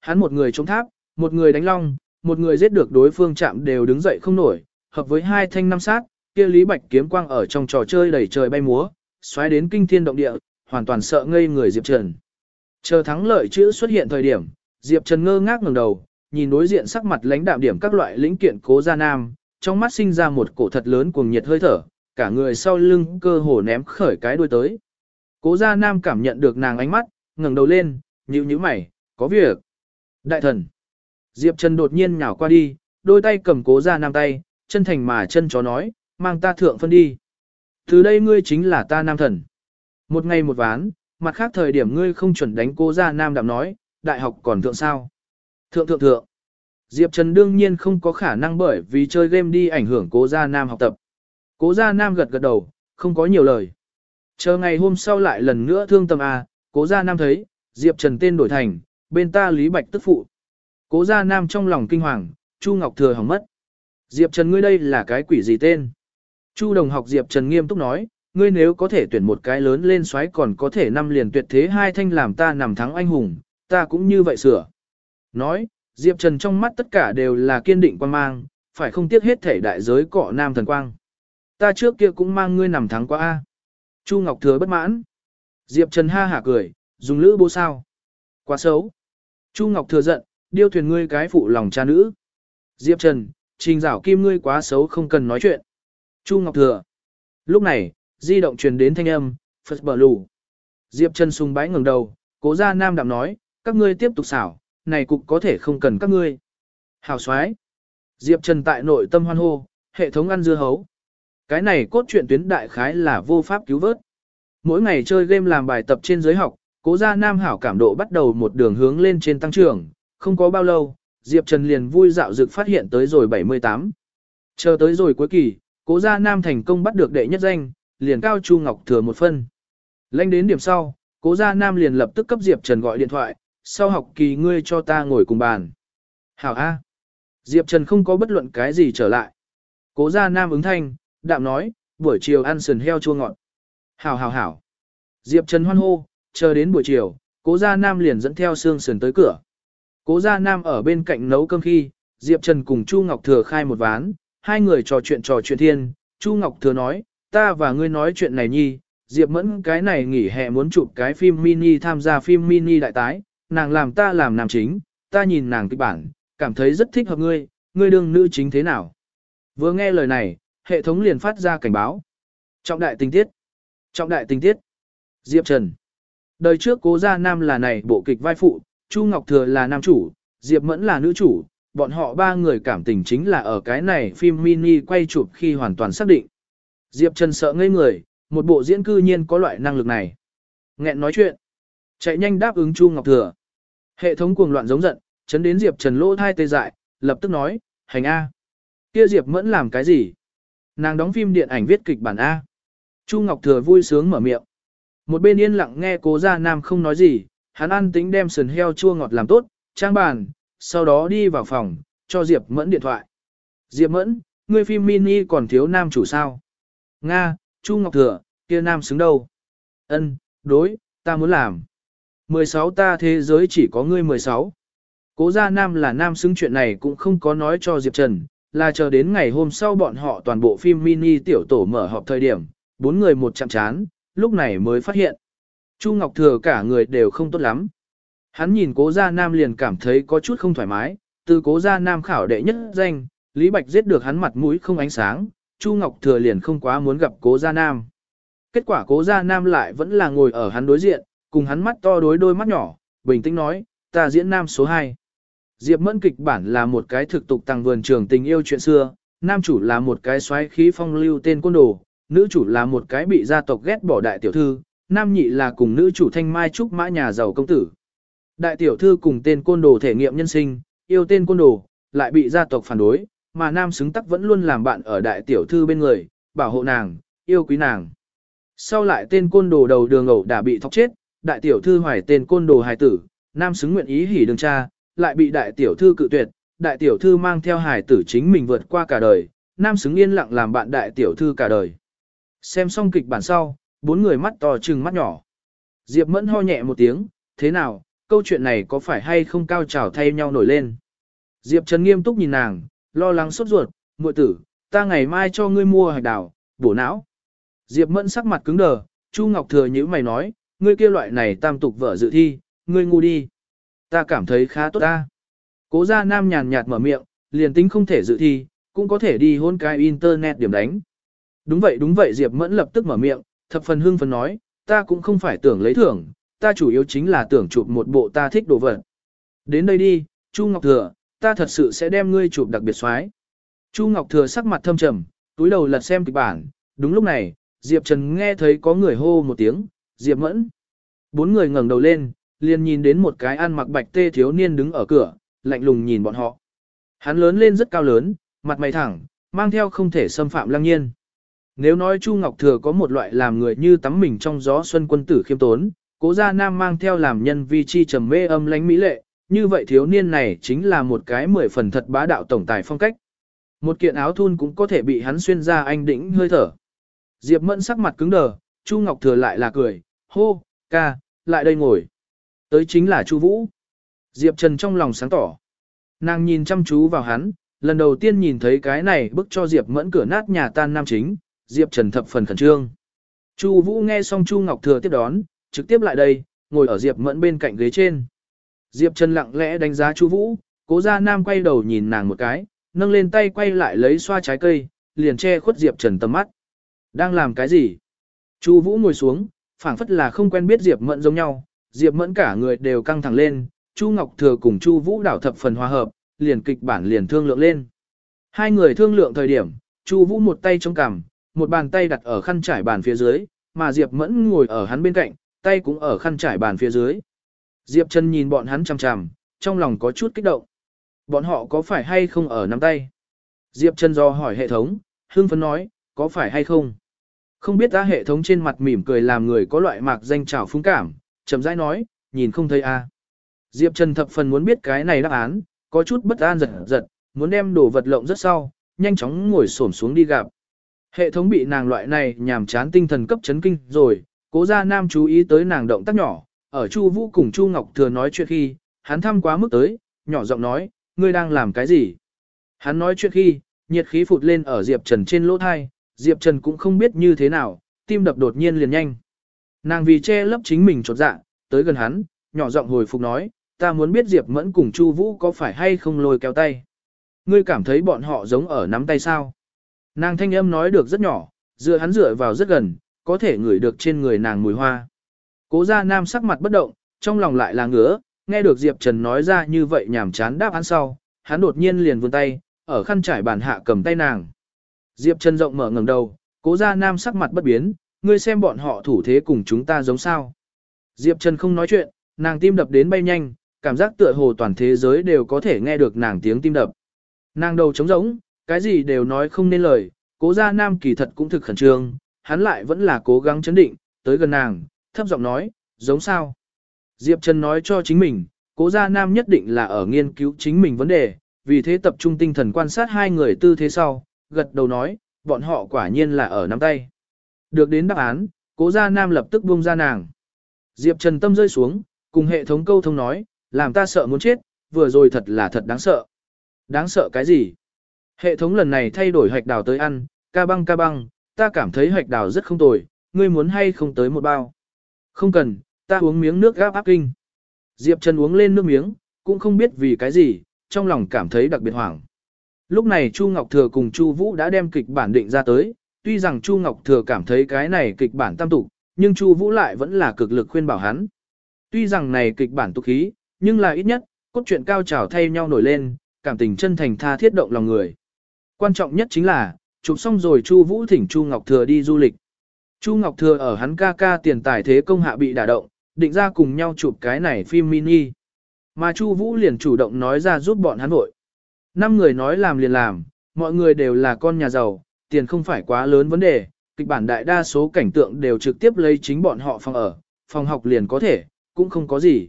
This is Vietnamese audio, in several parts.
Hắn một người chống tháp, một người đánh long, một người giết được đối phương chạm đều đứng dậy không nổi, hợp với hai thanh năm sát, kia Lý Bạch kiếm quang ở trong trò chơi đầy trời bay múa, xoáy đến kinh thiên động địa, hoàn toàn sợ ngây người Diệp Trần. Chờ thắng lợi chữ xuất hiện thời điểm, Diệp Trần ngơ ngác ngẩng đầu, nhìn đối diện sắc mặt lãnh đạm điểm các loại lĩnh kiện cố gia nam, trong mắt sinh ra một cổ thật lớn cuồng nhiệt hơi thở, cả người sau lưng cơ hồ ném khởi cái đuôi tới. Cố gia nam cảm nhận được nàng ánh mắt, ngẩng đầu lên, nhíu nhíu mày, có việc. Đại thần. Diệp Trần đột nhiên nhào qua đi, đôi tay cầm cố gia nam tay, chân thành mà chân chó nói, mang ta thượng phân đi. Từ đây ngươi chính là ta nam thần. Một ngày một ván, mặt khác thời điểm ngươi không chuẩn đánh cố gia nam đạm nói, đại học còn thượng sao. Thượng thượng thượng. Diệp Trần đương nhiên không có khả năng bởi vì chơi game đi ảnh hưởng cố gia nam học tập. Cố gia nam gật gật đầu, không có nhiều lời. Chờ ngày hôm sau lại lần nữa thương tâm à? cố gia nam thấy, Diệp Trần tên đổi thành, bên ta Lý Bạch tức phụ. Cố gia nam trong lòng kinh hoàng, Chu Ngọc Thừa hỏng mất. Diệp Trần ngươi đây là cái quỷ gì tên? Chu đồng học Diệp Trần nghiêm túc nói, ngươi nếu có thể tuyển một cái lớn lên xoáy còn có thể năm liền tuyệt thế hai thanh làm ta nằm thắng anh hùng, ta cũng như vậy sửa. Nói, Diệp Trần trong mắt tất cả đều là kiên định quan mang, phải không tiếc hết thể đại giới cọ nam thần quang. Ta trước kia cũng mang ngươi nằm thắng qua A. Chu Ngọc Thừa bất mãn. Diệp Trần ha hả cười, dùng lữ bố sao. Quá xấu. Chu Ngọc Thừa giận, điêu thuyền ngươi cái phụ lòng cha nữ. Diệp Trần, trình rảo kim ngươi quá xấu không cần nói chuyện. Chu Ngọc Thừa. Lúc này, di động truyền đến thanh âm, phật bờ lù. Diệp Trần sung bái ngẩng đầu, cố ra nam đạm nói, các ngươi tiếp tục xảo, này cục có thể không cần các ngươi. Hào xoái. Diệp Trần tại nội tâm hoan hô, hệ thống ăn dưa hấu. Cái này cốt truyện tuyến đại khái là vô pháp cứu vớt. Mỗi ngày chơi game làm bài tập trên giới học, cố gia nam hảo cảm độ bắt đầu một đường hướng lên trên tăng trưởng, không có bao lâu, Diệp Trần liền vui dạo dực phát hiện tới rồi 78. Chờ tới rồi cuối kỳ, cố gia nam thành công bắt được đệ nhất danh, liền cao Chu Ngọc thừa một phân. Lên đến điểm sau, cố gia nam liền lập tức cấp Diệp Trần gọi điện thoại, sau học kỳ ngươi cho ta ngồi cùng bàn. Hảo A. Diệp Trần không có bất luận cái gì trở lại. Cố gia nam ứng thanh, đạm nói, buổi chiều ăn sườn heo chua ngọt. Hảo hảo hảo. Diệp Trần hoan hô, chờ đến buổi chiều, cố gia nam liền dẫn theo xương sườn tới cửa. Cố gia nam ở bên cạnh nấu cơm khi, Diệp Trần cùng Chu Ngọc Thừa khai một ván, hai người trò chuyện trò chuyện thiên, Chu Ngọc Thừa nói, ta và ngươi nói chuyện này nhi, Diệp Mẫn cái này nghỉ hè muốn chụp cái phim mini tham gia phim mini đại tái, nàng làm ta làm nam chính, ta nhìn nàng kịch bản, cảm thấy rất thích hợp ngươi, ngươi đương nữ chính thế nào. Vừa nghe lời này, hệ thống liền phát ra cảnh báo. Trọng đại tình tiết. Trọng đại tình tiết. Diệp Trần. Đời trước cố gia nam là này bộ kịch vai phụ, Chu Ngọc Thừa là nam chủ, Diệp Mẫn là nữ chủ, bọn họ ba người cảm tình chính là ở cái này phim mini quay chụp khi hoàn toàn xác định. Diệp Trần sợ ngây người, một bộ diễn cư nhiên có loại năng lực này. Nghẹn nói chuyện. Chạy nhanh đáp ứng Chu Ngọc Thừa. Hệ thống cuồng loạn giống giận, chấn đến Diệp Trần lỗ thai tê dại, lập tức nói, hành A. Kia Diệp Mẫn làm cái gì? Nàng đóng phim điện ảnh viết kịch bản A. Chu Ngọc Thừa vui sướng mở miệng. Một bên yên lặng nghe cố gia nam không nói gì, hắn ăn tính đem sườn heo chua ngọt làm tốt, trang bàn, sau đó đi vào phòng, cho Diệp Mẫn điện thoại. Diệp Mẫn, ngươi phim mini còn thiếu nam chủ sao? Nga, Chu Ngọc Thừa, kia nam xứng đâu? Ân, đối, ta muốn làm. 16 ta thế giới chỉ có ngươi 16. Cố gia nam là nam xứng chuyện này cũng không có nói cho Diệp Trần, là chờ đến ngày hôm sau bọn họ toàn bộ phim mini tiểu tổ mở họp thời điểm, bốn người một chạm chán, lúc này mới phát hiện. Chu Ngọc Thừa cả người đều không tốt lắm. Hắn nhìn cố gia nam liền cảm thấy có chút không thoải mái, từ cố gia nam khảo đệ nhất danh, Lý Bạch giết được hắn mặt mũi không ánh sáng, Chu Ngọc Thừa liền không quá muốn gặp cố gia nam. Kết quả cố gia nam lại vẫn là ngồi ở hắn đối diện, cùng hắn mắt to đối đôi mắt nhỏ, bình tĩnh nói, ta diễn nam số 2. Diệp Mẫn kịch bản là một cái thực tục tăng vườn trường tình yêu chuyện xưa, nam chủ là một cái xoáy khí phong lưu tên côn đồ, nữ chủ là một cái bị gia tộc ghét bỏ đại tiểu thư, nam nhị là cùng nữ chủ thanh mai trúc mã nhà giàu công tử. Đại tiểu thư cùng tên côn đồ thể nghiệm nhân sinh, yêu tên côn đồ, lại bị gia tộc phản đối, mà nam xứng tắc vẫn luôn làm bạn ở đại tiểu thư bên người, bảo hộ nàng, yêu quý nàng. Sau lại tên côn đồ đầu đường ẩu đã bị thọc chết, đại tiểu thư hoài tên côn đồ hài tử, nam xứng nguyện ý hỉ đường cha, lại bị đại tiểu thư cự tuyệt, đại tiểu thư mang theo hài tử chính mình vượt qua cả đời, nam xứng yên lặng làm bạn đại tiểu thư cả đời. Xem xong kịch bản sau, bốn người mắt to trừng mắt nhỏ. Diệp Mẫn ho nhẹ một tiếng, thế nào, câu chuyện này có phải hay không cao trào thay nhau nổi lên. Diệp Trần nghiêm túc nhìn nàng, lo lắng sốt ruột, muội tử, ta ngày mai cho ngươi mua hạch đào, bổ não. Diệp Mẫn sắc mặt cứng đờ, Chu Ngọc Thừa như mày nói, ngươi kia loại này tam tục vợ dự thi, ngươi ngu đi. Ta cảm thấy khá tốt ta. Cố gia nam nhàn nhạt mở miệng, liền tính không thể dự thi, cũng có thể đi hôn cái internet điểm đánh. Đúng vậy đúng vậy Diệp Mẫn lập tức mở miệng, thập phần hưng phấn nói, ta cũng không phải tưởng lấy thưởng, ta chủ yếu chính là tưởng chụp một bộ ta thích đồ vật. Đến đây đi, Chu Ngọc Thừa, ta thật sự sẽ đem ngươi chụp đặc biệt xoái. Chu Ngọc Thừa sắc mặt thâm trầm, túi đầu lật xem kịch bản, đúng lúc này, Diệp Trần nghe thấy có người hô một tiếng, Diệp Mẫn. Bốn người ngẩng đầu lên, liền nhìn đến một cái ăn mặc bạch tê thiếu niên đứng ở cửa, lạnh lùng nhìn bọn họ. Hắn lớn lên rất cao lớn, mặt mày thẳng, mang theo không thể xâm phạm lăng nhiên. Nếu nói Chu Ngọc Thừa có một loại làm người như tắm mình trong gió xuân quân tử khiêm tốn, cố gia nam mang theo làm nhân vi chi trầm mê âm lánh mỹ lệ, như vậy thiếu niên này chính là một cái mười phần thật bá đạo tổng tài phong cách. Một kiện áo thun cũng có thể bị hắn xuyên ra anh đĩnh hơi thở. Diệp Mẫn sắc mặt cứng đờ, Chu Ngọc Thừa lại là cười, hô, ca, lại đây ngồi. Tới chính là Chu Vũ. Diệp Trần trong lòng sáng tỏ. Nàng nhìn chăm chú vào hắn, lần đầu tiên nhìn thấy cái này bức cho Diệp Mẫn cửa nát nhà tan nam chính, Diệp Trần thập phần khẩn trương. Chu Vũ nghe xong Chu Ngọc Thừa tiếp đón, trực tiếp lại đây, ngồi ở Diệp Mẫn bên cạnh ghế trên. Diệp Trần lặng lẽ đánh giá Chu Vũ, Cố Gia Nam quay đầu nhìn nàng một cái, nâng lên tay quay lại lấy xoa trái cây, liền che khuất Diệp Trần tầm mắt. Đang làm cái gì? Chu Vũ ngồi xuống, phảng phất là không quen biết Diệp Mẫn giống nhau, Diệp Mẫn cả người đều căng thẳng lên, Chu Ngọc Thừa cùng Chu Vũ đảo thập phần hòa hợp, liền kịch bản liền thương lượng lên. Hai người thương lượng thời điểm, Chu Vũ một tay chống cằm, một bàn tay đặt ở khăn trải bàn phía dưới, mà Diệp Mẫn ngồi ở hắn bên cạnh, tay cũng ở khăn trải bàn phía dưới. Diệp Trần nhìn bọn hắn chằm chằm, trong lòng có chút kích động. Bọn họ có phải hay không ở nắm tay? Diệp Trần do hỏi hệ thống, Hương phấn nói, có phải hay không? Không biết ta hệ thống trên mặt mỉm cười làm người có loại mạc danh trào phúng cảm, chậm rãi nói, nhìn không thấy a. À. Diệp Trần thập phần muốn biết cái này đáp án, có chút bất an giật giật, muốn đem đồ vật lộng rất sau, nhanh chóng ngồi xổm xuống đi gặp. Hệ thống bị nàng loại này nhàm chán tinh thần cấp chấn kinh rồi, cố gia nam chú ý tới nàng động tác nhỏ, ở Chu Vũ cùng Chu Ngọc Thừa nói chuyện khi, hắn thăm quá mức tới, nhỏ giọng nói, ngươi đang làm cái gì? Hắn nói chuyện khi, nhiệt khí phụt lên ở Diệp Trần trên lỗ thai, Diệp Trần cũng không biết như thế nào, tim đập đột nhiên liền nhanh. Nàng vì che lấp chính mình chột dạ, tới gần hắn, nhỏ giọng hồi phục nói, ta muốn biết Diệp Mẫn cùng Chu Vũ có phải hay không lôi kéo tay. Ngươi cảm thấy bọn họ giống ở nắm tay sao? Nàng thanh âm nói được rất nhỏ, dựa hắn dựa vào rất gần, có thể ngửi được trên người nàng mùi hoa. Cố gia nam sắc mặt bất động, trong lòng lại là ngứa, nghe được Diệp Trần nói ra như vậy nhảm chán đáp án sau, hắn đột nhiên liền vươn tay, ở khăn trải bàn hạ cầm tay nàng. Diệp Trần rộng mở ngẩng đầu, cố gia nam sắc mặt bất biến, ngươi xem bọn họ thủ thế cùng chúng ta giống sao. Diệp Trần không nói chuyện, nàng tim đập đến bay nhanh, cảm giác tựa hồ toàn thế giới đều có thể nghe được nàng tiếng tim đập. Nàng đầu trống rỗng, cái gì đều nói không nên lời, cố gia nam kỳ thật cũng thực khẩn trương, hắn lại vẫn là cố gắng chấn định, tới gần nàng, thấp giọng nói, giống sao. Diệp Trần nói cho chính mình, cố gia nam nhất định là ở nghiên cứu chính mình vấn đề, vì thế tập trung tinh thần quan sát hai người tư thế sau, gật đầu nói, bọn họ quả nhiên là ở nắm tay. Được đến đáp án, cố gia nam lập tức buông ra nàng. Diệp Trần tâm rơi xuống, cùng hệ thống câu thông nói, làm ta sợ muốn chết, vừa rồi thật là thật đáng sợ. Đáng sợ cái gì? Hệ thống lần này thay đổi hạch đào tới ăn, ca băng ca băng, ta cảm thấy hạch đào rất không tồi, ngươi muốn hay không tới một bao. Không cần, ta uống miếng nước gáp áp kinh. Diệp Trần uống lên nước miếng, cũng không biết vì cái gì, trong lòng cảm thấy đặc biệt hoảng. Lúc này Chu Ngọc Thừa cùng Chu Vũ đã đem kịch bản định ra tới, tuy rằng Chu Ngọc Thừa cảm thấy cái này kịch bản tam tục, nhưng Chu Vũ lại vẫn là cực lực khuyên bảo hắn. Tuy rằng này kịch bản tục khí, nhưng là ít nhất, cốt truyện cao trào thay nhau nổi lên, cảm tình chân thành tha thiết động lòng người. Quan trọng nhất chính là, chụp xong rồi Chu Vũ thỉnh Chu Ngọc Thừa đi du lịch. Chu Ngọc Thừa ở hắn ca ca tiền tài thế công hạ bị đả động, định ra cùng nhau chụp cái này phim mini. Mà Chu Vũ liền chủ động nói ra giúp bọn hắn vội. Năm người nói làm liền làm, mọi người đều là con nhà giàu, tiền không phải quá lớn vấn đề, kịch bản đại đa số cảnh tượng đều trực tiếp lấy chính bọn họ phòng ở, phòng học liền có thể, cũng không có gì.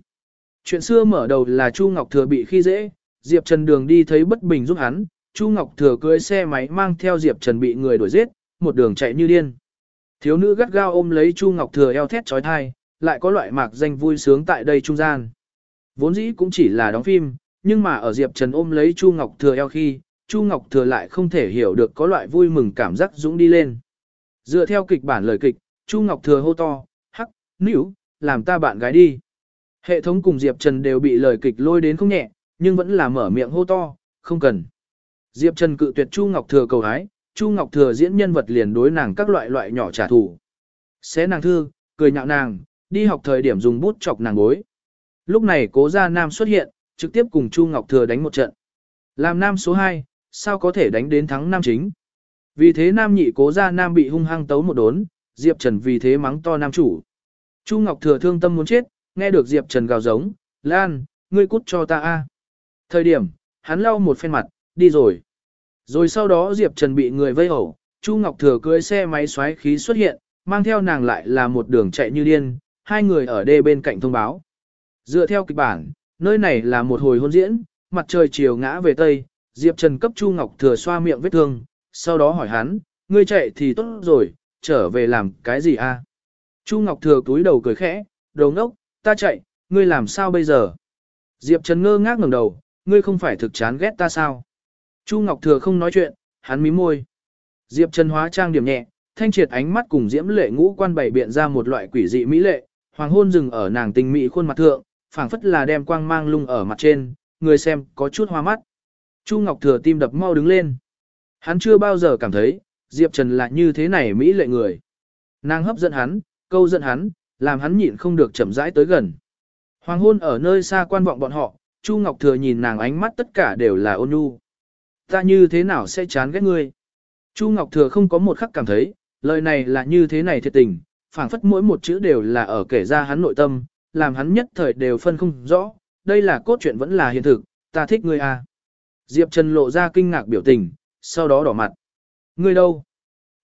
Chuyện xưa mở đầu là Chu Ngọc Thừa bị khi dễ, Diệp Trần đường đi thấy bất bình giúp hắn, Chu Ngọc Thừa cưỡi xe máy mang theo Diệp Trần bị người đuổi giết, một đường chạy như điên. Thiếu nữ gắt gao ôm lấy Chu Ngọc Thừa eo thét chói tai, lại có loại mạc danh vui sướng tại đây trung gian. Vốn dĩ cũng chỉ là đóng phim, nhưng mà ở Diệp Trần ôm lấy Chu Ngọc Thừa eo khi, Chu Ngọc Thừa lại không thể hiểu được có loại vui mừng cảm giác dũng đi lên. Dựa theo kịch bản lời kịch, Chu Ngọc Thừa hô to, hắc, níu, làm ta bạn gái đi. Hệ thống cùng Diệp Trần đều bị lời kịch lôi đến không nhẹ, nhưng vẫn là mở miệng hô to, không cần. Diệp Trần cự tuyệt Chu Ngọc Thừa cầu hái, Chu Ngọc Thừa diễn nhân vật liền đối nàng các loại loại nhỏ trả thù. Xé nàng thư, cười nhạo nàng, đi học thời điểm dùng bút chọc nàng gối. Lúc này cố gia nam xuất hiện, trực tiếp cùng Chu Ngọc Thừa đánh một trận. Làm nam số 2, sao có thể đánh đến thắng nam chính. Vì thế nam nhị cố gia nam bị hung hăng tấu một đốn, Diệp Trần vì thế mắng to nam chủ. Chu Ngọc Thừa thương tâm muốn chết, nghe được Diệp Trần gào giống, Lan, ngươi cút cho ta a. Thời điểm, hắn lau một phen mặt, đi rồi. Rồi sau đó Diệp Trần bị người vây ẩu, Chu Ngọc Thừa cưỡi xe máy xoáy khí xuất hiện, mang theo nàng lại là một đường chạy như điên, hai người ở đê bên cạnh thông báo. Dựa theo kịch bản, nơi này là một hồi hôn diễn, mặt trời chiều ngã về tây, Diệp Trần cấp Chu Ngọc Thừa xoa miệng vết thương, sau đó hỏi hắn, ngươi chạy thì tốt rồi, trở về làm cái gì a? Chu Ngọc Thừa cúi đầu cười khẽ, đầu ngốc, ta chạy, ngươi làm sao bây giờ? Diệp Trần ngơ ngác ngẩng đầu, ngươi không phải thực chán ghét ta sao? Chu Ngọc Thừa không nói chuyện, hắn mím môi. Diệp Trần hóa trang điểm nhẹ, thanh triệt ánh mắt cùng diễm lệ ngũ quan bày biện ra một loại quỷ dị mỹ lệ, hoàng hôn dừng ở nàng tình mỹ khuôn mặt thượng, phảng phất là đem quang mang lung ở mặt trên, người xem có chút hoa mắt. Chu Ngọc Thừa tim đập mau đứng lên. Hắn chưa bao giờ cảm thấy, Diệp Trần là như thế này mỹ lệ người. Nàng hấp dẫn hắn, câu dẫn hắn, làm hắn nhịn không được chậm rãi tới gần. Hoàng hôn ở nơi xa quan vọng bọn họ, Chu Ngọc Thừa nhìn nàng ánh mắt tất cả đều là ôn nhu. Ta như thế nào sẽ chán ghét ngươi? Chu Ngọc Thừa không có một khắc cảm thấy, lời này là như thế này thiệt tình, phảng phất mỗi một chữ đều là ở kể ra hắn nội tâm, làm hắn nhất thời đều phân không rõ, đây là cốt truyện vẫn là hiện thực, ta thích ngươi à. Diệp Trần lộ ra kinh ngạc biểu tình, sau đó đỏ mặt. Ngươi đâu?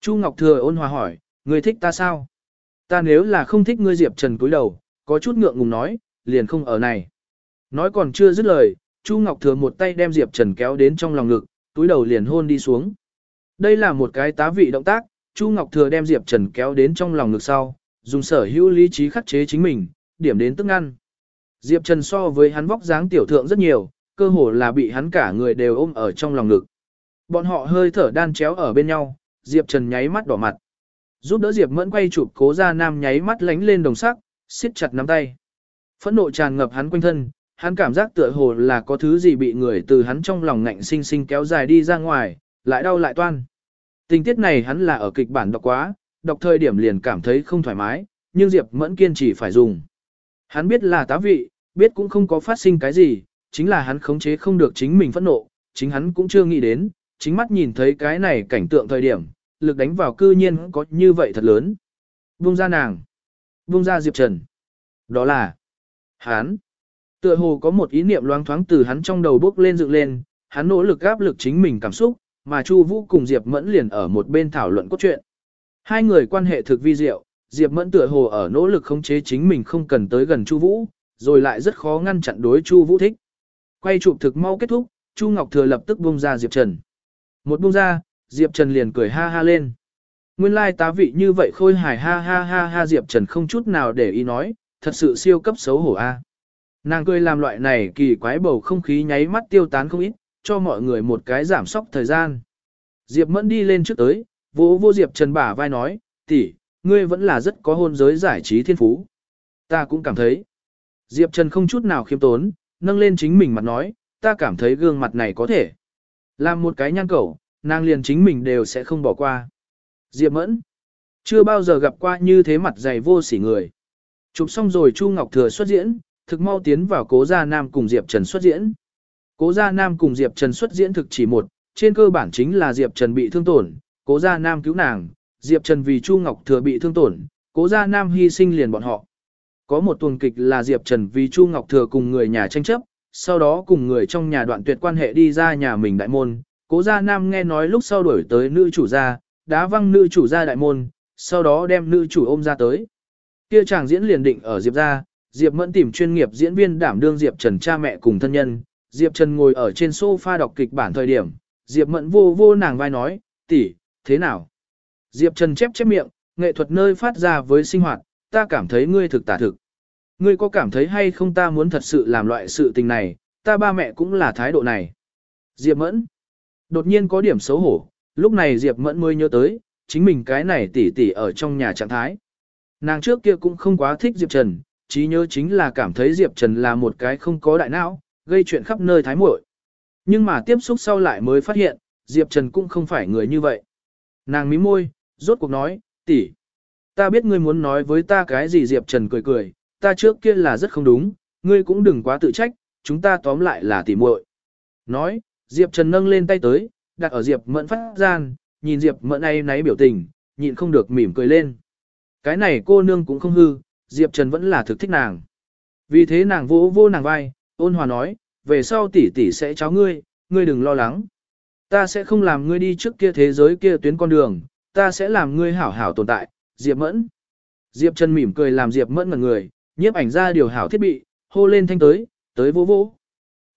Chu Ngọc Thừa ôn hòa hỏi, ngươi thích ta sao? Ta nếu là không thích ngươi Diệp Trần cúi đầu, có chút ngượng ngùng nói, liền không ở này. Nói còn chưa dứt lời, Chu Ngọc Thừa một tay đem Diệp Trần kéo đến trong lòng ngực, túi đầu liền hôn đi xuống. Đây là một cái tá vị động tác, Chu Ngọc Thừa đem Diệp Trần kéo đến trong lòng ngực sau, dùng sở hữu lý trí khắc chế chính mình, điểm đến tức ăn. Diệp Trần so với hắn vóc dáng tiểu thượng rất nhiều, cơ hồ là bị hắn cả người đều ôm ở trong lòng ngực. Bọn họ hơi thở đan chéo ở bên nhau, Diệp Trần nháy mắt đỏ mặt. Giúp đỡ Diệp Mẫn quay chụp cố ra nam nháy mắt lánh lên đồng sắc, siết chặt nắm tay. Phẫn nộ tràn ngập hắn quanh thân, hắn cảm giác tựa hồ là có thứ gì bị người từ hắn trong lòng ngạnh sinh sinh kéo dài đi ra ngoài, lại đau lại toan. Tình tiết này hắn là ở kịch bản đọc quá, đọc thời điểm liền cảm thấy không thoải mái, nhưng Diệp Mẫn kiên trì phải dùng. Hắn biết là tá vị, biết cũng không có phát sinh cái gì, chính là hắn khống chế không được chính mình phẫn nộ, chính hắn cũng chưa nghĩ đến, chính mắt nhìn thấy cái này cảnh tượng thời điểm, lực đánh vào cư nhiên có như vậy thật lớn. Vung ra nàng. Vung ra Diệp Trần. Đó là hắn. Tựa hồ có một ý niệm loáng thoáng từ hắn trong đầu bước lên dựng lên, hắn nỗ lực áp lực chính mình cảm xúc, mà Chu Vũ cùng Diệp Mẫn liền ở một bên thảo luận cốt truyện. Hai người quan hệ thực vi diệu, Diệp Mẫn tựa hồ ở nỗ lực khống chế chính mình không cần tới gần Chu Vũ, rồi lại rất khó ngăn chặn đối Chu Vũ thích. Quay chụp thực mau kết thúc, Chu Ngọc Thừa lập tức buông ra Diệp Trần. Một buông ra, Diệp Trần liền cười ha ha lên. Nguyên lai tá vị như vậy khôi hài ha ha ha ha Diệp Trần không chút nào để ý nói, thật sự siêu cấp xấu hổ a. Nàng cười làm loại này kỳ quái bầu không khí nháy mắt tiêu tán không ít, cho mọi người một cái giảm sóc thời gian. Diệp Mẫn đi lên trước tới, vỗ vô Diệp Trần bả vai nói, tỷ, ngươi vẫn là rất có hôn giới giải trí thiên phú. Ta cũng cảm thấy. Diệp Trần không chút nào khiêm tốn, nâng lên chính mình mặt nói, ta cảm thấy gương mặt này có thể. Làm một cái nhan cẩu, nàng liền chính mình đều sẽ không bỏ qua. Diệp Mẫn, chưa bao giờ gặp qua như thế mặt dày vô sỉ người. Chụp xong rồi Chu Ngọc Thừa xuất diễn, thực mau tiến vào cố gia nam cùng Diệp Trần xuất diễn. Cố gia nam cùng Diệp Trần xuất diễn thực chỉ một, trên cơ bản chính là Diệp Trần bị thương tổn, cố gia nam cứu nàng, Diệp Trần vì Chu Ngọc Thừa bị thương tổn, cố gia nam hy sinh liền bọn họ. Có một tuần kịch là Diệp Trần vì Chu Ngọc Thừa cùng người nhà tranh chấp, sau đó cùng người trong nhà đoạn tuyệt quan hệ đi ra nhà mình đại môn, cố gia nam nghe nói lúc sau đuổi tới nữ chủ gia, đá văng nữ chủ gia đại môn, sau đó đem nữ chủ ôm ra tới. Kia chàng diễn liền định ở Diệp gia, Diệp Mẫn tìm chuyên nghiệp diễn viên đảm đương Diệp Trần cha mẹ cùng thân nhân, Diệp Trần ngồi ở trên sofa đọc kịch bản thời điểm, Diệp Mẫn vô vô nàng vai nói, tỷ, thế nào? Diệp Trần chép chép miệng, nghệ thuật nơi phát ra với sinh hoạt, ta cảm thấy ngươi thực tả thực. ngươi có cảm thấy hay không ta muốn thật sự làm loại sự tình này, ta ba mẹ cũng là thái độ này. Diệp Mẫn. Đột nhiên có điểm xấu hổ, lúc này Diệp Mẫn mới nhớ tới, chính mình cái này tỉ tỉ ở trong nhà trạng thái. Nàng trước kia cũng không quá thích Diệp Trần, trí nhớ chính là cảm thấy Diệp Trần là một cái không có đại não, gây chuyện khắp nơi thái muội. Nhưng mà tiếp xúc sau lại mới phát hiện, Diệp Trần cũng không phải người như vậy. Nàng mím môi, rốt cuộc nói, tỷ, ta biết ngươi muốn nói với ta cái gì Diệp Trần cười cười, ta trước kia là rất không đúng, ngươi cũng đừng quá tự trách, chúng ta tóm lại là tỷ muội. Nói, Diệp Trần nâng lên tay tới, đặt ở Diệp Mẫn phát gian, nhìn Diệp Mẫn ấy náy biểu tình, nhịn không được mỉm cười lên. Cái này cô nương cũng không hư, Diệp Trần vẫn là thực thích nàng. Vì thế nàng vỗ vô nàng vai, ôn hòa nói, về sau tỷ tỷ sẽ cháu ngươi, ngươi đừng lo lắng. Ta sẽ không làm ngươi đi trước kia thế giới kia tuyến con đường, ta sẽ làm ngươi hảo hảo tồn tại, Diệp Mẫn. Diệp Trần mỉm cười làm Diệp Mẫn ngẩn người, nhiếp ảnh ra điều hảo thiết bị, hô lên thanh tới, tới vô vô.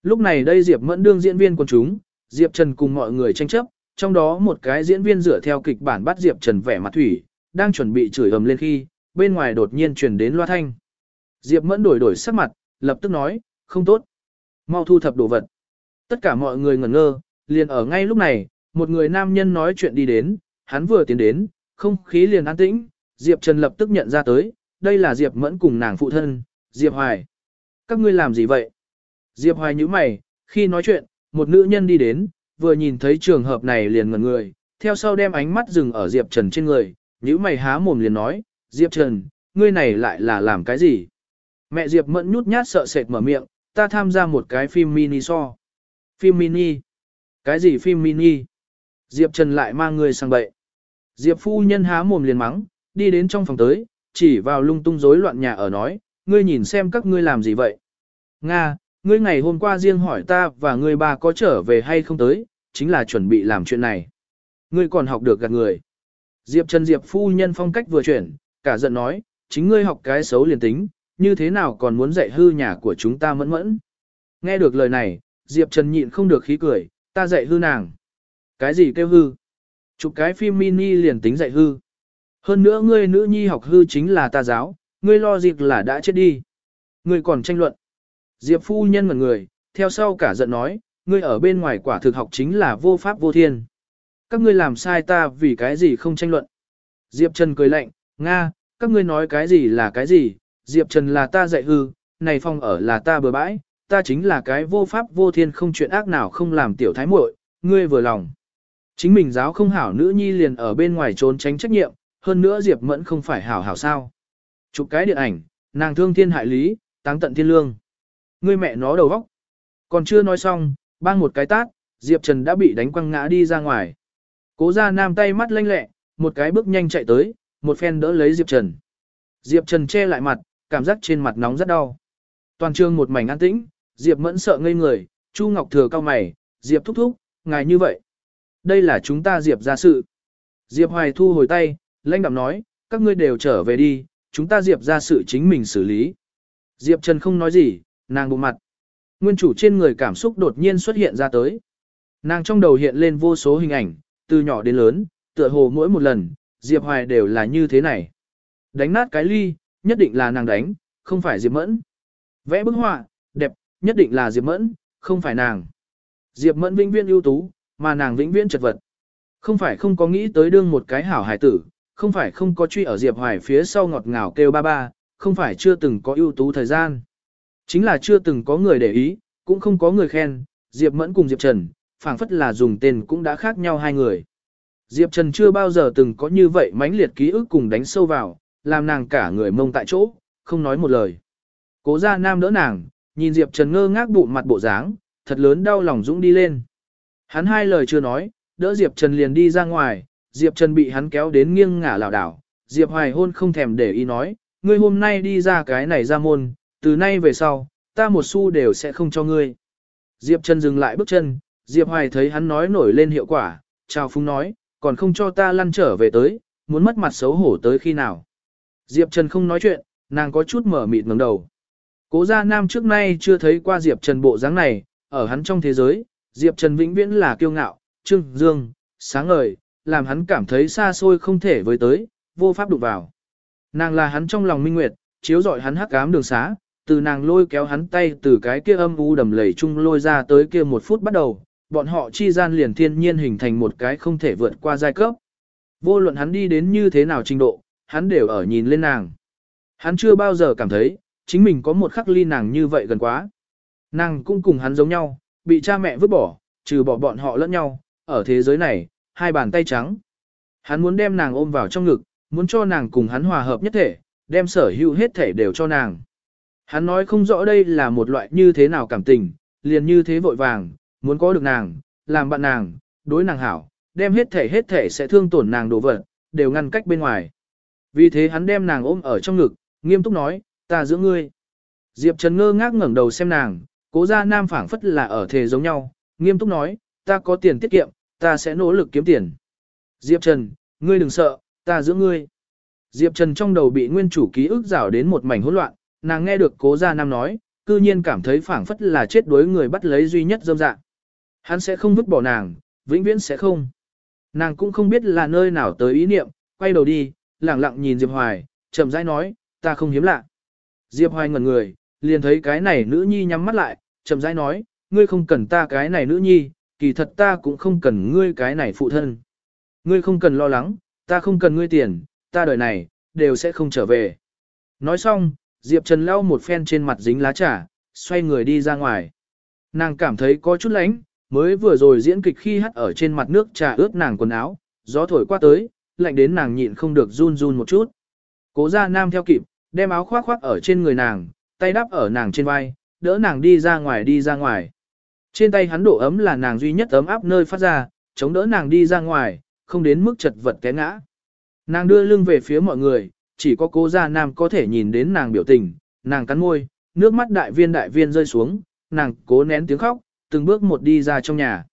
Lúc này đây Diệp Mẫn đương diễn viên quần chúng, Diệp Trần cùng mọi người tranh chấp, trong đó một cái diễn viên dựa theo kịch bản bắt Diệp Trần vẻ mặt thủy, đang chuẩn bị chửi ầm lên khi, bên ngoài đột nhiên truyền đến loa thanh. Diệp Mẫn đổi đổi sắc mặt, lập tức nói, không tốt. Mau thu thập đồ vật. Tất cả mọi người ngẩn ngơ, liền ở ngay lúc này, một người nam nhân nói chuyện đi đến, hắn vừa tiến đến, không khí liền an tĩnh, Diệp Trần lập tức nhận ra tới, đây là Diệp Mẫn cùng nàng phụ thân, Diệp Hoài. Các ngươi làm gì vậy? Diệp Hoài nhíu mày, khi nói chuyện, một nữ nhân đi đến, vừa nhìn thấy trường hợp này liền ngẩn người, theo sau đem ánh mắt dừng ở Diệp Trần trên người, nhíu mày há mồm liền nói, Diệp Trần, ngươi này lại là làm cái gì? Mẹ Diệp Mẫn nhút nhát sợ sệt mở miệng, ta tham gia một cái phim mini so. Phim mini? Cái gì phim mini? Diệp Trần lại mang người sang bậy. Diệp phu nhân há mồm liền mắng, đi đến trong phòng tới, chỉ vào lung tung rối loạn nhà ở nói, ngươi nhìn xem các ngươi làm gì vậy? Nga, ngươi ngày hôm qua riêng hỏi ta và ngươi ba có trở về hay không tới, chính là chuẩn bị làm chuyện này. Ngươi còn học được gạt người. Diệp Trần Diệp phu nhân phong cách vừa chuyển, cả giận nói, chính ngươi học cái xấu liền tính, như thế nào còn muốn dạy hư nhà của chúng ta mẫn mẫn. Nghe được lời này, Diệp Trần nhịn không được khí cười, ta dạy hư nàng. Cái gì kêu hư? Chụp cái phim mini liền tính dạy hư. Hơn nữa ngươi nữ nhi học hư chính là ta giáo, ngươi lo dịp là đã chết đi. Ngươi còn tranh luận. Diệp phu nhân ngẩn người, theo sau cả giận nói, ngươi ở bên ngoài quả thực học chính là vô pháp vô thiên. Các ngươi làm sai ta vì cái gì không tranh luận. Diệp Trần cười lạnh, Nga, các ngươi nói cái gì là cái gì, Diệp Trần là ta dạy hư, này phong ở là ta bừa bãi, ta chính là cái vô pháp vô thiên không chuyện ác nào không làm tiểu thái muội, ngươi vừa lòng. Chính mình giáo không hảo nữ nhi liền ở bên ngoài trốn tránh trách nhiệm, hơn nữa Diệp Mẫn không phải hảo hảo sao. Chụp cái điện ảnh, nàng thương thiên hại lý, táng tận thiên lương. Ngươi mẹ nó đầu vóc. Còn chưa nói xong, bang một cái tát, Diệp Trần đã bị đánh quăng ngã đi ra ngoài. Cố ra nam tay mắt lanh lẹ, một cái bước nhanh chạy tới, một phen đỡ lấy Diệp Trần. Diệp Trần che lại mặt, cảm giác trên mặt nóng rất đau. Toàn trường một mảnh an tĩnh, Diệp Mẫn sợ ngây người, Chu Ngọc Thừa cao mày, Diệp thúc thúc, ngài như vậy. Đây là chúng ta Diệp ra sự. Diệp Hoài thu hồi tay, lãnh đạm nói, các ngươi đều trở về đi, chúng ta Diệp ra sự chính mình xử lý. Diệp Trần không nói gì, nàng bụng mặt. Nguyên chủ trên người cảm xúc đột nhiên xuất hiện ra tới. Nàng trong đầu hiện lên vô số hình ảnh, từ nhỏ đến lớn, tựa hồ mỗi một lần, Diệp Hoài đều là như thế này. Đánh nát cái ly, nhất định là nàng đánh, không phải Diệp Mẫn. Vẽ bức họa, đẹp, nhất định là Diệp Mẫn, không phải nàng. Diệp Mẫn vĩnh viễn ưu tú, mà nàng vĩnh viễn chật vật. Không phải không có nghĩ tới đương một cái hảo hải tử, không phải không có truy ở Diệp Hoài phía sau ngọt ngào kêu ba ba, không phải chưa từng có ưu tú thời gian. Chính là chưa từng có người để ý, cũng không có người khen, Diệp Mẫn cùng Diệp Trần, phảng phất là dùng tên cũng đã khác nhau hai người. Diệp Trần chưa bao giờ từng có như vậy mãnh liệt ký ức cùng đánh sâu vào, làm nàng cả người mông tại chỗ, không nói một lời. Cố gia nam đỡ nàng, nhìn Diệp Trần ngơ ngác bụng mặt bộ dáng, thật lớn đau lòng dũng đi lên. Hắn hai lời chưa nói, đỡ Diệp Trần liền đi ra ngoài, Diệp Trần bị hắn kéo đến nghiêng ngả lảo đảo. Diệp Hoài hôn không thèm để ý nói, ngươi hôm nay đi ra cái này ra môn, từ nay về sau, ta một xu đều sẽ không cho ngươi. Diệp Trần dừng lại bước chân, Diệp Hoài thấy hắn nói nổi lên hiệu quả, chào phúng nói, còn không cho ta lăn trở về tới, muốn mất mặt xấu hổ tới khi nào. Diệp Trần không nói chuyện, nàng có chút mở mịt ngẩng đầu. Cố gia nam trước nay chưa thấy qua Diệp Trần bộ dáng này, ở hắn trong thế giới, Diệp Trần vĩnh viễn là kiêu ngạo, trưng, dương, sáng ngời, làm hắn cảm thấy xa xôi không thể với tới, vô pháp đụng vào. Nàng là hắn trong lòng minh nguyệt, chiếu rọi hắn hắc ám đường xá, từ nàng lôi kéo hắn tay từ cái kia âm u đầm lầy chung lôi ra tới kia một phút bắt đầu, bọn họ chi gian liền thiên nhiên hình thành một cái không thể vượt qua giai cấp. Vô luận hắn đi đến như thế nào trình độ, hắn đều ở nhìn lên nàng. Hắn chưa bao giờ cảm thấy, chính mình có một khắc ly nàng như vậy gần quá. Nàng cũng cùng hắn giống nhau, bị cha mẹ vứt bỏ, trừ bỏ bọn họ lẫn nhau, ở thế giới này, hai bàn tay trắng. Hắn muốn đem nàng ôm vào trong ngực, muốn cho nàng cùng hắn hòa hợp nhất thể, đem sở hữu hết thể đều cho nàng. Hắn nói không rõ đây là một loại như thế nào cảm tình, liền như thế vội vàng, muốn có được nàng, làm bạn nàng, đối nàng hảo, đem hết thể hết thể sẽ thương tổn nàng đồ vật, đều ngăn cách bên ngoài. Vì thế hắn đem nàng ôm ở trong ngực, nghiêm túc nói, ta giữ ngươi. Diệp Trần ngơ ngác ngẩng đầu xem nàng, cố ra nam phảng phất là ở thể giống nhau, nghiêm túc nói, ta có tiền tiết kiệm, ta sẽ nỗ lực kiếm tiền. Diệp Trần, ngươi đừng sợ, ta giữ ngươi. Diệp Trần trong đầu bị nguyên chủ ký ức rảo đến một mảnh hỗn loạn, nàng nghe được cố gia nam nói, cư nhiên cảm thấy phảng phất là chết đối người bắt lấy duy nhất dâm dạng. Hắn sẽ không vứt bỏ nàng, vĩnh viễn sẽ không. Nàng cũng không biết là nơi nào tới ý niệm, quay đầu đi, lẳng lặng nhìn Diệp Hoài, chậm rãi nói, ta không hiếm lạ. Diệp Hoài ngẩn người, liền thấy cái này nữ nhi nhắm mắt lại, chậm rãi nói, ngươi không cần ta cái này nữ nhi, kỳ thật ta cũng không cần ngươi cái này phụ thân. Ngươi không cần lo lắng, ta không cần ngươi tiền, ta đời này, đều sẽ không trở về. Nói xong, Diệp Trần lau một phen trên mặt dính lá trà, xoay người đi ra ngoài. Nàng cảm thấy có chút lạnh, mới vừa rồi diễn kịch khi hắt ở trên mặt nước trà ướt nàng quần áo, gió thổi qua tới, lạnh đến nàng nhịn không được run run một chút. Cố ra nam theo kịp, đem áo khoác khoác ở trên người nàng, tay đắp ở nàng trên vai, đỡ nàng đi ra ngoài đi ra ngoài. Trên tay hắn độ ấm là nàng duy nhất ấm áp nơi phát ra, chống đỡ nàng đi ra ngoài, không đến mức chật vật té ngã. Nàng đưa lưng về phía mọi người, chỉ có cố gia nam có thể nhìn đến nàng biểu tình, nàng cắn môi, nước mắt đại viên đại viên rơi xuống, nàng cố nén tiếng khóc, từng bước một đi ra trong nhà.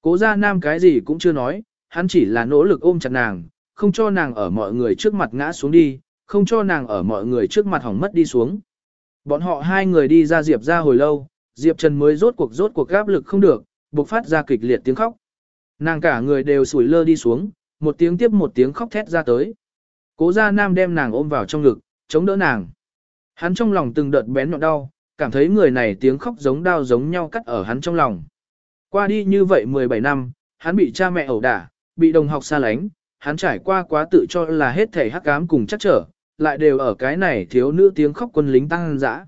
Cố gia nam cái gì cũng chưa nói, hắn chỉ là nỗ lực ôm chặt nàng, không cho nàng ở mọi người trước mặt ngã xuống đi, không cho nàng ở mọi người trước mặt hỏng mất đi xuống. Bọn họ hai người đi ra Diệp ra hồi lâu, Diệp Trần mới rốt cuộc rốt cuộc áp lực không được, buộc phát ra kịch liệt tiếng khóc. Nàng cả người đều sủi lơ đi xuống, một tiếng tiếp một tiếng khóc thét ra tới. Cố gia nam đem nàng ôm vào trong ngực, chống đỡ nàng. Hắn trong lòng từng đợt bén nhọn đau, cảm thấy người này tiếng khóc giống đau giống nhau cắt ở hắn trong lòng. Qua đi như vậy 17 năm, hắn bị cha mẹ ẩu đả, bị đồng học xa lánh, hắn trải qua quá tự cho là hết thể hắc ám cùng chắc trở, lại đều ở cái này thiếu nữ tiếng khóc quân lính tăng dã.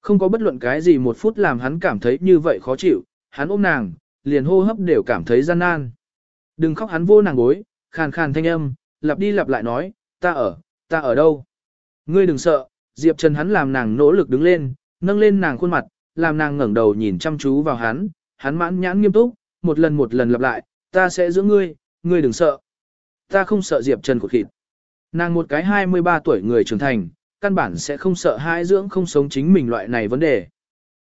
Không có bất luận cái gì một phút làm hắn cảm thấy như vậy khó chịu, hắn ôm nàng, liền hô hấp đều cảm thấy gian nan. Đừng khóc hắn vô nàng gối, khàn khàn thanh âm, lặp đi lặp lại nói, ta ở, ta ở đâu? Ngươi đừng sợ, Diệp Trần hắn làm nàng nỗ lực đứng lên, nâng lên nàng khuôn mặt, làm nàng ngẩng đầu nhìn chăm chú vào hắn, hắn mãn nhãn nghiêm túc, một lần một lần lặp lại, ta sẽ giữ ngươi, ngươi đừng sợ. Ta không sợ Diệp Trần của khịt. Nàng một cái 23 tuổi người trưởng thành, căn bản sẽ không sợ hai dưỡng không sống chính mình loại này vấn đề.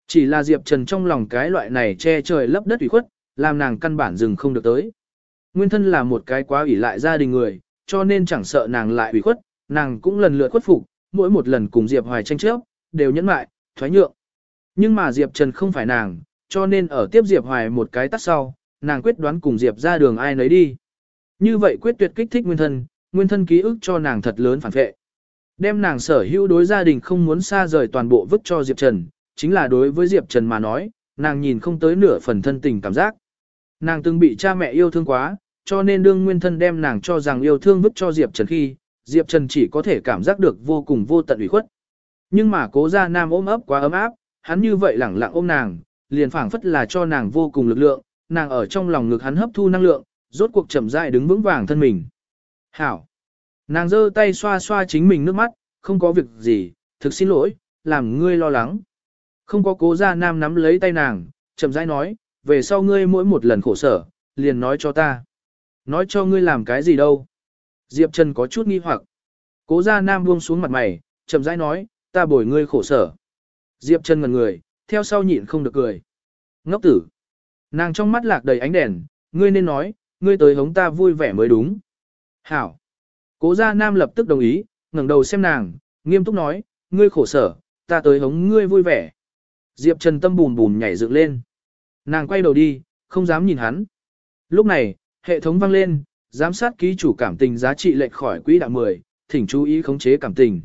Chỉ là Diệp Trần trong lòng cái loại này che trời lấp đất ủy khuất, làm nàng căn bản dừng không được tới. Nguyên thân là một cái quá ủy lại gia đình người, cho nên chẳng sợ nàng lại ủy khuất, nàng cũng lần lượt khuất phục, mỗi một lần cùng Diệp Hoài tranh chấp, đều nhẫn mại, thoái nhượng. Nhưng mà Diệp Trần không phải nàng, cho nên ở tiếp Diệp Hoài một cái tắt sau, nàng quyết đoán cùng Diệp ra đường ai nấy đi. Như vậy quyết tuyệt kích thích nguyên thân, nguyên thân ký ức cho nàng thật lớn phản vệ. Đem nàng sở hữu đối gia đình không muốn xa rời toàn bộ vứt cho Diệp Trần, chính là đối với Diệp Trần mà nói, nàng nhìn không tới nửa phần thân tình cảm giác. Nàng từng bị cha mẹ yêu thương quá, cho nên đương nguyên thân đem nàng cho rằng yêu thương vứt cho Diệp Trần khi, Diệp Trần chỉ có thể cảm giác được vô cùng vô tận ủy khuất. Nhưng mà cố gia nam ôm ấp quá ấm áp, hắn như vậy lẳng lặng ôm nàng, liền phảng phất là cho nàng vô cùng lực lượng, nàng ở trong lòng ngực hắn hấp thu năng lượng, rốt cuộc chậm rãi đứng vững vàng thân mình. Hảo! Nàng giơ tay xoa xoa chính mình nước mắt, không có việc gì, thực xin lỗi, làm ngươi lo lắng. Không có cố gia nam nắm lấy tay nàng, chậm rãi nói, về sau ngươi mỗi một lần khổ sở, liền nói cho ta. Nói cho ngươi làm cái gì đâu. Diệp Trần có chút nghi hoặc. Cố gia nam buông xuống mặt mày, chậm rãi nói, ta bồi ngươi khổ sở. Diệp Trần ngần người, theo sau nhịn không được cười. Ngốc tử. Nàng trong mắt lạc đầy ánh đèn, ngươi nên nói, ngươi tới hống ta vui vẻ mới đúng. Hảo. Cố gia nam lập tức đồng ý, ngẩng đầu xem nàng, nghiêm túc nói, ngươi khổ sở, ta tới hống ngươi vui vẻ. Diệp Trần tâm bùn bùn nhảy dựng lên. Nàng quay đầu đi, không dám nhìn hắn. Lúc này, hệ thống vang lên, giám sát ký chủ cảm tình giá trị lệch khỏi quỹ đạo 10, thỉnh chú ý khống chế cảm tình.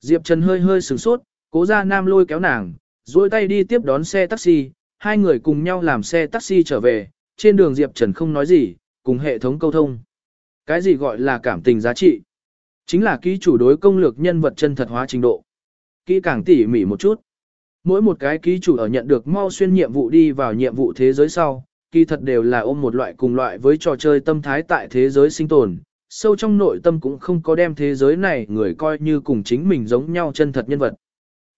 Diệp Trần hơi hơi sửng sốt, cố ra nam lôi kéo nàng, duỗi tay đi tiếp đón xe taxi, hai người cùng nhau làm xe taxi trở về, trên đường Diệp Trần không nói gì, cùng hệ thống câu thông. Cái gì gọi là cảm tình giá trị? Chính là ký chủ đối công lược nhân vật chân thật hóa trình độ. Kỹ càng tỉ mỉ một chút. Mỗi một cái ký chủ ở nhận được mau xuyên nhiệm vụ đi vào nhiệm vụ thế giới sau, kỳ thật đều là ôm một loại cùng loại với trò chơi tâm thái tại thế giới sinh tồn. Sâu trong nội tâm cũng không có đem thế giới này người coi như cùng chính mình giống nhau chân thật nhân vật.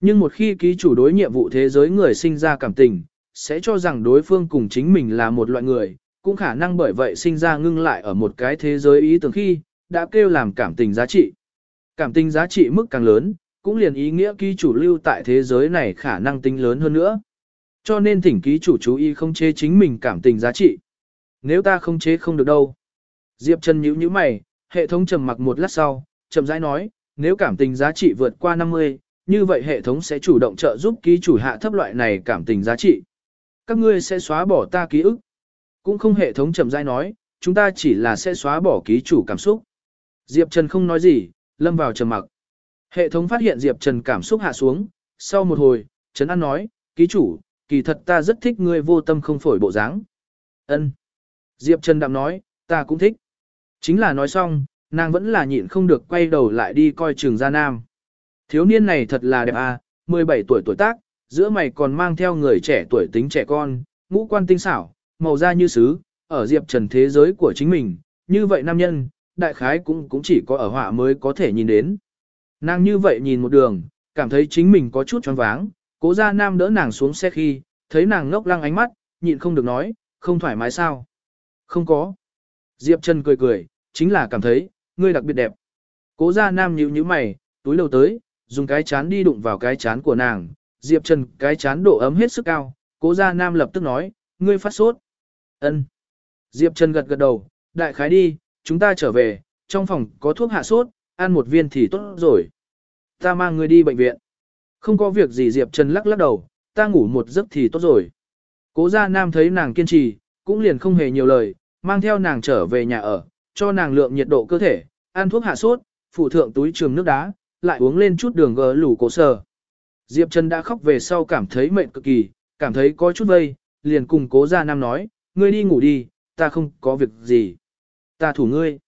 Nhưng một khi ký chủ đối nhiệm vụ thế giới người sinh ra cảm tình, sẽ cho rằng đối phương cùng chính mình là một loại người, cũng khả năng bởi vậy sinh ra ngưng lại ở một cái thế giới ý tưởng khi, đã kêu làm cảm tình giá trị. Cảm tình giá trị mức càng lớn, cũng liền ý nghĩa ký chủ lưu tại thế giới này khả năng tính lớn hơn nữa. Cho nên thỉnh ký chủ chú ý không chế chính mình cảm tình giá trị. Nếu ta không chế không được đâu. Diệp Trần nhíu nhíu mày, hệ thống trầm mặc một lát sau, chậm rãi nói, nếu cảm tình giá trị vượt qua 50, như vậy hệ thống sẽ chủ động trợ giúp ký chủ hạ thấp loại này cảm tình giá trị. Các ngươi sẽ xóa bỏ ta ký ức. Cũng không hệ thống chậm rãi nói, chúng ta chỉ là sẽ xóa bỏ ký chủ cảm xúc. Diệp Trần không nói gì, lâm vào trầm mặc. Hệ thống phát hiện Diệp Trần cảm xúc hạ xuống, sau một hồi, Trấn An nói, ký chủ, kỳ thật ta rất thích ngươi vô tâm không phổi bộ dáng. Ân. Diệp Trần đạm nói, ta cũng thích. Chính là nói xong, nàng vẫn là nhịn không được quay đầu lại đi coi trường gia nam. Thiếu niên này thật là đẹp à, 17 tuổi tuổi tác, giữa mày còn mang theo người trẻ tuổi tính trẻ con, ngũ quan tinh xảo, màu da như sứ, ở Diệp Trần thế giới của chính mình, như vậy nam nhân, đại khái cũng cũng chỉ có ở họa mới có thể nhìn đến. Nàng như vậy nhìn một đường, cảm thấy chính mình có chút choáng váng, cố Gia nam đỡ nàng xuống xe khi, thấy nàng ngốc lăng ánh mắt, nhịn không được nói, không thoải mái sao. Không có. Diệp Trần cười cười, chính là cảm thấy, ngươi đặc biệt đẹp. Cố ra nam nhíu nhíu mày, túi lâu tới, dùng cái chán đi đụng vào cái chán của nàng. Diệp Trần cái chán độ ấm hết sức cao, cố ra nam lập tức nói, ngươi phát sốt. ân Diệp Trần gật gật đầu, đại khái đi, chúng ta trở về, trong phòng có thuốc hạ sốt, ăn một viên thì tốt rồi. Ta mang ngươi đi bệnh viện. Không có việc gì Diệp Trần lắc lắc đầu, ta ngủ một giấc thì tốt rồi. Cố gia nam thấy nàng kiên trì, cũng liền không hề nhiều lời, mang theo nàng trở về nhà ở, cho nàng lượng nhiệt độ cơ thể, ăn thuốc hạ sốt, phụ thượng túi trường nước đá, lại uống lên chút đường gờ lủ cổ sờ. Diệp Trần đã khóc về sau cảm thấy mệt cực kỳ, cảm thấy có chút vây, liền cùng cố gia nam nói, ngươi đi ngủ đi, ta không có việc gì. Ta thủ ngươi.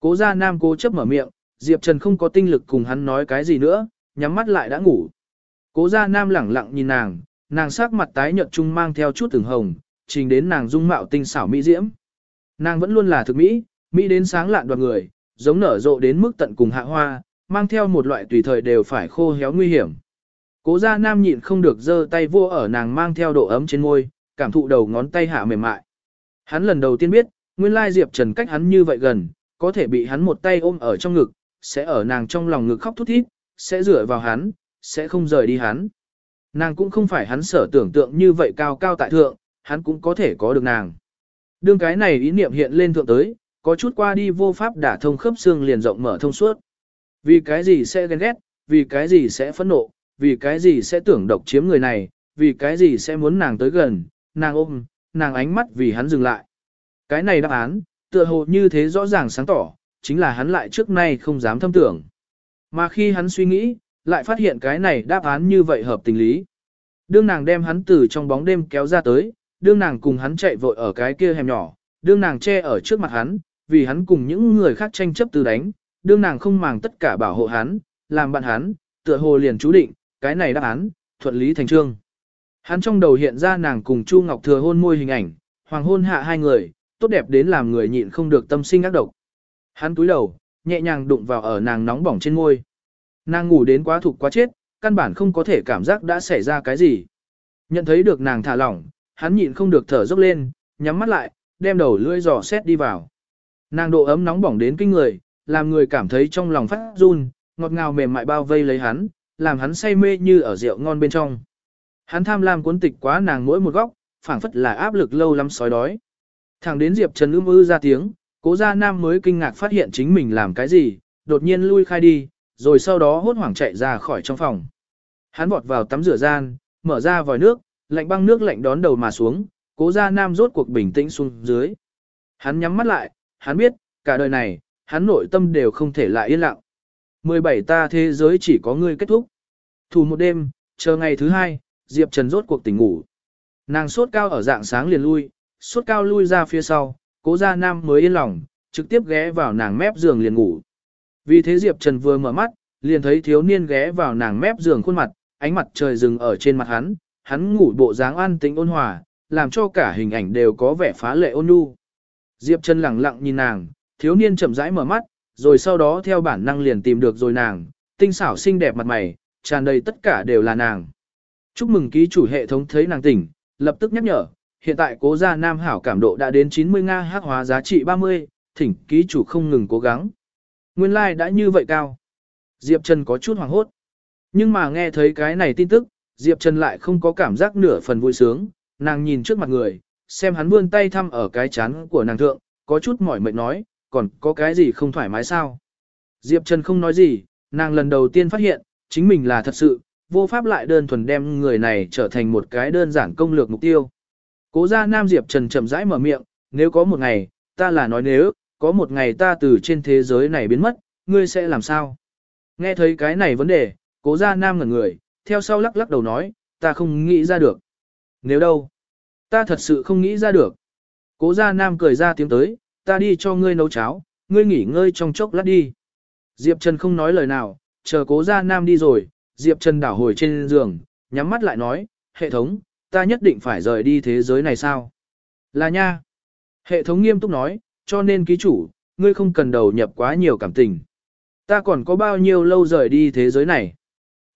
Cố gia nam cố chấp mở miệng, Diệp Trần không có tinh lực cùng hắn nói cái gì nữa, nhắm mắt lại đã ngủ. Cố gia nam lẳng lặng nhìn nàng, nàng sắc mặt tái nhợt trung mang theo chút từng hồng, trình đến nàng dung mạo tinh xảo mỹ diễm. Nàng vẫn luôn là thực mỹ, mỹ đến sáng lạn đoạt người, giống nở rộ đến mức tận cùng hạ hoa, mang theo một loại tùy thời đều phải khô héo nguy hiểm. Cố gia nam nhịn không được giơ tay vua ở nàng mang theo độ ấm trên môi, cảm thụ đầu ngón tay hạ mềm mại. Hắn lần đầu tiên biết, nguyên lai Diệp Trần cách hắn như vậy gần, có thể bị hắn một tay ôm ở trong ngực, sẽ ở nàng trong lòng ngực khóc thút thít, sẽ dựa vào hắn, sẽ không rời đi hắn. Nàng cũng không phải hắn sở tưởng tượng như vậy cao cao tại thượng, hắn cũng có thể có được nàng. Đương cái này ý niệm hiện lên thượng tới, có chút qua đi vô pháp đả thông khớp xương liền rộng mở thông suốt. Vì cái gì sẽ ghen ghét, vì cái gì sẽ phẫn nộ, vì cái gì sẽ tưởng độc chiếm người này, vì cái gì sẽ muốn nàng tới gần, nàng ôm, nàng ánh mắt vì hắn dừng lại. Cái này đáp án, tựa hồ như thế rõ ràng sáng tỏ, chính là hắn lại trước nay không dám thâm tưởng. Mà khi hắn suy nghĩ, lại phát hiện cái này đáp án như vậy hợp tình lý. Đương nàng đem hắn từ trong bóng đêm kéo ra tới, đương nàng cùng hắn chạy vội ở cái kia hẻm nhỏ, đương nàng che ở trước mặt hắn, vì hắn cùng những người khác tranh chấp từ đánh, đương nàng không màng tất cả bảo hộ hắn, làm bạn hắn, tựa hồ liền chú định, cái này đáp án, thuận lý thành trương. Hắn trong đầu hiện ra nàng cùng Chu Ngọc Thừa hôn môi hình ảnh, hoàng hôn hạ hai người, tốt đẹp đến làm người nhịn không được tâm sinh ác độc. Hắn túi đầu, nhẹ nhàng đụng vào ở nàng nóng bỏng trên môi. Nàng ngủ đến quá thục quá chết, căn bản không có thể cảm giác đã xảy ra cái gì. Nhận thấy được nàng thả lỏng, hắn nhịn không được thở dốc lên, nhắm mắt lại, đem đầu lưỡi giò xét đi vào. Nàng độ ấm nóng bỏng đến kinh người, làm người cảm thấy trong lòng phát run, ngọt ngào mềm mại bao vây lấy hắn, làm hắn say mê như ở rượu ngon bên trong. Hắn tham lam cuốn tịch quá nàng mỗi một góc, phảng phất là áp lực lâu lắm sói đói. Thẳng đến Diệp Trần ưm ư ra tiếng, cố gia nam mới kinh ngạc phát hiện chính mình làm cái gì, đột nhiên lui khai đi, rồi sau đó hốt hoảng chạy ra khỏi trong phòng. Hắn vọt vào tắm rửa gian, mở ra vòi nước, lạnh băng nước lạnh đón đầu mà xuống, cố gia nam rốt cuộc bình tĩnh xuống dưới. Hắn nhắm mắt lại, hắn biết, cả đời này, hắn nội tâm đều không thể lại yên lặng. 17 ta thế giới chỉ có ngươi kết thúc. Thủ một đêm, chờ ngày thứ hai, Diệp Trần rốt cuộc tỉnh ngủ. Nàng sốt cao ở dạng sáng liền lui, sốt cao lui ra phía sau, cố gia nam mới yên lòng, trực tiếp ghé vào nàng mép giường liền ngủ. Vì thế Diệp Trần vừa mở mắt, liền thấy thiếu niên ghé vào nàng mép giường khuôn mặt, ánh mặt trời rừng ở trên mặt hắn, hắn ngủ bộ dáng an tĩnh ôn hòa, làm cho cả hình ảnh đều có vẻ phá lệ ôn nhu. Diệp Trần lặng lặng nhìn nàng, thiếu niên chậm rãi mở mắt, rồi sau đó theo bản năng liền tìm được rồi nàng, tinh xảo xinh đẹp mặt mày, tràn đầy tất cả đều là nàng. Chúc mừng ký chủ hệ thống thấy nàng tỉnh, lập tức nhắc nhở, hiện tại cố gia nam hảo cảm độ đã đến 90 Nga hắc hóa giá trị 30, thỉnh ký chủ không ngừng cố gắng. Nguyên lai like đã như vậy cao. Diệp Trần có chút hoảng hốt. Nhưng mà nghe thấy cái này tin tức, Diệp Trần lại không có cảm giác nửa phần vui sướng, nàng nhìn trước mặt người, xem hắn vươn tay thăm ở cái chán của nàng thượng, có chút mỏi mệt nói, còn có cái gì không thoải mái sao? Diệp Trần không nói gì, nàng lần đầu tiên phát hiện, chính mình là thật sự, vô pháp lại đơn thuần đem người này trở thành một cái đơn giản công lược mục tiêu. Cố gia Nam Diệp Trần chậm rãi mở miệng, nếu có một ngày, ta là nói nếu, có một ngày ta từ trên thế giới này biến mất, ngươi sẽ làm sao? Nghe thấy cái này vấn đề, cố gia Nam ngẩn người, theo sau lắc lắc đầu nói, ta không nghĩ ra được. Nếu đâu? Ta thật sự không nghĩ ra được. Cố gia Nam cười ra tiếng tới, ta đi cho ngươi nấu cháo, ngươi nghỉ ngơi trong chốc lát đi. Diệp Trần không nói lời nào, chờ cố gia Nam đi rồi, Diệp Trần đảo hồi trên giường, nhắm mắt lại nói, hệ thống, ta nhất định phải rời đi thế giới này sao? Là nha. Hệ thống nghiêm túc nói, cho nên ký chủ, ngươi không cần đầu nhập quá nhiều cảm tình. Ta còn có bao nhiêu lâu rời đi thế giới này?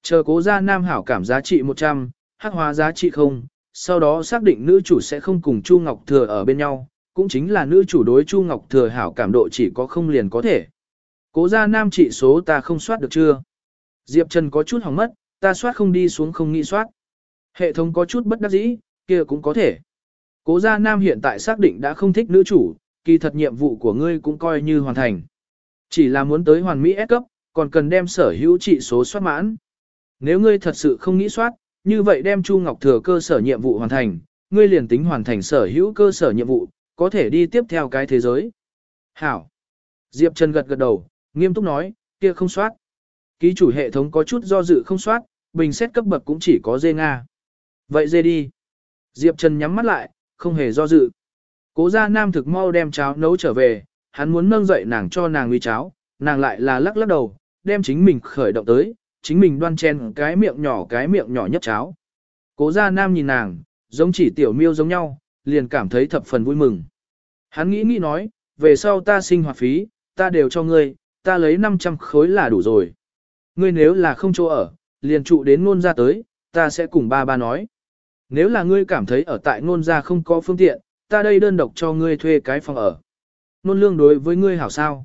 Chờ cố gia nam hảo cảm giá trị 100, hắc hóa giá trị không, sau đó xác định nữ chủ sẽ không cùng Chu Ngọc Thừa ở bên nhau, cũng chính là nữ chủ đối Chu Ngọc Thừa hảo cảm độ chỉ có không liền có thể. Cố gia nam trị số ta không soát được chưa? Diệp Trần có chút hỏng mất, ta soát không đi xuống không nghĩ soát. Hệ thống có chút bất đắc dĩ, kia cũng có thể. Cố gia nam hiện tại xác định đã không thích nữ chủ, kỳ thật nhiệm vụ của ngươi cũng coi như hoàn thành. Chỉ là muốn tới hoàn mỹ S cấp, còn cần đem sở hữu trị số soát mãn. Nếu ngươi thật sự không nghĩ soát, như vậy đem Chu Ngọc Thừa cơ sở nhiệm vụ hoàn thành, ngươi liền tính hoàn thành sở hữu cơ sở nhiệm vụ, có thể đi tiếp theo cái thế giới. Hảo. Diệp Trần gật gật đầu, nghiêm túc nói, kia không soát. Ký chủ hệ thống có chút do dự không soát, bình xét cấp bậc cũng chỉ có dê Nga. Vậy dê đi. Diệp Trần nhắm mắt lại, không hề do dự. Cố gia nam thực mau đem cháo nấu trở về, hắn muốn nâng dậy nàng cho nàng uy cháo, nàng lại là lắc lắc đầu, đem chính mình khởi động tới, chính mình đoan chen cái miệng nhỏ cái miệng nhỏ nhất cháo. Cố gia nam nhìn nàng, giống chỉ tiểu miêu giống nhau, liền cảm thấy thập phần vui mừng. Hắn nghĩ nghĩ nói, về sau ta sinh hoạt phí, ta đều cho ngươi, ta lấy 500 khối là đủ rồi. Ngươi nếu là không chỗ ở, liền trụ đến ngôn ra tới, ta sẽ cùng ba ba nói. Nếu là ngươi cảm thấy ở tại ngôn gia không có phương tiện, ta đây đơn độc cho ngươi thuê cái phòng ở. Nôn lương đối với ngươi hảo sao.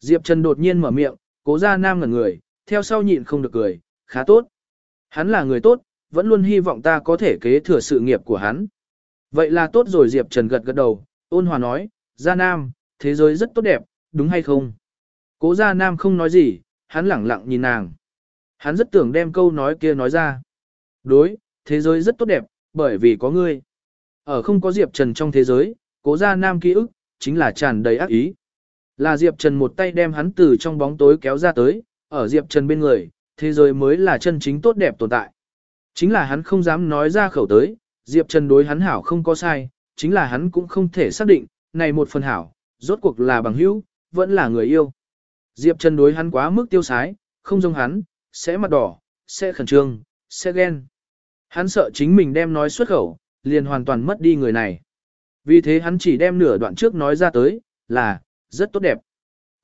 Diệp Trần đột nhiên mở miệng, cố ra nam ngẩn người, theo sau nhịn không được cười, khá tốt. Hắn là người tốt, vẫn luôn hy vọng ta có thể kế thừa sự nghiệp của hắn. Vậy là tốt rồi Diệp Trần gật gật đầu, ôn hòa nói, Gia Nam, thế giới rất tốt đẹp, đúng hay không? Cố Gia Nam không nói gì, hắn lẳng lặng nhìn nàng. Hắn rất tưởng đem câu nói kia nói ra. Đối, thế giới rất tốt đẹp, bởi vì có ngươi. Ở không có Diệp Trần trong thế giới, cố Gia Nam ký ức, chính là tràn đầy ác ý. Là Diệp Trần một tay đem hắn từ trong bóng tối kéo ra tới, ở Diệp Trần bên người, thế giới mới là chân chính tốt đẹp tồn tại. Chính là hắn không dám nói ra khẩu tới, Diệp Trần đối hắn hảo không có sai, chính là hắn cũng không thể xác định, này một phần hảo, rốt cuộc là bằng hữu, vẫn là người yêu. Diệp Trần đối hắn quá mức tiêu sái, không giống hắn, sẽ mặt đỏ, sẽ khẩn trương, sẽ ghen. Hắn sợ chính mình đem nói xuất khẩu, liền hoàn toàn mất đi người này. Vì thế hắn chỉ đem nửa đoạn trước nói ra tới, là, rất tốt đẹp.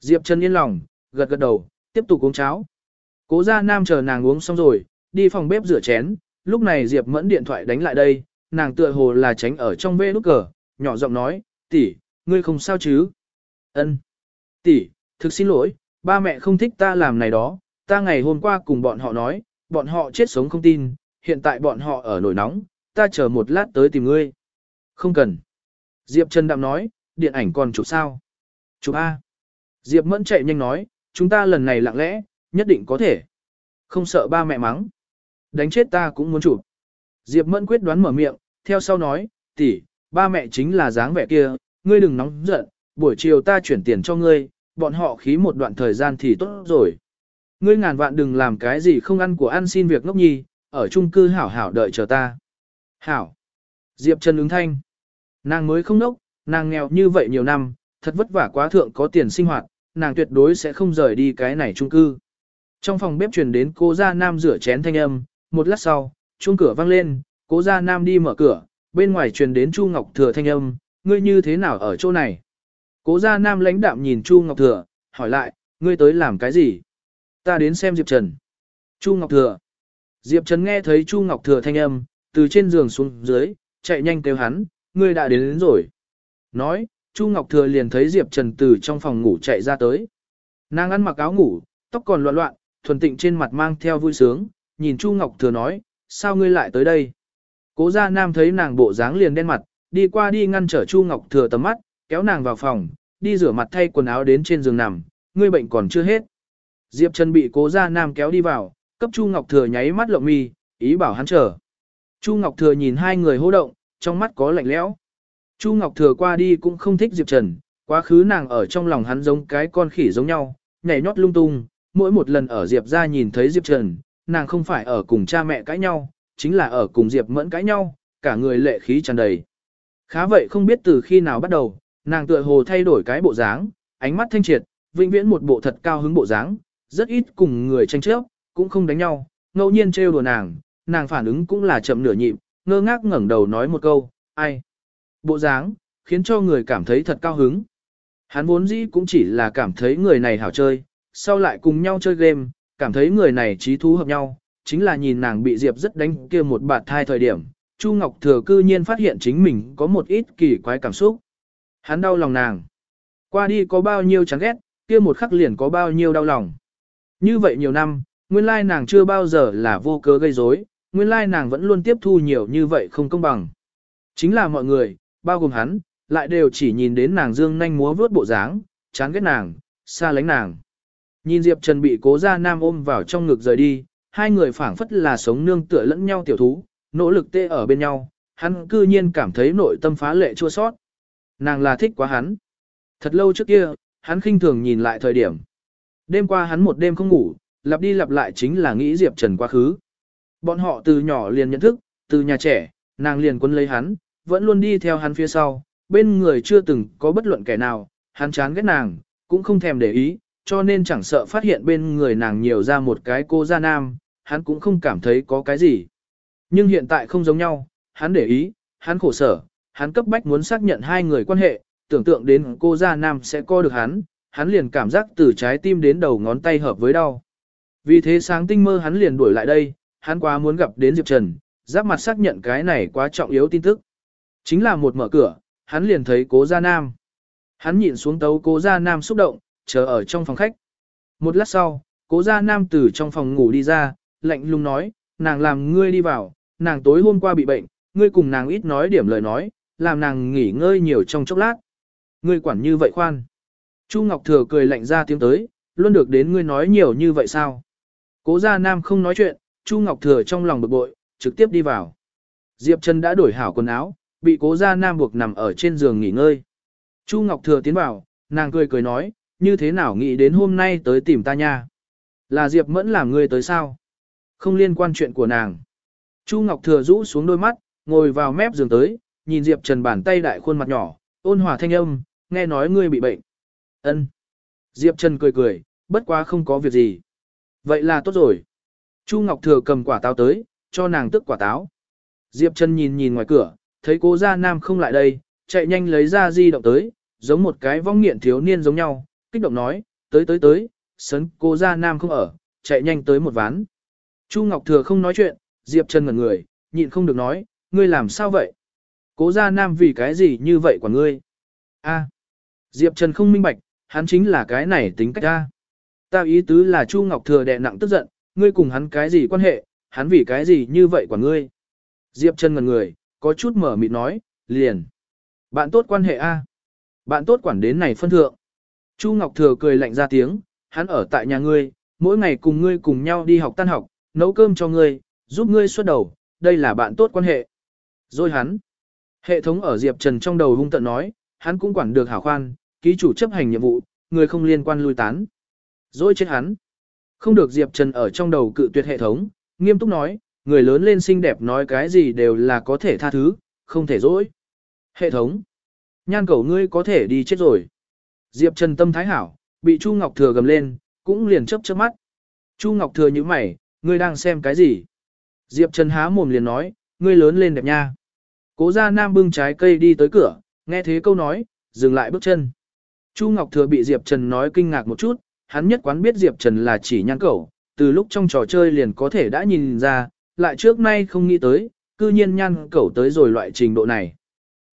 Diệp Trần yên lòng, gật gật đầu, tiếp tục uống cháo. Cố gia nam chờ nàng uống xong rồi, đi phòng bếp rửa chén, lúc này Diệp mẫn điện thoại đánh lại đây, nàng tựa hồ là tránh ở trong vê nút cờ, nhỏ giọng nói, tỷ, ngươi không sao chứ? Ân, tỷ, thực xin lỗi, ba mẹ không thích ta làm này đó, ta ngày hôm qua cùng bọn họ nói, bọn họ chết sống không tin, hiện tại bọn họ ở nổi nóng, ta chờ một lát tới tìm ngươi. Không cần. Diệp Trần Đạm nói, điện ảnh còn chụp sao? Chụp A. Diệp Mẫn chạy nhanh nói, chúng ta lần này lặng lẽ, nhất định có thể. Không sợ ba mẹ mắng. Đánh chết ta cũng muốn chụp. Diệp Mẫn quyết đoán mở miệng, theo sau nói, tỷ, ba mẹ chính là dáng vẻ kia, ngươi đừng nóng giận, buổi chiều ta chuyển tiền cho ngươi, bọn họ khí một đoạn thời gian thì tốt rồi. Ngươi ngàn vạn đừng làm cái gì không ăn của ăn xin việc ngốc nhi, ở chung cư hảo hảo đợi chờ ta. Hảo. Diệp Trần ứng thanh. Nàng mới không nốc, nàng nghèo như vậy nhiều năm, thật vất vả quá thượng có tiền sinh hoạt, nàng tuyệt đối sẽ không rời đi cái này chung cư. Trong phòng bếp truyền đến cô gia nam rửa chén thanh âm, một lát sau, chuông cửa vang lên, cố gia nam đi mở cửa, bên ngoài truyền đến Chu Ngọc Thừa thanh âm, ngươi như thế nào ở chỗ này? Cố gia nam lãnh đạm nhìn Chu Ngọc Thừa, hỏi lại, ngươi tới làm cái gì? Ta đến xem Diệp Trần. Chu Ngọc Thừa. Diệp Trần nghe thấy Chu Ngọc Thừa thanh âm, từ trên giường xuống dưới, chạy nhanh kêu hắn, ngươi đã đến, đến rồi. Nói, Chu Ngọc Thừa liền thấy Diệp Trần từ trong phòng ngủ chạy ra tới. Nàng ăn mặc áo ngủ, tóc còn loạn loạn, thuần tịnh trên mặt mang theo vui sướng, nhìn Chu Ngọc Thừa nói, sao ngươi lại tới đây? Cố gia nam thấy nàng bộ dáng liền đen mặt, đi qua đi ngăn trở Chu Ngọc Thừa tầm mắt, kéo nàng vào phòng, đi rửa mặt thay quần áo đến trên giường nằm, ngươi bệnh còn chưa hết. Diệp Trần bị cố gia nam kéo đi vào, cấp Chu Ngọc Thừa nháy mắt lộng mi, ý bảo hắn chờ. Chu Ngọc Thừa nhìn hai người hô động, trong mắt có lạnh lẽo. Chu Ngọc Thừa qua đi cũng không thích Diệp Trần, quá khứ nàng ở trong lòng hắn giống cái con khỉ giống nhau, nhảy nhót lung tung, mỗi một lần ở Diệp ra nhìn thấy Diệp Trần, nàng không phải ở cùng cha mẹ cãi nhau, chính là ở cùng Diệp Mẫn cãi nhau, cả người lệ khí tràn đầy. Khá vậy không biết từ khi nào bắt đầu, nàng tựa hồ thay đổi cái bộ dáng, ánh mắt thanh triệt, vĩnh viễn một bộ thật cao hứng bộ dáng, rất ít cùng người tranh chấp, cũng không đánh nhau, ngẫu nhiên trêu đùa nàng, nàng phản ứng cũng là chậm nửa nhịp, ngơ ngác ngẩng đầu nói một câu, ai. Bộ dáng, khiến cho người cảm thấy thật cao hứng. Hắn vốn dĩ cũng chỉ là cảm thấy người này hảo chơi, sau lại cùng nhau chơi game, cảm thấy người này trí thú hợp nhau, chính là nhìn nàng bị Diệp rất đánh kia một bạt thai thời điểm, Chu Ngọc Thừa cư nhiên phát hiện chính mình có một ít kỳ quái cảm xúc. Hắn đau lòng nàng. Qua đi có bao nhiêu chán ghét, kia một khắc liền có bao nhiêu đau lòng. Như vậy nhiều năm, nguyên lai nàng chưa bao giờ là vô cớ gây rối, nguyên lai nàng vẫn luôn tiếp thu nhiều như vậy không công bằng. Chính là mọi người, bao gồm hắn, lại đều chỉ nhìn đến nàng dương nhanh múa vướt bộ dáng, chán ghét nàng, xa lánh nàng. Nhìn Diệp Trần bị cố ra nam ôm vào trong ngực rời đi, hai người phảng phất là sống nương tựa lẫn nhau tiểu thú, nỗ lực tê ở bên nhau, hắn cư nhiên cảm thấy nội tâm phá lệ chua sót. Nàng là thích quá hắn. Thật lâu trước kia, hắn khinh thường nhìn lại thời điểm. Đêm qua hắn một đêm không ngủ, lặp đi lặp lại chính là nghĩ Diệp Trần quá khứ. Bọn họ từ nhỏ liền nhận thức, từ nhà trẻ, nàng liền quân lấy hắn, vẫn luôn đi theo hắn phía sau, bên người chưa từng có bất luận kẻ nào, hắn chán ghét nàng, cũng không thèm để ý, cho nên chẳng sợ phát hiện bên người nàng nhiều ra một cái cô gia nam, hắn cũng không cảm thấy có cái gì. Nhưng hiện tại không giống nhau, hắn để ý, hắn khổ sở, hắn cấp bách muốn xác nhận hai người quan hệ, tưởng tượng đến cô gia nam sẽ co được hắn, hắn liền cảm giác từ trái tim đến đầu ngón tay hợp với đau. Vì thế sáng tinh mơ hắn liền đuổi lại đây, hắn quá muốn gặp đến Diệp Trần, giáp mặt xác nhận cái này quá trọng yếu tin tức. Chính là một mở cửa, hắn liền thấy cố gia nam. Hắn nhìn xuống tấu cố gia nam xúc động, chờ ở trong phòng khách. Một lát sau, cố gia nam từ trong phòng ngủ đi ra, lạnh lùng nói, nàng làm ngươi đi vào, nàng tối hôm qua bị bệnh, ngươi cùng nàng ít nói điểm lời nói, làm nàng nghỉ ngơi nhiều trong chốc lát. Ngươi quản như vậy khoan. Chu Ngọc Thừa cười lạnh ra tiếng tới, luôn được đến ngươi nói nhiều như vậy sao? Cố gia nam không nói chuyện, Chu Ngọc Thừa trong lòng bực bội, trực tiếp đi vào. Diệp Trần đã đổi hảo quần áo, bị cố gia nam buộc nằm ở trên giường nghỉ ngơi. Chu Ngọc Thừa tiến vào, nàng cười cười nói, như thế nào nghĩ đến hôm nay tới tìm ta nha? Là Diệp Mẫn làm ngươi tới sao? Không liên quan chuyện của nàng. Chu Ngọc Thừa rũ xuống đôi mắt, ngồi vào mép giường tới, nhìn Diệp Trần bàn tay đại khuôn mặt nhỏ, ôn hòa thanh âm, nghe nói ngươi bị bệnh. Ân. Diệp Trần cười cười, bất quá không có việc gì. Vậy là tốt rồi. Chu Ngọc Thừa cầm quả táo tới, cho nàng tức quả táo. Diệp Trần nhìn nhìn ngoài cửa, thấy cố gia nam không lại đây, chạy nhanh lấy ra di động tới, giống một cái vong nghiện thiếu niên giống nhau, kích động nói, tới tới tới, sấn cố gia nam không ở, chạy nhanh tới một ván. Chu Ngọc Thừa không nói chuyện, Diệp Trần ngẩn người, nhịn không được nói, ngươi làm sao vậy? Cố gia nam vì cái gì như vậy của ngươi? A. Diệp Trần không minh bạch, hắn chính là cái này tính cách A. Ta ý tứ là Chu Ngọc Thừa đè nặng tức giận, ngươi cùng hắn cái gì quan hệ, hắn vì cái gì như vậy của ngươi? Diệp Trần ngẩn người, có chút mở mịt nói, liền. Bạn tốt quan hệ A. Bạn tốt quản đến này phân thượng. Chu Ngọc Thừa cười lạnh ra tiếng, hắn ở tại nhà ngươi, mỗi ngày cùng ngươi cùng nhau đi học tan học, nấu cơm cho ngươi, giúp ngươi xuất đầu, đây là bạn tốt quan hệ. Rồi hắn. Hệ thống ở Diệp Trần trong đầu hung tận nói, hắn cũng quản được hảo khoan, ký chủ chấp hành nhiệm vụ, người không liên quan lui tán. Rồi chết hắn. Không được Diệp Trần ở trong đầu cự tuyệt hệ thống, nghiêm túc nói, người lớn lên xinh đẹp nói cái gì đều là có thể tha thứ, không thể dỗi. Hệ thống. Nhan cầu ngươi có thể đi chết rồi. Diệp Trần tâm thái hảo, bị Chu Ngọc Thừa gầm lên, cũng liền chớp chớp mắt. Chu Ngọc Thừa như mày, ngươi đang xem cái gì? Diệp Trần há mồm liền nói, ngươi lớn lên đẹp nha. Cố gia nam bưng trái cây đi tới cửa, nghe thế câu nói, dừng lại bước chân. Chu Ngọc Thừa bị Diệp Trần nói kinh ngạc một chút, hắn nhất quán biết Diệp Trần là chỉ nhan cẩu, từ lúc trong trò chơi liền có thể đã nhìn ra, lại trước nay không nghĩ tới, cư nhiên nhan cẩu tới rồi loại trình độ này.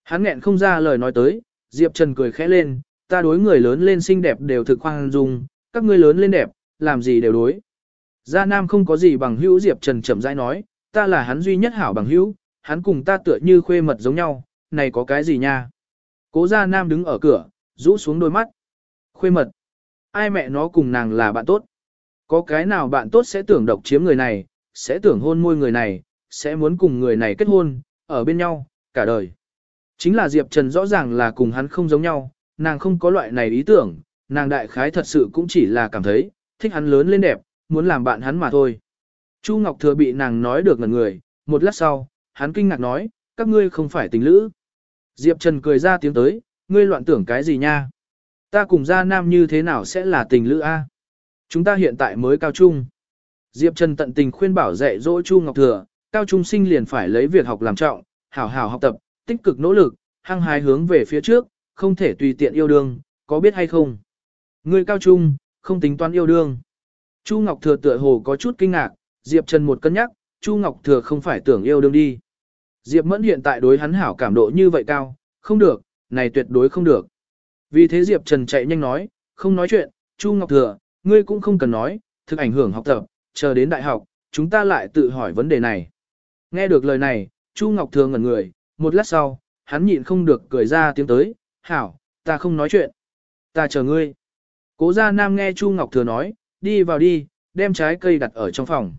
Hắn nghẹn không ra lời nói tới, Diệp Trần cười khẽ lên, ta đối người lớn lên xinh đẹp đều thực khoan dung, các ngươi lớn lên đẹp, làm gì đều đối. Gia Nam không có gì bằng hữu Diệp Trần chậm rãi nói, ta là hắn duy nhất hảo bằng hữu, hắn cùng ta tựa như khuê mật giống nhau, này có cái gì nha. Cố Gia Nam đứng ở cửa, rũ xuống đôi mắt. Khuê mật. Ai mẹ nó cùng nàng là bạn tốt. Có cái nào bạn tốt sẽ tưởng độc chiếm người này, sẽ tưởng hôn môi người này, sẽ muốn cùng người này kết hôn, ở bên nhau, cả đời. Chính là Diệp Trần rõ ràng là cùng hắn không giống nhau, nàng không có loại này ý tưởng, nàng đại khái thật sự cũng chỉ là cảm thấy, thích hắn lớn lên đẹp, muốn làm bạn hắn mà thôi. Chu Ngọc Thừa bị nàng nói được ngần người, một lát sau, hắn kinh ngạc nói, các ngươi không phải tình lữ. Diệp Trần cười ra tiếng tới, ngươi loạn tưởng cái gì nha? Ta cùng gia nam như thế nào sẽ là tình lữ A? Chúng ta hiện tại mới cao trung. Diệp Trần tận tình khuyên bảo dạy dỗ Chu Ngọc Thừa, cao trung sinh liền phải lấy việc học làm trọng, hảo hảo học tập, tích cực nỗ lực, hăng hái hướng về phía trước, không thể tùy tiện yêu đương, có biết hay không? Ngươi cao trung, không tính toán yêu đương. Chu Ngọc Thừa tựa hồ có chút kinh ngạc, Diệp Trần một cân nhắc, Chu Ngọc Thừa không phải tưởng yêu đương đi. Diệp Mẫn hiện tại đối hắn hảo cảm độ như vậy cao, không được, này tuyệt đối không được. Vì thế Diệp Trần chạy nhanh nói, không nói chuyện, Chu Ngọc Thừa, ngươi cũng không cần nói, thực ảnh hưởng học tập, chờ đến đại học, chúng ta lại tự hỏi vấn đề này. Nghe được lời này, Chu Ngọc Thừa ngẩn người, một lát sau, hắn nhịn không được cười ra tiếng tới, hảo, ta không nói chuyện. Ta chờ ngươi. Cố gia nam nghe Chu Ngọc Thừa nói, đi vào đi, đem trái cây đặt ở trong phòng.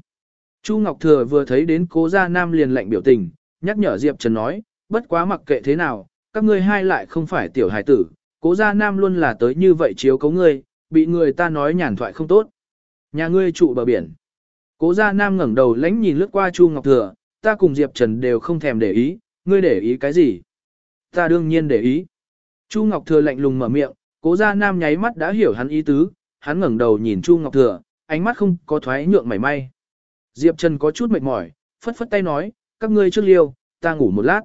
Chu Ngọc Thừa vừa thấy đến cố gia nam liền lạnh biểu tình, nhắc nhở Diệp Trần nói, bất quá mặc kệ thế nào, các ngươi hai lại không phải tiểu hài tử, cố gia nam luôn là tới như vậy chiếu cấu ngươi, bị người ta nói nhàn thoại không tốt. Nhà ngươi trụ bờ biển. Cố gia nam ngẩng đầu lánh nhìn lướt qua Chu Ngọc Thừa, ta cùng Diệp Trần đều không thèm để ý, ngươi để ý cái gì? Ta đương nhiên để ý. Chu Ngọc Thừa lạnh lùng mở miệng, cố gia nam nháy mắt đã hiểu hắn ý tứ, hắn ngẩng đầu nhìn Chu Ngọc Thừa, ánh mắt không có thoái nhượng mảy may. Diệp Trần có chút mệt mỏi, phất phất tay nói, các ngươi trước liêu, ta ngủ một lát.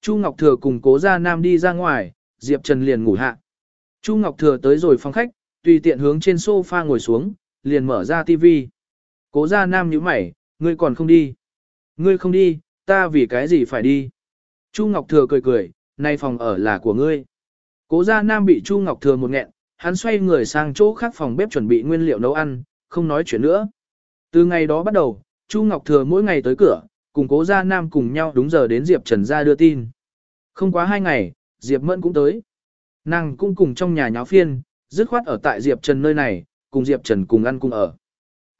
Chu Ngọc Thừa cùng cố gia nam đi ra ngoài, Diệp Trần liền ngủ hạ. Chu Ngọc Thừa tới rồi phòng khách, tùy tiện hướng trên sofa ngồi xuống, liền mở ra tivi. Cố gia nam nhíu mày, ngươi còn không đi. Ngươi không đi, ta vì cái gì phải đi. Chu Ngọc Thừa cười cười, nay phòng ở là của ngươi. Cố gia nam bị Chu Ngọc Thừa một nghẹn, hắn xoay người sang chỗ khác phòng bếp chuẩn bị nguyên liệu nấu ăn, không nói chuyện nữa. Từ ngày đó bắt đầu, Chu Ngọc Thừa mỗi ngày tới cửa, cùng cố gia nam cùng nhau đúng giờ đến Diệp Trần ra đưa tin. Không quá hai ngày, Diệp Mẫn cũng tới. Nàng cũng cùng trong nhà nháo phiên, dứt khoát ở tại Diệp Trần nơi này, cùng Diệp Trần cùng ăn cùng ở.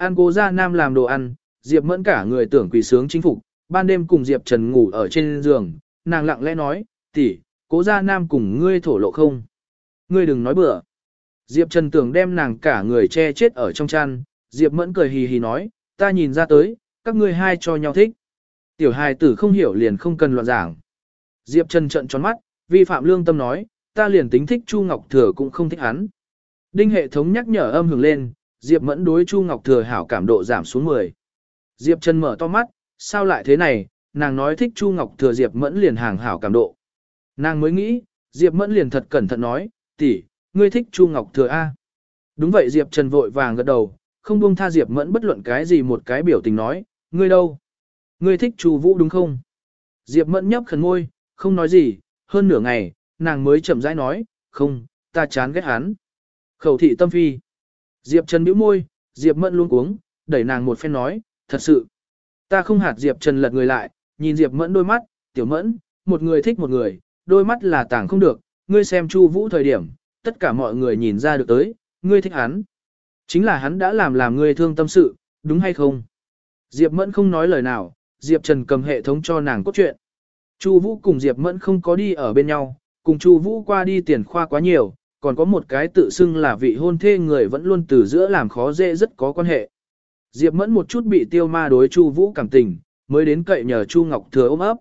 An cố gia nam làm đồ ăn, Diệp Mẫn cả người tưởng quỳ sướng chính phục, ban đêm cùng Diệp Trần ngủ ở trên giường, nàng lặng lẽ nói, tỷ, cố gia nam cùng ngươi thổ lộ không. Ngươi đừng nói bừa. Diệp Trần tưởng đem nàng cả người che chết ở trong chăn, Diệp Mẫn cười hì hì nói, ta nhìn ra tới, các ngươi hai cho nhau thích. Tiểu hài tử không hiểu liền không cần loạn giảng. Diệp Trần trợn tròn mắt, vi phạm lương tâm nói, ta liền tính thích Chu Ngọc Thừa cũng không thích hắn. Đinh hệ thống nhắc nhở âm hưởng lên, Diệp Mẫn đối Chu Ngọc Thừa hảo cảm độ giảm xuống 10. Diệp Trần mở to mắt, sao lại thế này, nàng nói thích Chu Ngọc Thừa Diệp Mẫn liền hàng hảo cảm độ. Nàng mới nghĩ, Diệp Mẫn liền thật cẩn thận nói, tỷ, ngươi thích Chu Ngọc Thừa A. Đúng vậy Diệp Trần vội vàng gật đầu, không buông tha Diệp Mẫn bất luận cái gì một cái biểu tình nói, ngươi đâu? Ngươi thích Chu Vũ đúng không? Diệp Mẫn nhấp khẩn ngôi, không nói gì, hơn nửa ngày, nàng mới chậm rãi nói, không, ta chán ghét hắn. Khẩu thị tâm phi. Diệp Trần bĩu môi, Diệp Mẫn luôn cuống, đẩy nàng một phen nói, thật sự. Ta không hạt Diệp Trần lật người lại, nhìn Diệp Mẫn đôi mắt, tiểu mẫn, một người thích một người, đôi mắt là tảng không được, ngươi xem Chu Vũ thời điểm, tất cả mọi người nhìn ra được tới, ngươi thích hắn. Chính là hắn đã làm làm ngươi thương tâm sự, đúng hay không? Diệp Mẫn không nói lời nào, Diệp Trần cầm hệ thống cho nàng cốt truyện. Chu Vũ cùng Diệp Mẫn không có đi ở bên nhau, cùng Chu Vũ qua đi tiền khoa quá nhiều, còn có một cái tự xưng là vị hôn thê người vẫn luôn từ giữa làm khó dễ rất có quan hệ. Diệp Mẫn một chút bị tiêu ma đối Chu Vũ cảm tình, mới đến cậy nhờ Chu Ngọc Thừa ôm ấp.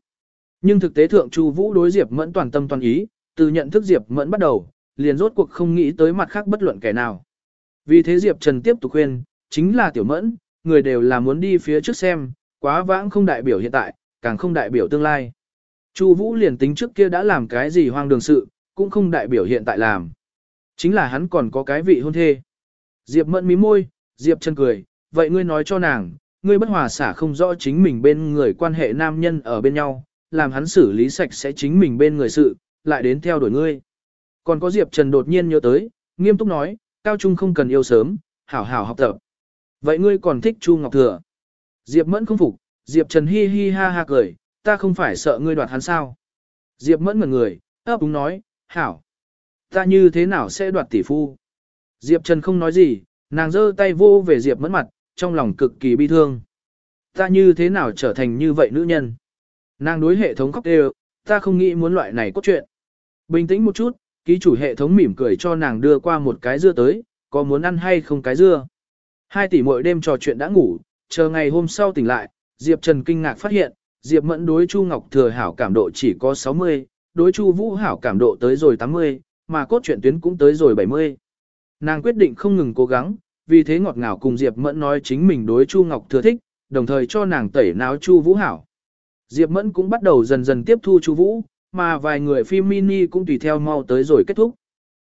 Nhưng thực tế thượng Chu Vũ đối Diệp Mẫn toàn tâm toàn ý, từ nhận thức Diệp Mẫn bắt đầu, liền rốt cuộc không nghĩ tới mặt khác bất luận kẻ nào. Vì thế Diệp Trần tiếp tục khuyên, chính là Tiểu Mẫn, người đều là muốn đi phía trước xem, quá vãng không đại biểu hiện tại, càng không đại biểu tương lai. Chu Vũ liền tính trước kia đã làm cái gì hoang đường sự, cũng không đại biểu hiện tại làm. Chính là hắn còn có cái vị hôn thê. Diệp Mẫn mím môi, Diệp Trần cười, vậy ngươi nói cho nàng, ngươi bất hòa xả không rõ chính mình bên người quan hệ nam nhân ở bên nhau, làm hắn xử lý sạch sẽ chính mình bên người sự, lại đến theo đuổi ngươi. Còn có Diệp Trần đột nhiên nhớ tới, nghiêm túc nói, cao trung không cần yêu sớm, hảo hảo học tập. Vậy ngươi còn thích Chu Ngọc Thừa? Diệp Mẫn không phục, Diệp Trần hi hi ha ha cười, ta không phải sợ ngươi đoạt hắn sao? Diệp Mẫn ngẩn người, ấp úng nói, hảo. Ta như thế nào sẽ đoạt tỷ phu? Diệp Trần không nói gì, nàng giơ tay vô về Diệp Mẫn mặt, trong lòng cực kỳ bi thương. Ta như thế nào trở thành như vậy nữ nhân? Nàng đối hệ thống khóc đều, ta không nghĩ muốn loại này cốt truyện. Bình tĩnh một chút, ký chủ hệ thống mỉm cười cho nàng đưa qua một cái dưa tới, có muốn ăn hay không cái dưa. Hai tỷ mỗi đêm trò chuyện đã ngủ, chờ ngày hôm sau tỉnh lại, Diệp Trần kinh ngạc phát hiện, Diệp Mẫn đối Chu Ngọc Thừa hảo cảm độ chỉ có 60, đối Chu Vũ hảo cảm độ tới rồi 80, mà cốt truyện tuyến cũng tới rồi 70. Nàng quyết định không ngừng cố gắng, vì thế ngọt ngào cùng Diệp Mẫn nói chính mình đối Chu Ngọc Thừa thích, đồng thời cho nàng tẩy não Chu Vũ hảo. Diệp Mẫn cũng bắt đầu dần dần tiếp thu Chu Vũ, mà vài người phim mini cũng tùy theo mau tới rồi kết thúc.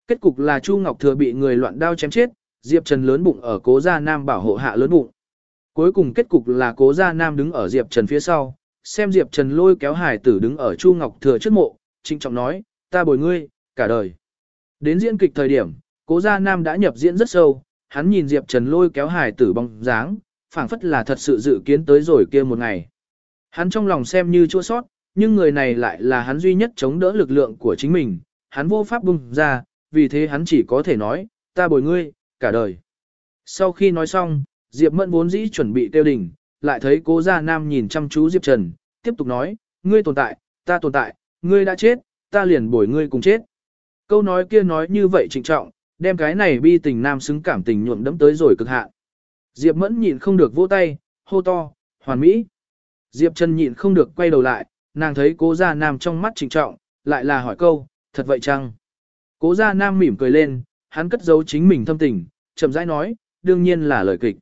Kết cục là Chu Ngọc Thừa bị người loạn đao chém chết, Diệp Trần lớn bụng ở Cố Gia Nam bảo hộ hạ lớn bụng. Cuối cùng kết cục là Cố Gia Nam đứng ở Diệp Trần phía sau, xem Diệp Trần lôi kéo hải tử đứng ở Chu Ngọc Thừa trước mộ, trinh trọng nói, ta bồi ngươi, cả đời. Đến diễn kịch thời điểm, Cố Gia Nam đã nhập diễn rất sâu, hắn nhìn Diệp Trần lôi kéo hải tử bóng dáng, phảng phất là thật sự dự kiến tới rồi kia một ngày. Hắn trong lòng xem như chua sót, nhưng người này lại là hắn duy nhất chống đỡ lực lượng của chính mình, hắn vô pháp bung ra, vì thế hắn chỉ có thể nói, ta bồi ngươi, cả đời. Sau khi nói xong, Diệp Mẫn vốn dĩ chuẩn bị tiêu đỉnh, lại thấy cố gia nam nhìn chăm chú Diệp Trần, tiếp tục nói, ngươi tồn tại, ta tồn tại, ngươi đã chết, ta liền bồi ngươi cùng chết. Câu nói kia nói như vậy trịnh trọng, đem cái này bi tình nam xứng cảm tình nhuộm đẫm tới rồi cực hạn. Diệp Mẫn nhịn không được vỗ tay, hô to, hoàn mỹ. Diệp Trần nhịn không được quay đầu lại, nàng thấy cố gia nam trong mắt trịnh trọng, lại là hỏi câu, thật vậy chăng? Cố gia nam mỉm cười lên, hắn cất giấu chính mình thâm tình, chậm rãi nói, đương nhiên là lời kịch.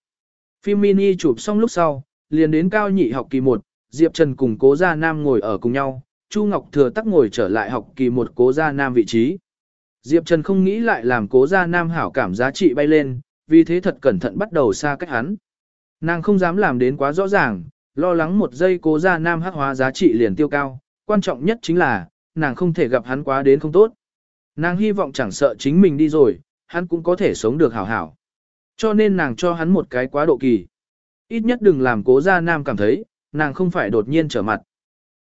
Phim mini chụp xong lúc sau, liền đến cao nhị học kỳ 1, Diệp Trần cùng cố gia nam ngồi ở cùng nhau, Chu Ngọc Thừa tắc ngồi trở lại học kỳ 1 cố gia nam vị trí. Diệp Trần không nghĩ lại làm cố gia nam hảo cảm giá trị bay lên, vì thế thật cẩn thận bắt đầu xa cách hắn. Nàng không dám làm đến quá rõ ràng, Lo lắng một giây cố gia nam hắc hóa giá trị liền tiêu cao, quan trọng nhất chính là, nàng không thể gặp hắn quá đến không tốt. Nàng hy vọng chẳng sợ chính mình đi rồi, hắn cũng có thể sống được hảo hảo. Cho nên nàng cho hắn một cái quá độ kỳ. Ít nhất đừng làm cố gia nam cảm thấy, nàng không phải đột nhiên trở mặt.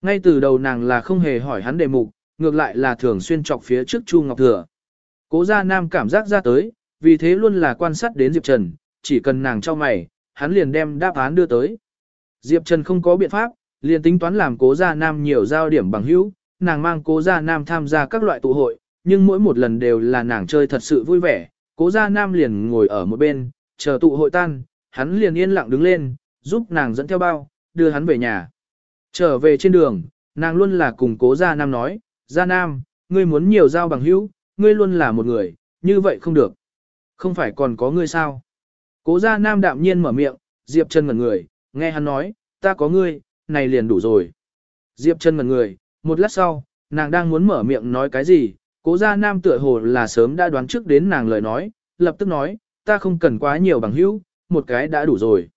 Ngay từ đầu nàng là không hề hỏi hắn đề mục, ngược lại là thường xuyên chọc phía trước Chu Ngọc Thừa. Cố gia nam cảm giác ra tới, vì thế luôn là quan sát đến Diệp Trần, chỉ cần nàng cho mày, hắn liền đem đáp án đưa tới. Diệp Trần không có biện pháp, liền tính toán làm cố gia nam nhiều giao điểm bằng hữu, nàng mang cố gia nam tham gia các loại tụ hội, nhưng mỗi một lần đều là nàng chơi thật sự vui vẻ, cố gia nam liền ngồi ở một bên, chờ tụ hội tan, hắn liền yên lặng đứng lên, giúp nàng dẫn theo bao, đưa hắn về nhà. Trở về trên đường, nàng luôn là cùng cố gia nam nói, gia nam, ngươi muốn nhiều giao bằng hữu, ngươi luôn là một người, như vậy không được. Không phải còn có ngươi sao? Cố gia nam đạm nhiên mở miệng, Diệp Trần ngẩn người, nghe hắn nói, ta có ngươi, này liền đủ rồi. Diệp Trần ngẩn người, một lát sau, nàng đang muốn mở miệng nói cái gì, cố gia nam tựa hồ là sớm đã đoán trước đến nàng lời nói, lập tức nói, ta không cần quá nhiều bằng hữu, một cái đã đủ rồi.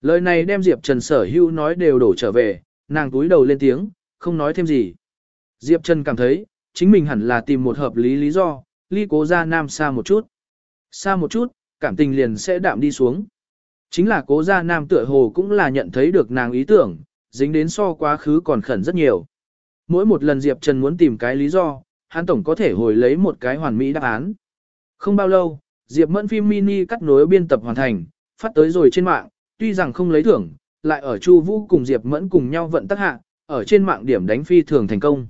Lời này đem Diệp Trần sở hữu nói đều đổ trở về, nàng túi đầu lên tiếng, không nói thêm gì. Diệp Trần cảm thấy, chính mình hẳn là tìm một hợp lý lý do, ly cố gia nam xa một chút. Xa một chút, cảm tình liền sẽ đạm đi xuống. Chính là cố gia nam tựa hồ cũng là nhận thấy được nàng ý tưởng, dính đến so quá khứ còn khẩn rất nhiều. Mỗi một lần Diệp Trần muốn tìm cái lý do, hắn tổng có thể hồi lấy một cái hoàn mỹ đáp án. Không bao lâu, Diệp Mẫn phim mini cắt nối biên tập hoàn thành, phát tới rồi trên mạng, tuy rằng không lấy thưởng, lại ở Chu Vũ cùng Diệp Mẫn cùng nhau vận tác hạ, ở trên mạng điểm đánh phi thường thành công.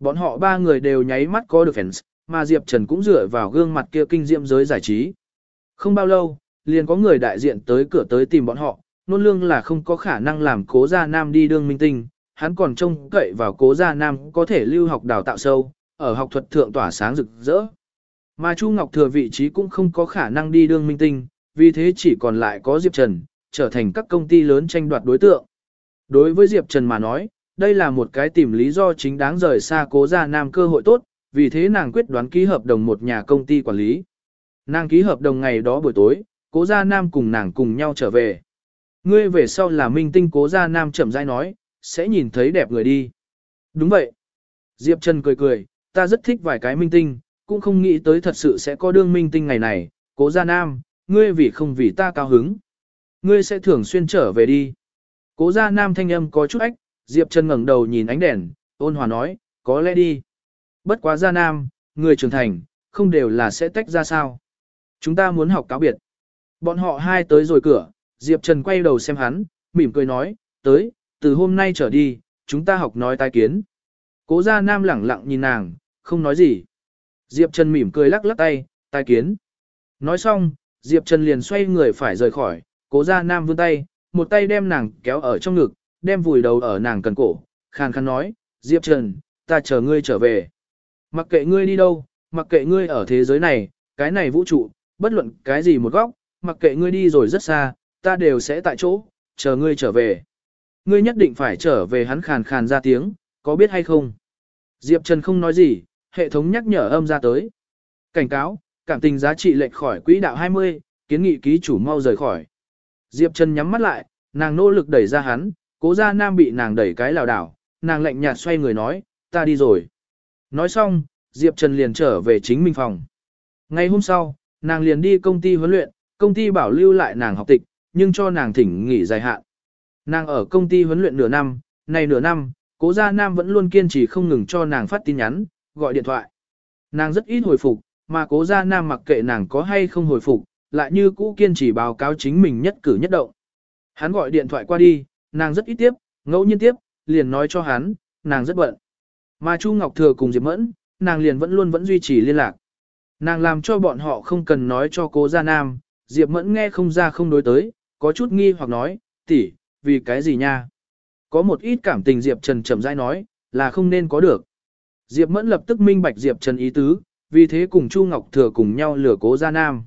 Bọn họ ba người đều nháy mắt có được fans, mà Diệp Trần cũng dựa vào gương mặt kia kinh diệm giới giải trí. Không bao lâu, liền có người đại diện tới cửa tới tìm bọn họ, nôn lương là không có khả năng làm cố gia nam đi đương minh tinh, hắn còn trông cậy vào cố gia nam có thể lưu học đào tạo sâu, ở học thuật thượng tỏa sáng rực rỡ. Mà Chu Ngọc Thừa vị trí cũng không có khả năng đi đương minh tinh, vì thế chỉ còn lại có Diệp Trần, trở thành các công ty lớn tranh đoạt đối tượng. Đối với Diệp Trần mà nói, đây là một cái tìm lý do chính đáng rời xa cố gia nam cơ hội tốt, vì thế nàng quyết đoán ký hợp đồng một nhà công ty quản lý. Nàng ký hợp đồng ngày đó buổi tối, cố gia nam cùng nàng cùng nhau trở về. Ngươi về sau là minh tinh cố gia nam chậm rãi nói, sẽ nhìn thấy đẹp người đi. Đúng vậy. Diệp Trần cười cười, ta rất thích vài cái minh tinh, cũng không nghĩ tới thật sự sẽ có đương minh tinh ngày này, cố gia nam, ngươi vì không vì ta cao hứng. Ngươi sẽ thường xuyên trở về đi. Cố gia nam thanh âm có chút ách, Diệp Trần ngẩng đầu nhìn ánh đèn, ôn hòa nói, có lẽ đi. Bất quá gia nam, người trưởng thành, không đều là sẽ tách ra sao. Chúng ta muốn học cáo biệt. Bọn họ hai tới rồi cửa, Diệp Trần quay đầu xem hắn, mỉm cười nói, tới, từ hôm nay trở đi, chúng ta học nói tai kiến. Cố gia nam lẳng lặng nhìn nàng, không nói gì. Diệp Trần mỉm cười lắc lắc tay, tai kiến. Nói xong, Diệp Trần liền xoay người phải rời khỏi, cố gia nam vươn tay, một tay đem nàng kéo ở trong ngực, đem vùi đầu ở nàng cần cổ, khàn khàn nói, Diệp Trần, ta chờ ngươi trở về. Mặc kệ ngươi đi đâu, mặc kệ ngươi ở thế giới này, cái này vũ trụ, bất luận cái gì một góc, mặc kệ ngươi đi rồi rất xa, ta đều sẽ tại chỗ, chờ ngươi trở về. Ngươi nhất định phải trở về hắn khàn khàn ra tiếng, có biết hay không? Diệp Trần không nói gì, hệ thống nhắc nhở âm ra tới. Cảnh cáo, cảm tình giá trị lệch khỏi quỹ đạo 20, kiến nghị ký chủ mau rời khỏi. Diệp Trần nhắm mắt lại, nàng nỗ lực đẩy ra hắn, cố Gia nam bị nàng đẩy cái lảo đảo, nàng lạnh nhạt xoay người nói, ta đi rồi. Nói xong, Diệp Trần liền trở về chính mình phòng. Ngày hôm sau, nàng liền đi công ty huấn luyện, công ty bảo lưu lại nàng học tịch, nhưng cho nàng thỉnh nghỉ dài hạn. Nàng ở công ty huấn luyện nửa năm, này nửa năm, cố gia nam vẫn luôn kiên trì không ngừng cho nàng phát tin nhắn, gọi điện thoại. Nàng rất ít hồi phục, mà cố gia nam mặc kệ nàng có hay không hồi phục, lại như cũ kiên trì báo cáo chính mình nhất cử nhất động. Hắn gọi điện thoại qua đi, nàng rất ít tiếp, ngẫu nhiên tiếp, liền nói cho hắn, nàng rất bận. Mà Chu Ngọc Thừa cùng Diệp Mẫn, nàng liền vẫn luôn vẫn duy trì liên lạc. Nàng làm cho bọn họ không cần nói cho cố gia nam, Diệp Mẫn nghe không ra không đối tới, có chút nghi hoặc nói, tỷ, vì cái gì nha? Có một ít cảm tình Diệp Trần chậm rãi nói, là không nên có được. Diệp Mẫn lập tức minh bạch Diệp Trần ý tứ, vì thế cùng Chu Ngọc Thừa cùng nhau lửa cố gia nam.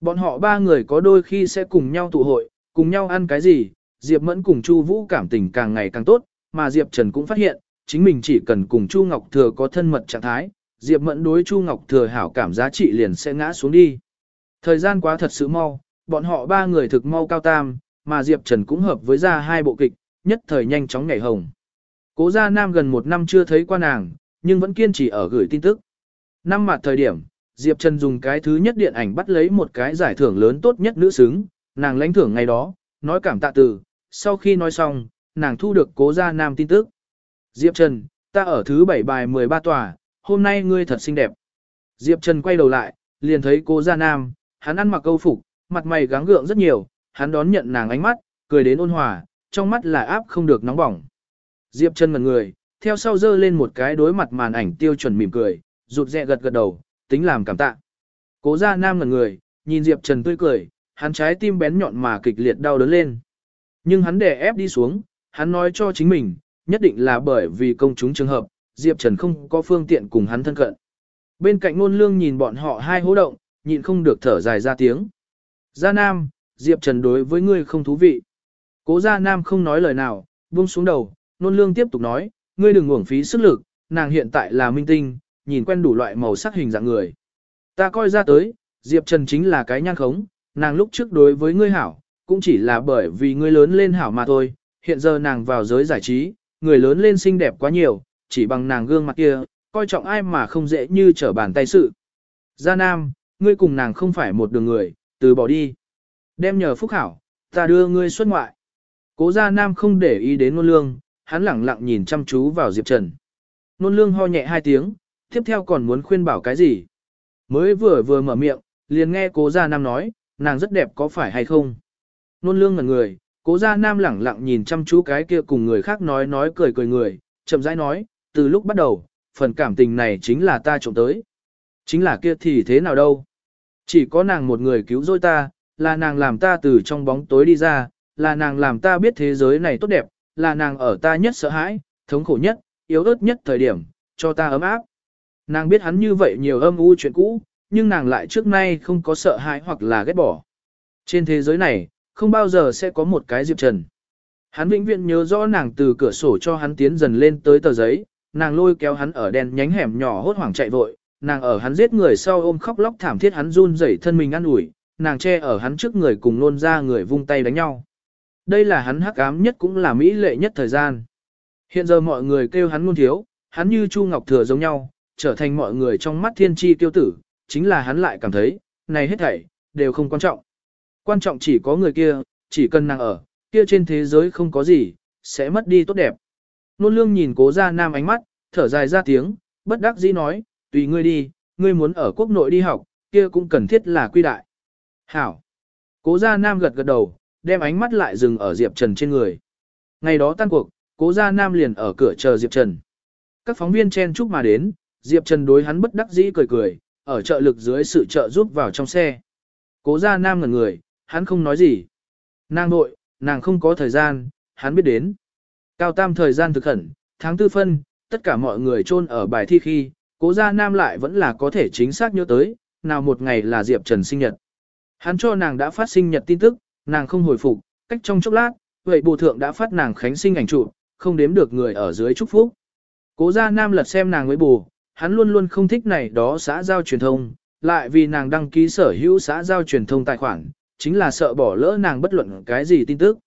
Bọn họ ba người có đôi khi sẽ cùng nhau tụ hội, cùng nhau ăn cái gì, Diệp Mẫn cùng Chu Vũ cảm tình càng ngày càng tốt, mà Diệp Trần cũng phát hiện, chính mình chỉ cần cùng Chu Ngọc Thừa có thân mật trạng thái, Diệp Mẫn đối Chu Ngọc Thừa hảo cảm giá trị liền sẽ ngã xuống đi. Thời gian quá thật sự mau, bọn họ ba người thực mau cao tam, mà Diệp Trần cũng hợp với ra hai bộ kịch, nhất thời nhanh chóng nhảy hồng. Cố gia nam gần một năm chưa thấy qua nàng, nhưng vẫn kiên trì ở gửi tin tức. Năm mặt thời điểm, Diệp Trần dùng cái thứ nhất điện ảnh bắt lấy một cái giải thưởng lớn tốt nhất nữ xứng, nàng lãnh thưởng ngày đó, nói cảm tạ từ, sau khi nói xong, nàng thu được cố gia nam tin tức. Diệp Trần, ta ở thứ bảy bài 13 tòa, hôm nay ngươi thật xinh đẹp. Diệp Trần quay đầu lại, liền thấy cố gia nam, hắn ăn mặc câu phục, mặt mày gắng gượng rất nhiều, hắn đón nhận nàng ánh mắt, cười đến ôn hòa, trong mắt là áp không được nóng bỏng. Diệp Trần ngẩn người, theo sau dơ lên một cái đối mặt màn ảnh tiêu chuẩn mỉm cười, rụt rẹ gật gật đầu, tính làm cảm tạ. Cố gia nam ngẩn người, nhìn Diệp Trần tươi cười, hắn trái tim bén nhọn mà kịch liệt đau đớn lên. Nhưng hắn đè ép đi xuống, hắn nói cho chính mình, nhất định là bởi vì công chúng trường hợp, Diệp Trần không có phương tiện cùng hắn thân cận. Bên cạnh ngôn lương nhìn bọn họ hai hố động, nhịn không được thở dài ra tiếng. Gia Nam, Diệp Trần đối với ngươi không thú vị. Cố Gia Nam không nói lời nào, buông xuống đầu, ngôn lương tiếp tục nói, ngươi đừng uổng phí sức lực, nàng hiện tại là minh tinh, nhìn quen đủ loại màu sắc hình dạng người. Ta coi ra tới, Diệp Trần chính là cái nhan khống, nàng lúc trước đối với ngươi hảo, cũng chỉ là bởi vì ngươi lớn lên hảo mà thôi, hiện giờ nàng vào giới giải trí, người lớn lên xinh đẹp quá nhiều, chỉ bằng nàng gương mặt kia, coi trọng ai mà không dễ như trở bàn tay sự. Gia Nam, ngươi cùng nàng không phải một đường người, từ bỏ đi. Đem nhờ phúc hảo, ta đưa ngươi xuất ngoại. Cố gia nam không để ý đến nôn lương, hắn lẳng lặng nhìn chăm chú vào Diệp Trần. Nôn lương ho nhẹ hai tiếng, tiếp theo còn muốn khuyên bảo cái gì. Mới vừa vừa mở miệng, liền nghe cố gia nam nói, nàng rất đẹp có phải hay không. Nôn lương ngẩn người, cố gia nam lẳng lặng nhìn chăm chú cái kia cùng người khác nói nói cười cười người, chậm rãi nói, từ lúc bắt đầu, phần cảm tình này chính là ta trộm tới. Chính là kia thì thế nào đâu. Chỉ có nàng một người cứu rỗi ta, là nàng làm ta từ trong bóng tối đi ra, là nàng làm ta biết thế giới này tốt đẹp, là nàng ở ta nhất sợ hãi, thống khổ nhất, yếu ớt nhất thời điểm, cho ta ấm áp. Nàng biết hắn như vậy nhiều âm u chuyện cũ, nhưng nàng lại trước nay không có sợ hãi hoặc là ghét bỏ. Trên thế giới này, không bao giờ sẽ có một cái Diệp Trần. Hắn vĩnh viễn nhớ rõ nàng từ cửa sổ cho hắn tiến dần lên tới tờ giấy, nàng lôi kéo hắn ở đèn nhánh hẻm nhỏ hốt hoảng chạy vội, nàng ở hắn giết người sau ôm khóc lóc thảm thiết hắn run rẩy thân mình ăn ủi, nàng che ở hắn trước người cùng nôn ra người vung tay đánh nhau. Đây là hắn hắc ám nhất cũng là mỹ lệ nhất thời gian. Hiện giờ mọi người kêu hắn ngôn thiếu, hắn như Chu Ngọc Thừa giống nhau, trở thành mọi người trong mắt thiên tri tiêu tử, chính là hắn lại cảm thấy, này hết thảy, đều không quan trọng. Quan trọng chỉ có người kia, chỉ cần nàng ở, kia trên thế giới không có gì, sẽ mất đi tốt đẹp. Nôn lương nhìn cố ra nam ánh mắt, thở dài ra tiếng, bất đắc dĩ nói, tùy ngươi đi, ngươi muốn ở quốc nội đi học, kia cũng cần thiết là quy đại. Hảo. Cố gia nam gật gật đầu, đem ánh mắt lại dừng ở Diệp Trần trên người. Ngày đó tan cuộc, cố gia nam liền ở cửa chờ Diệp Trần. Các phóng viên chen chúc mà đến, Diệp Trần đối hắn bất đắc dĩ cười cười, ở trợ lực dưới sự trợ giúp vào trong xe. Cố gia nam ngẩn người, hắn không nói gì. Nàng nội, nàng không có thời gian, hắn biết đến. Cao tam thời gian thực khẩn, tháng tư phân, tất cả mọi người chôn ở bài thi khi, cố gia nam lại vẫn là có thể chính xác nhớ tới, nào một ngày là Diệp Trần sinh nhật. Hắn cho nàng đã phát sinh nhật tin tức, nàng không hồi phục, cách trong chốc lát, vậy bù thượng đã phát nàng khánh sinh ảnh chụp, không đếm được người ở dưới chúc phúc. Cố gia nam lật xem nàng với bù, hắn luôn luôn không thích này đó xã giao truyền thông, lại vì nàng đăng ký sở hữu xã giao truyền thông tài khoản, chính là sợ bỏ lỡ nàng bất luận cái gì tin tức.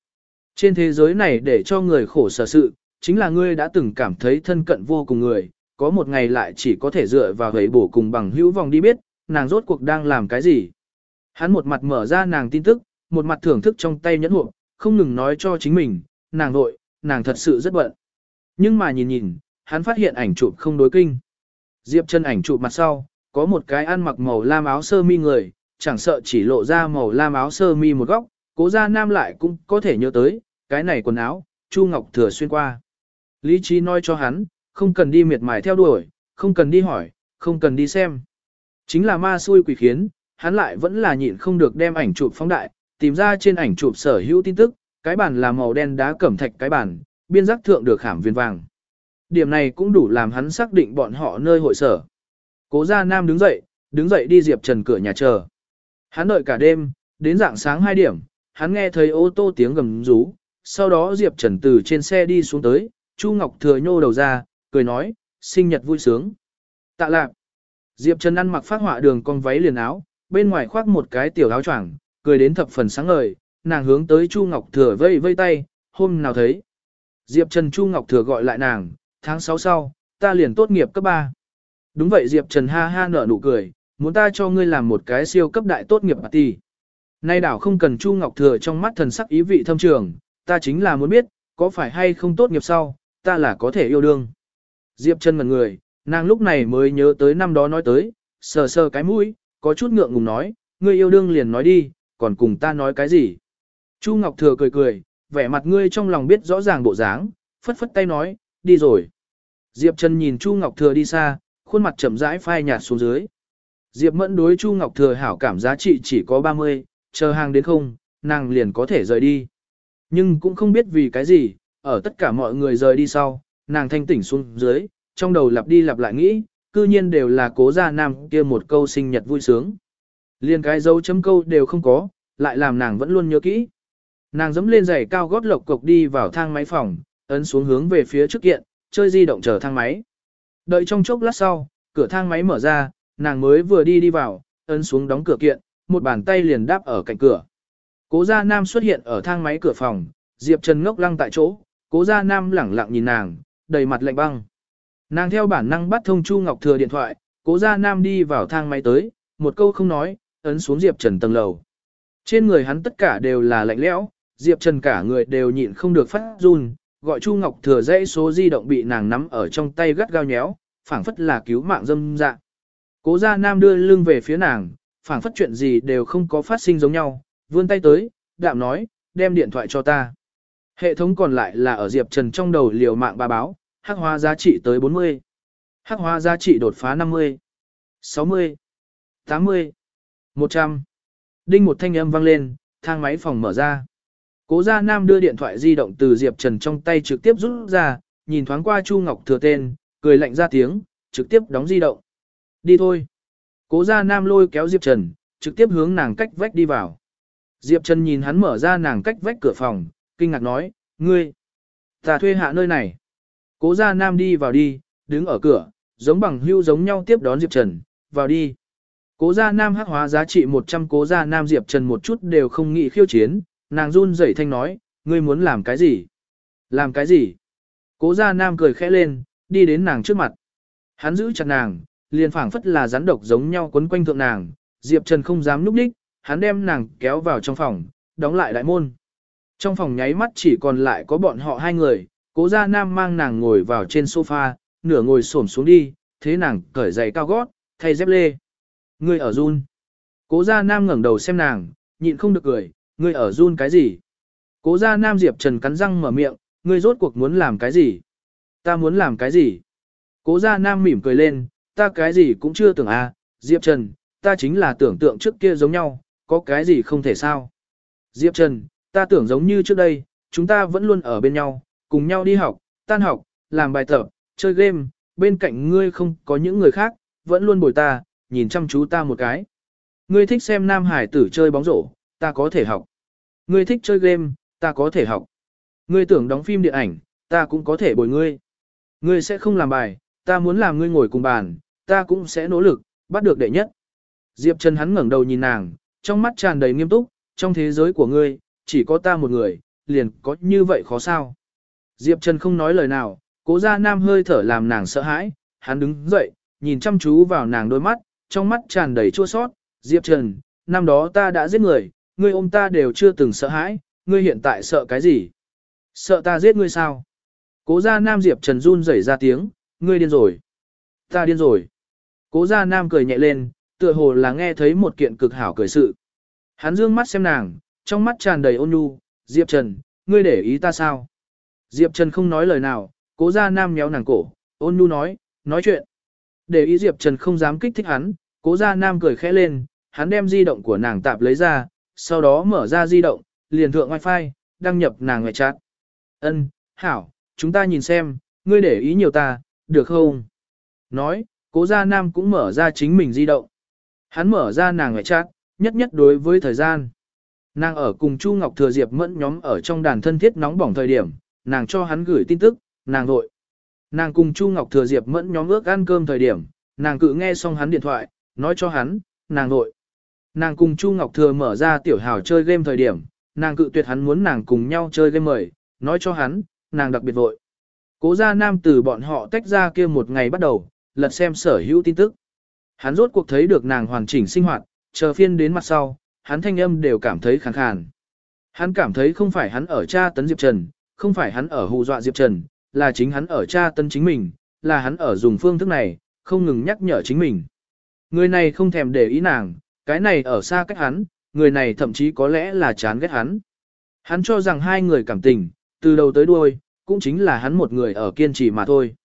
Trên thế giới này để cho người khổ sở sự, chính là ngươi đã từng cảm thấy thân cận vô cùng người, có một ngày lại chỉ có thể dựa vào hấy bổ cùng bằng hữu vòng đi biết, nàng rốt cuộc đang làm cái gì. Hắn một mặt mở ra nàng tin tức, một mặt thưởng thức trong tay nhẫn hộp, không ngừng nói cho chính mình, nàng nội, nàng thật sự rất bận. Nhưng mà nhìn nhìn, hắn phát hiện ảnh chụp không đối kinh. Diệp chân ảnh chụp mặt sau, có một cái ăn mặc màu lam áo sơ mi người, chẳng sợ chỉ lộ ra màu lam áo sơ mi một góc, cố gia nam lại cũng có thể nhớ tới, cái này quần áo, Chu Ngọc thừa xuyên qua. Lý trí nói cho hắn, không cần đi miệt mài theo đuổi, không cần đi hỏi, không cần đi xem. Chính là ma xui quỷ khiến, hắn lại vẫn là nhịn không được đem ảnh chụp phóng đại, tìm ra trên ảnh chụp sở hữu tin tức, cái bản là màu đen đá cẩm thạch cái bản, biên giác thượng được khảm viên vàng. Điểm này cũng đủ làm hắn xác định bọn họ nơi hội sở. Cố gia nam đứng dậy, đứng dậy đi Diệp Trần cửa nhà chờ. Hắn đợi cả đêm, đến dạng sáng 2 điểm, hắn nghe thấy ô tô tiếng gầm rú, sau đó Diệp Trần từ trên xe đi xuống tới, Chu Ngọc Thừa nhô đầu ra, cười nói, sinh nhật vui sướng. Tạ lạc. Diệp Trần ăn mặc phát họa đường con váy liền áo, bên ngoài khoác một cái tiểu áo choàng, cười đến thập phần sáng ngời, nàng hướng tới Chu Ngọc Thừa vây vây tay, hôm nào thấy. Diệp Trần Chu Ngọc Thừa gọi lại nàng, tháng 6 sau, ta liền tốt nghiệp cấp 3. Đúng vậy Diệp Trần ha ha nở nụ cười, muốn ta cho ngươi làm một cái siêu cấp đại tốt nghiệp party. Nay đảo không cần Chu Ngọc Thừa trong mắt thần sắc ý vị thâm trường, ta chính là muốn biết, có phải hay không tốt nghiệp sau, ta là có thể yêu đương. Diệp chân ngần người, nàng lúc này mới nhớ tới năm đó nói tới, sờ sờ cái mũi, có chút ngượng ngùng nói, ngươi yêu đương liền nói đi, còn cùng ta nói cái gì. Chu Ngọc Thừa cười cười, vẻ mặt ngươi trong lòng biết rõ ràng bộ dáng, phất phất tay nói, đi rồi. Diệp Trần nhìn Chu Ngọc Thừa đi xa, khuôn mặt chậm rãi phai nhạt xuống dưới. Diệp Mẫn đối Chu Ngọc Thừa hảo cảm giá trị chỉ có 30, chờ hàng đến không, nàng liền có thể rời đi. Nhưng cũng không biết vì cái gì, ở tất cả mọi người rời đi sau, nàng thanh tỉnh xuống dưới, trong đầu lặp đi lặp lại nghĩ, cư nhiên đều là cố gia nam kia một câu sinh nhật vui sướng. Liên cái dấu chấm câu đều không có, lại làm nàng vẫn luôn nhớ kỹ. Nàng dẫm lên giày cao gót lộc cộc đi vào thang máy phòng, ấn xuống hướng về phía trước kiện, chơi di động chờ thang máy. Đợi trong chốc lát sau, cửa thang máy mở ra, nàng mới vừa đi đi vào, ấn xuống đóng cửa kiện, một bàn tay liền đáp ở cạnh cửa. Cố gia nam xuất hiện ở thang máy cửa phòng, Diệp Trần ngốc lăng tại chỗ, cố gia nam lẳng lặng nhìn nàng, đầy mặt lạnh băng. Nàng theo bản năng bắt thông Chu Ngọc Thừa điện thoại, cố gia nam đi vào thang máy tới, một câu không nói, ấn xuống Diệp Trần tầng lầu. Trên người hắn tất cả đều là lạnh lẽo, Diệp Trần cả người đều nhịn không được phát run, gọi Chu Ngọc Thừa dãy số di động bị nàng nắm ở trong tay gắt gao nhéo, phảng phất là cứu mạng dâm dạ. Cố gia nam đưa lưng về phía nàng, phảng phất chuyện gì đều không có phát sinh giống nhau, vươn tay tới, đạm nói, đem điện thoại cho ta. Hệ thống còn lại là ở Diệp Trần trong đầu liều mạng bà báo, hắc hóa giá trị tới 40. Hắc hóa giá trị đột phá 50. 60. 80. 100. Đinh một thanh âm vang lên, thang máy phòng mở ra. Cố Gia Nam đưa điện thoại di động từ Diệp Trần trong tay trực tiếp rút ra, nhìn thoáng qua Chu Ngọc Thừa tên, cười lạnh ra tiếng, trực tiếp đóng di động. Đi thôi. Cố Gia Nam lôi kéo Diệp Trần, trực tiếp hướng nàng cách vách đi vào. Diệp Trần nhìn hắn mở ra nàng cách vách cửa phòng, kinh ngạc nói, ngươi, ta thuê hạ nơi này. Cố Gia Nam đi vào đi, đứng ở cửa, giống bằng hưu giống nhau tiếp đón Diệp Trần, vào đi. Cố Gia Nam hắc hóa giá trị 100 Cố Gia Nam Diệp Trần một chút đều không nghĩ khiêu chiến, nàng run rẩy thanh nói, ngươi muốn làm cái gì? Làm cái gì? Cố Gia Nam cười khẽ lên, đi đến nàng trước mặt. Hắn giữ chặt nàng, liền phảng phất là rắn độc giống nhau quấn quanh thượng nàng, Diệp Trần không dám núp đích, hắn đem nàng kéo vào trong phòng, đóng lại đại môn. Trong phòng nháy mắt chỉ còn lại có bọn họ hai người, cố gia nam mang nàng ngồi vào trên sofa, nửa ngồi xổm xuống đi, thế nàng cởi giày cao gót, thay dép lê. Ngươi ở run. Cố gia nam ngẩng đầu xem nàng, nhịn không được cười, ngươi ở run cái gì? Cố gia nam Diệp Trần cắn răng mở miệng, ngươi rốt cuộc muốn làm cái gì? Ta muốn làm cái gì? Cố gia nam mỉm cười lên, ta cái gì cũng chưa tưởng à, Diệp Trần, ta chính là tưởng tượng trước kia giống nhau, có cái gì không thể sao. Diệp Trần, ta tưởng giống như trước đây, chúng ta vẫn luôn ở bên nhau, cùng nhau đi học, tan học, làm bài tập, chơi game, bên cạnh ngươi không có những người khác, vẫn luôn bồi ta, nhìn chăm chú ta một cái. Ngươi thích xem nam hải tử chơi bóng rổ, ta có thể học. Ngươi thích chơi game, ta có thể học. Ngươi tưởng đóng phim điện ảnh, ta cũng có thể bồi ngươi. Ngươi sẽ không làm bài, ta muốn làm ngươi ngồi cùng bàn, ta cũng sẽ nỗ lực, bắt được đệ nhất. Diệp Trần hắn ngẩng đầu nhìn nàng, trong mắt tràn đầy nghiêm túc, trong thế giới của ngươi, chỉ có ta một người, liền có như vậy khó sao. Diệp Trần không nói lời nào, cố ra nam hơi thở làm nàng sợ hãi, hắn đứng dậy, nhìn chăm chú vào nàng đôi mắt, trong mắt tràn đầy chua sót. Diệp Trần, năm đó ta đã giết người, ngươi ôm ta đều chưa từng sợ hãi, ngươi hiện tại sợ cái gì? Sợ ta giết ngươi sao? Cố ra nam Diệp Trần run rẩy ra tiếng, ngươi điên rồi. Ta điên rồi. Cố Gia nam cười nhẹ lên, tựa hồ là nghe thấy một kiện cực hảo cười sự. Hắn dương mắt xem nàng, trong mắt tràn đầy ôn nhu, Diệp Trần, ngươi để ý ta sao? Diệp Trần không nói lời nào, cố Gia nam nhéo nàng cổ, ôn nhu nói, nói chuyện. Để ý Diệp Trần không dám kích thích hắn, cố Gia nam cười khẽ lên, hắn đem di động của nàng tạp lấy ra, sau đó mở ra di động, liền thượng wifi, đăng nhập nàng ngoại chat. Ân, hảo, chúng ta nhìn xem, ngươi để ý nhiều ta, được không? Nói, cố gia nam cũng mở ra chính mình di động. Hắn mở ra nàng ngoại chat, nhất nhất đối với thời gian. Nàng ở cùng Chu Ngọc Thừa Diệp mẫn nhóm ở trong đàn thân thiết nóng bỏng thời điểm, nàng cho hắn gửi tin tức, nàng vội. Nàng cùng Chu Ngọc Thừa Diệp mẫn nhóm ước ăn cơm thời điểm, nàng cự nghe xong hắn điện thoại, nói cho hắn, nàng vội. Nàng cùng Chu Ngọc Thừa mở ra tiểu hào chơi game thời điểm, nàng cự tuyệt hắn muốn nàng cùng nhau chơi game mời, nói cho hắn, nàng đặc biệt vội. Cố gia nam từ bọn họ tách ra kia một ngày bắt đầu, lật xem sở hữu tin tức. Hắn rốt cuộc thấy được nàng hoàn chỉnh sinh hoạt, chờ phiên đến mặt sau, hắn thanh âm đều cảm thấy khàn khàn. Hắn cảm thấy không phải hắn ở cha tấn Diệp Trần, không phải hắn ở hù dọa Diệp Trần, là chính hắn ở cha tấn chính mình, là hắn ở dùng phương thức này, không ngừng nhắc nhở chính mình. Người này không thèm để ý nàng, cái này ở xa cách hắn, người này thậm chí có lẽ là chán ghét hắn. Hắn cho rằng hai người cảm tình, từ đầu tới đuôi, cũng chính là hắn một người ở kiên trì mà thôi.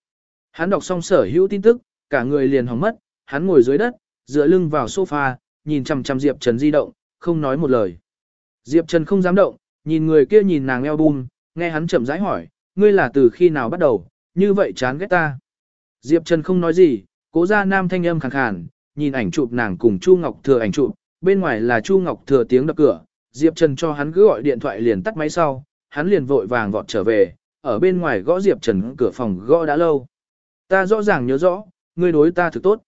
Hắn đọc xong sở hữu tin tức, cả người liền hóng mất, hắn ngồi dưới đất, dựa lưng vào sofa, nhìn chằm chằm Diệp Trần di động, không nói một lời. Diệp Trần không dám động, nhìn người kia nhìn nàng eo nghe hắn chậm rãi hỏi, ngươi là từ khi nào bắt đầu, như vậy chán ghét ta. Diệp Trần không nói gì, cố ra nam thanh âm khàn khàn, nhìn ảnh chụp nàng cùng Chu Ngọc Thừa ảnh chụp, bên ngoài là Chu Ngọc Thừa tiếng đập cửa, Diệp Trần cho hắn cứ gọi điện thoại liền tắt máy sau, hắn liền vội vàng vọt trở về, ở bên ngoài gõ Diệp Trần cửa phòng gõ đã lâu. Ta rõ ràng nhớ rõ, ngươi đối ta thực tốt.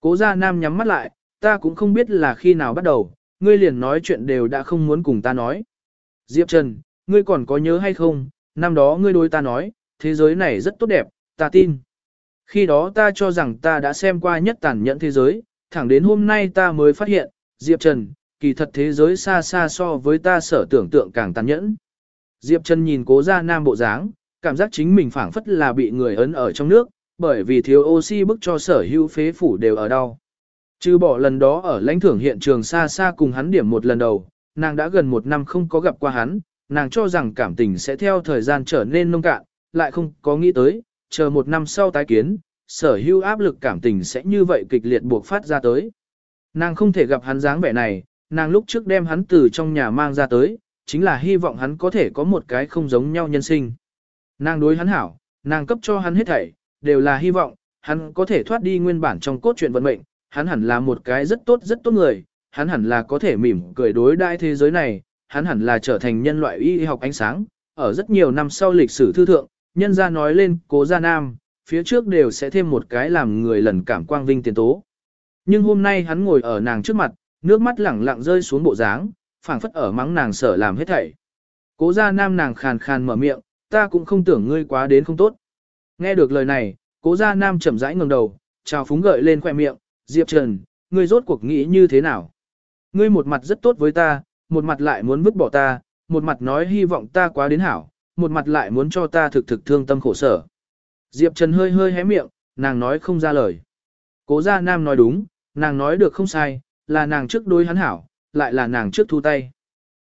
Cố gia nam nhắm mắt lại, ta cũng không biết là khi nào bắt đầu, ngươi liền nói chuyện đều đã không muốn cùng ta nói. Diệp Trần, ngươi còn có nhớ hay không, năm đó ngươi đối ta nói, thế giới này rất tốt đẹp, ta tin. Khi đó ta cho rằng ta đã xem qua nhất tàn nhẫn thế giới, thẳng đến hôm nay ta mới phát hiện, Diệp Trần, kỳ thật thế giới xa xa so với ta sở tưởng tượng càng tàn nhẫn. Diệp Trần nhìn cố ra nam bộ dáng, cảm giác chính mình phảng phất là bị người ấn ở trong nước, bởi vì thiếu oxy bức cho sở hữu phế phủ đều ở đau. Trừ bỏ lần đó ở lãnh thưởng hiện trường xa xa cùng hắn điểm một lần đầu, nàng đã gần một năm không có gặp qua hắn, nàng cho rằng cảm tình sẽ theo thời gian trở nên nông cạn, lại không có nghĩ tới, chờ một năm sau tái kiến, sở hữu áp lực cảm tình sẽ như vậy kịch liệt buộc phát ra tới. Nàng không thể gặp hắn dáng vẻ này, nàng lúc trước đem hắn từ trong nhà mang ra tới, chính là hy vọng hắn có thể có một cái không giống nhau nhân sinh. Nàng đối hắn hảo, nàng cấp cho hắn hết thảy, đều là hy vọng, hắn có thể thoát đi nguyên bản trong cốt truyện vận mệnh, hắn hẳn là một cái rất tốt rất tốt người, hắn hẳn là có thể mỉm cười đối đại thế giới này, hắn hẳn là trở thành nhân loại y học ánh sáng. Ở rất nhiều năm sau lịch sử thư thượng, nhân gia nói lên cố gia nam, phía trước đều sẽ thêm một cái làm người lần cảm quang vinh tiền tố. Nhưng hôm nay hắn ngồi ở nàng trước mặt, nước mắt lẳng lặng rơi xuống bộ dáng, phảng phất ở mắng nàng sở làm hết thảy. Cố gia nam nàng khàn khàn mở miệng, ta cũng không tưởng ngươi quá đến không tốt. Nghe được lời này, cố gia nam chậm rãi ngẩng đầu, chào phúng gợi lên khoe miệng, Diệp Trần, ngươi rốt cuộc nghĩ như thế nào? Ngươi một mặt rất tốt với ta, một mặt lại muốn vứt bỏ ta, một mặt nói hy vọng ta quá đến hảo, một mặt lại muốn cho ta thực thực thương tâm khổ sở. Diệp Trần hơi hơi hé miệng, nàng nói không ra lời. Cố gia nam nói đúng, nàng nói được không sai, là nàng trước đối hắn hảo, lại là nàng trước thu tay.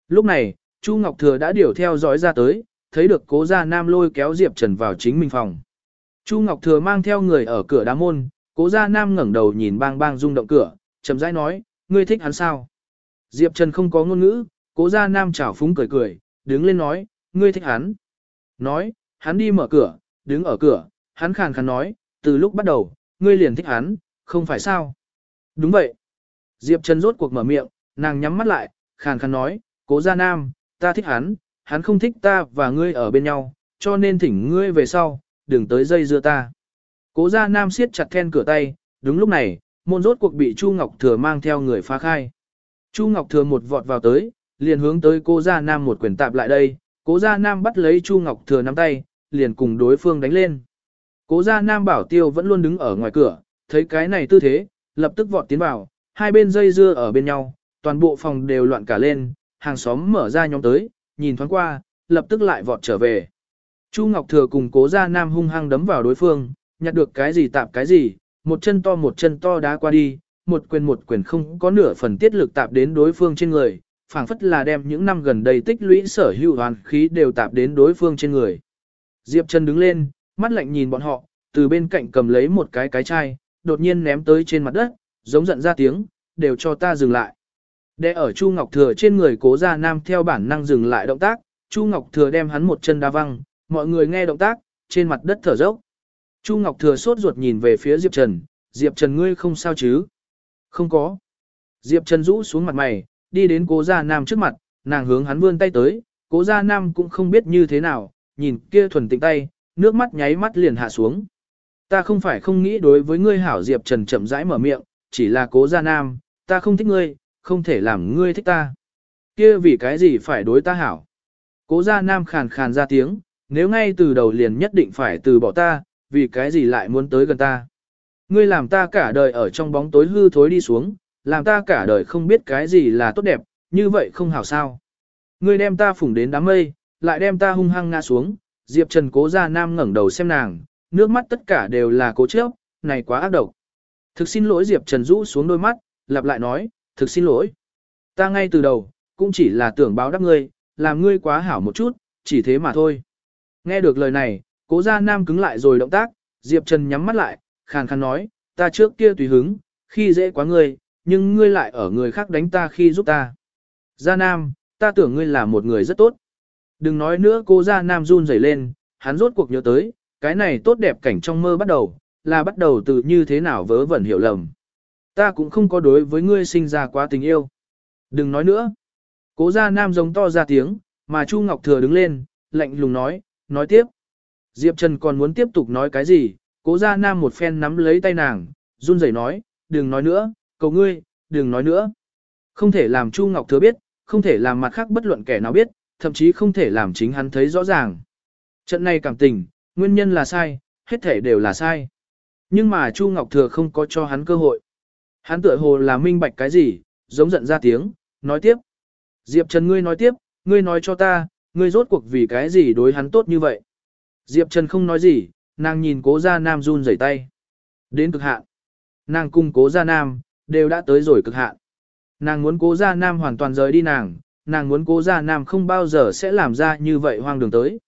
Lúc này, Chu Ngọc Thừa đã điều theo dõi ra tới, thấy được cố gia nam lôi kéo Diệp Trần vào chính mình phòng. Chu Ngọc Thừa mang theo người ở cửa đá môn, cố gia nam ngẩng đầu nhìn bang bang rung động cửa, chậm rãi nói, ngươi thích hắn sao? Diệp Trần không có ngôn ngữ, cố gia nam chảo phúng cười cười, đứng lên nói, ngươi thích hắn. Nói, hắn đi mở cửa, đứng ở cửa, hắn khàn khàn nói, từ lúc bắt đầu, ngươi liền thích hắn, không phải sao? Đúng vậy. Diệp Trần rốt cuộc mở miệng, nàng nhắm mắt lại, khàn khàn nói, cố gia nam, ta thích hắn, hắn không thích ta và ngươi ở bên nhau, cho nên thỉnh ngươi về sau, đừng tới dây dưa ta. Cố gia nam siết chặt then cửa tay, đúng lúc này, môn rốt cuộc bị Chu Ngọc Thừa mang theo người phá khai. Chu Ngọc Thừa một vọt vào tới, liền hướng tới cố gia nam một quyền tạp lại đây, cố gia nam bắt lấy Chu Ngọc Thừa nắm tay, liền cùng đối phương đánh lên. Cố gia nam bảo tiêu vẫn luôn đứng ở ngoài cửa, thấy cái này tư thế, lập tức vọt tiến vào, hai bên dây dưa ở bên nhau, toàn bộ phòng đều loạn cả lên, hàng xóm mở ra nhóm tới, nhìn thoáng qua, lập tức lại vọt trở về. Chu Ngọc Thừa cùng cố gia nam hung hăng đấm vào đối phương, nhặt được cái gì tạp cái gì, một chân to một chân to đá qua đi, một quyền một quyền không có nửa phần tiết lực tạp đến đối phương trên người, phảng phất là đem những năm gần đây tích lũy sở hữu hoàn khí đều tạp đến đối phương trên người. Diệp Trần đứng lên, mắt lạnh nhìn bọn họ, từ bên cạnh cầm lấy một cái cái chai, đột nhiên ném tới trên mặt đất, giống giận ra tiếng, đều cho ta dừng lại. Để ở Chu Ngọc Thừa trên người cố gia nam theo bản năng dừng lại động tác, Chu Ngọc Thừa đem hắn một chân đá văng, mọi người nghe động tác, trên mặt đất thở dốc. Chu Ngọc Thừa sốt ruột nhìn về phía Diệp Trần, Diệp Trần ngươi không sao chứ? Không có. Diệp Trần rũ xuống mặt mày, đi đến cố gia nam trước mặt, nàng hướng hắn vươn tay tới, cố gia nam cũng không biết như thế nào, nhìn kia thuần tịnh tay, nước mắt nháy mắt liền hạ xuống. Ta không phải không nghĩ đối với ngươi hảo Diệp Trần chậm rãi mở miệng, chỉ là cố gia nam, ta không thích ngươi, không thể làm ngươi thích ta. Kia vì cái gì phải đối ta hảo? Cố gia nam khàn khàn ra tiếng, nếu ngay từ đầu liền nhất định phải từ bỏ ta, vì cái gì lại muốn tới gần ta? Ngươi làm ta cả đời ở trong bóng tối hư thối đi xuống, làm ta cả đời không biết cái gì là tốt đẹp, như vậy không hảo sao. Ngươi đem ta phủng đến đám mây, lại đem ta hung hăng ngã xuống, Diệp Trần cố gia nam ngẩng đầu xem nàng, nước mắt tất cả đều là cố chấp, này quá ác độc. Thực xin lỗi Diệp Trần rũ xuống đôi mắt, lặp lại nói, thực xin lỗi. Ta ngay từ đầu, cũng chỉ là tưởng báo đáp ngươi, làm ngươi quá hảo một chút, chỉ thế mà thôi. Nghe được lời này, cố gia nam cứng lại rồi động tác, Diệp Trần nhắm mắt lại, khàn khàn nói, ta trước kia tùy hứng, khi dễ quá ngươi, nhưng ngươi lại ở người khác đánh ta khi giúp ta. Gia Nam, ta tưởng ngươi là một người rất tốt. Đừng nói nữa cô Gia Nam run rẩy lên, hắn rốt cuộc nhớ tới, cái này tốt đẹp cảnh trong mơ bắt đầu, là bắt đầu từ như thế nào vớ vẩn hiểu lầm. Ta cũng không có đối với ngươi sinh ra quá tình yêu. Đừng nói nữa. Cố Gia Nam giống to ra tiếng, mà Chu Ngọc Thừa đứng lên, lạnh lùng nói, nói tiếp. Diệp Trần còn muốn tiếp tục nói cái gì, cố Gia Nam một phen nắm lấy tay nàng, run rẩy nói, đừng nói nữa, cầu ngươi, đừng nói nữa. Không thể làm Chu Ngọc Thừa biết, không thể làm mặt khác bất luận kẻ nào biết, thậm chí không thể làm chính hắn thấy rõ ràng. Trận này cảm tình, nguyên nhân là sai, hết thể đều là sai. Nhưng mà Chu Ngọc Thừa không có cho hắn cơ hội. Hắn tựa hồ là minh bạch cái gì, giống giận ra tiếng, nói tiếp. Diệp Trần ngươi nói tiếp, ngươi nói cho ta, ngươi rốt cuộc vì cái gì đối hắn tốt như vậy. Diệp Trần không nói gì, nàng nhìn cố gia nam run rẩy tay. Đến cực hạn. Nàng cung cố gia nam, đều đã tới rồi cực hạn. Nàng muốn cố gia nam hoàn toàn rời đi nàng, nàng muốn cố gia nam không bao giờ sẽ làm ra như vậy hoang đường tới.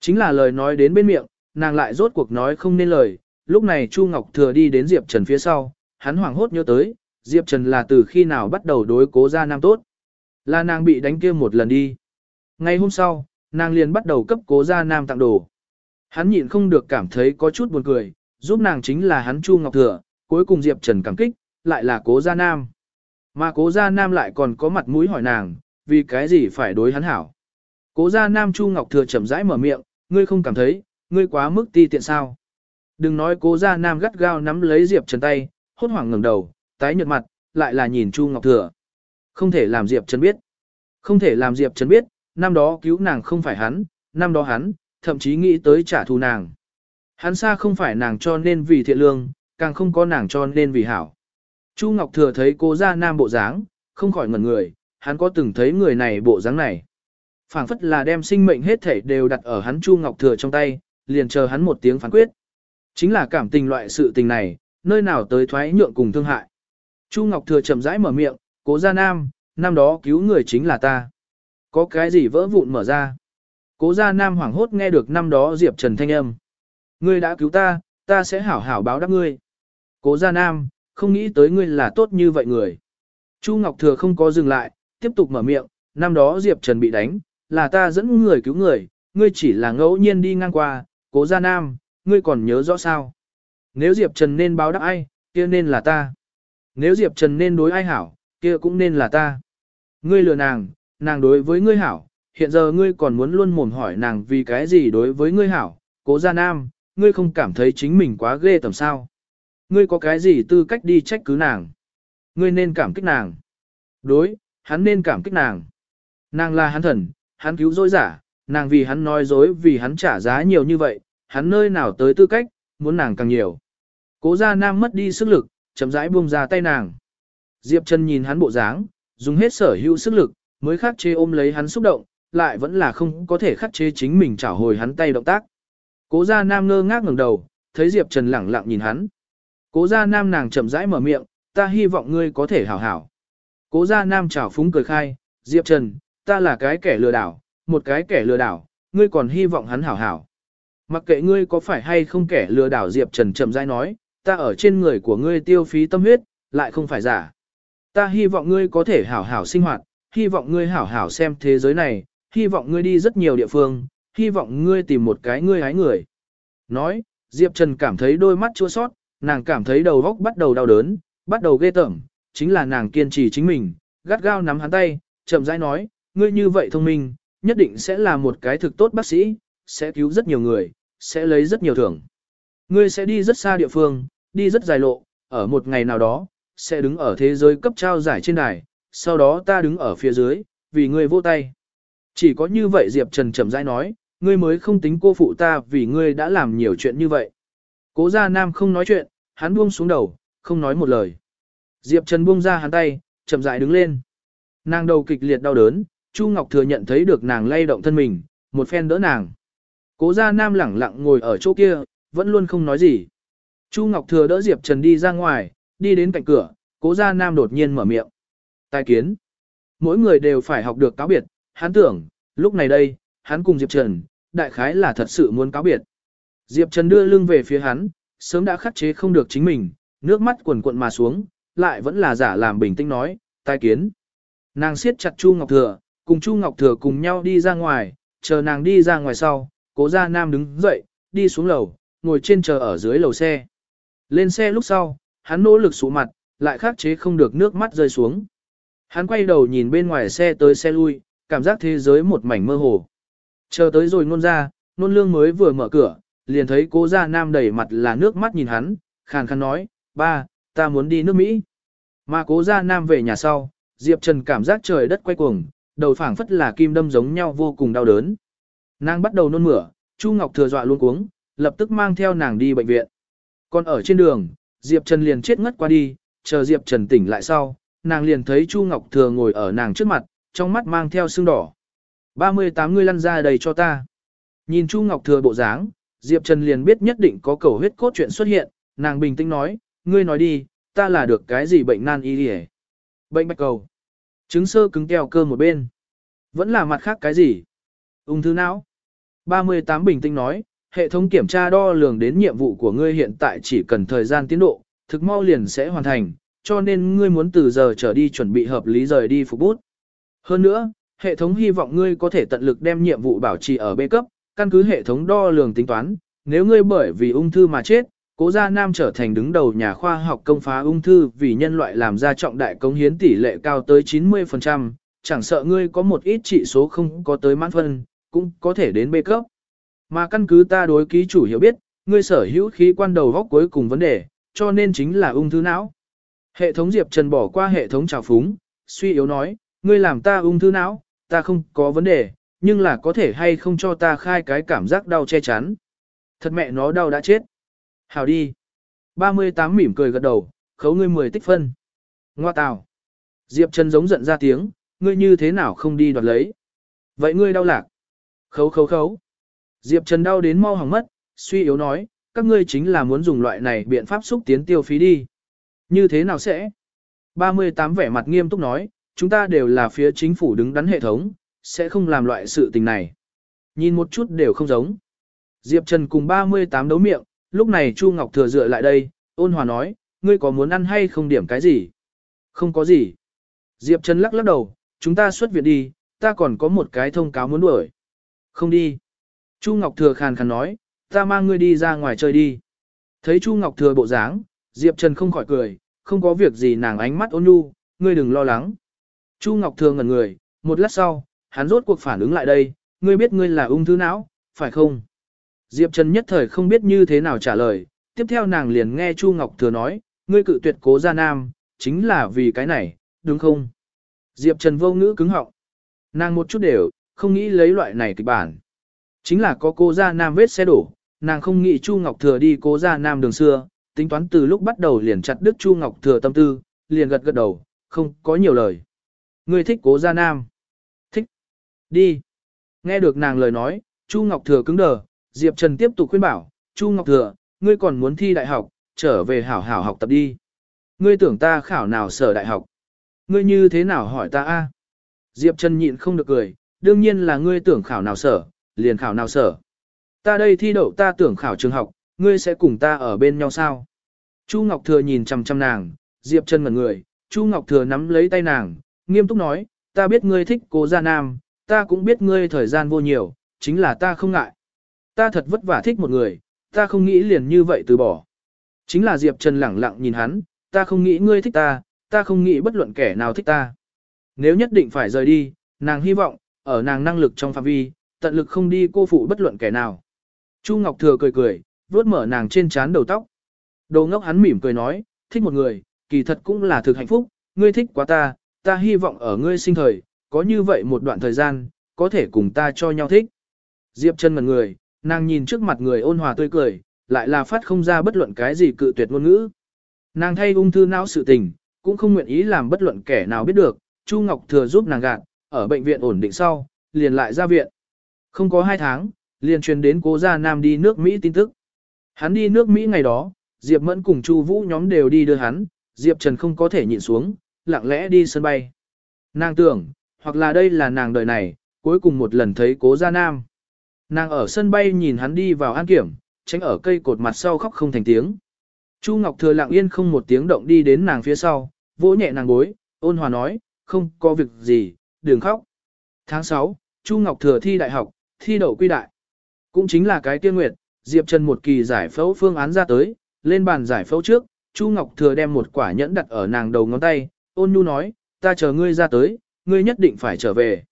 Chính là lời nói đến bên miệng, nàng lại rốt cuộc nói không nên lời, lúc này Chu Ngọc Thừa đi đến Diệp Trần phía sau, hắn hoảng hốt nhớ tới, Diệp Trần là từ khi nào bắt đầu đối cố gia nam tốt. Là nàng bị đánh kia một lần đi. Ngày hôm sau, nàng liền bắt đầu cấp cố gia nam tặng đồ. Hắn nhịn không được cảm thấy có chút buồn cười, giúp nàng chính là hắn Chu Ngọc Thừa, cuối cùng Diệp Trần cảm kích, lại là cố gia nam. Mà cố gia nam lại còn có mặt mũi hỏi nàng, vì cái gì phải đối hắn hảo. Cố gia nam Chu Ngọc Thừa chậm rãi mở miệng, ngươi không cảm thấy, ngươi quá mức ti tiện sao. Đừng nói cố gia nam gắt gao nắm lấy Diệp Trần tay, hốt hoảng ngẩng đầu, tái nhợt mặt, lại là nhìn Chu Ngọc Thừa. Không thể làm Diệp Trần biết. Không thể làm Diệp Trần biết, năm đó cứu nàng không phải hắn, năm đó hắn, thậm chí nghĩ tới trả thù nàng. Hắn xa không phải nàng cho nên vì thiện lương, càng không có nàng cho nên vì hảo. Chu Ngọc Thừa thấy cô ra nam bộ dáng, không khỏi ngẩn người, hắn có từng thấy người này bộ dáng này. phảng phất là đem sinh mệnh hết thể đều đặt ở hắn Chu Ngọc Thừa trong tay, liền chờ hắn một tiếng phán quyết. Chính là cảm tình loại sự tình này, nơi nào tới thoái nhượng cùng thương hại. Chu Ngọc Thừa chậm rãi mở miệng, cố gia nam, năm đó cứu người chính là ta. Có cái gì vỡ vụn mở ra. Cố gia nam hoảng hốt nghe được năm đó Diệp Trần thanh âm. Ngươi đã cứu ta, ta sẽ hảo hảo báo đáp ngươi. Cố gia nam, không nghĩ tới ngươi là tốt như vậy người. Chu Ngọc Thừa không có dừng lại, tiếp tục mở miệng, năm đó Diệp Trần bị đánh, là ta dẫn người cứu người, ngươi chỉ là ngẫu nhiên đi ngang qua, cố gia nam, ngươi còn nhớ rõ sao. Nếu Diệp Trần nên báo đáp ai, kia nên là ta. Nếu Diệp Trần nên đối ai hảo, kia cũng nên là ta. Ngươi lừa nàng, nàng đối với ngươi hảo, hiện giờ ngươi còn muốn luôn mồm hỏi nàng vì cái gì đối với ngươi hảo, cố gia nam, ngươi không cảm thấy chính mình quá ghê tầm sao. Ngươi có cái gì tư cách đi trách cứ nàng. Ngươi nên cảm kích nàng. Đối, hắn nên cảm kích nàng. Nàng là hắn thần, hắn cứu dối giả, nàng vì hắn nói dối vì hắn trả giá nhiều như vậy, hắn nơi nào tới tư cách, muốn nàng càng nhiều. Cố gia nam mất đi sức lực, chậm rãi buông ra tay nàng. Diệp Trần nhìn hắn bộ dáng, dùng hết sở hữu sức lực, mới khắc chế ôm lấy hắn xúc động, lại vẫn là không có thể khắc chế chính mình trả hồi hắn tay động tác. Cố gia nam ngơ ngác ngẩng đầu, thấy Diệp Trần lẳng lặng nhìn hắn. Cố gia nam nàng chậm rãi mở miệng, ta hy vọng ngươi có thể hảo hảo. Cố gia nam chảo phúng cười khai, Diệp Trần, ta là cái kẻ lừa đảo, một cái kẻ lừa đảo, ngươi còn hy vọng hắn hảo hảo. Mặc kệ ngươi có phải hay không kẻ lừa đảo Diệp Trần chậm rãi nói, ta ở trên người của ngươi tiêu phí tâm huyết, lại không phải giả. Ta hy vọng ngươi có thể hảo hảo sinh hoạt, hy vọng ngươi hảo hảo xem thế giới này, hy vọng ngươi đi rất nhiều địa phương, hy vọng ngươi tìm một cái ngươi hái người. Nói, Diệp Trần cảm thấy đôi mắt chua sót, nàng cảm thấy đầu góc bắt đầu đau đớn, bắt đầu ghê tởm, chính là nàng kiên trì chính mình, gắt gao nắm hắn tay, chậm rãi nói, ngươi như vậy thông minh, nhất định sẽ là một cái thực tốt bác sĩ, sẽ cứu rất nhiều người, sẽ lấy rất nhiều thưởng. Ngươi sẽ đi rất xa địa phương, đi rất dài lộ, ở một ngày nào đó, sẽ đứng ở thế giới cấp trao giải trên đài, sau đó ta đứng ở phía dưới, vì ngươi vô tay. Chỉ có như vậy Diệp Trần chậm rãi nói, ngươi mới không tính cô phụ ta vì ngươi đã làm nhiều chuyện như vậy. Cố gia nam không nói chuyện, hắn buông xuống đầu, không nói một lời. Diệp Trần buông ra hắn tay, chậm rãi đứng lên. Nàng đầu kịch liệt đau đớn, Chu Ngọc thừa nhận thấy được nàng lay động thân mình, một phen đỡ nàng. Cố gia nam lẳng lặng ngồi ở chỗ kia, vẫn luôn không nói gì. Chu Ngọc thừa đỡ Diệp Trần đi ra ngoài, đi đến cạnh cửa, cố gia nam đột nhiên mở miệng. Tài kiến. Mỗi người đều phải học được cáo biệt, hắn tưởng, lúc này đây, hắn cùng Diệp Trần, đại khái là thật sự muốn cáo biệt. Diệp Trần đưa lưng về phía hắn, sớm đã khắc chế không được chính mình, nước mắt quần cuộn mà xuống, lại vẫn là giả làm bình tĩnh nói, tai kiến. Nàng siết chặt Chu Ngọc Thừa, cùng Chu Ngọc Thừa cùng nhau đi ra ngoài, chờ nàng đi ra ngoài sau, cố gia nam đứng dậy, đi xuống lầu, ngồi trên chờ ở dưới lầu xe. Lên xe lúc sau, hắn nỗ lực sụ mặt, lại khắc chế không được nước mắt rơi xuống. Hắn quay đầu nhìn bên ngoài xe tới xe lui, cảm giác thế giới một mảnh mơ hồ. Chờ tới rồi nôn ra, nôn lương mới vừa mở cửa, liền thấy cố gia nam đầy mặt là nước mắt nhìn hắn, khàn khàn nói, ba, ta muốn đi nước Mỹ. Mà cố gia nam về nhà sau, Diệp Trần cảm giác trời đất quay cuồng, đầu phảng phất là kim đâm giống nhau vô cùng đau đớn. Nàng bắt đầu nôn mửa, Chu Ngọc thừa dọa luôn cuống, lập tức mang theo nàng đi bệnh viện. Còn ở trên đường, Diệp Trần liền chết ngất qua đi, chờ Diệp Trần tỉnh lại sau, nàng liền thấy Chu Ngọc thừa ngồi ở nàng trước mặt, trong mắt mang theo sưng đỏ. 38 người lăn ra đầy cho ta. Nhìn Chu Ngọc thừa bộ dáng, Diệp Trần liền biết nhất định có cầu huyết cốt chuyện xuất hiện, nàng bình tĩnh nói, ngươi nói đi, ta là được cái gì bệnh nan y đi Bệnh bạch cầu. Trứng sơ cứng keo cơ một bên. Vẫn là mặt khác cái gì? Ung thư não. 38 bình tĩnh nói, hệ thống kiểm tra đo lường đến nhiệm vụ của ngươi hiện tại chỉ cần thời gian tiến độ, thực mau liền sẽ hoàn thành, cho nên ngươi muốn từ giờ trở đi chuẩn bị hợp lý rời đi phục bút. Hơn nữa, hệ thống hy vọng ngươi có thể tận lực đem nhiệm vụ bảo trì ở B cấp, căn cứ hệ thống đo lường tính toán, nếu ngươi bởi vì ung thư mà chết, Cố Gia Nam trở thành đứng đầu nhà khoa học công phá ung thư vì nhân loại làm ra trọng đại công hiến tỷ lệ cao tới 90%, chẳng sợ ngươi có một ít trị số không có tới mãn phân, cũng có thể đến B cấp. Mà căn cứ ta đối ký chủ hiểu biết, ngươi sở hữu khí quan đầu góc cuối cùng vấn đề, cho nên chính là ung thư não. Hệ thống Diệp Trần bỏ qua hệ thống trào phúng, suy yếu nói, ngươi làm ta ung thư não, ta không có vấn đề, nhưng là có thể hay không cho ta khai cái cảm giác đau che chắn. Thật mẹ nó đau đã chết. Hào đi. 38 mỉm cười gật đầu, khấu ngươi 10 tích phân. Ngoa tào. Diệp Trần giống giận ra tiếng, ngươi như thế nào không đi đoạt lấy. Vậy ngươi đau lạc. Khấu khấu khấu. Diệp Trần đau đến mau hỏng mất, suy yếu nói, các ngươi chính là muốn dùng loại này biện pháp xúc tiến tiêu phí đi. Như thế nào sẽ? 38 vẻ mặt nghiêm túc nói, chúng ta đều là phía chính phủ đứng đắn hệ thống, sẽ không làm loại sự tình này. Nhìn một chút đều không giống. Diệp Trần cùng 38 đấu miệng, lúc này Chu Ngọc Thừa dựa lại đây, ôn hòa nói, ngươi có muốn ăn hay không điểm cái gì? Không có gì. Diệp Trần lắc lắc đầu, chúng ta xuất viện đi, ta còn có một cái thông cáo muốn đuổi. Không đi. Chu Ngọc Thừa khàn khàn nói, ta mang ngươi đi ra ngoài chơi đi. Thấy Chu Ngọc Thừa bộ dáng, Diệp Trần không khỏi cười, không có việc gì nàng ánh mắt ôn nhu, ngươi đừng lo lắng. Chu Ngọc Thừa ngẩn người, một lát sau, hắn rốt cuộc phản ứng lại đây, ngươi biết ngươi là ung thư não, phải không? Diệp Trần nhất thời không biết như thế nào trả lời, tiếp theo nàng liền nghe Chu Ngọc Thừa nói, ngươi cự tuyệt cố gia nam, chính là vì cái này, đúng không? Diệp Trần vô ngữ cứng họng. Nàng một chút đều, không nghĩ lấy loại này kịch bản. Chính là có cô gia nam vết xe đổ, nàng không nghĩ Chu Ngọc Thừa đi cố gia nam đường xưa, tính toán từ lúc bắt đầu liền chặt đứt Chu Ngọc Thừa tâm tư, liền gật gật đầu, không có nhiều lời. Ngươi thích cố gia nam. Thích. Đi. Nghe được nàng lời nói, Chu Ngọc Thừa cứng đờ, Diệp Trần tiếp tục khuyên bảo, Chu Ngọc Thừa, ngươi còn muốn thi đại học, trở về hảo hảo học tập đi. Ngươi tưởng ta khảo nào sở đại học? Ngươi như thế nào hỏi ta a? Diệp Trần nhịn không được cười, đương nhiên là ngươi tưởng khảo nào sở, liền khảo nào sở. Ta đây thi đậu ta tưởng khảo trường học, ngươi sẽ cùng ta ở bên nhau sao? Chu Ngọc Thừa nhìn chằm chằm nàng, Diệp Trần ngẩn người, Chu Ngọc Thừa nắm lấy tay nàng, nghiêm túc nói, ta biết ngươi thích cố gia nam, ta cũng biết ngươi thời gian vô nhiều, chính là ta không ngại. Ta thật vất vả thích một người, ta không nghĩ liền như vậy từ bỏ. Chính là Diệp Trần lẳng lặng nhìn hắn, ta không nghĩ ngươi thích ta, ta không nghĩ bất luận kẻ nào thích ta. Nếu nhất định phải rời đi, nàng hy vọng, ở nàng năng lực trong phạm vi, tận lực không đi cô phụ bất luận kẻ nào. Chu Ngọc Thừa cười cười, vuốt mở nàng trên trán đầu tóc. Đồ ngốc hắn mỉm cười nói, thích một người, kỳ thật cũng là thực hạnh phúc, ngươi thích quá ta, ta hy vọng ở ngươi sinh thời, có như vậy một đoạn thời gian, có thể cùng ta cho nhau thích. Diệp chân ngần người, nàng nhìn trước mặt người ôn hòa tươi cười, lại là phát không ra bất luận cái gì cự tuyệt ngôn ngữ. Nàng thay ung thư não sự tình, cũng không nguyện ý làm bất luận kẻ nào biết được, Chu Ngọc Thừa giúp nàng gạt, ở bệnh viện ổn định sau, liền lại ra viện. Không có hai tháng, liền truyền đến cố gia Nam đi nước Mỹ tin tức. Hắn đi nước Mỹ ngày đó, Diệp Mẫn cùng Chu Vũ nhóm đều đi đưa hắn, Diệp Trần không có thể nhịn xuống, lặng lẽ đi sân bay. Nàng tưởng, hoặc là đây là nàng đời này, cuối cùng một lần thấy cố gia Nam. Nàng ở sân bay nhìn hắn đi vào an kiểm, tránh ở cây cột mặt sau khóc không thành tiếng. Chu Ngọc Thừa lặng yên không một tiếng động đi đến nàng phía sau, vỗ nhẹ nàng gối, ôn hòa nói, không có việc gì, đừng khóc. Tháng 6, Chu Ngọc Thừa thi đại học, thi đậu quy đại. Cũng chính là cái tiên nguyệt, Diệp Trần một kỳ giải phẫu phương án ra tới, lên bàn giải phẫu trước, Chu Ngọc Thừa đem một quả nhẫn đặt ở nàng đầu ngón tay, ôn nhu nói, ta chờ ngươi ra tới, ngươi nhất định phải trở về.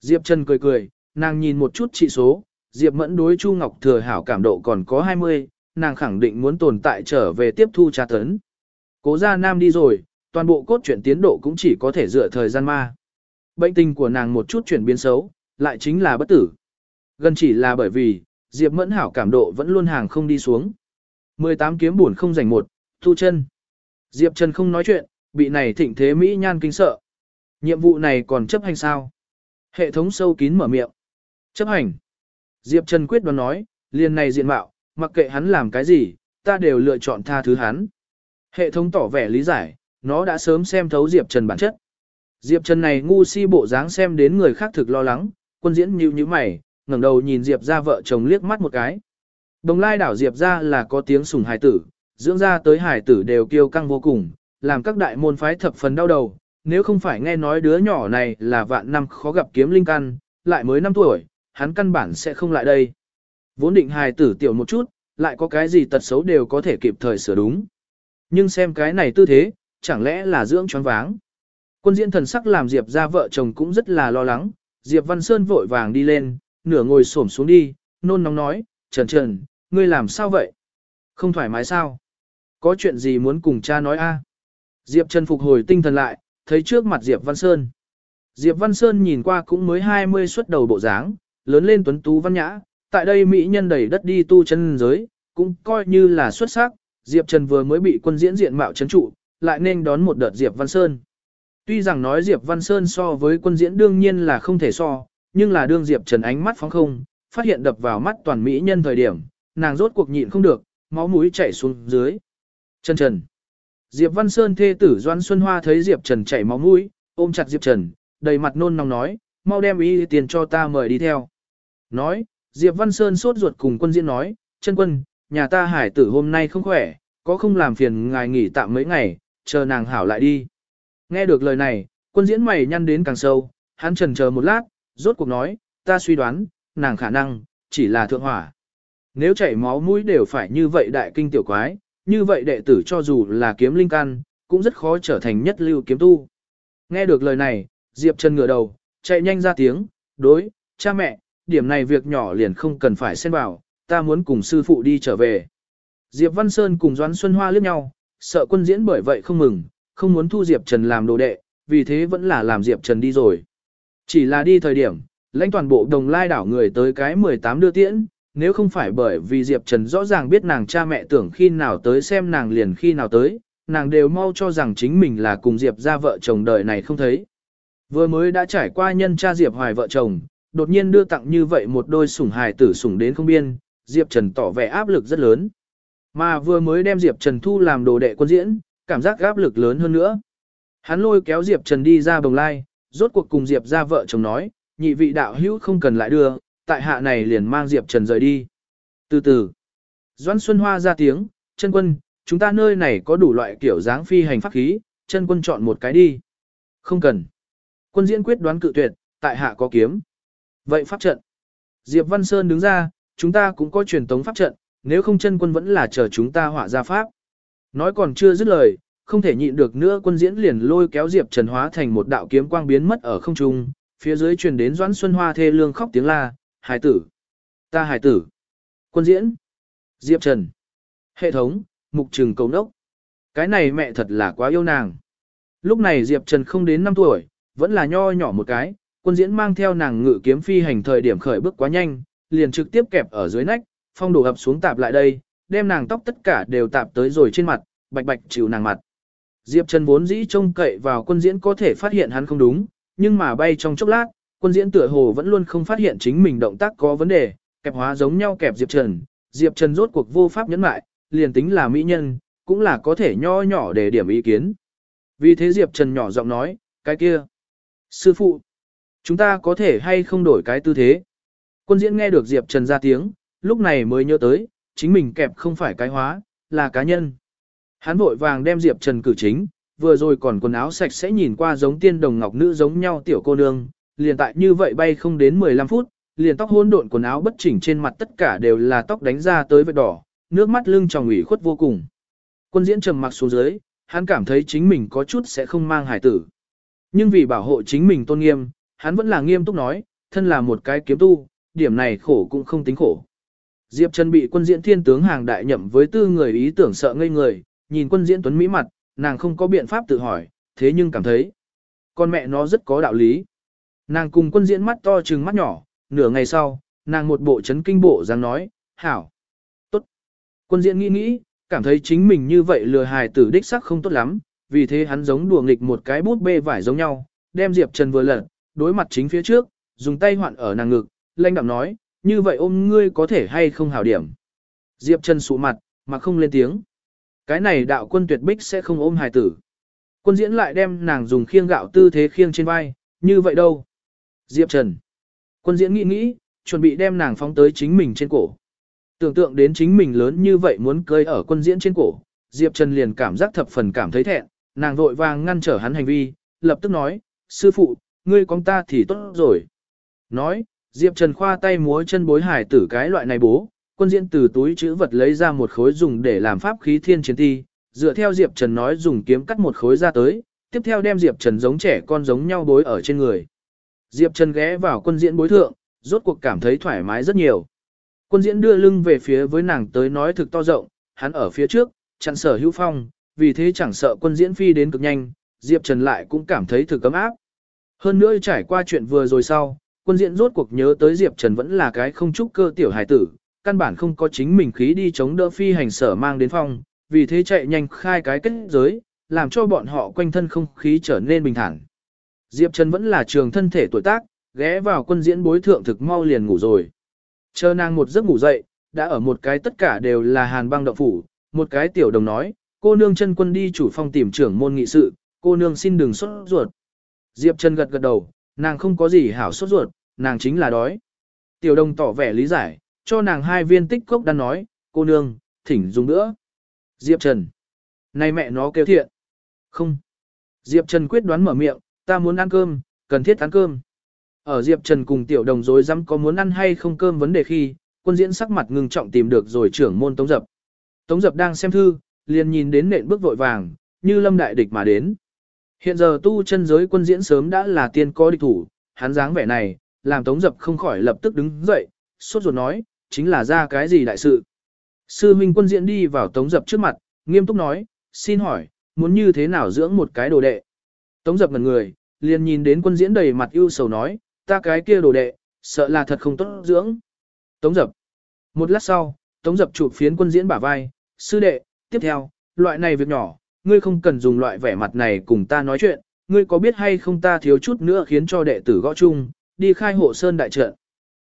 Diệp Trần cười cười, nàng nhìn một chút trị số, Diệp Mẫn đối Chu Ngọc Thừa hảo cảm độ còn có 20, nàng khẳng định muốn tồn tại trở về tiếp thu tra tấn. Cố gia nam đi rồi, toàn bộ cốt truyện tiến độ cũng chỉ có thể dựa thời gian ma. Bệnh tình của nàng một chút chuyển biến xấu, lại chính là bất tử. Gần chỉ là bởi vì, Diệp Mẫn hảo cảm độ vẫn luôn hàng không đi xuống. 18 kiếm buồn không giành một, thu chân. Diệp Trần không nói chuyện, bị này thịnh thế Mỹ nhan kinh sợ. Nhiệm vụ này còn chấp hành sao? Hệ thống sâu kín mở miệng. Chấp hành. Diệp Trần quyết đoán nói, liền này diện mạo, mặc kệ hắn làm cái gì, ta đều lựa chọn tha thứ hắn. Hệ thống tỏ vẻ lý giải, nó đã sớm xem thấu Diệp Trần bản chất. Diệp Trần này ngu si bộ dáng xem đến người khác thực lo lắng, quân diễn như như mày, ngẩng đầu nhìn Diệp ra vợ chồng liếc mắt một cái. Đồng lai đảo Diệp ra là có tiếng sùng hài tử, dưỡng ra tới hài tử đều kiêu căng vô cùng, làm các đại môn phái thập phần đau đầu, nếu không phải nghe nói đứa nhỏ này là vạn năm khó gặp kiếm linh căn, lại mới 5 tuổi, hắn căn bản sẽ không lại đây. Vốn định hài tử tiểu một chút, lại có cái gì tật xấu đều có thể kịp thời sửa đúng. Nhưng xem cái này tư thế, chẳng lẽ là dưỡng choáng váng. Quân diễn thần sắc làm Diệp ra vợ chồng cũng rất là lo lắng, Diệp Văn Sơn vội vàng đi lên, nửa ngồi xổm xuống đi, nôn nóng nói, Trần Trần, ngươi làm sao vậy? Không thoải mái sao? Có chuyện gì muốn cùng cha nói a? Diệp Trần phục hồi tinh thần lại, thấy trước mặt Diệp Văn Sơn. Diệp Văn Sơn nhìn qua cũng mới 20 xuất đầu bộ dáng, lớn lên tuấn tú văn nhã, tại đây mỹ nhân đầy đất đi tu chân giới, cũng coi như là xuất sắc, Diệp Trần vừa mới bị quân diễn diện mạo chấn trụ, lại nên đón một đợt Diệp Văn Sơn. Tuy rằng nói Diệp Văn Sơn so với quân diễn đương nhiên là không thể so, nhưng là đương Diệp Trần ánh mắt phóng không, phát hiện đập vào mắt toàn mỹ nhân thời điểm, nàng rốt cuộc nhịn không được, máu mũi chảy xuống dưới. Trần Trần. Diệp Văn Sơn thê tử Doan Xuân Hoa thấy Diệp Trần chảy máu mũi, ôm chặt Diệp Trần, đầy mặt nôn nóng nói, mau đem ý tiền cho ta mời đi theo. Nói, Diệp Văn Sơn sốt ruột cùng quân diễn nói, chân quân, nhà ta hải tử hôm nay không khỏe, có không làm phiền ngài nghỉ tạm mấy ngày, chờ nàng hảo lại đi. Nghe được lời này, quân diễn mày nhăn đến càng sâu, hắn trần chờ một lát, rốt cuộc nói, ta suy đoán, nàng khả năng, chỉ là thượng hỏa. Nếu chảy máu mũi đều phải như vậy đại kinh tiểu quái, như vậy đệ tử cho dù là kiếm linh căn, cũng rất khó trở thành nhất lưu kiếm tu. Nghe được lời này, Diệp Trần ngửa đầu, chạy nhanh ra tiếng, đối, cha mẹ, điểm này việc nhỏ liền không cần phải xen vào, ta muốn cùng sư phụ đi trở về. Diệp Văn Sơn cùng Doãn Xuân Hoa liếc nhau, sợ quân diễn bởi vậy không mừng, không muốn thu Diệp Trần làm đồ đệ, vì thế vẫn là làm Diệp Trần đi rồi. Chỉ là đi thời điểm, lãnh toàn bộ đồng lai đảo người tới cái 18 đưa tiễn, nếu không phải bởi vì Diệp Trần rõ ràng biết nàng cha mẹ tưởng khi nào tới xem nàng liền khi nào tới, nàng đều mau cho rằng chính mình là cùng Diệp ra vợ chồng đời này không thấy. Vừa mới đã trải qua nhân cha Diệp hoài vợ chồng, đột nhiên đưa tặng như vậy một đôi sủng hài tử sủng đến không biên, Diệp Trần tỏ vẻ áp lực rất lớn. Mà vừa mới đem Diệp Trần thu làm đồ đệ quân diễn, cảm giác áp lực lớn hơn nữa. Hắn lôi kéo Diệp Trần đi ra bồng lai, rốt cuộc cùng Diệp ra vợ chồng nói, nhị vị đạo hữu không cần lại đưa, tại hạ này liền mang Diệp Trần rời đi. Từ từ, Doãn Xuân Hoa ra tiếng, chân quân, chúng ta nơi này có đủ loại kiểu dáng phi hành pháp khí, chân quân chọn một cái đi. Không cần. Quân diễn quyết đoán cự tuyệt, tại hạ có kiếm. Vậy pháp trận. Diệp Văn Sơn đứng ra, chúng ta cũng có truyền tống pháp trận, nếu không chân quân vẫn là chờ chúng ta hỏa ra pháp. Nói còn chưa dứt lời, không thể nhịn được nữa quân diễn liền lôi kéo Diệp Trần hóa thành một đạo kiếm quang biến mất ở không trung, phía dưới truyền đến Doãn Xuân Hoa thê lương khóc tiếng la, "Hải tử, ta hải tử." Quân diễn, Diệp Trần, hệ thống, mục trừng cầu nốc. Cái này mẹ thật là quá yêu nàng. Lúc này Diệp Trần không đến 5 tuổi, vẫn là nho nhỏ một cái, quân diễn mang theo nàng ngự kiếm phi hành thời điểm khởi bước quá nhanh, liền trực tiếp kẹp ở dưới nách, phong đổ ập xuống tạp lại đây, đem nàng tóc tất cả đều tạp tới rồi trên mặt, bạch bạch chịu nàng mặt. Diệp Trần vốn dĩ trông cậy vào quân diễn có thể phát hiện hắn không đúng, nhưng mà bay trong chốc lát, quân diễn tựa hồ vẫn luôn không phát hiện chính mình động tác có vấn đề, kẹp hóa giống nhau kẹp Diệp Trần. Diệp Trần rốt cuộc vô pháp nhẫn mại, liền tính là mỹ nhân, cũng là có thể nho nhỏ để điểm ý kiến. Vì thế Diệp Trần nhỏ giọng nói, cái kia. Sư phụ, chúng ta có thể hay không đổi cái tư thế. Quân diễn nghe được Diệp Trần ra tiếng, lúc này mới nhớ tới, chính mình kẹp không phải cái hóa, là cá nhân. Hắn vội vàng đem Diệp Trần cử chính, vừa rồi còn quần áo sạch sẽ nhìn qua giống tiên đồng ngọc nữ giống nhau tiểu cô nương, liền tại như vậy bay không đến 15 phút, liền tóc hỗn độn quần áo bất chỉnh trên mặt tất cả đều là tóc đánh ra tới vết đỏ, nước mắt lưng tròng ủy khuất vô cùng. Quân diễn trầm mặc xuống dưới, hắn cảm thấy chính mình có chút sẽ không mang hải tử. Nhưng vì bảo hộ chính mình tôn nghiêm, hắn vẫn là nghiêm túc nói, thân là một cái kiếm tu, điểm này khổ cũng không tính khổ. Diệp Trần bị quân diễn thiên tướng hàng đại nhậm với tư người ý tưởng sợ ngây người, nhìn quân diễn tuấn mỹ mặt, nàng không có biện pháp tự hỏi, thế nhưng cảm thấy, con mẹ nó rất có đạo lý. Nàng cùng quân diễn mắt to trừng mắt nhỏ, nửa ngày sau, nàng một bộ chấn kinh bộ dáng nói, hảo, tốt. Quân diễn nghĩ nghĩ, cảm thấy chính mình như vậy lừa hài tử đích sắc không tốt lắm, vì thế hắn giống đùa nghịch một cái bút bê vải giống nhau, đem Diệp Trần vừa lật, đối mặt chính phía trước, dùng tay hoạn ở nàng ngực, lanh đạm nói, như vậy ôm ngươi có thể hay không hảo điểm. Diệp Trần sụ mặt, mà không lên tiếng. Cái này đạo quân tuyệt bích sẽ không ôm hài tử. Quân diễn lại đem nàng dùng khiêng gạo tư thế khiêng trên vai, như vậy đâu. Diệp Trần. Quân diễn nghĩ nghĩ, chuẩn bị đem nàng phóng tới chính mình trên cổ. Tưởng tượng đến chính mình lớn như vậy muốn cơi ở quân diễn trên cổ, Diệp Trần liền cảm giác thập phần cảm thấy thẹn, nàng vội vàng ngăn trở hắn hành vi, lập tức nói, sư phụ, ngươi con ta thì tốt rồi. Nói, Diệp Trần khoa tay múa chân bối hải tử cái loại này bố, quân diễn từ túi chữ vật lấy ra một khối dùng để làm pháp khí thiên chiến thi, dựa theo Diệp Trần nói dùng kiếm cắt một khối ra tới, tiếp theo đem Diệp Trần giống trẻ con giống nhau bối ở trên người. Diệp Trần ghé vào quân diễn bối thượng, rốt cuộc cảm thấy thoải mái rất nhiều. Quân diễn đưa lưng về phía với nàng tới nói thực to rộng, hắn ở phía trước, chặn sở hữu phong, vì thế chẳng sợ quân diễn phi đến cực nhanh, Diệp Trần lại cũng cảm thấy thực cấm áp. Hơn nữa trải qua chuyện vừa rồi sau, quân diễn rốt cuộc nhớ tới Diệp Trần vẫn là cái không trúc cơ tiểu hải tử, căn bản không có chính mình khí đi chống đỡ phi hành sở mang đến phong, vì thế chạy nhanh khai cái kết giới, làm cho bọn họ quanh thân không khí trở nên bình thản. Diệp Trần vẫn là trường thân thể tuổi tác, ghé vào quân diễn bối thượng thực mau liền ngủ rồi. Chờ nàng một giấc ngủ dậy, đã ở một cái tất cả đều là hàn băng động phủ, một cái tiểu đồng nói, cô nương chân quân đi chủ phong tìm trưởng môn nghị sự, cô nương xin đừng sốt ruột. Diệp Trần gật gật đầu, nàng không có gì hảo sốt ruột, nàng chính là đói. Tiểu đồng tỏ vẻ lý giải, cho nàng hai viên tích cốc đan nói, cô nương, thỉnh dùng nữa. Diệp Trần. Này mẹ nó kêu thiện. Không. Diệp Trần quyết đoán mở miệng, ta muốn ăn cơm, cần thiết ăn cơm. Ở Diệp Trần cùng tiểu đồng dối dám có muốn ăn hay không cơm vấn đề khi, quân diễn sắc mặt ngưng trọng tìm được rồi trưởng môn Tống Dập. Tống Dập đang xem thư, liền nhìn đến nện bước vội vàng, như lâm đại địch mà đến. Hiện giờ tu chân giới quân diễn sớm đã là tiên có địch thủ, hắn dáng vẻ này, làm Tống Dập không khỏi lập tức đứng dậy, sốt ruột nói, chính là ra cái gì đại sự. Sư huynh quân diễn đi vào Tống Dập trước mặt, nghiêm túc nói, xin hỏi, muốn như thế nào dưỡng một cái đồ đệ. Tống Dập ngần người, liền nhìn đến quân diễn đầy mặt ưu sầu nói, ta cái kia đồ đệ, sợ là thật không tốt dưỡng. Tống Dập. Một lát sau, Tống Dập chụp phiến quân diễn bả vai, sư đệ, tiếp theo, loại này việc nhỏ, ngươi không cần dùng loại vẻ mặt này cùng ta nói chuyện, ngươi có biết hay không ta thiếu chút nữa khiến cho đệ tử gõ chung, đi khai hộ sơn đại trận.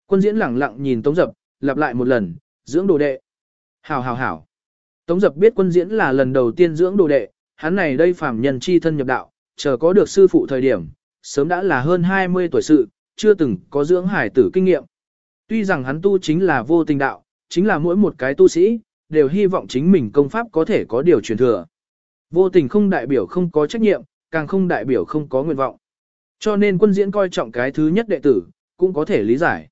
Quân diễn lẳng lặng nhìn Tống Dập, lặp lại một lần, dưỡng đồ đệ. Hảo hảo hảo. Tống Dập biết quân diễn là lần đầu tiên dưỡng đồ đệ, hắn này đây phàm nhân chi thân nhập đạo, chờ có được sư phụ thời điểm, sớm đã là hơn 20 tuổi sự, chưa từng có dưỡng hải tử kinh nghiệm. Tuy rằng hắn tu chính là vô tình đạo, chính là mỗi một cái tu sĩ, đều hy vọng chính mình công pháp có thể có điều truyền thừa. Vô tình không đại biểu không có trách nhiệm, càng không đại biểu không có nguyện vọng. Cho nên quân diễn coi trọng cái thứ nhất đệ tử, cũng có thể lý giải.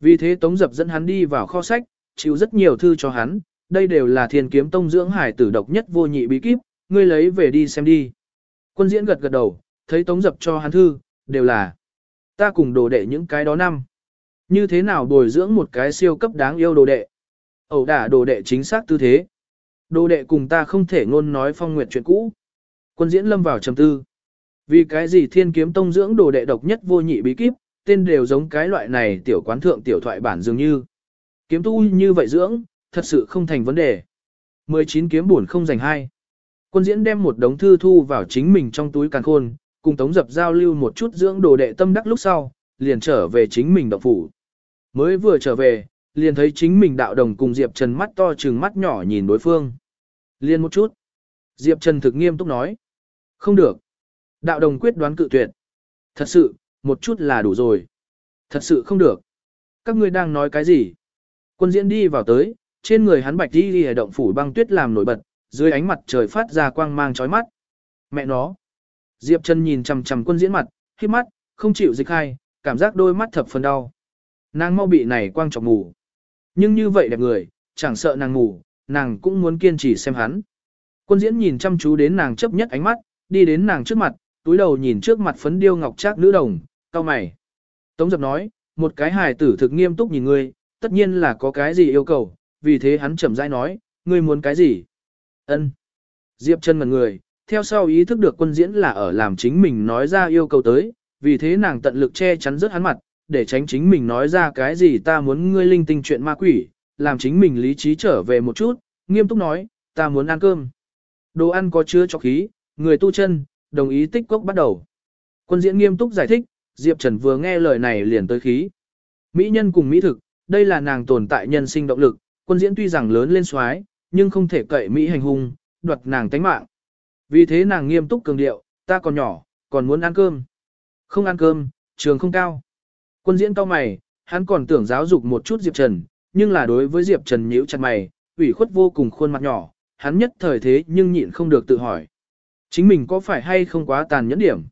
Vì thế Tống Dập dẫn hắn đi vào kho sách, chịu rất nhiều thư cho hắn, đây đều là thiên kiếm tông dưỡng hải tử độc nhất vô nhị bí kíp, ngươi lấy về đi xem đi. Quân diễn gật gật đầu, thấy Tống Dập cho hắn thư, đều là ta cùng đồ đệ những cái đó năm. Như thế nào bồi dưỡng một cái siêu cấp đáng yêu đồ đệ? Ẩu đả đồ đệ chính xác tư thế. Đồ đệ cùng ta không thể ngôn nói phong nguyệt chuyện cũ. Quân diễn lâm vào trầm tư. Vì cái gì thiên kiếm tông dưỡng đồ đệ độc nhất vô nhị bí kíp, tên đều giống cái loại này tiểu quán thượng tiểu thoại bản dường như. Kiếm tu như vậy dưỡng, thật sự không thành vấn đề. 19 kiếm buồn không dành hai. Quân diễn đem một đống thư thu vào chính mình trong túi càng khôn, cùng tống dập giao lưu một chút dưỡng đồ đệ tâm đắc lúc sau, liền trở về chính mình động phủ. Mới vừa trở về, liền thấy chính mình đạo đồng cùng Diệp Trần mắt to trừng mắt nhỏ nhìn đối phương. Liên một chút. Diệp Trần thực nghiêm túc nói. Không được. Đạo đồng quyết đoán cự tuyệt. Thật sự, một chút là đủ rồi. Thật sự không được. Các ngươi đang nói cái gì? Quân diễn đi vào tới, trên người hắn bạch đi đi động phủ băng tuyết làm nổi bật, dưới ánh mặt trời phát ra quang mang chói mắt. Mẹ nó. Diệp Trần nhìn chằm chằm quân diễn mặt, khi mắt, không chịu dịch hai, cảm giác đôi mắt thập phần đau. Nàng mau bị này quang chọc ngủ. Nhưng như vậy đẹp người, chẳng sợ nàng ngủ, nàng cũng muốn kiên trì xem hắn. Quân diễn nhìn chăm chú đến nàng chấp nhất ánh mắt, đi đến nàng trước mặt, túi đầu nhìn trước mặt phấn điêu ngọc trác nữ đồng, cao mày. Tống dập nói, một cái hài tử thực nghiêm túc nhìn ngươi, tất nhiên là có cái gì yêu cầu, vì thế hắn chậm rãi nói, ngươi muốn cái gì? Ân. Diệp chân mặt người, theo sau ý thức được quân diễn là ở làm chính mình nói ra yêu cầu tới, vì thế nàng tận lực che chắn rớt hắn mặt, để tránh chính mình nói ra cái gì ta muốn ngươi linh tinh chuyện ma quỷ, làm chính mình lý trí trở về một chút, nghiêm túc nói, ta muốn ăn cơm. Đồ ăn có chứa cho khí, người tu chân, đồng ý tích cốc bắt đầu. Quân diễn nghiêm túc giải thích, Diệp Trần vừa nghe lời này liền tới khí. Mỹ nhân cùng Mỹ thực, đây là nàng tồn tại nhân sinh động lực, quân diễn tuy rằng lớn lên xoái, nhưng không thể cậy Mỹ hành hung, đoạt nàng tánh mạng. Vì thế nàng nghiêm túc cường điệu, ta còn nhỏ, còn muốn ăn cơm. Không ăn cơm, trường không cao. Quân diễn cao mày, hắn còn tưởng giáo dục một chút Diệp Trần, nhưng là đối với Diệp Trần nhíu chặt mày, ủy khuất vô cùng khuôn mặt nhỏ, hắn nhất thời thế nhưng nhịn không được tự hỏi. Chính mình có phải hay không quá tàn nhẫn điểm.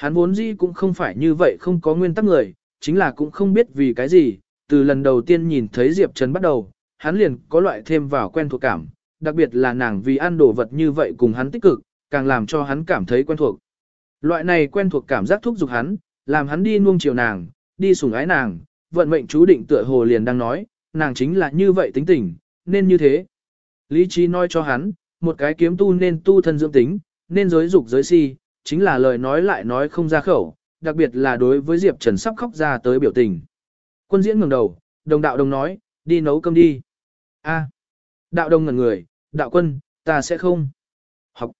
Hắn vốn dĩ cũng không phải như vậy không có nguyên tắc người, chính là cũng không biết vì cái gì, từ lần đầu tiên nhìn thấy Diệp Trần bắt đầu, hắn liền có loại thêm vào quen thuộc cảm, đặc biệt là nàng vì ăn đồ vật như vậy cùng hắn tích cực, càng làm cho hắn cảm thấy quen thuộc. Loại này quen thuộc cảm giác thúc giục hắn, làm hắn đi nuông chiều nàng, đi sủng ái nàng, vận mệnh chú định tựa hồ liền đang nói, nàng chính là như vậy tính tình, nên như thế. Lý trí nói cho hắn, một cái kiếm tu nên tu thân dưỡng tính, nên giới dục giới si, chính là lời nói lại nói không ra khẩu, đặc biệt là đối với Diệp Trần sắp khóc ra tới biểu tình. Quân diễn ngẩng đầu, đồng đạo đồng nói, đi nấu cơm đi. A, đạo đồng ngẩn người, đạo quân, ta sẽ không. Học.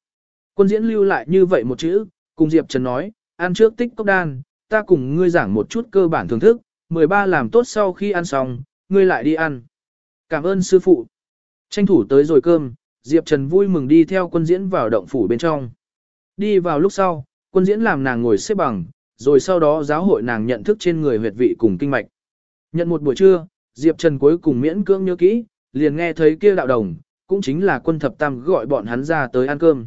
Quân diễn lưu lại như vậy một chữ, cùng Diệp Trần nói, ăn trước tích cốc đan, ta cùng ngươi giảng một chút cơ bản thưởng thức, 13 làm tốt sau khi ăn xong, ngươi lại đi ăn. Cảm ơn sư phụ. Tranh thủ tới rồi cơm, Diệp Trần vui mừng đi theo quân diễn vào động phủ bên trong. Đi vào lúc sau, quân diễn làm nàng ngồi xếp bằng, rồi sau đó giáo hội nàng nhận thức trên người huyệt vị cùng kinh mạch. Nhận một buổi trưa, Diệp Trần cuối cùng miễn cưỡng nhớ kỹ, liền nghe thấy kia đạo đồng, cũng chính là quân thập tam gọi bọn hắn ra tới ăn cơm.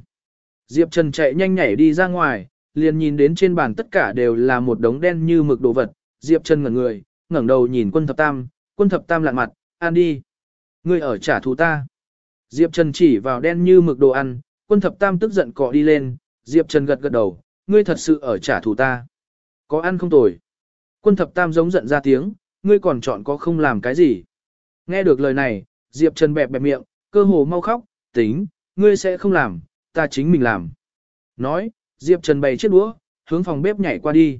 Diệp Trần chạy nhanh nhảy đi ra ngoài, liền nhìn đến trên bàn tất cả đều là một đống đen như mực đồ vật. Diệp Trần ngẩn người, ngẩng đầu nhìn quân thập tam, quân thập tam lặn mặt, ăn đi. Ngươi ở trả thù ta. Diệp Trần chỉ vào đen như mực đồ ăn, quân thập tam tức giận cọ đi lên, Diệp Trần gật gật đầu, ngươi thật sự ở trả thù ta. Có ăn không tồi. Quân thập tam giống giận ra tiếng, ngươi còn chọn có không làm cái gì. Nghe được lời này, Diệp Trần bẹp bẹp miệng, cơ hồ mau khóc, tính, ngươi sẽ không làm, ta chính mình làm. Nói, Diệp Trần bày chiếc đũa, hướng phòng bếp nhảy qua đi.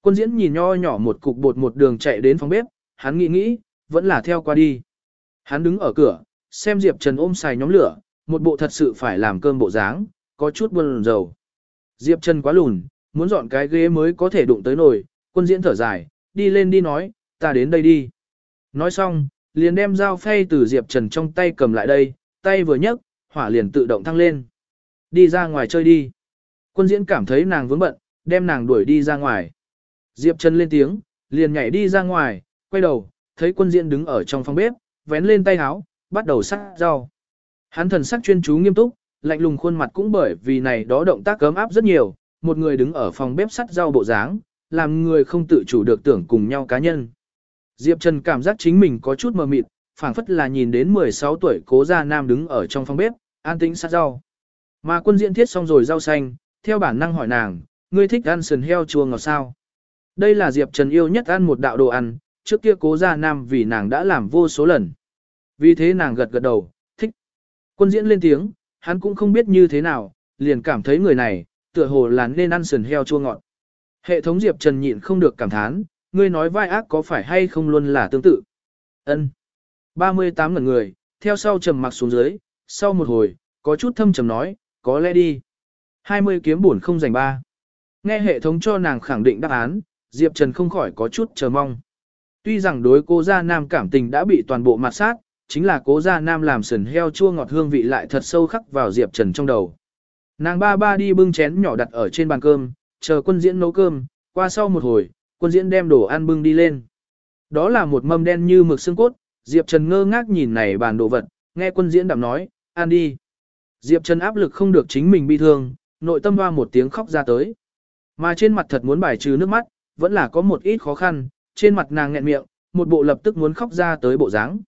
Quân diễn nhìn nho nhỏ một cục bột một đường chạy đến phòng bếp, hắn nghĩ nghĩ, vẫn là theo qua đi. Hắn đứng ở cửa, xem Diệp Trần ôm xài nhóm lửa, một bộ thật sự phải làm cơm bộ dáng, có chút buồn rầu. Diệp Trần quá lùn, muốn dọn cái ghế mới có thể đụng tới nồi, quân diễn thở dài, đi lên đi nói, ta đến đây đi. Nói xong, liền đem dao phay từ Diệp Trần trong tay cầm lại đây, tay vừa nhấc, hỏa liền tự động thăng lên. Đi ra ngoài chơi đi. Quân diễn cảm thấy nàng vướng bận, đem nàng đuổi đi ra ngoài. Diệp Trần lên tiếng, liền nhảy đi ra ngoài, quay đầu, thấy quân diễn đứng ở trong phòng bếp, vén lên tay áo, bắt đầu sắc rau. Hắn thần sắc chuyên chú nghiêm túc, lạnh lùng khuôn mặt cũng bởi vì này đó động tác cấm áp rất nhiều, một người đứng ở phòng bếp sắt rau bộ dáng, làm người không tự chủ được tưởng cùng nhau cá nhân. Diệp Trần cảm giác chính mình có chút mờ mịt, phảng phất là nhìn đến 16 tuổi cố gia nam đứng ở trong phòng bếp, an tĩnh sát rau. Mà quân diễn thiết xong rồi rau xanh, theo bản năng hỏi nàng, ngươi thích ăn sườn heo chua ngọt sao? Đây là Diệp Trần yêu nhất ăn một đạo đồ ăn, trước kia cố gia nam vì nàng đã làm vô số lần. Vì thế nàng gật gật đầu, thích. Quân diễn lên tiếng, hắn cũng không biết như thế nào, liền cảm thấy người này, tựa hồ là nên ăn sườn heo chua ngọt. Hệ thống Diệp Trần nhịn không được cảm thán, ngươi nói vai ác có phải hay không luôn là tương tự. Ân. 38 lần người, theo sau trầm mặc xuống dưới, sau một hồi, có chút thâm trầm nói, có lẽ đi. 20 kiếm buồn không dành ba. Nghe hệ thống cho nàng khẳng định đáp án, Diệp Trần không khỏi có chút chờ mong. Tuy rằng đối cô gia nam cảm tình đã bị toàn bộ mặt sát, chính là cố gia nam làm sườn heo chua ngọt hương vị lại thật sâu khắc vào Diệp Trần trong đầu. Nàng ba ba đi bưng chén nhỏ đặt ở trên bàn cơm, chờ quân diễn nấu cơm, qua sau một hồi, quân diễn đem đồ ăn bưng đi lên. Đó là một mâm đen như mực xương cốt, Diệp Trần ngơ ngác nhìn này bàn đồ vật, nghe quân diễn đạm nói, ăn đi. Diệp Trần áp lực không được chính mình bi thương, nội tâm hoa một tiếng khóc ra tới. Mà trên mặt thật muốn bài trừ nước mắt, vẫn là có một ít khó khăn, trên mặt nàng nghẹn miệng, một bộ lập tức muốn khóc ra tới bộ dáng.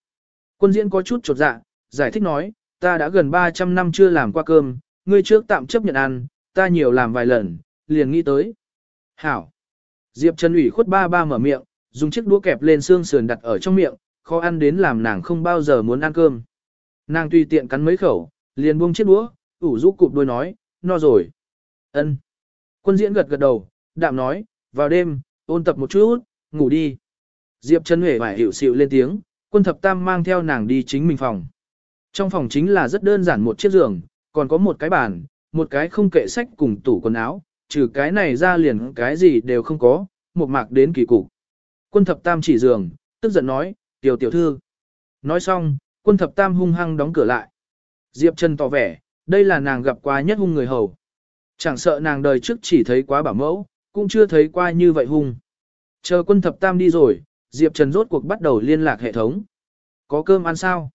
Quân diễn có chút chột dạ, giải thích nói, ta đã gần 300 năm chưa làm qua cơm, ngươi trước tạm chấp nhận ăn, ta nhiều làm vài lần, liền nghĩ tới. Hảo. Diệp Trần ủy khuất ba ba mở miệng, dùng chiếc đũa kẹp lên xương sườn đặt ở trong miệng, khó ăn đến làm nàng không bao giờ muốn ăn cơm. Nàng tùy tiện cắn mấy khẩu, liền buông chiếc đũa, ủ rũ cụp đôi nói, no rồi. Ân. Quân diễn gật gật đầu, đạm nói, vào đêm, ôn tập một chút, ngủ đi. Diệp Trần Huệ vải hiệu xịu lên tiếng, quân thập tam mang theo nàng đi chính mình phòng. Trong phòng chính là rất đơn giản một chiếc giường, còn có một cái bàn, một cái không kệ sách cùng tủ quần áo, trừ cái này ra liền cái gì đều không có, một mạc đến kỳ cục. Quân thập tam chỉ giường, tức giận nói, tiểu tiểu thư. Nói xong, quân thập tam hung hăng đóng cửa lại. Diệp Trần tỏ vẻ, đây là nàng gặp qua nhất hung người hầu. Chẳng sợ nàng đời trước chỉ thấy quá bảo mẫu, cũng chưa thấy qua như vậy hung. Chờ quân thập tam đi rồi, Diệp Trần rốt cuộc bắt đầu liên lạc hệ thống. Có cơm ăn sao?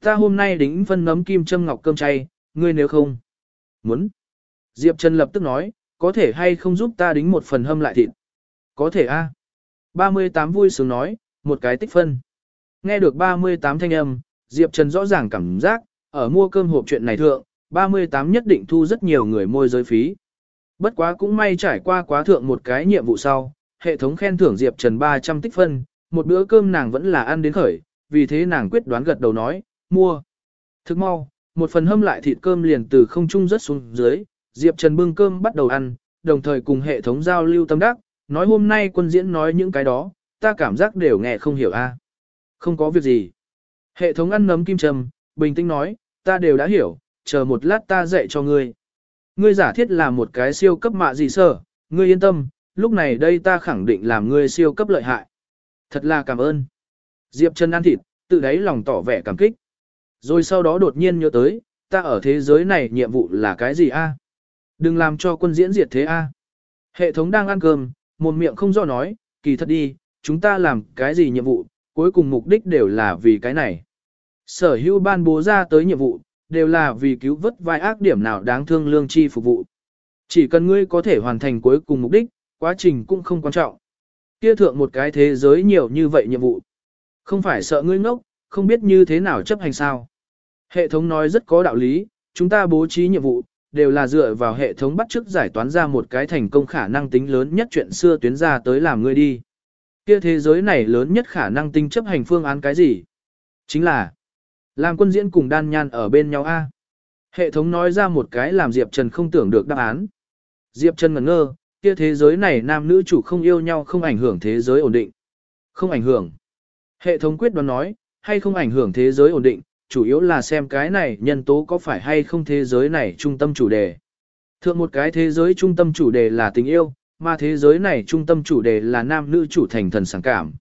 Ta hôm nay đính phân nấm kim châm ngọc cơm chay, ngươi nếu không. Muốn. Diệp Trần lập tức nói, có thể hay không giúp ta đính một phần hâm lại thịt? Có thể a. 38 vui sướng nói, một cái tích phân. Nghe được 38 thanh âm, Diệp Trần rõ ràng cảm giác, ở mua cơm hộp chuyện này thượng, 38 nhất định thu rất nhiều người môi giới phí. Bất quá cũng may trải qua quá thượng một cái nhiệm vụ sau, hệ thống khen thưởng Diệp Trần 300 tích phân, một bữa cơm nàng vẫn là ăn đến khởi, vì thế nàng quyết đoán gật đầu nói, mua. Thức mau, một phần hâm lại thịt cơm liền từ không trung rất xuống dưới, Diệp Trần bưng cơm bắt đầu ăn, đồng thời cùng hệ thống giao lưu tâm đắc, nói hôm nay quân diễn nói những cái đó, ta cảm giác đều nghe không hiểu a. Không có việc gì. Hệ thống ăn nấm kim trầm, bình tĩnh nói, ta đều đã hiểu, chờ một lát ta dạy cho ngươi. Ngươi giả thiết là một cái siêu cấp mạ gì sở, ngươi yên tâm, lúc này đây ta khẳng định làm ngươi siêu cấp lợi hại. Thật là cảm ơn. Diệp Trần ăn thịt, tự đáy lòng tỏ vẻ cảm kích. Rồi sau đó đột nhiên nhớ tới, ta ở thế giới này nhiệm vụ là cái gì a? Đừng làm cho quân diễn diệt thế a. Hệ thống đang ăn cơm, một miệng không do nói, kỳ thật đi, chúng ta làm cái gì nhiệm vụ, cuối cùng mục đích đều là vì cái này. Sở hữu ban bố ra tới nhiệm vụ, đều là vì cứu vớt vai ác điểm nào đáng thương lương chi phục vụ. Chỉ cần ngươi có thể hoàn thành cuối cùng mục đích, quá trình cũng không quan trọng. Kia thượng một cái thế giới nhiều như vậy nhiệm vụ. Không phải sợ ngươi ngốc, không biết như thế nào chấp hành sao. Hệ thống nói rất có đạo lý, chúng ta bố trí nhiệm vụ, đều là dựa vào hệ thống bắt chước giải toán ra một cái thành công khả năng tính lớn nhất chuyện xưa tuyến ra tới làm ngươi đi. Kia thế giới này lớn nhất khả năng tính chấp hành phương án cái gì? Chính là làm quân diễn cùng đan nhan ở bên nhau a. Hệ thống nói ra một cái làm Diệp Trần không tưởng được đáp án. Diệp Trần ngẩn ngơ, kia thế giới này nam nữ chủ không yêu nhau không ảnh hưởng thế giới ổn định. Không ảnh hưởng. Hệ thống quyết đoán nói, hay không ảnh hưởng thế giới ổn định, chủ yếu là xem cái này nhân tố có phải hay không thế giới này trung tâm chủ đề. Thượng một cái thế giới trung tâm chủ đề là tình yêu, mà thế giới này trung tâm chủ đề là nam nữ chủ thành thần sáng cảm.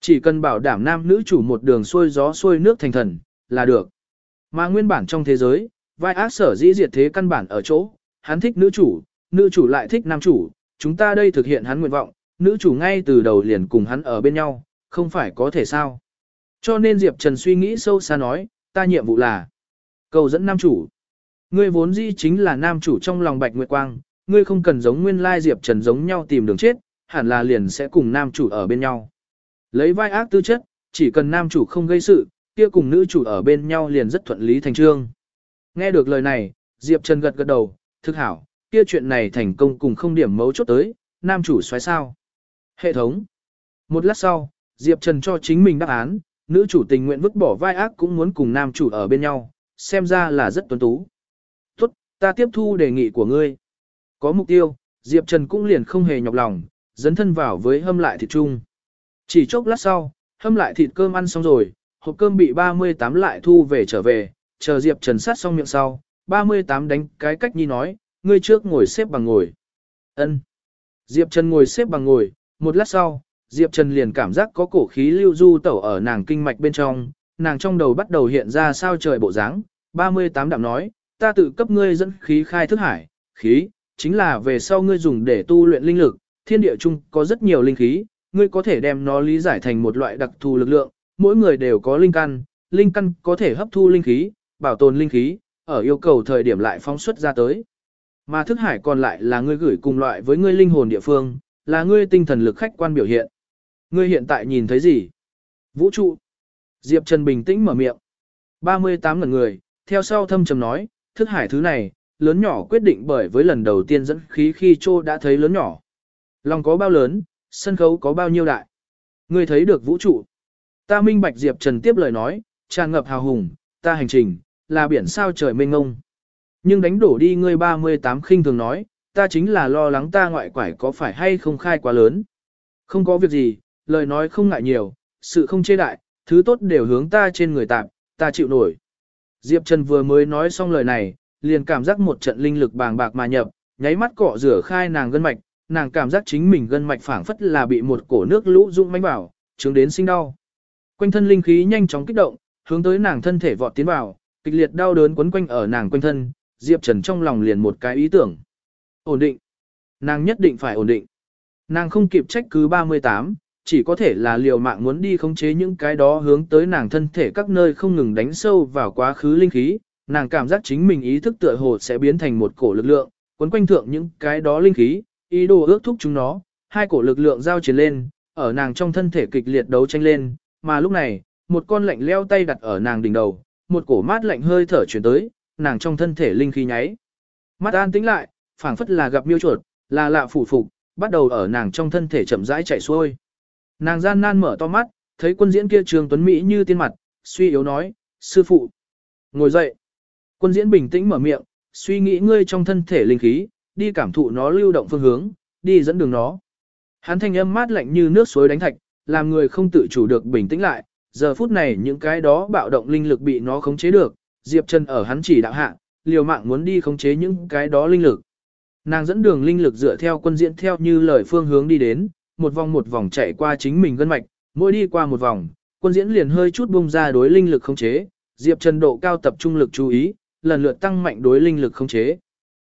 Chỉ cần bảo đảm nam nữ chủ một đường xuôi gió xuôi nước thành thần, là được. Mà nguyên bản trong thế giới, vai ác sở dĩ diệt thế căn bản ở chỗ, hắn thích nữ chủ, nữ chủ lại thích nam chủ, chúng ta đây thực hiện hắn nguyện vọng, nữ chủ ngay từ đầu liền cùng hắn ở bên nhau, không phải có thể sao. Cho nên Diệp Trần suy nghĩ sâu xa nói, ta nhiệm vụ là cầu dẫn nam chủ. Ngươi vốn dĩ chính là nam chủ trong lòng Bạch Nguyệt Quang, ngươi không cần giống nguyên lai Diệp Trần giống nhau tìm đường chết, hẳn là liền sẽ cùng nam chủ ở bên nhau. Lấy vai ác tư chất, chỉ cần nam chủ không gây sự, kia cùng nữ chủ ở bên nhau liền rất thuận lý thành trương. Nghe được lời này, Diệp Trần gật gật đầu, thực hảo, kia chuyện này thành công cùng không điểm mấu chốt tới, nam chủ xoáy sao. Hệ thống. Một lát sau, Diệp Trần cho chính mình đáp án, nữ chủ tình nguyện vứt bỏ vai ác cũng muốn cùng nam chủ ở bên nhau, xem ra là rất tuấn tú. Tốt, ta tiếp thu đề nghị của ngươi. Có mục tiêu, Diệp Trần cũng liền không hề nhọc lòng, dấn thân vào với hâm lại thịt chung. Chỉ chốc lát sau, hâm lại thịt cơm ăn xong rồi, hộp cơm bị 38 lại thu về trở về, chờ Diệp Trần sát xong miệng sau, 38 đánh cái cách nhi nói, ngươi trước ngồi xếp bằng ngồi. Ân. Diệp Trần ngồi xếp bằng ngồi, một lát sau, Diệp Trần liền cảm giác có cổ khí lưu du tẩu ở nàng kinh mạch bên trong, nàng trong đầu bắt đầu hiện ra sao trời bộ dáng. 38 đạm nói, ta tự cấp ngươi dẫn khí khai thức hải, khí, chính là về sau ngươi dùng để tu luyện linh lực, thiên địa chung có rất nhiều linh khí, ngươi có thể đem nó lý giải thành một loại đặc thù lực lượng, mỗi người đều có linh căn, linh căn có thể hấp thu linh khí, bảo tồn linh khí, ở yêu cầu thời điểm lại phóng xuất ra tới. Mà thức hải còn lại là ngươi gửi cùng loại với ngươi linh hồn địa phương, là ngươi tinh thần lực khách quan biểu hiện. Ngươi hiện tại nhìn thấy gì? Vũ trụ. Diệp Trần bình tĩnh mở miệng. 38 lần người, theo sau thâm trầm nói, thức hải thứ này, lớn nhỏ quyết định bởi với lần đầu tiên dẫn khí khi trô đã thấy lớn nhỏ. Lòng có bao lớn, sân khấu có bao nhiêu đại. Ngươi thấy được vũ trụ. Ta minh bạch Diệp Trần tiếp lời nói, tràn ngập hào hùng, ta hành trình, là biển sao trời mênh ngông. Nhưng đánh đổ đi ngươi 38 khinh thường nói, ta chính là lo lắng ta ngoại quải có phải hay không khai quá lớn. Không có việc gì, lời nói không ngại nhiều, sự không chê đại, thứ tốt đều hướng ta trên người tạm, ta chịu nổi. Diệp Trần vừa mới nói xong lời này, liền cảm giác một trận linh lực bàng bạc mà nhập, nháy mắt cọ rửa khai nàng gân mạch, nàng cảm giác chính mình gân mạch phảng phất là bị một cổ nước lũ rung mãnh vào, chứng đến sinh đau. Quanh thân linh khí nhanh chóng kích động, hướng tới nàng thân thể vọt tiến vào, kịch liệt đau đớn quấn quanh ở nàng quanh thân, Diệp Trần trong lòng liền một cái ý tưởng. Ổn định. Nàng nhất định phải ổn định. Nàng không kịp trách cứ 38, chỉ có thể là liều mạng muốn đi khống chế những cái đó hướng tới nàng thân thể các nơi không ngừng đánh sâu vào quá khứ linh khí, nàng cảm giác chính mình ý thức tựa hồ sẽ biến thành một cổ lực lượng, quấn quanh thượng những cái đó linh khí, ý đồ ước thúc chúng nó, hai cổ lực lượng giao chiến lên, ở nàng trong thân thể kịch liệt đấu tranh lên, mà lúc này, một con lạnh leo tay đặt ở nàng đỉnh đầu, một cổ mát lạnh hơi thở chuyển tới, nàng trong thân thể linh khí nháy. Mắt an tĩnh lại, phảng phất là gặp miêu chuột, là lạ phủ phục, bắt đầu ở nàng trong thân thể chậm rãi chảy xuôi. Nàng gian nan mở to mắt, thấy quân diễn kia trường tuấn Mỹ như tiên mặt, suy yếu nói, sư phụ. Ngồi dậy. Quân diễn bình tĩnh mở miệng, suy nghĩ ngươi trong thân thể linh khí, đi cảm thụ nó lưu động phương hướng, đi dẫn đường nó. Hắn thanh âm mát lạnh như nước suối đánh thạch, làm người không tự chủ được bình tĩnh lại, giờ phút này những cái đó bạo động linh lực bị nó khống chế được, Diệp Trần ở hắn chỉ đạo hạ, liều mạng muốn đi khống chế những cái đó linh lực. Nàng dẫn đường linh lực dựa theo quân diễn theo như lời phương hướng đi đến, một vòng một vòng chạy qua chính mình gân mạch, mỗi đi qua một vòng, quân diễn liền hơi chút bung ra đối linh lực khống chế, Diệp Trần độ cao tập trung lực chú ý, lần lượt tăng mạnh đối linh lực khống chế.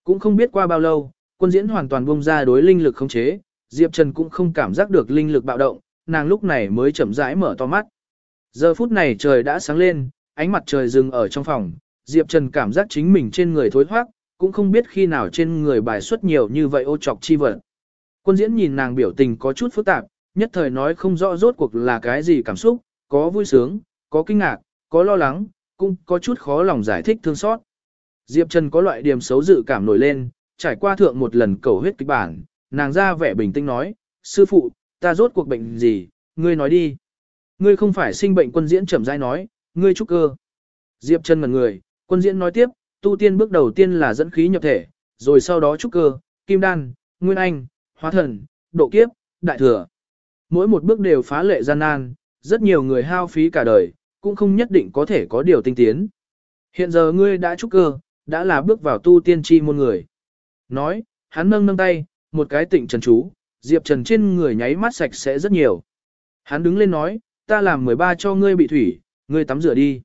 Cũng không biết qua bao lâu, quân diễn hoàn toàn bung ra đối linh lực khống chế, Diệp Trần cũng không cảm giác được linh lực bạo động, nàng lúc này mới chậm rãi mở to mắt. Giờ phút này trời đã sáng lên, ánh mặt trời dừng ở trong phòng, Diệp Trần cảm giác chính mình trên người thối thoát, cũng không biết khi nào trên người bài xuất nhiều như vậy ô trọc chi vật. Quân diễn nhìn nàng biểu tình có chút phức tạp, nhất thời nói không rõ rốt cuộc là cái gì cảm xúc, có vui sướng, có kinh ngạc, có lo lắng, cũng có chút khó lòng giải thích thương xót. Diệp Trần có loại điểm xấu dự cảm nổi lên, trải qua thượng một lần cầu huyết kịch bản, nàng ra vẻ bình tĩnh nói, sư phụ, ta rốt cuộc bệnh gì, ngươi nói đi. Ngươi không phải sinh bệnh quân diễn chậm rãi nói, ngươi trúc cơ. Diệp Trần ngần người, quân diễn nói tiếp, tu tiên bước đầu tiên là dẫn khí nhập thể, rồi sau đó trúc cơ, kim đan, nguyên anh, hóa thần, độ kiếp, đại thừa. Mỗi một bước đều phá lệ gian nan, rất nhiều người hao phí cả đời, cũng không nhất định có thể có điều tinh tiến. Hiện giờ ngươi đã trúc cơ, đã là bước vào tu tiên chi môn người. Nói, hắn nâng nâng tay, một cái tịnh trần chú, Diệp Trần trên người nháy mắt sạch sẽ rất nhiều. Hắn đứng lên nói, ta làm 13 cho ngươi bị thủy, ngươi tắm rửa đi.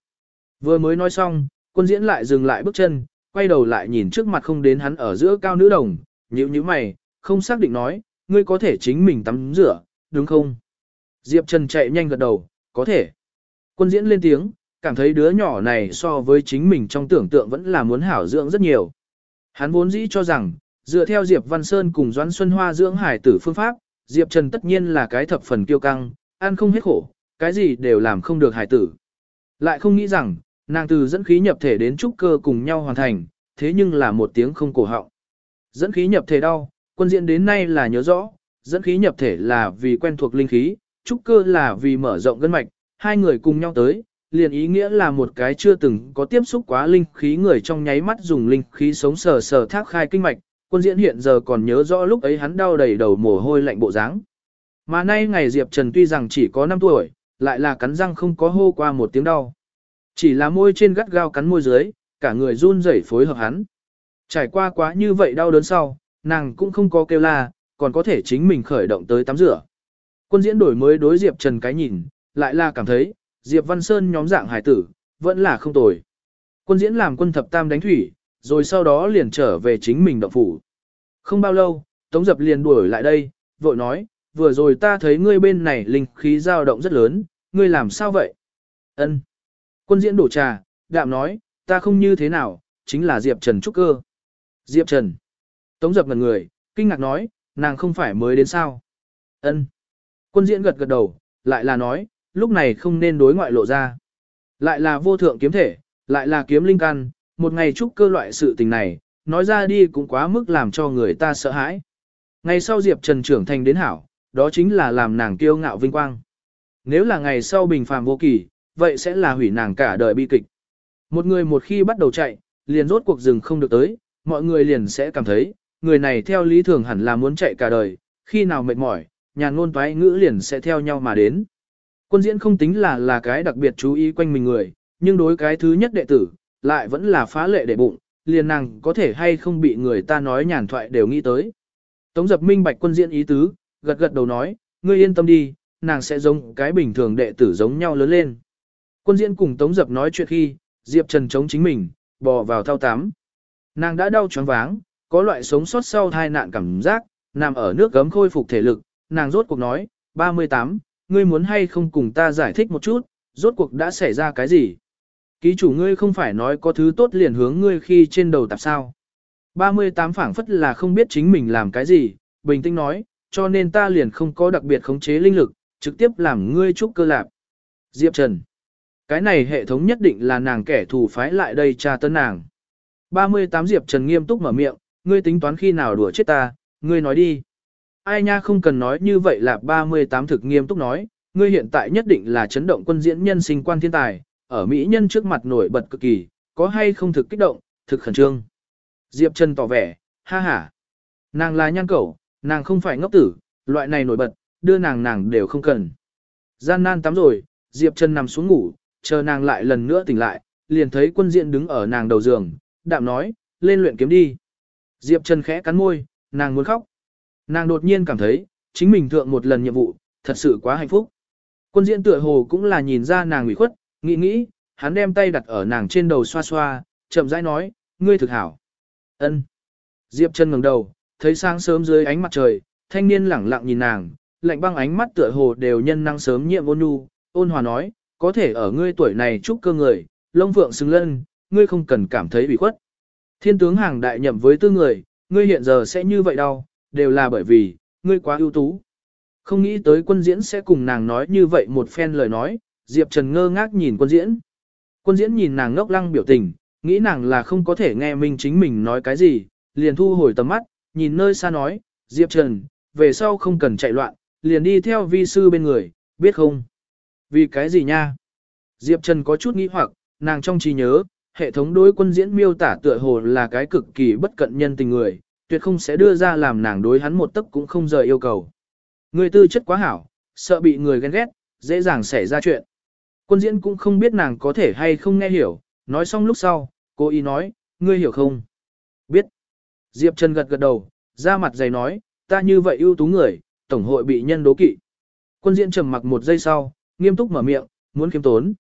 Vừa mới nói xong, quân diễn lại dừng lại bước chân, quay đầu lại nhìn trước mặt không đến hắn ở giữa cao nữ đồng, nhíu nhíu mày, không xác định nói, ngươi có thể chính mình tắm rửa, đúng không? Diệp Trần chạy nhanh gật đầu, có thể. Quân diễn lên tiếng, cảm thấy đứa nhỏ này so với chính mình trong tưởng tượng vẫn là muốn hảo dưỡng rất nhiều. Hắn vốn dĩ cho rằng, dựa theo Diệp Văn Sơn cùng Doãn Xuân Hoa dưỡng hải tử phương pháp, Diệp Trần tất nhiên là cái thập phần kiêu căng, ăn không hết khổ, cái gì đều làm không được hải tử. Lại không nghĩ rằng, nàng từ dẫn khí nhập thể đến trúc cơ cùng nhau hoàn thành, thế nhưng là một tiếng không cổ họng. Dẫn khí nhập thể đau, quân diện đến nay là nhớ rõ, dẫn khí nhập thể là vì quen thuộc linh khí, trúc cơ là vì mở rộng gân mạch, hai người cùng nhau tới, liền ý nghĩa là một cái chưa từng có tiếp xúc quá linh khí người trong nháy mắt dùng linh khí sống sờ sờ thác khai kinh mạch, quân diễn hiện giờ còn nhớ rõ lúc ấy hắn đau đầy đầu mồ hôi lạnh bộ dáng. Mà nay ngày Diệp Trần tuy rằng chỉ có 5 tuổi, lại là cắn răng không có hô qua một tiếng đau. Chỉ là môi trên gắt gao cắn môi dưới, cả người run rẩy phối hợp hắn. Trải qua quá như vậy đau đớn sau, nàng cũng không có kêu la, còn có thể chính mình khởi động tới tắm rửa. Quân diễn đổi mới đối Diệp Trần cái nhìn, lại là cảm thấy, Diệp Văn Sơn nhóm dạng hải tử, vẫn là không tồi. Quân diễn làm quân thập tam đánh thủy, rồi sau đó liền trở về chính mình động phủ. Không bao lâu, Tống Dập liền đuổi lại đây, vội nói, vừa rồi ta thấy ngươi bên này linh khí dao động rất lớn, ngươi làm sao vậy? Ân. Quân diễn đổ trà, đạm nói, ta không như thế nào, chính là Diệp Trần trúc cơ. Diệp Trần. Tống Dập ngần người, kinh ngạc nói, nàng không phải mới đến sao? Ân. Quân diễn gật gật đầu, lại là nói, lúc này không nên đối ngoại lộ ra. Lại là vô thượng kiếm thể, lại là kiếm linh căn, một ngày trúc cơ loại sự tình này, nói ra đi cũng quá mức làm cho người ta sợ hãi. Ngày sau Diệp Trần trưởng thành đến hảo, đó chính là làm nàng kiêu ngạo vinh quang. Nếu là ngày sau bình phàm vô kỳ, vậy sẽ là hủy nàng cả đời bi kịch. Một người một khi bắt đầu chạy, liền rốt cuộc rừng không được tới, mọi người liền sẽ cảm thấy, người này theo lý thường hẳn là muốn chạy cả đời, khi nào mệt mỏi, nhàn ngôn toái ngữ liền sẽ theo nhau mà đến. Quân diễn không tính là là cái đặc biệt chú ý quanh mình người, nhưng đối cái thứ nhất đệ tử, lại vẫn là phá lệ đệ bụng, liền nàng có thể hay không bị người ta nói nhàn thoại đều nghĩ tới. Tống dập minh bạch quân diễn ý tứ, gật gật đầu nói, ngươi yên tâm đi, nàng sẽ giống cái bình thường đệ tử giống nhau lớn lên. Quân diễn cùng Tống dập nói chuyện khi, Diệp Trần chống chính mình, bò vào thao tắm. Nàng đã đau choáng váng, có loại sống sót sau tai nạn cảm giác, nằm ở nước gấm khôi phục thể lực, nàng rốt cuộc nói, 38, ngươi muốn hay không cùng ta giải thích một chút, rốt cuộc đã xảy ra cái gì? Ký chủ ngươi không phải nói có thứ tốt liền hướng ngươi khi trên đầu tạp sao. 38 phảng phất là không biết chính mình làm cái gì, bình tĩnh nói, cho nên ta liền không có đặc biệt khống chế linh lực, trực tiếp làm ngươi trúc cơ lạp Diệp Trần. Cái này hệ thống nhất định là nàng kẻ thù phái lại đây tra tấn nàng. 38 Diệp Trần nghiêm túc mở miệng, ngươi tính toán khi nào đùa chết ta, ngươi nói đi. Ai nha không cần nói như vậy là 38 thực nghiêm túc nói, ngươi hiện tại nhất định là chấn động quân diễn nhân sinh quan thiên tài, ở Mỹ nhân trước mặt nổi bật cực kỳ, có hay không thực kích động, thực khẩn trương. Diệp Trần tỏ vẻ, ha ha. Nàng là nhan cẩu, nàng không phải ngốc tử, loại này nổi bật, đưa nàng nàng đều không cần. Gian nan tắm rồi, Diệp Trần nằm xuống ngủ, chờ nàng lại lần nữa tỉnh lại, liền thấy quân diện đứng ở nàng đầu giường, đạm nói, lên luyện kiếm đi. Diệp Trần khẽ cắn môi, nàng muốn khóc. Nàng đột nhiên cảm thấy, chính mình thượng một lần nhiệm vụ, thật sự quá hạnh phúc. Quân diễn tựa hồ cũng là nhìn ra nàng ủy khuất, nghĩ nghĩ, hắn đem tay đặt ở nàng trên đầu xoa xoa, chậm rãi nói, ngươi thực hảo. ân Diệp Trần ngẩng đầu, thấy sáng sớm dưới ánh mặt trời, thanh niên lẳng lặng nhìn nàng, lạnh băng ánh mắt tựa hồ đều nhân năng sớm nhiệm ôn nhu, ôn hòa nói, có thể ở ngươi tuổi này chúc cơ người, lông phượng xứng lân, ngươi không cần cảm thấy bị khuất. Thiên tướng hàng đại nhậm với tư người, ngươi hiện giờ sẽ như vậy đâu, đều là bởi vì, ngươi quá ưu tú. Không nghĩ tới quân diễn sẽ cùng nàng nói như vậy một phen lời nói, Diệp Trần ngơ ngác nhìn quân diễn. Quân diễn nhìn nàng ngốc lăng biểu tình, nghĩ nàng là không có thể nghe mình chính mình nói cái gì, liền thu hồi tầm mắt, nhìn nơi xa nói, Diệp Trần, về sau không cần chạy loạn, liền đi theo vi sư bên người, biết không? Vì cái gì nha? Diệp Trần có chút nghĩ hoặc, nàng trong trí nhớ, hệ thống đối quân diễn miêu tả tựa hồ là cái cực kỳ bất cận nhân tình người, tuyệt không sẽ đưa ra làm nàng đối hắn một tấc cũng không rời yêu cầu. Người tư chất quá hảo, sợ bị người ghen ghét, dễ dàng xảy ra chuyện. Quân diễn cũng không biết nàng có thể hay không nghe hiểu, nói xong lúc sau, cô ý nói, ngươi hiểu không? Biết. Diệp Trần gật gật đầu, ra mặt dày nói, ta như vậy ưu tú người, tổng hội bị nhân đố kỵ. Quân diễn trầm mặc một giây sau, nghiêm túc mở miệng, muốn kiếm tốn.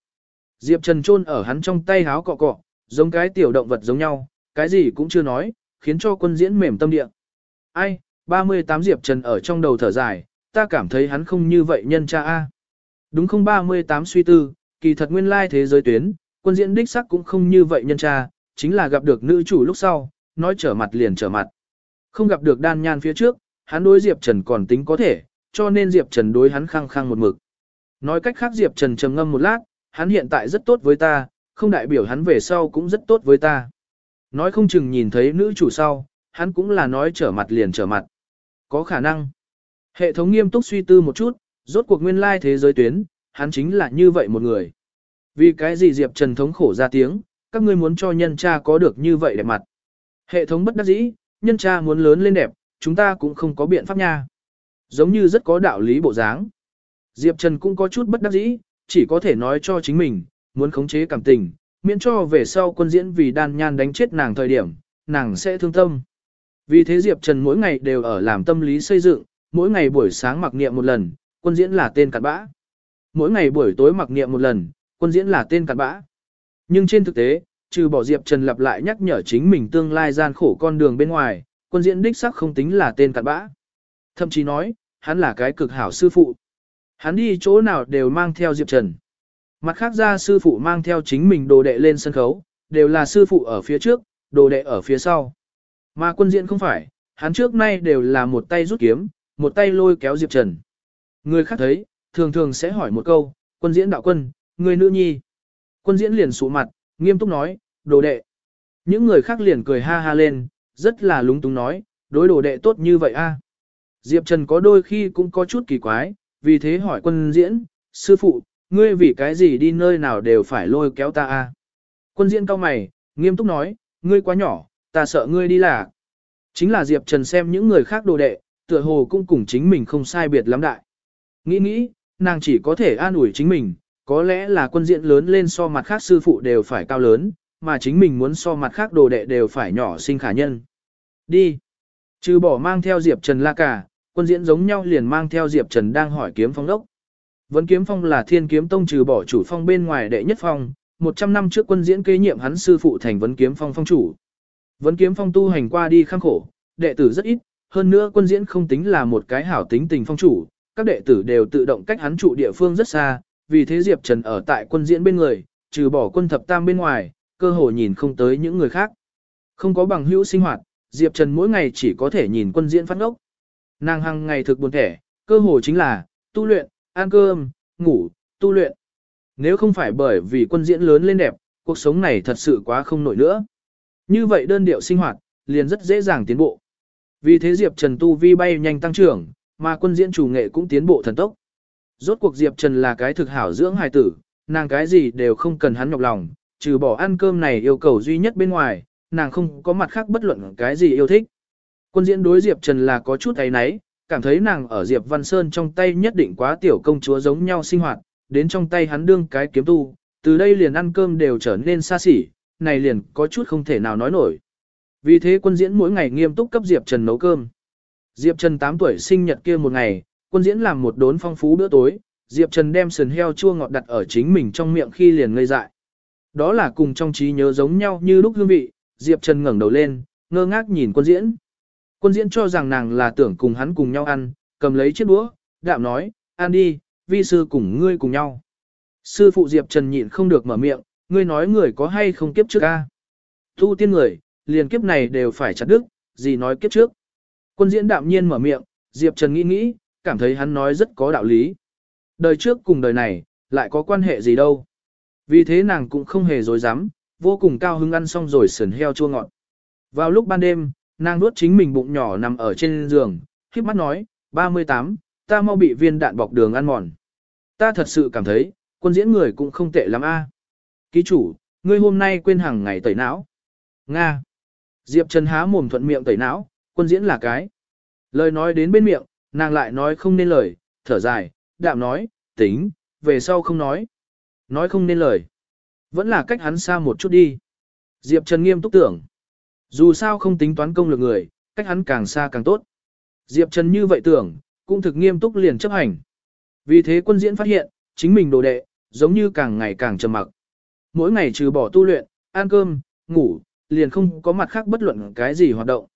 Diệp Trần chôn ở hắn trong tay háo cọ cọ, giống cái tiểu động vật giống nhau, cái gì cũng chưa nói, khiến cho quân diễn mềm tâm địa. Ai, 38 Diệp Trần ở trong đầu thở dài, ta cảm thấy hắn không như vậy nhân cha A. Đúng không 38 suy tư, kỳ thật nguyên lai thế giới tuyến, quân diễn đích sắc cũng không như vậy nhân cha, chính là gặp được nữ chủ lúc sau, nói trở mặt liền trở mặt. Không gặp được đan nhan phía trước, hắn đối Diệp Trần còn tính có thể, cho nên Diệp Trần đối hắn khăng khăng một mực. Nói cách khác Diệp Trần trầm ngâm một lát, hắn hiện tại rất tốt với ta, không đại biểu hắn về sau cũng rất tốt với ta. Nói không chừng nhìn thấy nữ chủ sau, hắn cũng là nói trở mặt liền trở mặt. Có khả năng. Hệ thống nghiêm túc suy tư một chút, rốt cuộc nguyên lai thế giới tuyến, hắn chính là như vậy một người. Vì cái gì Diệp Trần thống khổ ra tiếng, các ngươi muốn cho nhân cha có được như vậy đẹp mặt. Hệ thống bất đắc dĩ, nhân cha muốn lớn lên đẹp, chúng ta cũng không có biện pháp nha. Giống như rất có đạo lý bộ dáng. Diệp Trần cũng có chút bất đắc dĩ, chỉ có thể nói cho chính mình, muốn khống chế cảm tình, miễn cho về sau quân diễn vì đan nhan đánh chết nàng thời điểm, nàng sẽ thương tâm. Vì thế Diệp Trần mỗi ngày đều ở làm tâm lý xây dựng, mỗi ngày buổi sáng mặc niệm một lần, quân diễn là tên cặn bã. Mỗi ngày buổi tối mặc niệm một lần, quân diễn là tên cặn bã. Nhưng trên thực tế, trừ bỏ Diệp Trần lặp lại nhắc nhở chính mình tương lai gian khổ con đường bên ngoài, quân diễn đích sắc không tính là tên cặn bã. Thậm chí nói, hắn là cái cực hảo sư phụ. Hắn đi chỗ nào đều mang theo Diệp Trần. Mặt khác ra sư phụ mang theo chính mình đồ đệ lên sân khấu, đều là sư phụ ở phía trước, đồ đệ ở phía sau. Mà quân diễn không phải, hắn trước nay đều là một tay rút kiếm, một tay lôi kéo Diệp Trần. Người khác thấy, thường thường sẽ hỏi một câu, quân diễn đạo quân, người nữ nhi. Quân diễn liền sụ mặt, nghiêm túc nói, đồ đệ. Những người khác liền cười ha ha lên, rất là lúng túng nói, đối đồ đệ tốt như vậy a. Diệp Trần có đôi khi cũng có chút kỳ quái, vì thế hỏi quân diễn, sư phụ, ngươi vì cái gì đi nơi nào đều phải lôi kéo ta a? Quân diễn cao mày, nghiêm túc nói, ngươi quá nhỏ, ta sợ ngươi đi là. Chính là Diệp Trần xem những người khác đồ đệ, tựa hồ cũng cùng chính mình không sai biệt lắm đại. Nghĩ nghĩ, nàng chỉ có thể an ủi chính mình, có lẽ là quân diễn lớn lên so mặt khác sư phụ đều phải cao lớn, mà chính mình muốn so mặt khác đồ đệ đều phải nhỏ sinh khả nhân. Đi. Trừ bỏ mang theo Diệp Trần la cả, quân diễn giống nhau liền mang theo Diệp Trần đang hỏi kiếm phong đốc. Vấn kiếm phong là thiên kiếm tông trừ bỏ chủ phong bên ngoài đệ nhất phong, 100 năm trước quân diễn kế nhiệm hắn sư phụ thành vấn kiếm phong phong chủ. Vấn kiếm phong tu hành qua đi khăng khổ, đệ tử rất ít, hơn nữa quân diễn không tính là một cái hảo tính tình phong chủ, các đệ tử đều tự động cách hắn trụ địa phương rất xa, vì thế Diệp Trần ở tại quân diễn bên người, trừ bỏ quân thập tam bên ngoài, cơ hội nhìn không tới những người khác. Không có bằng hữu sinh hoạt, Diệp Trần mỗi ngày chỉ có thể nhìn quân diễn phát ngốc. Nàng hàng ngày thực buồn thẻ, cơ hội chính là, tu luyện, ăn cơm, ngủ, tu luyện. Nếu không phải bởi vì quân diễn lớn lên đẹp, cuộc sống này thật sự quá không nổi nữa. Như vậy đơn điệu sinh hoạt, liền rất dễ dàng tiến bộ. Vì thế Diệp Trần tu vi bay nhanh tăng trưởng, mà quân diễn chủ nghệ cũng tiến bộ thần tốc. Rốt cuộc Diệp Trần là cái thực hảo dưỡng hài tử, nàng cái gì đều không cần hắn nhọc lòng, trừ bỏ ăn cơm này yêu cầu duy nhất bên ngoài, nàng không có mặt khác bất luận cái gì yêu thích. Quân diễn đối Diệp Trần là có chút ấy náy, cảm thấy nàng ở Diệp Văn Sơn trong tay nhất định quá tiểu công chúa giống nhau sinh hoạt, đến trong tay hắn đương cái kiếm tu, từ đây liền ăn cơm đều trở nên xa xỉ, này liền có chút không thể nào nói nổi. Vì thế quân diễn mỗi ngày nghiêm túc cấp Diệp Trần nấu cơm. Diệp Trần 8 tuổi sinh nhật kia một ngày, quân diễn làm một đốn phong phú bữa tối, Diệp Trần đem sườn heo chua ngọt đặt ở chính mình trong miệng khi liền ngây dại. Đó là cùng trong trí nhớ giống nhau như lúc hương vị, Diệp Trần ngẩng đầu lên, ngơ ngác nhìn quân diễn. Quân diễn cho rằng nàng là tưởng cùng hắn cùng nhau ăn, cầm lấy chiếc đũa, đạm nói, ăn đi, vi sư cùng ngươi cùng nhau. Sư phụ Diệp Trần nhịn không được mở miệng, ngươi nói người có hay không kiếp trước a? Thu tiên người, liền kiếp này đều phải chặt đức, gì nói kiếp trước. Quân diễn đạm nhiên mở miệng, Diệp Trần nghĩ nghĩ, cảm thấy hắn nói rất có đạo lý. Đời trước cùng đời này, lại có quan hệ gì đâu. Vì thế nàng cũng không hề dối dám, vô cùng cao hứng ăn xong rồi sườn heo chua ngọt. Vào lúc ban đêm, nàng nuốt chính mình bụng nhỏ nằm ở trên giường, khiếp mắt nói, 38, ta mau bị viên đạn bọc đường ăn mòn. Ta thật sự cảm thấy, quân diễn người cũng không tệ lắm a. Ký chủ, ngươi hôm nay quên hàng ngày tẩy não. Nga. Diệp Trần há mồm thuận miệng tẩy não, quân diễn là cái. Lời nói đến bên miệng, nàng lại nói không nên lời, thở dài, đạm nói, tính, về sau không nói. Nói không nên lời. Vẫn là cách hắn xa một chút đi. Diệp Trần nghiêm túc tưởng. Dù sao không tính toán công lực người, cách hắn càng xa càng tốt. Diệp Trần như vậy tưởng, cũng thực nghiêm túc liền chấp hành. Vì thế quân diễn phát hiện, chính mình đồ đệ, giống như càng ngày càng trầm mặc. Mỗi ngày trừ bỏ tu luyện, ăn cơm, ngủ, liền không có mặt khác bất luận cái gì hoạt động.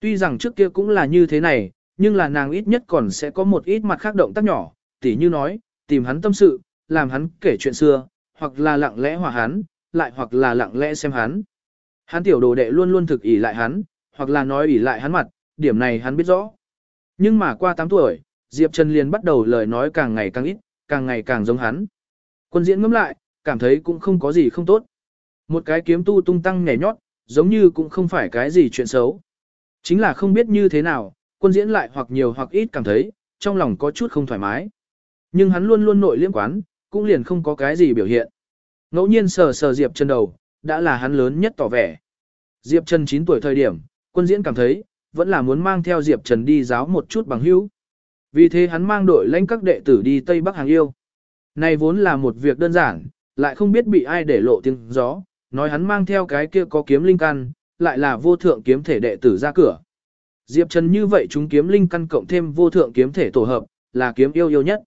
Tuy rằng trước kia cũng là như thế này, nhưng là nàng ít nhất còn sẽ có một ít mặt khác động tác nhỏ, tỉ như nói, tìm hắn tâm sự, làm hắn kể chuyện xưa, hoặc là lặng lẽ hòa hắn, lại hoặc là lặng lẽ xem hắn. Hắn tiểu đồ đệ luôn luôn thực ỷ lại hắn, hoặc là nói ỷ lại hắn mặt, điểm này hắn biết rõ. Nhưng mà qua 8 tuổi, Diệp Trần liền bắt đầu lời nói càng ngày càng ít, càng ngày càng giống hắn. Quân diễn ngắm lại, cảm thấy cũng không có gì không tốt. Một cái kiếm tu tung tăng nhảy nhót, giống như cũng không phải cái gì chuyện xấu. Chính là không biết như thế nào, quân diễn lại hoặc nhiều hoặc ít cảm thấy, trong lòng có chút không thoải mái. Nhưng hắn luôn luôn nội liêm quán, cũng liền không có cái gì biểu hiện. Ngẫu nhiên sờ sờ Diệp Trần đầu, đã là hắn lớn nhất tỏ vẻ. Diệp Trần 9 tuổi thời điểm, quân diễn cảm thấy, vẫn là muốn mang theo Diệp Trần đi giáo một chút bằng hữu. Vì thế hắn mang đội lãnh các đệ tử đi Tây Bắc Hàng Yêu. Này vốn là một việc đơn giản, lại không biết bị ai để lộ tiếng gió, nói hắn mang theo cái kia có kiếm linh căn, lại là vô thượng kiếm thể đệ tử ra cửa. Diệp Trần như vậy chúng kiếm linh căn cộng thêm vô thượng kiếm thể tổ hợp, là kiếm yêu yêu nhất.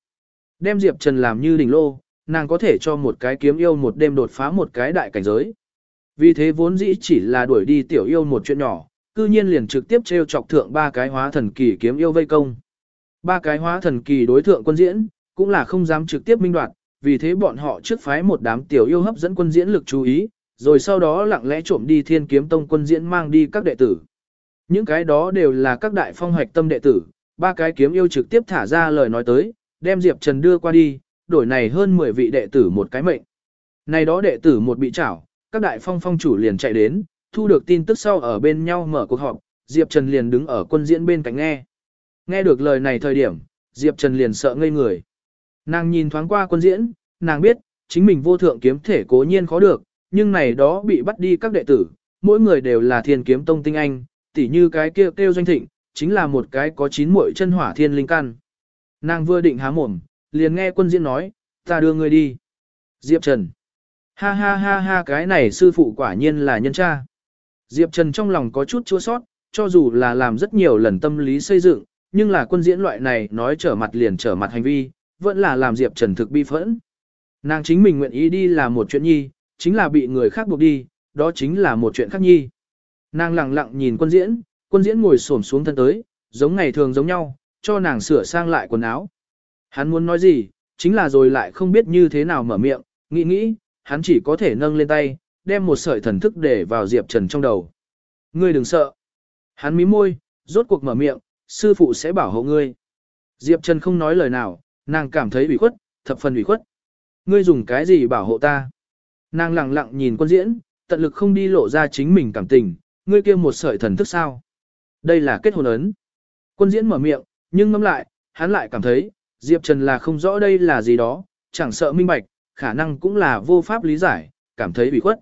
Đem Diệp Trần làm như đỉnh lô, nàng có thể cho một cái kiếm yêu một đêm đột phá một cái đại cảnh giới. Vì thế vốn dĩ chỉ là đuổi đi tiểu yêu một chuyện nhỏ, cư nhiên liền trực tiếp treo chọc thượng ba cái hóa thần kỳ kiếm yêu vây công. Ba cái hóa thần kỳ đối thượng quân diễn, cũng là không dám trực tiếp minh đoạt, vì thế bọn họ trước phái một đám tiểu yêu hấp dẫn quân diễn lực chú ý, rồi sau đó lặng lẽ trộm đi thiên kiếm tông quân diễn mang đi các đệ tử. Những cái đó đều là các đại phong hoạch tâm đệ tử, ba cái kiếm yêu trực tiếp thả ra lời nói tới, đem Diệp Trần đưa qua đi, đổi này hơn 10 vị đệ tử một cái mệnh. Này đó đệ tử một bị trảo, các đại phong phong chủ liền chạy đến, thu được tin tức sau ở bên nhau mở cuộc họp, Diệp Trần liền đứng ở quân diễn bên cạnh nghe. Nghe được lời này thời điểm, Diệp Trần liền sợ ngây người. Nàng nhìn thoáng qua quân diễn, nàng biết, chính mình vô thượng kiếm thể cố nhiên khó được, nhưng này đó bị bắt đi các đệ tử, mỗi người đều là thiên kiếm tông tinh anh, tỉ như cái kia kêu, kêu doanh thịnh, chính là một cái có chín muội chân hỏa thiên linh căn. Nàng vừa định há mồm, liền nghe quân diễn nói, ta đưa ngươi đi. Diệp Trần. Ha ha ha ha cái này sư phụ quả nhiên là nhân cha. Diệp Trần trong lòng có chút chua sót, cho dù là làm rất nhiều lần tâm lý xây dựng, nhưng là quân diễn loại này nói trở mặt liền trở mặt hành vi, vẫn là làm Diệp Trần thực bi phẫn. Nàng chính mình nguyện ý đi là một chuyện nhi, chính là bị người khác buộc đi, đó chính là một chuyện khác nhi. Nàng lặng lặng nhìn quân diễn, quân diễn ngồi xổm xuống thân tới, giống ngày thường giống nhau, cho nàng sửa sang lại quần áo. Hắn muốn nói gì, chính là rồi lại không biết như thế nào mở miệng, nghĩ nghĩ, hắn chỉ có thể nâng lên tay, đem một sợi thần thức để vào Diệp Trần trong đầu. Ngươi đừng sợ. Hắn mí môi, rốt cuộc mở miệng, sư phụ sẽ bảo hộ ngươi. Diệp Trần không nói lời nào, nàng cảm thấy ủy khuất, thập phần ủy khuất. Ngươi dùng cái gì bảo hộ ta? Nàng lặng lặng nhìn quân diễn, tận lực không đi lộ ra chính mình cảm tình, ngươi kia một sợi thần thức sao? Đây là kết hôn ấn. Quân diễn mở miệng, nhưng ngẫm lại, hắn lại cảm thấy, Diệp Trần là không rõ đây là gì đó, chẳng sợ minh bạch, khả năng cũng là vô pháp lý giải, cảm thấy bị khuất.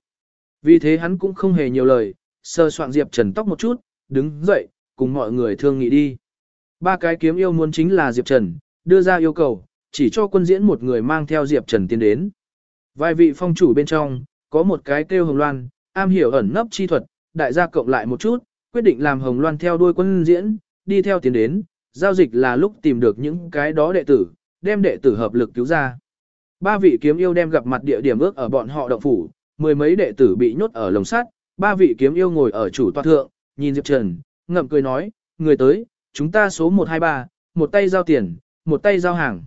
Vì thế hắn cũng không hề nhiều lời, sơ soạn Diệp Trần tóc một chút, đứng dậy, cùng mọi người thương nghị đi. Ba cái kiếm yêu muốn chính là Diệp Trần, đưa ra yêu cầu, chỉ cho quân diễn một người mang theo Diệp Trần tiến đến. Vài vị phong chủ bên trong, có một cái kêu Hồng Loan, am hiểu ẩn nấp chi thuật, đại gia cộng lại một chút, quyết định làm Hồng Loan theo đuôi quân diễn, đi theo tiến đến, giao dịch là lúc tìm được những cái đó đệ tử, đem đệ tử hợp lực cứu ra. Ba vị kiếm yêu đem gặp mặt địa điểm ước ở bọn họ động phủ, mười mấy đệ tử bị nhốt ở lồng sắt, ba vị kiếm yêu ngồi ở chủ tọa thượng, nhìn Diệp Trần, ngậm cười nói, người tới, chúng ta số 123, một tay giao tiền, một tay giao hàng.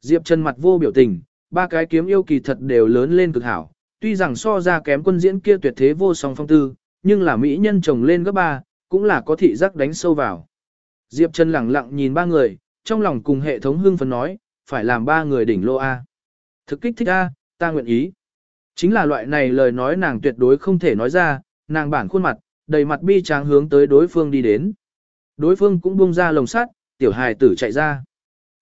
Diệp Trần mặt vô biểu tình, ba cái kiếm yêu kỳ thật đều lớn lên cực hảo, tuy rằng so ra kém quân diễn kia tuyệt thế vô song phong tư, nhưng là mỹ nhân chồng lên gấp ba, cũng là có thị giác đánh sâu vào. Diệp Trần lặng lặng nhìn ba người, trong lòng cùng hệ thống hưng phấn nói, phải làm ba người đỉnh lô A. Thực kích thích A, ta nguyện ý. Chính là loại này lời nói nàng tuyệt đối không thể nói ra, nàng bản khuôn mặt, đầy mặt bi tráng hướng tới đối phương đi đến. Đối phương cũng buông ra lồng sắt, tiểu hài tử chạy ra.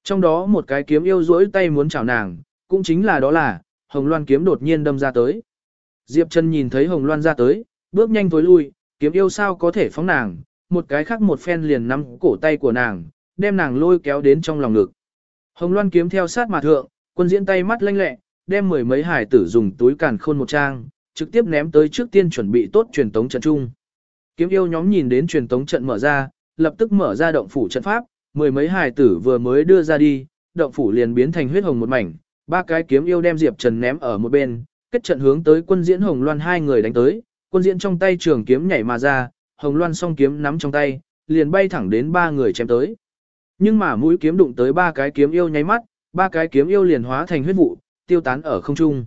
Trong đó một cái kiếm yêu rỗi tay muốn chào nàng, cũng chính là đó là, Hồng Loan kiếm đột nhiên đâm ra tới. Diệp Trần nhìn thấy Hồng Loan ra tới, bước nhanh tối lui, kiếm yêu sao có thể phóng nàng, một cái khác một phen liền nắm cổ tay của nàng, đem nàng lôi kéo đến trong lòng ngực. Hồng Loan kiếm theo sát mà thượng, quân diễn tay mắt lanh lẹ, đem mười mấy hải tử dùng túi càn khôn một trang, trực tiếp ném tới trước tiên chuẩn bị tốt truyền tống trận chung. Kiếm yêu nhóm nhìn đến truyền tống trận mở ra, lập tức mở ra động phủ trận pháp, mười mấy hải tử vừa mới đưa ra đi, động phủ liền biến thành huyết hồng một mảnh, ba cái kiếm yêu đem Diệp Trần ném ở một bên, kết trận hướng tới quân diễn Hồng Loan hai người đánh tới, quân diễn trong tay trường kiếm nhảy mà ra, Hồng Loan song kiếm nắm trong tay, liền bay thẳng đến ba người chém tới. Nhưng mà mũi kiếm đụng tới ba cái kiếm yêu nháy mắt, ba cái kiếm yêu liền hóa thành huyết vụ, tiêu tán ở không trung.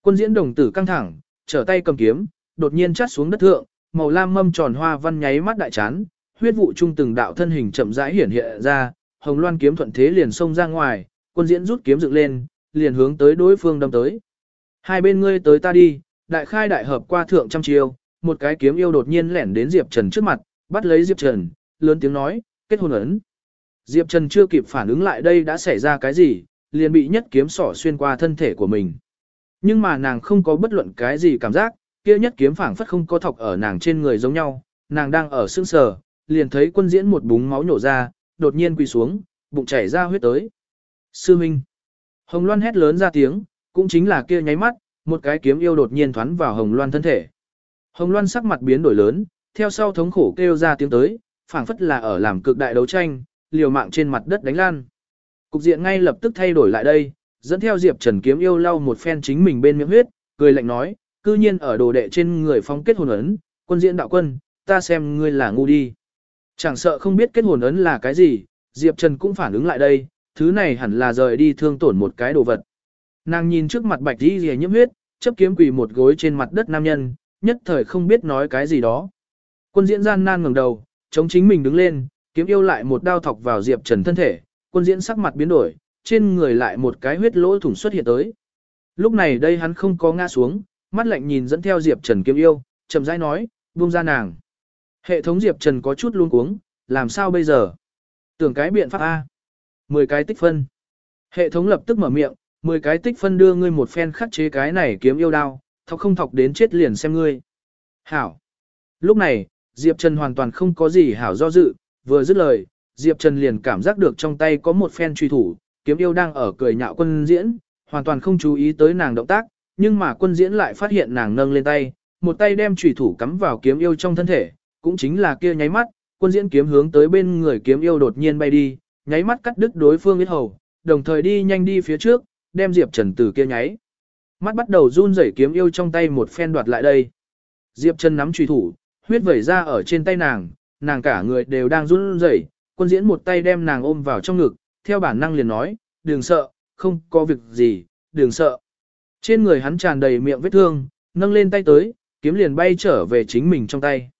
Quân diễn đồng tử căng thẳng, trở tay cầm kiếm, đột nhiên chát xuống đất thượng, màu lam mâm tròn hoa văn nháy mắt đại chán, huyết vụ trung từng đạo thân hình chậm rãi hiển hiện ra, Hồng Loan kiếm thuận thế liền xông ra ngoài, quân diễn rút kiếm dựng lên, liền hướng tới đối phương đâm tới. Hai bên ngươi tới ta đi, đại khai đại hợp qua thượng trăm chiêu, một cái kiếm yêu đột nhiên lẻn đến Diệp Trần trước mặt, bắt lấy Diệp Trần, lớn tiếng nói, kết hôn ấn. Diệp Trần chưa kịp phản ứng lại đây đã xảy ra cái gì, liền bị nhất kiếm sỏ xuyên qua thân thể của mình. Nhưng mà nàng không có bất luận cái gì cảm giác, kia nhất kiếm phảng phất không có thọc ở nàng trên người giống nhau, nàng đang ở sương sờ, liền thấy quân diễn một búng máu nhổ ra, đột nhiên quỳ xuống, bụng chảy ra huyết tới. Sư Minh. Hồng Loan hét lớn ra tiếng, cũng chính là kia nháy mắt, một cái kiếm yêu đột nhiên thoắn vào Hồng Loan thân thể. Hồng Loan sắc mặt biến đổi lớn, theo sau thống khổ kêu ra tiếng tới, phảng phất là ở làm cực đại đấu tranh, liều mạng trên mặt đất đánh lan. Cục diện ngay lập tức thay đổi lại đây, dẫn theo Diệp Trần kiếm yêu lau một phen chính mình bên miệng huyết, cười lạnh nói, cư nhiên ở đồ đệ trên người phong kết hồn ấn, quân diễn đạo quân, ta xem ngươi là ngu đi. Chẳng sợ không biết kết hồn ấn là cái gì, Diệp Trần cũng phản ứng lại đây, thứ này hẳn là rời đi thương tổn một cái đồ vật. Nàng nhìn trước mặt bạch đi rìa nhiễm huyết, chấp kiếm quỳ một gối trên mặt đất nam nhân, nhất thời không biết nói cái gì đó. Quân diễn gian nan ngẩng đầu, chống chính mình đứng lên, kiếm yêu lại một đao thọc vào Diệp Trần thân thể, quân diễn sắc mặt biến đổi, trên người lại một cái huyết lỗ thủng xuất hiện tới. Lúc này đây hắn không có ngã xuống, mắt lạnh nhìn dẫn theo Diệp Trần kiếm yêu, chậm rãi nói, buông ra nàng. Hệ thống Diệp Trần có chút luống cuống, làm sao bây giờ? Tưởng cái biện pháp A. 10 cái tích phân. Hệ thống lập tức mở miệng, 10 cái tích phân đưa ngươi một phen khắc chế cái này kiếm yêu đao, thọc không thọc đến chết liền xem ngươi. Hảo. Lúc này, Diệp Trần hoàn toàn không có gì hảo do dự, vừa dứt lời, Diệp Trần liền cảm giác được trong tay có một phen truy thủ, kiếm yêu đang ở cười nhạo quân diễn, hoàn toàn không chú ý tới nàng động tác, nhưng mà quân diễn lại phát hiện nàng nâng lên tay, một tay đem truy thủ cắm vào kiếm yêu trong thân thể, cũng chính là kia nháy mắt, quân diễn kiếm hướng tới bên người kiếm yêu đột nhiên bay đi, nháy mắt cắt đứt đối phương huyết hầu, đồng thời đi nhanh đi phía trước, đem Diệp Trần từ kia nháy. Mắt bắt đầu run rẩy kiếm yêu trong tay một phen đoạt lại đây. Diệp Trần nắm truy thủ, huyết vẩy ra ở trên tay nàng, nàng cả người đều đang run rẩy, quân diễn một tay đem nàng ôm vào trong ngực, theo bản năng liền nói, đừng sợ, không có việc gì, đừng sợ. Trên người hắn tràn đầy miệng vết thương, nâng lên tay tới, kiếm liền bay trở về chính mình trong tay.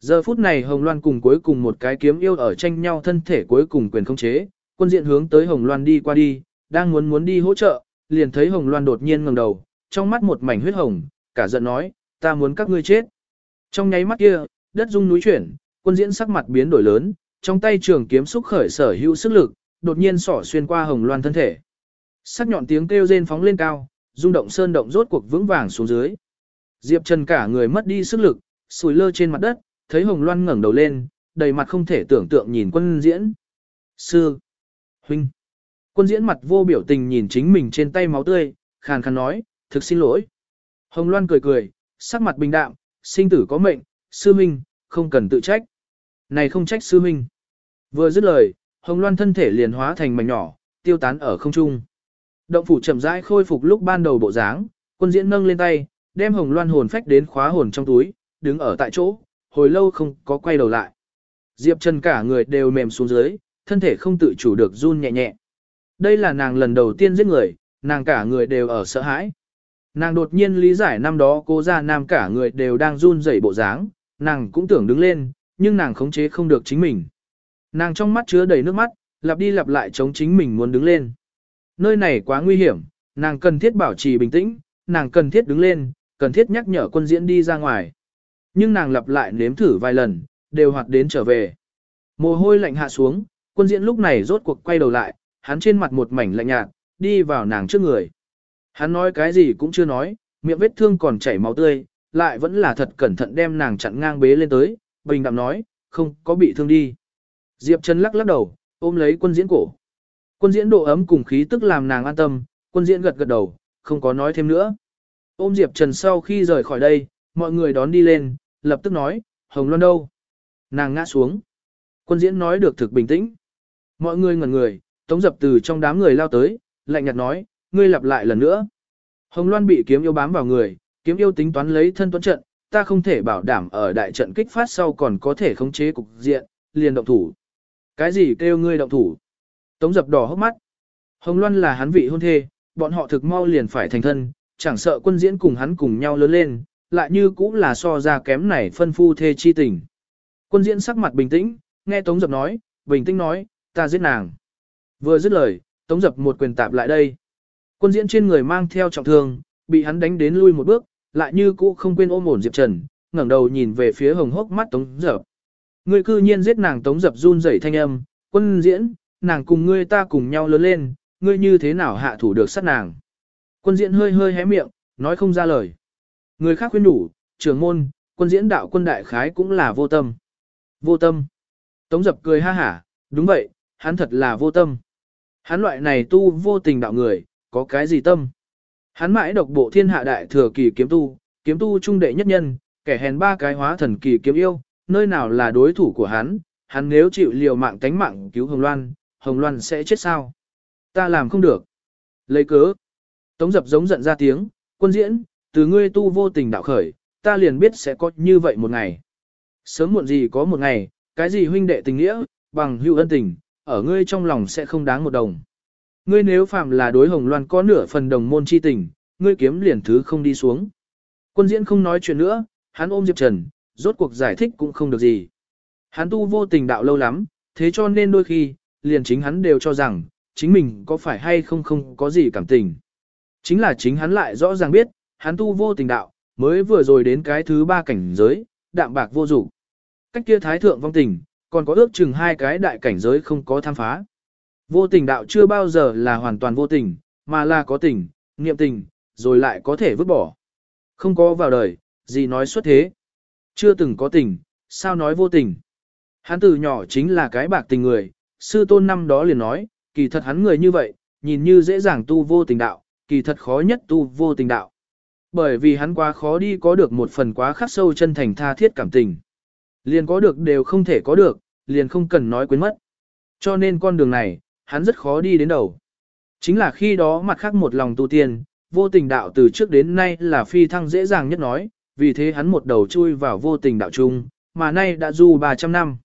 Giờ phút này Hồng Loan cùng cuối cùng một cái kiếm yêu ở tranh nhau thân thể cuối cùng quyền không chế, quân diện hướng tới Hồng Loan đi qua đi, đang muốn muốn đi hỗ trợ, liền thấy Hồng Loan đột nhiên ngẩng đầu, trong mắt một mảnh huyết hồng, cả giận nói, ta muốn các ngươi chết. Trong nháy mắt kia, đất rung núi chuyển, quân diễn sắc mặt biến đổi lớn, trong tay trường kiếm xúc khởi sở hữu sức lực, đột nhiên xỏ xuyên qua Hồng Loan thân thể. Sắc nhọn tiếng kêu rên phóng lên cao, rung động sơn động rốt cuộc vững vàng xuống dưới. Diệp Trần cả người mất đi sức lực, sùi lơ trên mặt đất, thấy Hồng Loan ngẩng đầu lên, đầy mặt không thể tưởng tượng nhìn quân diễn. Sư! Huynh! Quân diễn mặt vô biểu tình nhìn chính mình trên tay máu tươi, khàn khàn nói, thực xin lỗi. Hồng Loan cười cười, sắc mặt bình đạm, sinh tử có mệnh, sư minh, không cần tự trách. Này không trách sư minh. Vừa dứt lời, Hồng Loan thân thể liền hóa thành mảnh nhỏ, tiêu tán ở không trung. Động phủ chậm rãi khôi phục lúc ban đầu bộ dáng, quân diễn nâng lên tay, đem Hồng Loan hồn phách đến khóa hồn trong túi, đứng ở tại chỗ, hồi lâu không có quay đầu lại. Diệp Trần cả người đều mềm xuống dưới, thân thể không tự chủ được run nhẹ nhẹ. Đây là nàng lần đầu tiên giết người, nàng cả người đều ở sợ hãi. Nàng đột nhiên lý giải năm đó cô ra nam cả người đều đang run rẩy bộ dáng, nàng cũng tưởng đứng lên, nhưng nàng khống chế không được chính mình. Nàng trong mắt chứa đầy nước mắt, lặp đi lặp lại chống chính mình muốn đứng lên. Nơi này quá nguy hiểm, nàng cần thiết bảo trì bình tĩnh, nàng cần thiết đứng lên, cần thiết nhắc nhở quân diễn đi ra ngoài. Nhưng nàng lặp lại nếm thử vài lần, đều hoạt đến trở về. Mồ hôi lạnh hạ xuống, quân diễn lúc này rốt cuộc quay đầu lại, hắn trên mặt một mảnh lạnh nhạt, đi vào nàng trước người. Hắn nói cái gì cũng chưa nói, miệng vết thương còn chảy máu tươi, lại vẫn là thật cẩn thận đem nàng chặn ngang bế lên tới, bình đạm nói, không có bị thương đi. Diệp Trần lắc lắc đầu, ôm lấy quân diễn cổ. Quân diễn độ ấm cùng khí tức làm nàng an tâm, quân diễn gật gật đầu, không có nói thêm nữa. Ôm Diệp Trần sau khi rời khỏi đây, mọi người đón đi lên, lập tức nói, Hồng Loan đâu? Nàng ngã xuống. Quân diễn nói được thực bình tĩnh. Mọi người ngẩn người, tống dập từ trong đám người lao tới, lạnh nhạt nói, ngươi lặp lại lần nữa. Hồng Loan bị kiếm yêu bám vào người, kiếm yêu tính toán lấy thân tuấn trận, ta không thể bảo đảm ở đại trận kích phát sau còn có thể khống chế cục diện, liền động thủ. Cái gì kêu ngươi động thủ? Tống dập đỏ hốc mắt. Hồng Loan là hắn vị hôn thê, bọn họ thực mau liền phải thành thân, chẳng sợ quân diễn cùng hắn cùng nhau lớn lên, lại như cũng là so ra kém này phân phu thê chi tình. Quân diễn sắc mặt bình tĩnh, nghe Tống dập nói, bình tĩnh nói, ta giết nàng. Vừa dứt lời, Tống dập một quyền tạp lại đây. Quân diễn trên người mang theo trọng thương, bị hắn đánh đến lui một bước, lại như cũ không quên ôm ổn Diệp Trần, ngẩng đầu nhìn về phía hồng hốc mắt Tống dập. Ngươi cư nhiên giết nàng Tống dập run rẩy thanh âm, quân diễn, nàng cùng ngươi ta cùng nhau lớn lên, ngươi như thế nào hạ thủ được sát nàng. Quân diễn hơi hơi hé miệng, nói không ra lời. Người khác khuyên đủ, trưởng môn, quân diễn đạo quân đại khái cũng là vô tâm. Vô tâm. Tống dập cười ha hả, đúng vậy, hắn thật là vô tâm. Hắn loại này tu vô tình đạo người, có cái gì tâm. Hắn mãi độc bộ thiên hạ đại thừa kỳ kiếm tu, kiếm tu trung đệ nhất nhân, kẻ hèn ba cái hóa thần kỳ kiếm yêu, nơi nào là đối thủ của hắn, hắn nếu chịu liều mạng tánh mạng cứu Hồng Loan, Hồng Loan sẽ chết sao? Ta làm không được. Lấy cớ. Tống dập giống giận ra tiếng, quân diễn, từ ngươi tu vô tình đạo khởi, ta liền biết sẽ có như vậy một ngày. Sớm muộn gì có một ngày, cái gì huynh đệ tình nghĩa, bằng hữu ân tình, ở ngươi trong lòng sẽ không đáng một đồng. Ngươi nếu phạm là đối hồng loan có nửa phần đồng môn chi tình, ngươi kiếm liền thứ không đi xuống. Quân diễn không nói chuyện nữa, hắn ôm Diệp Trần, rốt cuộc giải thích cũng không được gì. Hắn tu vô tình đạo lâu lắm, thế cho nên đôi khi, liền chính hắn đều cho rằng, chính mình có phải hay không không có gì cảm tình. Chính là chính hắn lại rõ ràng biết, hắn tu vô tình đạo, mới vừa rồi đến cái thứ ba cảnh giới, đạm bạc vô dụng. Cách kia thái thượng vong tình, còn có ước chừng hai cái đại cảnh giới không có tham phá. Vô tình đạo chưa bao giờ là hoàn toàn vô tình, mà là có tình, niệm tình, rồi lại có thể vứt bỏ. Không có vào đời, gì nói xuất thế. Chưa từng có tình, sao nói vô tình. Hắn từ nhỏ chính là cái bạc tình người, sư tôn năm đó liền nói, kỳ thật hắn người như vậy, nhìn như dễ dàng tu vô tình đạo, kỳ thật khó nhất tu vô tình đạo. Bởi vì hắn quá khó đi có được một phần quá khắc sâu chân thành tha thiết cảm tình. Liền có được đều không thể có được, liền không cần nói quên mất. Cho nên con đường này, hắn rất khó đi đến đầu. Chính là khi đó mặt khác một lòng tu tiên, vô tình đạo từ trước đến nay là phi thăng dễ dàng nhất nói, vì thế hắn một đầu chui vào vô tình đạo chung, mà nay đã du 300 năm.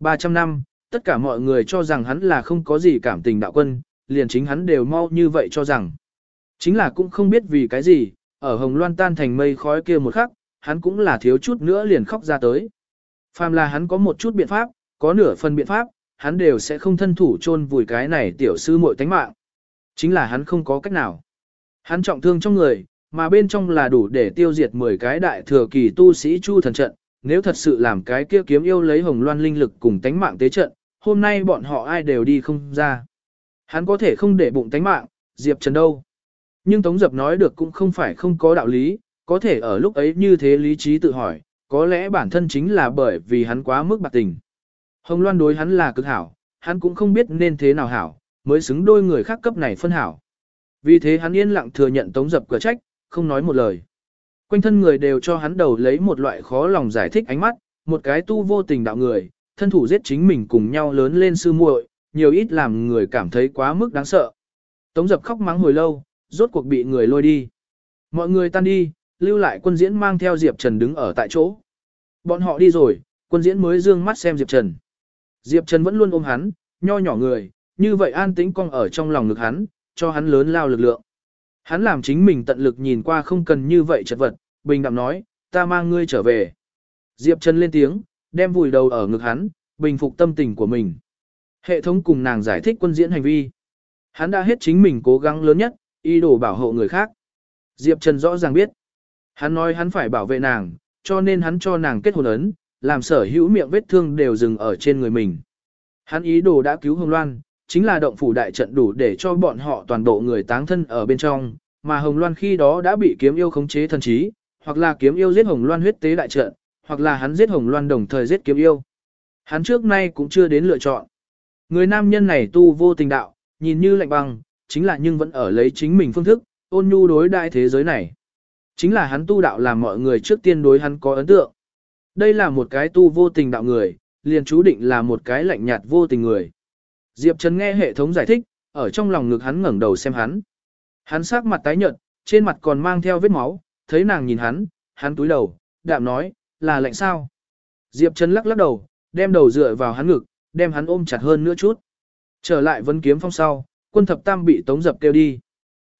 300 năm, tất cả mọi người cho rằng hắn là không có gì cảm tình đạo quân, liền chính hắn đều mau như vậy cho rằng. Chính là cũng không biết vì cái gì, ở Hồng Loan tan thành mây khói kia một khắc, hắn cũng là thiếu chút nữa liền khóc ra tới. Phàm là hắn có một chút biện pháp, có nửa phần biện pháp, hắn đều sẽ không thân thủ chôn vùi cái này tiểu sư muội tánh mạng. Chính là hắn không có cách nào. Hắn trọng thương trong người, mà bên trong là đủ để tiêu diệt 10 cái đại thừa kỳ tu sĩ chu thần trận, nếu thật sự làm cái kia kiếm yêu lấy hồng loan linh lực cùng tánh mạng tế trận, hôm nay bọn họ ai đều đi không ra. Hắn có thể không để bụng tánh mạng, Diệp Trần đâu. Nhưng Tống Dập nói được cũng không phải không có đạo lý, có thể ở lúc ấy như thế lý trí tự hỏi, có lẽ bản thân chính là bởi vì hắn quá mức bạc tình. Hồng Loan đối hắn là cực hảo, hắn cũng không biết nên thế nào hảo, mới xứng đôi người khác cấp này phân hảo. Vì thế hắn yên lặng thừa nhận Tống Dập cửa trách, không nói một lời. Quanh thân người đều cho hắn đầu lấy một loại khó lòng giải thích ánh mắt, một cái tu vô tình đạo người, thân thủ giết chính mình cùng nhau lớn lên sư muội, nhiều ít làm người cảm thấy quá mức đáng sợ. Tống dập khóc mắng hồi lâu, rốt cuộc bị người lôi đi. Mọi người tan đi, lưu lại quân diễn mang theo Diệp Trần đứng ở tại chỗ. Bọn họ đi rồi, quân diễn mới dương mắt xem Diệp Trần. Diệp Trần vẫn luôn ôm hắn, nho nhỏ người, như vậy an tĩnh cong ở trong lòng ngực hắn, cho hắn lớn lao lực lượng. Hắn làm chính mình tận lực nhìn qua không cần như vậy chật vật, bình đạm nói, ta mang ngươi trở về. Diệp Trần lên tiếng, đem vùi đầu ở ngực hắn, bình phục tâm tình của mình. Hệ thống cùng nàng giải thích quân diễn hành vi. Hắn đã hết chính mình cố gắng lớn nhất, ý đồ bảo hộ người khác. Diệp Trần rõ ràng biết. Hắn nói hắn phải bảo vệ nàng, cho nên hắn cho nàng kết hôn ấn, làm sở hữu miệng vết thương đều dừng ở trên người mình. Hắn ý đồ đã cứu Hồng Loan, chính là động phủ đại trận đủ để cho bọn họ toàn bộ người táng thân ở bên trong, mà Hồng Loan khi đó đã bị kiếm yêu khống chế thần trí, hoặc là kiếm yêu giết Hồng Loan huyết tế đại trận, hoặc là hắn giết Hồng Loan đồng thời giết kiếm yêu. Hắn trước nay cũng chưa đến lựa chọn. Người nam nhân này tu vô tình đạo, nhìn như lạnh băng, chính là nhưng vẫn ở lấy chính mình phương thức, ôn nhu đối đại thế giới này. Chính là hắn tu đạo làm mọi người trước tiên đối hắn có ấn tượng. Đây là một cái tu vô tình đạo người, liền chú định là một cái lạnh nhạt vô tình người. Diệp Trần nghe hệ thống giải thích, ở trong lòng ngực hắn ngẩng đầu xem hắn. Hắn sắc mặt tái nhợt, trên mặt còn mang theo vết máu, thấy nàng nhìn hắn, hắn túi đầu, đạm nói, là lạnh sao? Diệp Trần lắc lắc đầu, đem đầu dựa vào hắn ngực, đem hắn ôm chặt hơn nữa chút. Trở lại vấn kiếm phong sau, quân thập tam bị Tống Dập kêu đi.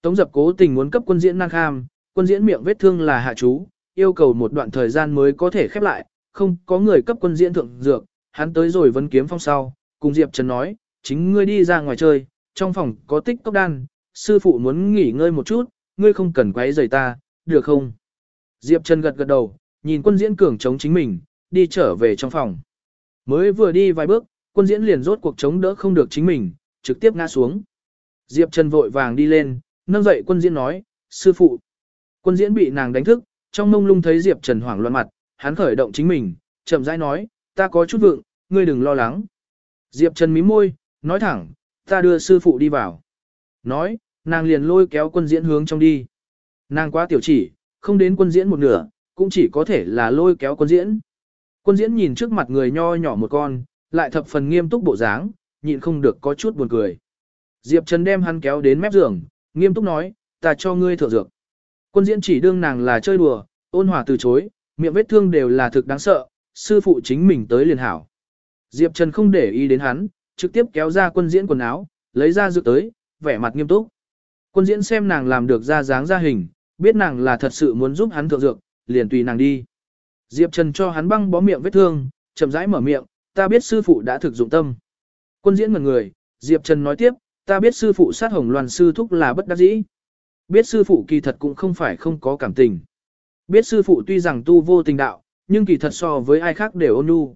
Tống Dập cố tình muốn cấp quân diễn năng kham, quân diễn miệng vết thương là hạ chú, yêu cầu một đoạn thời gian mới có thể khép lại, không có người cấp quân diễn thượng dược, hắn tới rồi vấn kiếm phong sau, cùng Diệp Trần nói, chính ngươi đi ra ngoài chơi, trong phòng có tích cốc đan, sư phụ muốn nghỉ ngơi một chút, ngươi không cần quấy rầy ta, được không? Diệp Trần gật gật đầu, nhìn quân diễn cường chống chính mình, đi trở về trong phòng. Mới vừa đi vài bước, quân diễn liền rốt cuộc chống đỡ không được chính mình, trực tiếp ngã xuống. Diệp Trần vội vàng đi lên, nâng dậy quân diễn nói, sư phụ. Quân diễn bị nàng đánh thức, trong mông lung thấy Diệp Trần hoảng loạn mặt, hắn khởi động chính mình, chậm rãi nói, ta có chút vượng, ngươi đừng lo lắng. Diệp Trần mím môi, nói thẳng, ta đưa sư phụ đi vào. Nói, nàng liền lôi kéo quân diễn hướng trong đi. Nàng quá tiểu chỉ, không đến quân diễn một nửa, cũng chỉ có thể là lôi kéo quân diễn. Quân diễn nhìn trước mặt người nho nhỏ một con, lại thập phần nghiêm túc bộ dáng, nhịn không được có chút buồn cười. Diệp Trần đem hắn kéo đến mép giường, nghiêm túc nói, ta cho ngươi thượng dược. Quân diễn chỉ đương nàng là chơi đùa, ôn hòa từ chối, miệng vết thương đều là thực đáng sợ, sư phụ chính mình tới liền hảo. Diệp Trần không để ý đến hắn, trực tiếp kéo ra quân diễn quần áo, lấy ra dược tới, vẻ mặt nghiêm túc. Quân diễn xem nàng làm được ra dáng ra hình, biết nàng là thật sự muốn giúp hắn thượng dược, liền tùy nàng đi. Diệp Trần cho hắn băng bó miệng vết thương, chậm rãi mở miệng, ta biết sư phụ đã thực dụng tâm. Quân diễn ngần người, Diệp Trần nói tiếp, ta biết sư phụ sát hồng loàn sư thúc là bất đắc dĩ. Biết sư phụ kỳ thật cũng không phải không có cảm tình. Biết sư phụ tuy rằng tu vô tình đạo, nhưng kỳ thật so với ai khác đều ôn nhu.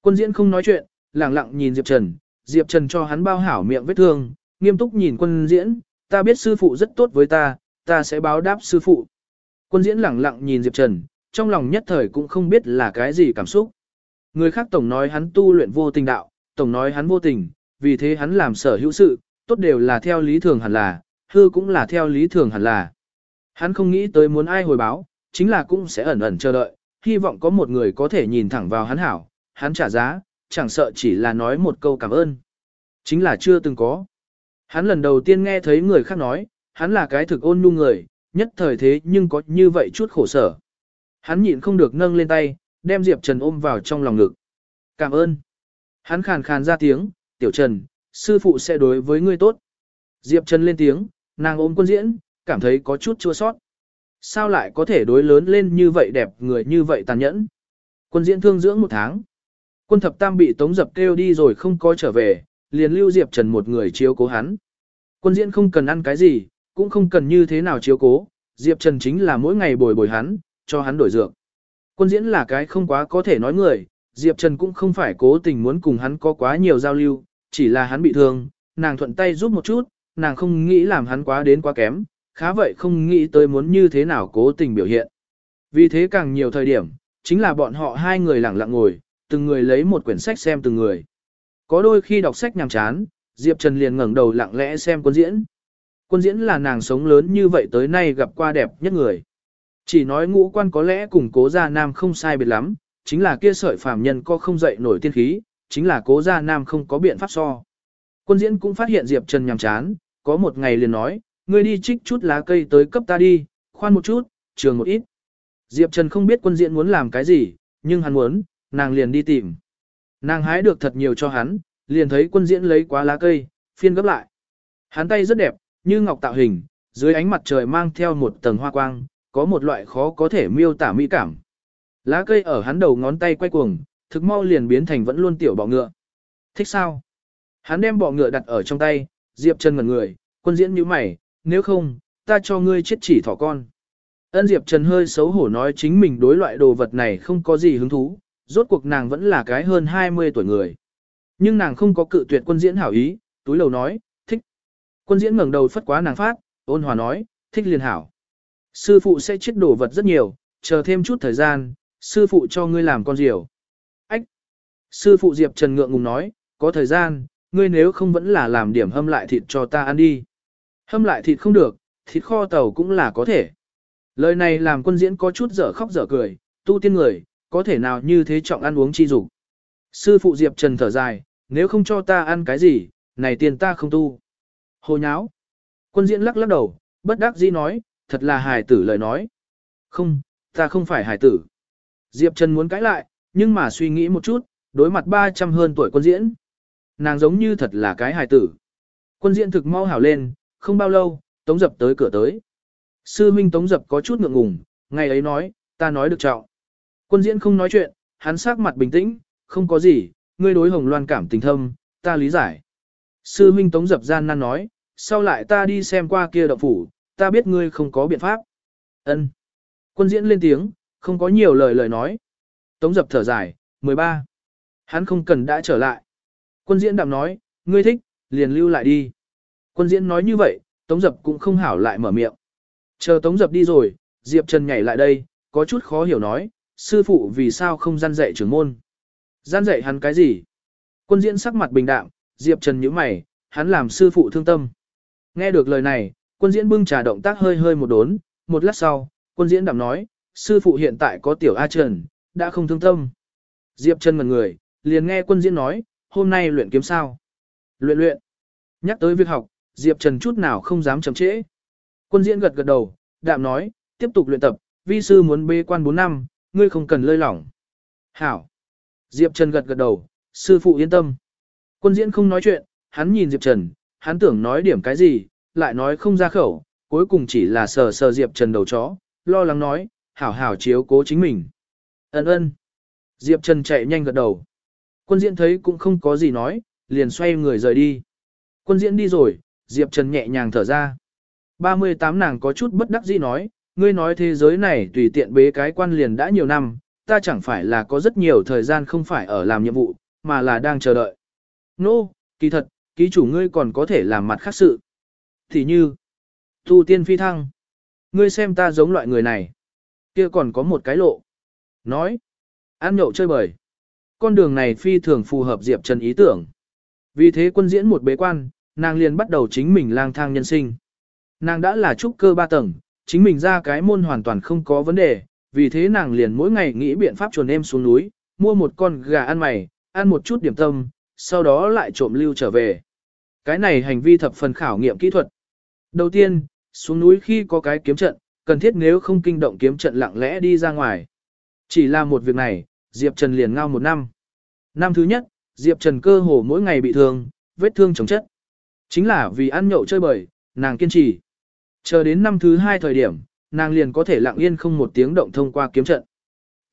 Quân diễn không nói chuyện, lặng lặng nhìn Diệp Trần, Diệp Trần cho hắn bao hảo miệng vết thương, nghiêm túc nhìn quân diễn, ta biết sư phụ rất tốt với ta, ta sẽ báo đáp sư phụ. Quân diễn lặng lặng nhìn Diệp Trần, trong lòng nhất thời cũng không biết là cái gì cảm xúc. Người khác tổng nói hắn tu luyện vô tình đạo, tổng nói hắn vô tình, vì thế hắn làm sở hữu sự, tốt đều là theo lý thường hẳn là, hư cũng là theo lý thường hẳn là. Hắn không nghĩ tới muốn ai hồi báo, chính là cũng sẽ ẩn ẩn chờ đợi, hy vọng có một người có thể nhìn thẳng vào hắn hảo, hắn trả giá, chẳng sợ chỉ là nói một câu cảm ơn. Chính là chưa từng có. Hắn lần đầu tiên nghe thấy người khác nói, hắn là cái thực ôn nhu người, nhất thời thế nhưng có như vậy chút khổ sở. Hắn nhịn không được nâng lên tay, đem Diệp Trần ôm vào trong lòng ngực. Cảm ơn. Hắn khàn khàn ra tiếng, tiểu Trần, sư phụ sẽ đối với ngươi tốt. Diệp Trần lên tiếng, nàng ôm quân diễn, cảm thấy có chút chua sót. Sao lại có thể đối lớn lên như vậy đẹp người như vậy tàn nhẫn? Quân diễn thương dưỡng một tháng. Quân thập tam bị tống dập kêu đi rồi không có trở về, liền lưu Diệp Trần một người chiếu cố hắn. Quân diễn không cần ăn cái gì, cũng không cần như thế nào chiếu cố, Diệp Trần chính là mỗi ngày bồi bồi hắn, cho hắn đổi dược. Quân diễn là cái không quá có thể nói người, Diệp Trần cũng không phải cố tình muốn cùng hắn có quá nhiều giao lưu, chỉ là hắn bị thương, nàng thuận tay giúp một chút, nàng không nghĩ làm hắn quá đến quá kém, khá vậy không nghĩ tới muốn như thế nào cố tình biểu hiện. Vì thế càng nhiều thời điểm, chính là bọn họ hai người lặng lặng ngồi, từng người lấy một quyển sách xem từng người. Có đôi khi đọc sách nhàm chán, Diệp Trần liền ngẩng đầu lặng lẽ xem quân diễn. Quân diễn là nàng sống lớn như vậy tới nay gặp qua đẹp nhất người. Chỉ nói ngũ quan có lẽ cùng cố gia nam không sai biệt lắm, chính là kia sợi phàm nhân có không dậy nổi tiên khí, chính là cố gia nam không có biện pháp so. Quân diễn cũng phát hiện Diệp Trần nhàm chán, có một ngày liền nói, ngươi đi trích chút lá cây tới cấp ta đi, khoan một chút, trường một ít. Diệp Trần không biết quân diễn muốn làm cái gì, nhưng hắn muốn, nàng liền đi tìm. Nàng hái được thật nhiều cho hắn, liền thấy quân diễn lấy quá lá cây, phiên gấp lại. Hắn tay rất đẹp, như ngọc tạo hình, dưới ánh mặt trời mang theo một tầng hoa quang, có một loại khó có thể miêu tả mỹ cảm. Lá cây ở hắn đầu ngón tay quay cuồng, thực mau liền biến thành vẫn luôn tiểu bọ ngựa. Thích sao? Hắn đem bọ ngựa đặt ở trong tay, Diệp Trần ngẩn người, quân diễn như mày, nếu không, ta cho ngươi chết chỉ thỏ con. Ân Diệp Trần hơi xấu hổ nói chính mình đối loại đồ vật này không có gì hứng thú, rốt cuộc nàng vẫn là cái hơn 20 tuổi người. Nhưng nàng không có cự tuyệt quân diễn hảo ý, túi lầu nói, thích. Quân diễn ngẩng đầu phất quá nàng phát, ôn hòa nói, thích liền hảo. Sư phụ sẽ chết đồ vật rất nhiều, chờ thêm chút thời gian, sư phụ cho ngươi làm con diều. Ách! Sư phụ Diệp Trần ngượng ngùng nói, có thời gian, ngươi nếu không vẫn là làm điểm hâm lại thịt cho ta ăn đi. Hâm lại thịt không được, thịt kho tàu cũng là có thể. Lời này làm quân diễn có chút dở khóc dở cười, tu tiên người, có thể nào như thế trọng ăn uống chi dục Sư phụ Diệp Trần thở dài, nếu không cho ta ăn cái gì, này tiền ta không tu. Hồ nháo. Quân diễn lắc lắc đầu, bất đắc dĩ nói, thật là hài tử lời nói. Không, ta không phải hài tử. Diệp Trần muốn cãi lại, nhưng mà suy nghĩ một chút, đối mặt 300 hơn tuổi quân diễn. Nàng giống như thật là cái hài tử. Quân diễn thực mau hảo lên, không bao lâu, Tống Dập tới cửa tới. Sư Minh Tống Dập có chút ngượng ngùng, ngày ấy nói, ta nói được trọng. Quân diễn không nói chuyện, hắn sắc mặt bình tĩnh, không có gì, ngươi đối Hồng Loan cảm tình thâm, ta lý giải. Sư Minh Tống Dập gian nan nói, sau lại ta đi xem qua kia động phủ, ta biết ngươi không có biện pháp. Ân. Quân diễn lên tiếng, không có nhiều lời lời nói. Tống Dập thở dài, 13. Hắn không cần đã trở lại. Quân diễn đạm nói, ngươi thích, liền lưu lại đi. Quân diễn nói như vậy, Tống Dập cũng không hảo lại mở miệng. Chờ Tống Dập đi rồi, Diệp Trần nhảy lại đây, có chút khó hiểu nói, sư phụ vì sao không gian dạy trưởng môn. Gian dạy hắn cái gì? Quân diễn sắc mặt bình đạm, Diệp Trần nhíu mày, hắn làm sư phụ thương tâm. Nghe được lời này, quân diễn bưng trà động tác hơi hơi một đốn, một lát sau, quân diễn đạm nói, sư phụ hiện tại có tiểu A Trần, đã không thương tâm. Diệp Trần ngần người, liền nghe quân diễn nói, hôm nay luyện kiếm sao? Luyện luyện. Nhắc tới việc học, Diệp Trần chút nào không dám chậm trễ. Quân diễn gật gật đầu, đạm nói, tiếp tục luyện tập, vi sư muốn bê quan 4 năm, ngươi không cần lơi lỏng. Hảo. Diệp Trần gật gật đầu, sư phụ yên tâm. Quân diễn không nói chuyện, hắn nhìn Diệp Trần, hắn tưởng nói điểm cái gì, lại nói không ra khẩu, cuối cùng chỉ là sờ sờ Diệp Trần đầu chó, lo lắng nói, hảo hảo chiếu cố chính mình. Ấn ơn. Diệp Trần chạy nhanh gật đầu. Quân diễn thấy cũng không có gì nói, liền xoay người rời đi. Quân diễn đi rồi, Diệp Trần nhẹ nhàng thở ra. 38 nàng có chút bất đắc dĩ nói, ngươi nói thế giới này tùy tiện bế cái quan liền đã nhiều năm, ta chẳng phải là có rất nhiều thời gian không phải ở làm nhiệm vụ, mà là đang chờ đợi. Nô, no, kỳ thật, ký chủ ngươi còn có thể làm mặt khác sự. Thì như, tu tiên phi thăng. Ngươi xem ta giống loại người này. kia còn có một cái lộ. Nói, ăn nhậu chơi bời. Con đường này phi thường phù hợp Diệp Trần ý tưởng. Vì thế quân diễn một bế quan, nàng liền bắt đầu chính mình lang thang nhân sinh. Nàng đã là trúc cơ ba tầng, chính mình ra cái môn hoàn toàn không có vấn đề, vì thế nàng liền mỗi ngày nghĩ biện pháp chuồn em xuống núi, mua một con gà ăn mày, ăn một chút điểm tâm, sau đó lại trộm lưu trở về. Cái này hành vi thập phần khảo nghiệm kỹ thuật. Đầu tiên, xuống núi khi có cái kiếm trận, cần thiết nếu không kinh động kiếm trận lặng lẽ đi ra ngoài. Chỉ là một việc này, Diệp Trần liền ngao một năm. Năm thứ nhất, Diệp Trần cơ hồ mỗi ngày bị thương, vết thương chống chất. Chính là vì ăn nhậu chơi bời, nàng kiên trì. Chờ đến năm thứ hai thời điểm, nàng liền có thể lặng yên không một tiếng động thông qua kiếm trận.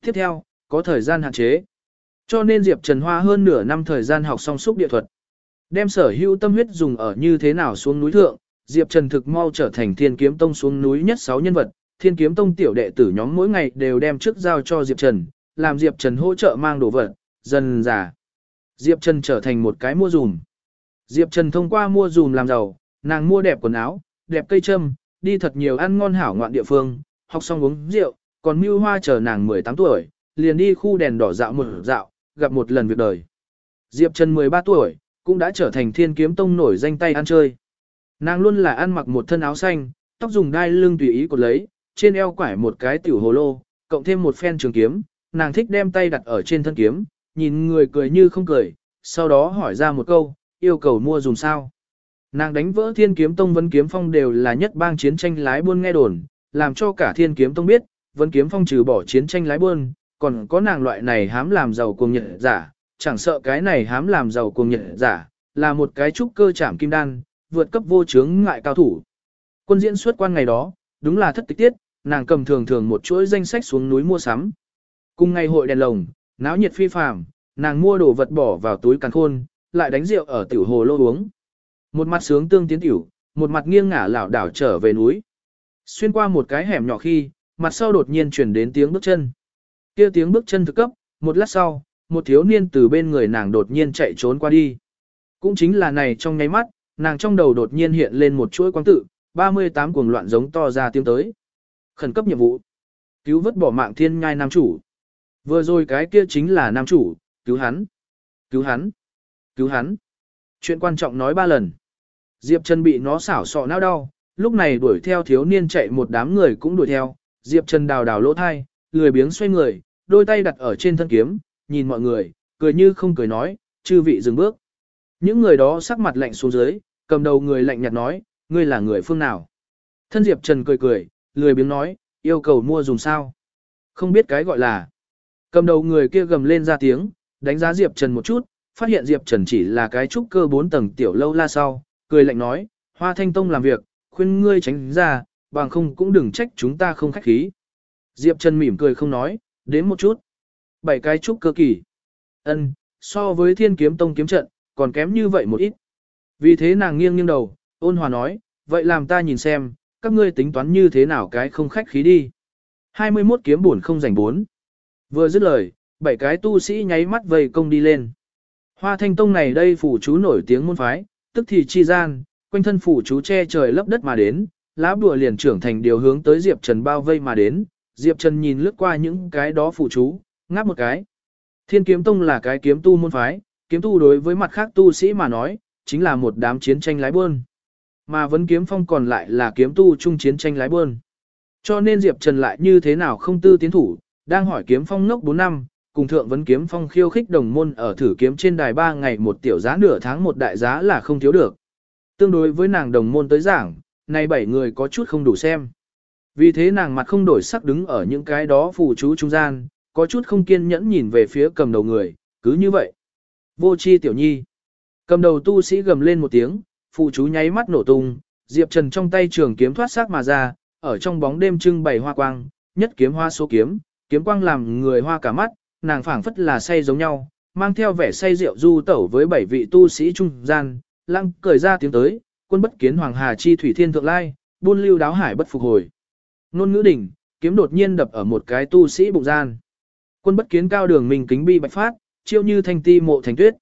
Tiếp theo, có thời gian hạn chế. Cho nên Diệp Trần hoa hơn nửa năm thời gian học song xúc địa thuật. Đem sở hữu tâm huyết dùng ở như thế nào xuống núi thượng, Diệp Trần thực mau trở thành Thiên Kiếm Tông xuống núi nhất 6 nhân vật. Thiên Kiếm Tông tiểu đệ tử nhóm mỗi ngày đều đem trước giao cho Diệp Trần, làm Diệp Trần hỗ trợ mang đồ vật, dần già. Diệp Trần trở thành một cái mua dùm. Diệp Trần thông qua mua dùm làm giàu, nàng mua đẹp quần áo, đẹp cây châm, đi thật nhiều ăn ngon hảo ngoạn địa phương, học xong uống rượu, còn mưu hoa chờ nàng 18 tuổi, liền đi khu đèn đỏ dạo một dạo, gặp một lần việc đời. Diệp Trần 13 tuổi, cũng đã trở thành thiên kiếm tông nổi danh tay ăn chơi. Nàng luôn là ăn mặc một thân áo xanh, tóc dùng đai lưng tùy ý cột lấy, trên eo quải một cái tiểu hồ lô, cộng thêm một phen trường kiếm, nàng thích đem tay đặt ở trên thân kiếm, nhìn người cười như không cười, sau đó hỏi ra một câu, yêu cầu mua dùng sao. Nàng đánh vỡ thiên kiếm tông vấn kiếm phong đều là nhất bang chiến tranh lái buôn nghe đồn, làm cho cả thiên kiếm tông biết, vấn kiếm phong trừ bỏ chiến tranh lái buôn, còn có nàng loại này hám làm giàu cuồng nhật giả, chẳng sợ cái này hám làm giàu cuồng nhật giả, là một cái trúc cơ chạm kim đan, vượt cấp vô chướng ngại cao thủ. Quân diễn xuất quan ngày đó, đúng là thất tịch tiết, nàng cầm thường thường một chuỗi danh sách xuống núi mua sắm. Cùng ngày hội đèn lồng, náo nhiệt phi phàm, nàng mua đồ vật bỏ vào túi càng khôn, lại đánh rượu ở tiểu hồ lô uống. Một mặt sướng tương tiến tiểu, một mặt nghiêng ngả lảo đảo trở về núi. Xuyên qua một cái hẻm nhỏ khi, mặt sau đột nhiên chuyển đến tiếng bước chân. Kia tiếng bước chân thực cấp, một lát sau, một thiếu niên từ bên người nàng đột nhiên chạy trốn qua đi. Cũng chính là này trong nháy mắt, nàng trong đầu đột nhiên hiện lên một chuỗi quang tự, 38 cuồng loạn giống to ra tiếng tới. Khẩn cấp nhiệm vụ. Cứu vớt bỏ mạng thiên nhai nam chủ. Vừa rồi cái kia chính là nam chủ, cứu hắn. Cứu hắn. Cứu hắn. Chuyện quan trọng nói ba lần. Diệp Trần bị nó xảo sọ não đau, lúc này đuổi theo thiếu niên chạy một đám người cũng đuổi theo. Diệp Trần đào đào lỗ thai, lười biếng xoay người, đôi tay đặt ở trên thân kiếm, nhìn mọi người, cười như không cười nói, chư vị dừng bước. Những người đó sắc mặt lạnh xuống dưới, cầm đầu người lạnh nhạt nói, ngươi là người phương nào. Thân Diệp Trần cười cười, lười biếng nói, yêu cầu mua dùng sao. Không biết cái gọi là. Cầm đầu người kia gầm lên ra tiếng, đánh giá Diệp Trần một chút, phát hiện Diệp Trần chỉ là cái trúc cơ bốn tầng tiểu lâu la sau, cười lạnh nói, Hoa Thanh Tông làm việc, khuyên ngươi tránh ra, bằng không cũng đừng trách chúng ta không khách khí. Diệp Trần mỉm cười không nói, đến một chút. Bảy cái trúc cơ kỳ. ân so với thiên kiếm tông kiếm trận, còn kém như vậy một ít. Vì thế nàng nghiêng nghiêng đầu, ôn hòa nói, vậy làm ta nhìn xem, các ngươi tính toán như thế nào cái không khách khí đi. 21 kiếm buồn không rảnh bốn. Vừa dứt lời, bảy cái tu sĩ nháy mắt vây công đi lên. Hoa thanh tông này đây phủ chú nổi tiếng môn phái, tức thì chi gian, quanh thân phủ chú che trời lấp đất mà đến, lá bùa liền trưởng thành điều hướng tới Diệp Trần bao vây mà đến, Diệp Trần nhìn lướt qua những cái đó phủ chú, ngáp một cái. Thiên kiếm tông là cái kiếm tu môn phái, kiếm tu đối với mặt khác tu sĩ mà nói, chính là một đám chiến tranh lái buôn. Mà vấn kiếm phong còn lại là kiếm tu chung chiến tranh lái buôn. Cho nên Diệp Trần lại như thế nào không tư tiến thủ, đang hỏi kiếm phong ngốc 4 năm, cùng thượng vấn kiếm phong khiêu khích đồng môn ở thử kiếm trên đài 3 ngày một tiểu giá nửa tháng một đại giá là không thiếu được. Tương đối với nàng đồng môn tới giảng, nay bảy người có chút không đủ xem. Vì thế nàng mặt không đổi sắc đứng ở những cái đó phù chú trung gian, có chút không kiên nhẫn nhìn về phía cầm đầu người, cứ như vậy. Vô chi tiểu nhi. Cầm đầu tu sĩ gầm lên một tiếng, phù chú nháy mắt nổ tung, Diệp Trần trong tay trường kiếm thoát xác mà ra, ở trong bóng đêm trưng bày hoa quang, nhất kiếm hoa số kiếm, kiếm quang làm người hoa cả mắt, nàng phảng phất là say giống nhau, mang theo vẻ say rượu du tẩu với bảy vị tu sĩ trung gian, lăng cười ra tiếng tới, quân bất kiến hoàng hà chi thủy thiên thượng lai, buôn lưu đáo hải bất phục hồi. Nôn ngữ đỉnh, kiếm đột nhiên đập ở một cái tu sĩ bụng gian. Quân bất kiến cao đường mình kính bi bạch phát, chiêu như thanh ti mộ thành tuyết.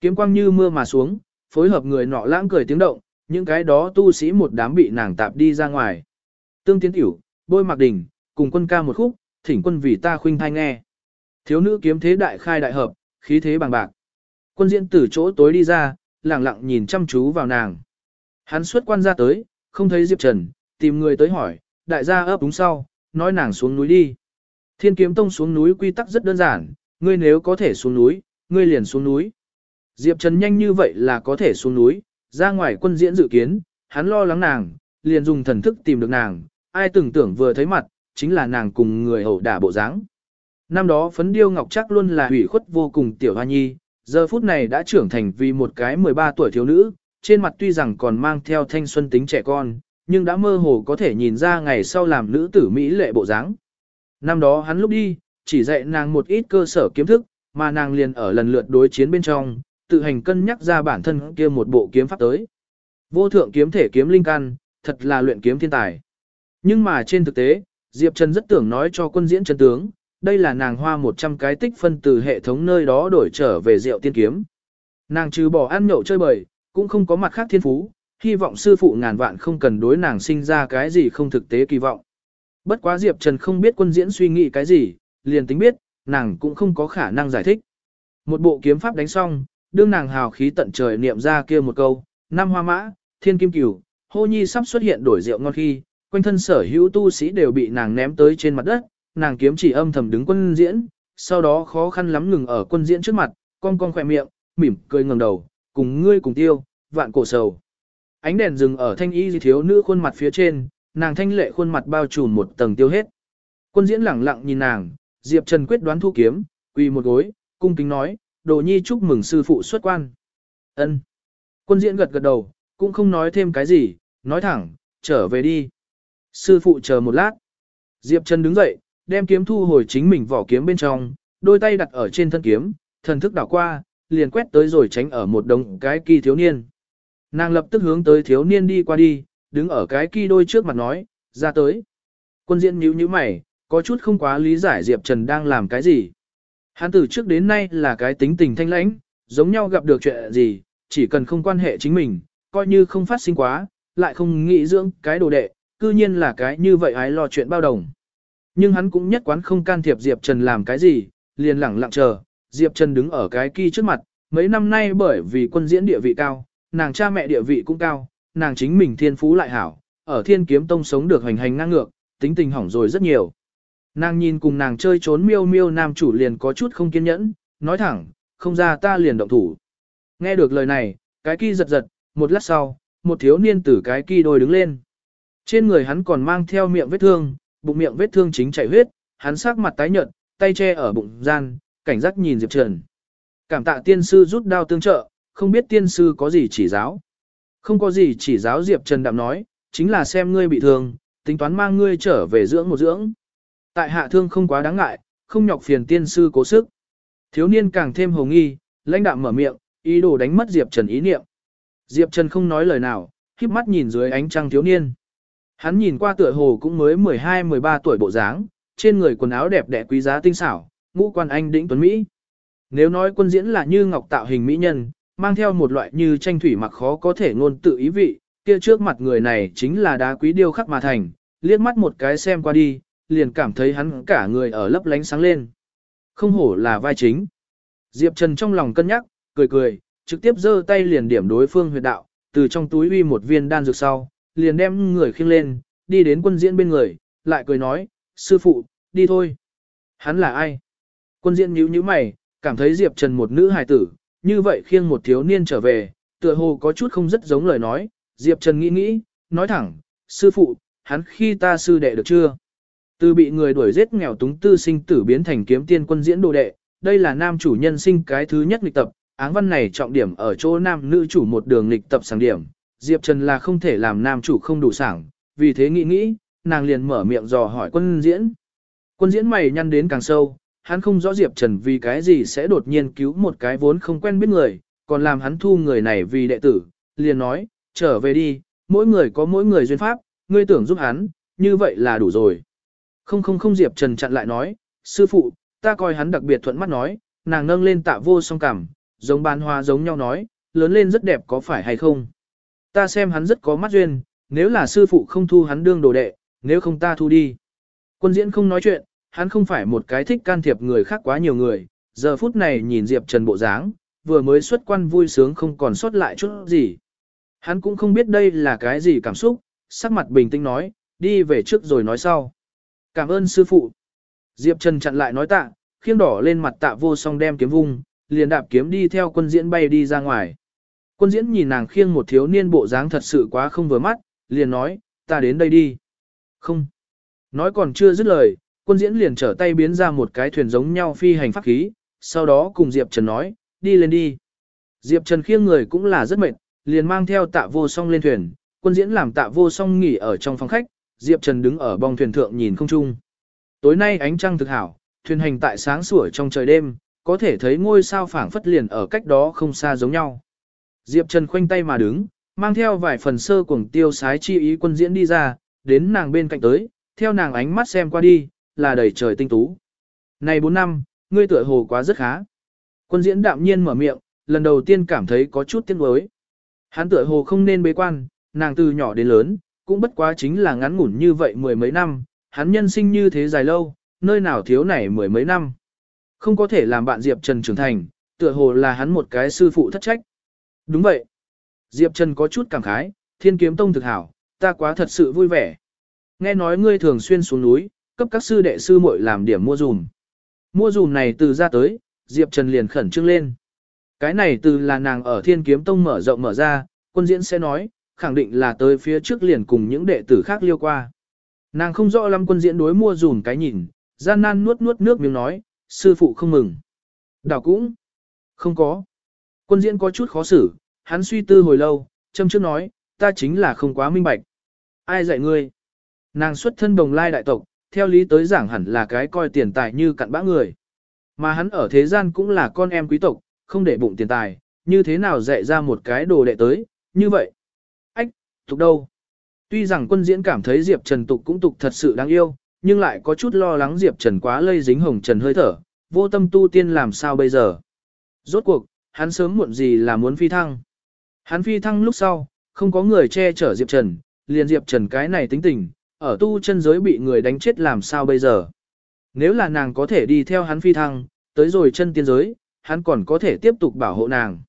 Kiếm quang như mưa mà xuống, phối hợp người nọ lãng cười tiếng động, những cái đó tu sĩ một đám bị nàng tạp đi ra ngoài. Tương tiến tiểu, bôi mặc đỉnh, cùng quân ca một khúc, thỉnh quân vì ta khuynh thai nghe. Thiếu nữ kiếm thế đại khai đại hợp, khí thế bằng bạc. Quân diễn từ chỗ tối đi ra, lặng lặng nhìn chăm chú vào nàng. Hắn xuất quan ra tới, không thấy Diệp Trần, tìm người tới hỏi, đại gia ấp đúng sau, nói nàng xuống núi đi. Thiên kiếm tông xuống núi quy tắc rất đơn giản, ngươi nếu có thể xuống núi, ngươi liền xuống núi. Diệp Trần nhanh như vậy là có thể xuống núi, ra ngoài quân diễn dự kiến, hắn lo lắng nàng, liền dùng thần thức tìm được nàng, ai tưởng tưởng vừa thấy mặt, chính là nàng cùng người hậu đả bộ dáng. Năm đó phấn điêu ngọc chắc luôn là hủy khuất vô cùng tiểu hoa nhi, giờ phút này đã trưởng thành vì một cái 13 tuổi thiếu nữ, trên mặt tuy rằng còn mang theo thanh xuân tính trẻ con, nhưng đã mơ hồ có thể nhìn ra ngày sau làm nữ tử Mỹ lệ bộ dáng. Năm đó hắn lúc đi, chỉ dạy nàng một ít cơ sở kiếm thức, mà nàng liền ở lần lượt đối chiến bên trong, tự hành cân nhắc ra bản thân kia một bộ kiếm pháp tới. Vô thượng kiếm thể kiếm linh căn, thật là luyện kiếm thiên tài. Nhưng mà trên thực tế, Diệp Trần rất tưởng nói cho quân diễn chân tướng, đây là nàng hoa 100 cái tích phân từ hệ thống nơi đó đổi trở về rượu tiên kiếm. Nàng trừ bỏ ăn nhậu chơi bời, cũng không có mặt khác thiên phú, hy vọng sư phụ ngàn vạn không cần đối nàng sinh ra cái gì không thực tế kỳ vọng. Bất quá Diệp Trần không biết quân diễn suy nghĩ cái gì, liền tính biết, nàng cũng không có khả năng giải thích. Một bộ kiếm pháp đánh xong, đương nàng hào khí tận trời niệm ra kia một câu, năm hoa mã, thiên kim cửu, hô nhi sắp xuất hiện đổi rượu ngon khi, quanh thân sở hữu tu sĩ đều bị nàng ném tới trên mặt đất, nàng kiếm chỉ âm thầm đứng quân diễn, sau đó khó khăn lắm ngừng ở quân diễn trước mặt, cong cong khỏe miệng, mỉm cười ngẩng đầu, cùng ngươi cùng tiêu, vạn cổ sầu. Ánh đèn dừng ở thanh y thiếu nữ khuôn mặt phía trên, nàng thanh lệ khuôn mặt bao trùm một tầng tiêu hết. Quân diễn lẳng lặng nhìn nàng, Diệp Trần quyết đoán thu kiếm, quỳ một gối, cung kính nói, đồ nhi chúc mừng sư phụ xuất quan. ân Quân diễn gật gật đầu, cũng không nói thêm cái gì, nói thẳng, trở về đi. Sư phụ chờ một lát. Diệp Trần đứng dậy, đem kiếm thu hồi chính mình vỏ kiếm bên trong, đôi tay đặt ở trên thân kiếm, thần thức đảo qua, liền quét tới rồi tránh ở một đống cái kỳ thiếu niên. Nàng lập tức hướng tới thiếu niên đi qua đi, đứng ở cái kỳ đôi trước mặt nói, ra tới. Quân diễn nhíu nhíu mày, có chút không quá lý giải Diệp Trần đang làm cái gì. Hắn từ trước đến nay là cái tính tình thanh lãnh, giống nhau gặp được chuyện gì, chỉ cần không quan hệ chính mình, coi như không phát sinh quá, lại không nghĩ dưỡng cái đồ đệ, cư nhiên là cái như vậy ái lo chuyện bao đồng. Nhưng hắn cũng nhất quán không can thiệp Diệp Trần làm cái gì, liền lẳng lặng chờ, Diệp Trần đứng ở cái kia trước mặt, mấy năm nay bởi vì quân diễn địa vị cao, nàng cha mẹ địa vị cũng cao, nàng chính mình thiên phú lại hảo, ở thiên kiếm tông sống được hành hành ngang ngược, tính tình hỏng rồi rất nhiều. Nàng nhìn cùng nàng chơi trốn miêu miêu nam chủ liền có chút không kiên nhẫn, nói thẳng, không ra ta liền động thủ. Nghe được lời này, cái kia giật giật, một lát sau, một thiếu niên từ cái kia đôi đứng lên. Trên người hắn còn mang theo miệng vết thương, bụng miệng vết thương chính chảy huyết, hắn sắc mặt tái nhợt, tay che ở bụng gian, cảnh giác nhìn Diệp Trần. Cảm tạ tiên sư rút đao tương trợ, không biết tiên sư có gì chỉ giáo. Không có gì chỉ giáo Diệp Trần đạm nói, chính là xem ngươi bị thương, tính toán mang ngươi trở về dưỡng một dưỡng. Tại hạ thương không quá đáng ngại, không nhọc phiền tiên sư cố sức. Thiếu niên càng thêm hồ nghi, lãnh đạm mở miệng, ý đồ đánh mất Diệp Trần ý niệm. Diệp Trần không nói lời nào, khiếp mắt nhìn dưới ánh trăng thiếu niên. Hắn nhìn qua tựa hồ cũng mới 12-13 tuổi bộ dáng, trên người quần áo đẹp đẽ quý giá tinh xảo, ngũ quan anh đĩnh tuấn Mỹ. Nếu nói quân diễn là như ngọc tạo hình mỹ nhân, mang theo một loại như tranh thủy mặc khó có thể ngôn tự ý vị, kia trước mặt người này chính là đá quý điêu khắc mà thành, liếc mắt một cái xem qua đi, liền cảm thấy hắn cả người ở lấp lánh sáng lên. Không hổ là vai chính. Diệp Trần trong lòng cân nhắc, cười cười, trực tiếp giơ tay liền điểm đối phương huyệt đạo, từ trong túi uy một viên đan dược sau, liền đem người khiêng lên, đi đến quân diễn bên người, lại cười nói, sư phụ, đi thôi. Hắn là ai? Quân diễn nhíu nhíu mày, cảm thấy Diệp Trần một nữ hài tử, như vậy khiêng một thiếu niên trở về, tựa hồ có chút không rất giống lời nói, Diệp Trần nghĩ nghĩ, nói thẳng, sư phụ, hắn khi ta sư đệ được chưa? Từ bị người đuổi giết nghèo túng tư sinh tử biến thành kiếm tiên quân diễn đồ đệ, đây là nam chủ nhân sinh cái thứ nhất lịch tập, áng văn này trọng điểm ở chỗ nam nữ chủ một đường lịch tập sáng điểm, Diệp Trần là không thể làm nam chủ không đủ sảng, vì thế nghĩ nghĩ, nàng liền mở miệng dò hỏi quân diễn. Quân diễn mày nhăn đến càng sâu, hắn không rõ Diệp Trần vì cái gì sẽ đột nhiên cứu một cái vốn không quen biết người, còn làm hắn thu người này vì đệ tử, liền nói, trở về đi, mỗi người có mỗi người duyên pháp, ngươi tưởng giúp hắn, như vậy là đủ rồi. Không không không Diệp Trần chặn lại nói, sư phụ, ta coi hắn đặc biệt thuận mắt nói, nàng nâng lên tạ vô song cảm, giống ban hoa giống nhau nói, lớn lên rất đẹp có phải hay không. Ta xem hắn rất có mắt duyên, nếu là sư phụ không thu hắn đương đồ đệ, nếu không ta thu đi. Quân diễn không nói chuyện, hắn không phải một cái thích can thiệp người khác quá nhiều người, giờ phút này nhìn Diệp Trần bộ dáng, vừa mới xuất quan vui sướng không còn sót lại chút gì. Hắn cũng không biết đây là cái gì cảm xúc, sắc mặt bình tĩnh nói, đi về trước rồi nói sau. Cảm ơn sư phụ. Diệp Trần chặn lại nói tạ, khiêng đỏ lên mặt tạ vô song đem kiếm vung, liền đạp kiếm đi theo quân diễn bay đi ra ngoài. Quân diễn nhìn nàng khiêng một thiếu niên bộ dáng thật sự quá không vừa mắt, liền nói, ta đến đây đi. Không. Nói còn chưa dứt lời, quân diễn liền trở tay biến ra một cái thuyền giống nhau phi hành pháp khí, sau đó cùng Diệp Trần nói, đi lên đi. Diệp Trần khiêng người cũng là rất mệt, liền mang theo tạ vô song lên thuyền, quân diễn làm tạ vô song nghỉ ở trong phòng khách, Diệp Trần đứng ở bong thuyền thượng nhìn không trung. Tối nay ánh trăng thực hảo, thuyền hành tại sáng sủa trong trời đêm, có thể thấy ngôi sao phảng phất liền ở cách đó không xa giống nhau. Diệp Trần khoanh tay mà đứng, mang theo vài phần sơ cuồng tiêu sái chi ý quân diễn đi ra, đến nàng bên cạnh tới, theo nàng ánh mắt xem qua đi, là đầy trời tinh tú. Này 4 năm, ngươi tựa hồ quá rất khá. Quân diễn đạm nhiên mở miệng, lần đầu tiên cảm thấy có chút tiếc nuối. Hắn tựa hồ không nên bế quan, nàng từ nhỏ đến lớn, cũng bất quá chính là ngắn ngủn như vậy mười mấy năm, hắn nhân sinh như thế dài lâu, nơi nào thiếu này mười mấy năm. Không có thể làm bạn Diệp Trần trưởng thành, tựa hồ là hắn một cái sư phụ thất trách. Đúng vậy. Diệp Trần có chút cảm khái, thiên kiếm tông thực hảo, ta quá thật sự vui vẻ. Nghe nói ngươi thường xuyên xuống núi, cấp các sư đệ sư muội làm điểm mua dùm. Mua dùm này từ ra tới, Diệp Trần liền khẩn trương lên. Cái này từ là nàng ở thiên kiếm tông mở rộng mở ra, quân diễn sẽ nói, khẳng định là tới phía trước liền cùng những đệ tử khác liêu qua. Nàng không rõ lắm quân diễn đối mua dùm cái nhìn, gian nan nuốt nuốt nước miếng nói, sư phụ không mừng. Đảo cũng không có. Quân diễn có chút khó xử, hắn suy tư hồi lâu, châm trước nói, ta chính là không quá minh bạch. Ai dạy ngươi? Nàng xuất thân đồng lai đại tộc, theo lý tới giảng hẳn là cái coi tiền tài như cặn bã người. Mà hắn ở thế gian cũng là con em quý tộc, không để bụng tiền tài, như thế nào dạy ra một cái đồ đệ tới, như vậy. Ách, tục đâu? Tuy rằng quân diễn cảm thấy Diệp Trần tục cũng tục thật sự đáng yêu, nhưng lại có chút lo lắng Diệp Trần quá lây dính hồng trần hơi thở, vô tâm tu tiên làm sao bây giờ. Rốt cuộc, hắn sớm muộn gì là muốn phi thăng. Hắn phi thăng lúc sau, không có người che chở Diệp Trần, liền Diệp Trần cái này tính tình, ở tu chân giới bị người đánh chết làm sao bây giờ. Nếu là nàng có thể đi theo hắn phi thăng, tới rồi chân tiên giới, hắn còn có thể tiếp tục bảo hộ nàng.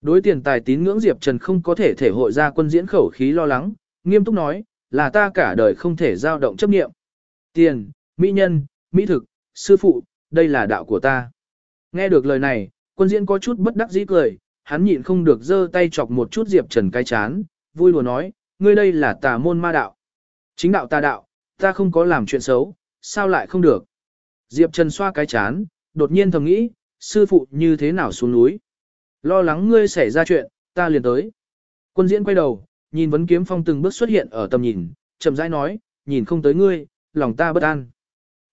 Đối tiền tài tín ngưỡng Diệp Trần không có thể thể hội ra quân diễn khẩu khí lo lắng, nghiêm túc nói, là ta cả đời không thể dao động chấp nghiệm. Tiền, mỹ nhân, mỹ thực, sư phụ, đây là đạo của ta. Nghe được lời này, quân diễn có chút bất đắc dĩ cười, hắn nhịn không được giơ tay chọc một chút Diệp Trần cái chán, vui lùa nói, ngươi đây là tà môn ma đạo. Chính đạo ta đạo, ta không có làm chuyện xấu, sao lại không được. Diệp Trần xoa cái chán, đột nhiên thầm nghĩ, sư phụ như thế nào xuống núi. Lo lắng ngươi xảy ra chuyện, ta liền tới. Quân diễn quay đầu, nhìn vấn kiếm phong từng bước xuất hiện ở tầm nhìn, chậm rãi nói, nhìn không tới ngươi, lòng ta bất an.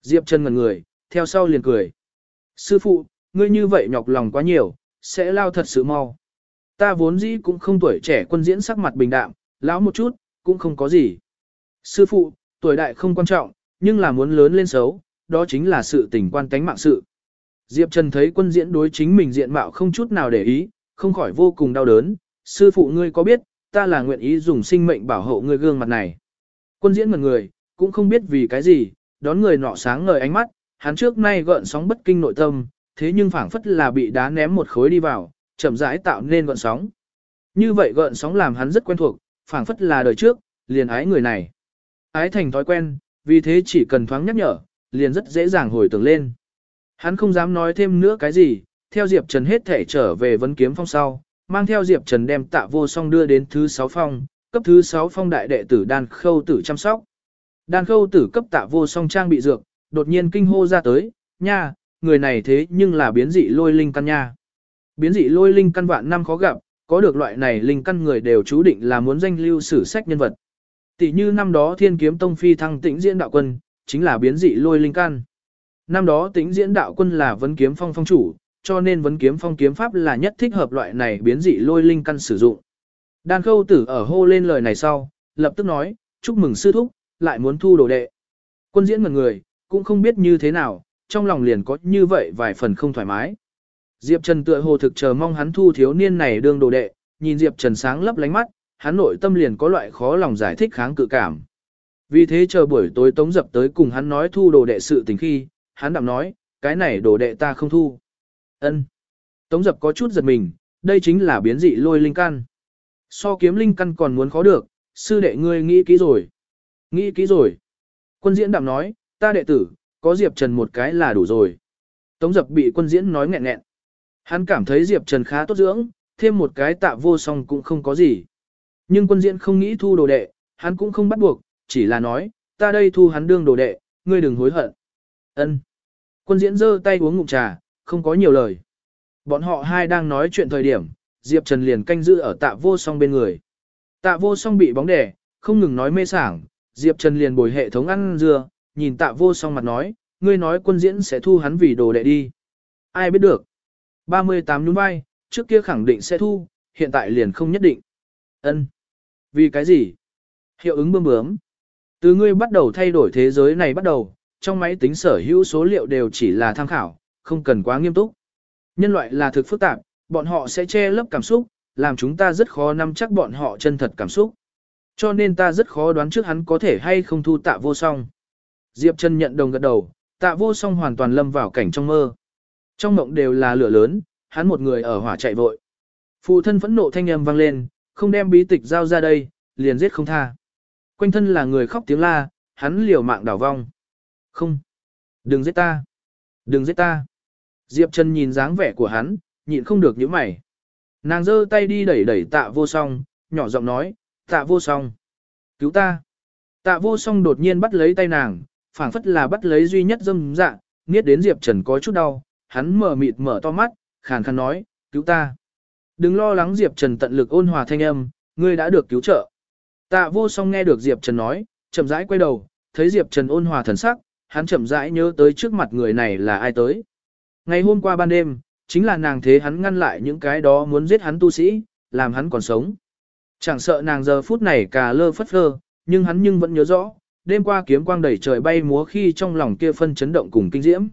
Diệp Trần ngẩn người, theo sau liền cười. Sư phụ, ngươi như vậy nhọc lòng quá nhiều, sẽ lao thật sự mau. Ta vốn dĩ cũng không tuổi trẻ quân diễn sắc mặt bình đạm, lão một chút, cũng không có gì. Sư phụ, tuổi đại không quan trọng, nhưng là muốn lớn lên xấu, đó chính là sự tình quan tánh mạng sự. Diệp Trần thấy quân diễn đối chính mình diện mạo không chút nào để ý, không khỏi vô cùng đau đớn. Sư phụ ngươi có biết, ta là nguyện ý dùng sinh mệnh bảo hộ ngươi gương mặt này. Quân diễn ngần người, cũng không biết vì cái gì, đón người nọ sáng ngời ánh mắt, hắn trước nay gợn sóng bất kinh nội tâm, thế nhưng phảng phất là bị đá ném một khối đi vào, chậm rãi tạo nên gợn sóng. Như vậy gợn sóng làm hắn rất quen thuộc, phảng phất là đời trước, liền ái người này. Ái thành thói quen, vì thế chỉ cần thoáng nhắc nhở, liền rất dễ dàng hồi tưởng lên. Hắn không dám nói thêm nữa cái gì, theo Diệp Trần hết thể trở về vấn kiếm phong sau, mang theo Diệp Trần đem tạ vô song đưa đến thứ 6 phong, cấp thứ 6 phong đại đệ tử đan khâu tử chăm sóc. Đan khâu tử cấp tạ vô song trang bị dược, đột nhiên kinh hô ra tới, nha, người này thế nhưng là biến dị lôi linh căn nha. Biến dị lôi linh căn vạn năm khó gặp, có được loại này linh căn người đều chú định là muốn danh lưu sử sách nhân vật. Tỷ như năm đó thiên kiếm tông phi thăng tĩnh diễn đạo quân, chính là biến dị lôi linh căn. Năm đó tĩnh diễn đạo quân là vấn kiếm phong phong chủ, cho nên vấn kiếm phong kiếm pháp là nhất thích hợp loại này biến dị lôi linh căn sử dụng. Đan khâu tử ở hô lên lời này sau, lập tức nói, chúc mừng sư thúc, lại muốn thu đồ đệ. Quân diễn ngần người, cũng không biết như thế nào, trong lòng liền có như vậy vài phần không thoải mái. Diệp Trần tựa hồ thực chờ mong hắn thu thiếu niên này đương đồ đệ, nhìn Diệp Trần sáng lấp lánh mắt, hắn nội tâm liền có loại khó lòng giải thích kháng cự cảm. Vì thế chờ buổi tối Tống Dập tới cùng hắn nói thu đồ đệ sự tình khi, hắn đạm nói, cái này đồ đệ ta không thu. Ân. Tống Dập có chút giật mình, đây chính là biến dị lôi linh căn. So kiếm linh căn còn muốn khó được, sư đệ ngươi nghĩ kỹ rồi. Nghĩ kỹ rồi. Quân diễn đạm nói, ta đệ tử, có Diệp Trần một cái là đủ rồi. Tống Dập bị quân diễn nói nghẹn nghẹn. Hắn cảm thấy Diệp Trần khá tốt dưỡng, thêm một cái tạ vô song cũng không có gì. Nhưng quân diễn không nghĩ thu đồ đệ, hắn cũng không bắt buộc, chỉ là nói, ta đây thu hắn đương đồ đệ, ngươi đừng hối hận. Ân. Quân diễn giơ tay uống ngụm trà, không có nhiều lời. Bọn họ hai đang nói chuyện thời điểm, Diệp Trần liền canh giữ ở tạ vô song bên người. Tạ vô song bị bóng đè, không ngừng nói mê sảng, Diệp Trần liền bồi hệ thống ăn dưa, nhìn tạ vô song mặt nói, ngươi nói quân diễn sẽ thu hắn vì đồ đệ đi. ai biết được. 38 nhún vai, trước kia khẳng định sẽ thu, hiện tại liền không nhất định. Ân, Vì cái gì? Hiệu ứng bơm bướm. Từ ngươi bắt đầu thay đổi thế giới này bắt đầu, trong máy tính sở hữu số liệu đều chỉ là tham khảo, không cần quá nghiêm túc. Nhân loại là thực phức tạp, bọn họ sẽ che lấp cảm xúc, làm chúng ta rất khó nắm chắc bọn họ chân thật cảm xúc. Cho nên ta rất khó đoán trước hắn có thể hay không thu tạ vô song. Diệp Trần nhận đồng gật đầu, tạ vô song hoàn toàn lâm vào cảnh trong mơ. Trong mộng đều là lửa lớn, hắn một người ở hỏa chạy vội. Phụ thân phẫn nộ thanh âm vang lên, không đem bí tịch giao ra đây, liền giết không tha. Quanh thân là người khóc tiếng la, hắn liều mạng đảo vong. Không. Đừng giết ta. Đừng giết ta. Diệp Trần nhìn dáng vẻ của hắn, nhịn không được những mày. Nàng giơ tay đi đẩy đẩy tạ vô song, nhỏ giọng nói, tạ vô song. Cứu ta. Tạ vô song đột nhiên bắt lấy tay nàng, phảng phất là bắt lấy duy nhất dâm dạ, nghiết đến Diệp Trần có chút đau, hắn mở mịt mở to mắt, khàn khàn nói, cứu ta. Đừng lo lắng Diệp Trần tận lực ôn hòa thanh âm, ngươi đã được cứu trợ. Tạ vô song nghe được Diệp Trần nói, chậm rãi quay đầu, thấy Diệp Trần ôn hòa thần sắc, hắn chậm rãi nhớ tới trước mặt người này là ai tới. Ngày hôm qua ban đêm, chính là nàng thế hắn ngăn lại những cái đó muốn giết hắn tu sĩ, làm hắn còn sống. Chẳng sợ nàng giờ phút này cà lơ phất lơ, nhưng hắn nhưng vẫn nhớ rõ, đêm qua kiếm quang đầy trời bay múa khi trong lòng kia phân chấn động cùng kinh diễm.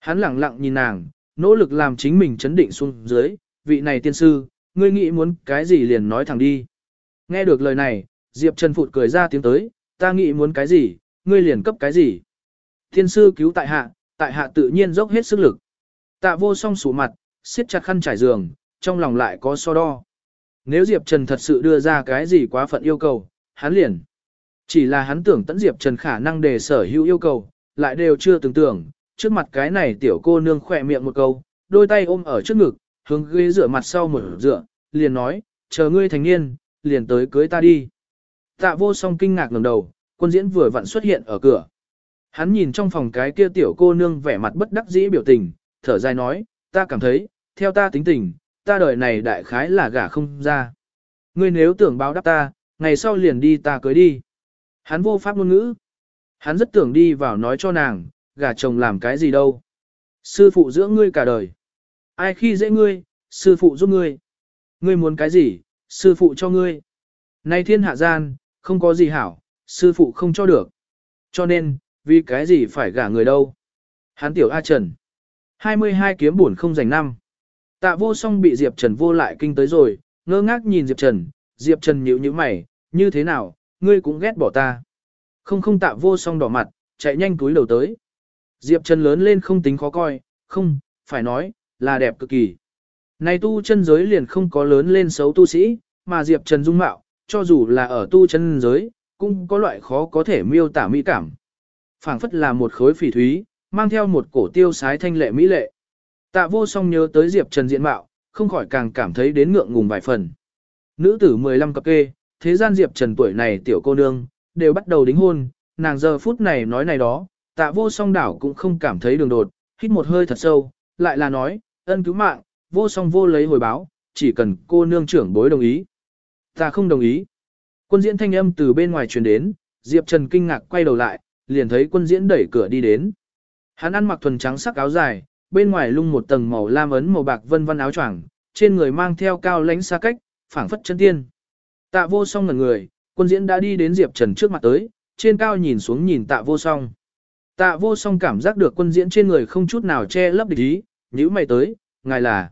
Hắn lặng lặng nhìn nàng, nỗ lực làm chính mình chấn định xuống dưới, vị này tiên sư, ngươi nghĩ muốn cái gì liền nói thẳng đi. Nghe được lời này, Diệp Trần Phụt cười ra tiếng tới, ta nghĩ muốn cái gì, ngươi liền cấp cái gì. Tiên sư cứu tại hạ, tại hạ tự nhiên dốc hết sức lực. Tạ vô song sủ mặt, siết chặt khăn trải giường, trong lòng lại có so đo. Nếu Diệp Trần thật sự đưa ra cái gì quá phận yêu cầu, hắn liền. Chỉ là hắn tưởng tẫn Diệp Trần khả năng đề sở hữu yêu cầu, lại đều chưa từng tưởng, trước mặt cái này tiểu cô nương khỏe miệng một câu, đôi tay ôm ở trước ngực, hướng ghế rửa mặt sau một rửa, liền nói, chờ ngươi thành niên, liền tới cưới ta đi. Tạ vô song kinh ngạc ngẩng đầu, quân diễn vừa vặn xuất hiện ở cửa. Hắn nhìn trong phòng cái kia tiểu cô nương vẻ mặt bất đắc dĩ biểu tình, thở dài nói, ta cảm thấy, theo ta tính tình, ta đời này đại khái là gả không ra. Ngươi nếu tưởng báo đáp ta, ngày sau liền đi ta cưới đi. Hắn vô pháp ngôn ngữ. Hắn rất tưởng đi vào nói cho nàng, gả chồng làm cái gì đâu. Sư phụ dưỡng ngươi cả đời. Ai khi dễ ngươi, sư phụ giúp ngươi. Ngươi muốn cái gì, sư phụ cho ngươi. Nay thiên hạ gian, không có gì hảo, sư phụ không cho được. Cho nên, vì cái gì phải gả người đâu. Hắn tiểu A Trần. 22 kiếm buồn không dành năm. Tạ vô song bị Diệp Trần vô lại kinh tới rồi, ngơ ngác nhìn Diệp Trần, Diệp Trần nhíu nhíu mày, như thế nào, ngươi cũng ghét bỏ ta. Không không tạ vô song đỏ mặt, chạy nhanh túi đầu tới. Diệp Trần lớn lên không tính khó coi, không, phải nói, là đẹp cực kỳ. Này tu chân giới liền không có lớn lên xấu tu sĩ, mà Diệp Trần dung mạo, cho dù là ở tu chân giới, cũng có loại khó có thể miêu tả mỹ cảm. phảng phất là một khối phỉ thúy, mang theo một cổ tiêu sái thanh lệ mỹ lệ. Tạ vô song nhớ tới Diệp Trần diện mạo, không khỏi càng cảm thấy đến ngượng ngùng vài phần. Nữ tử 15 cặp kê, thế gian Diệp Trần tuổi này tiểu cô nương, đều bắt đầu đính hôn, nàng giờ phút này nói này đó, tạ vô song đảo cũng không cảm thấy đường đột, hít một hơi thật sâu, lại là nói, ân cứu mạng, vô song vô lấy hồi báo, chỉ cần cô nương trưởng bối đồng ý. Ta không đồng ý. Quân diễn thanh âm từ bên ngoài truyền đến, Diệp Trần kinh ngạc quay đầu lại, liền thấy quân diễn đẩy cửa đi đến. Hắn ăn mặc thuần trắng sắc áo dài, bên ngoài lung một tầng màu lam ấn màu bạc vân vân áo choàng, trên người mang theo cao lãnh xa cách, phảng phất chân tiên. Tạ vô song ngẩn người, quân diễn đã đi đến Diệp Trần trước mặt tới, trên cao nhìn xuống nhìn tạ vô song. Tạ vô song cảm giác được quân diễn trên người không chút nào che lấp địch ý, nhữ mày tới, ngài là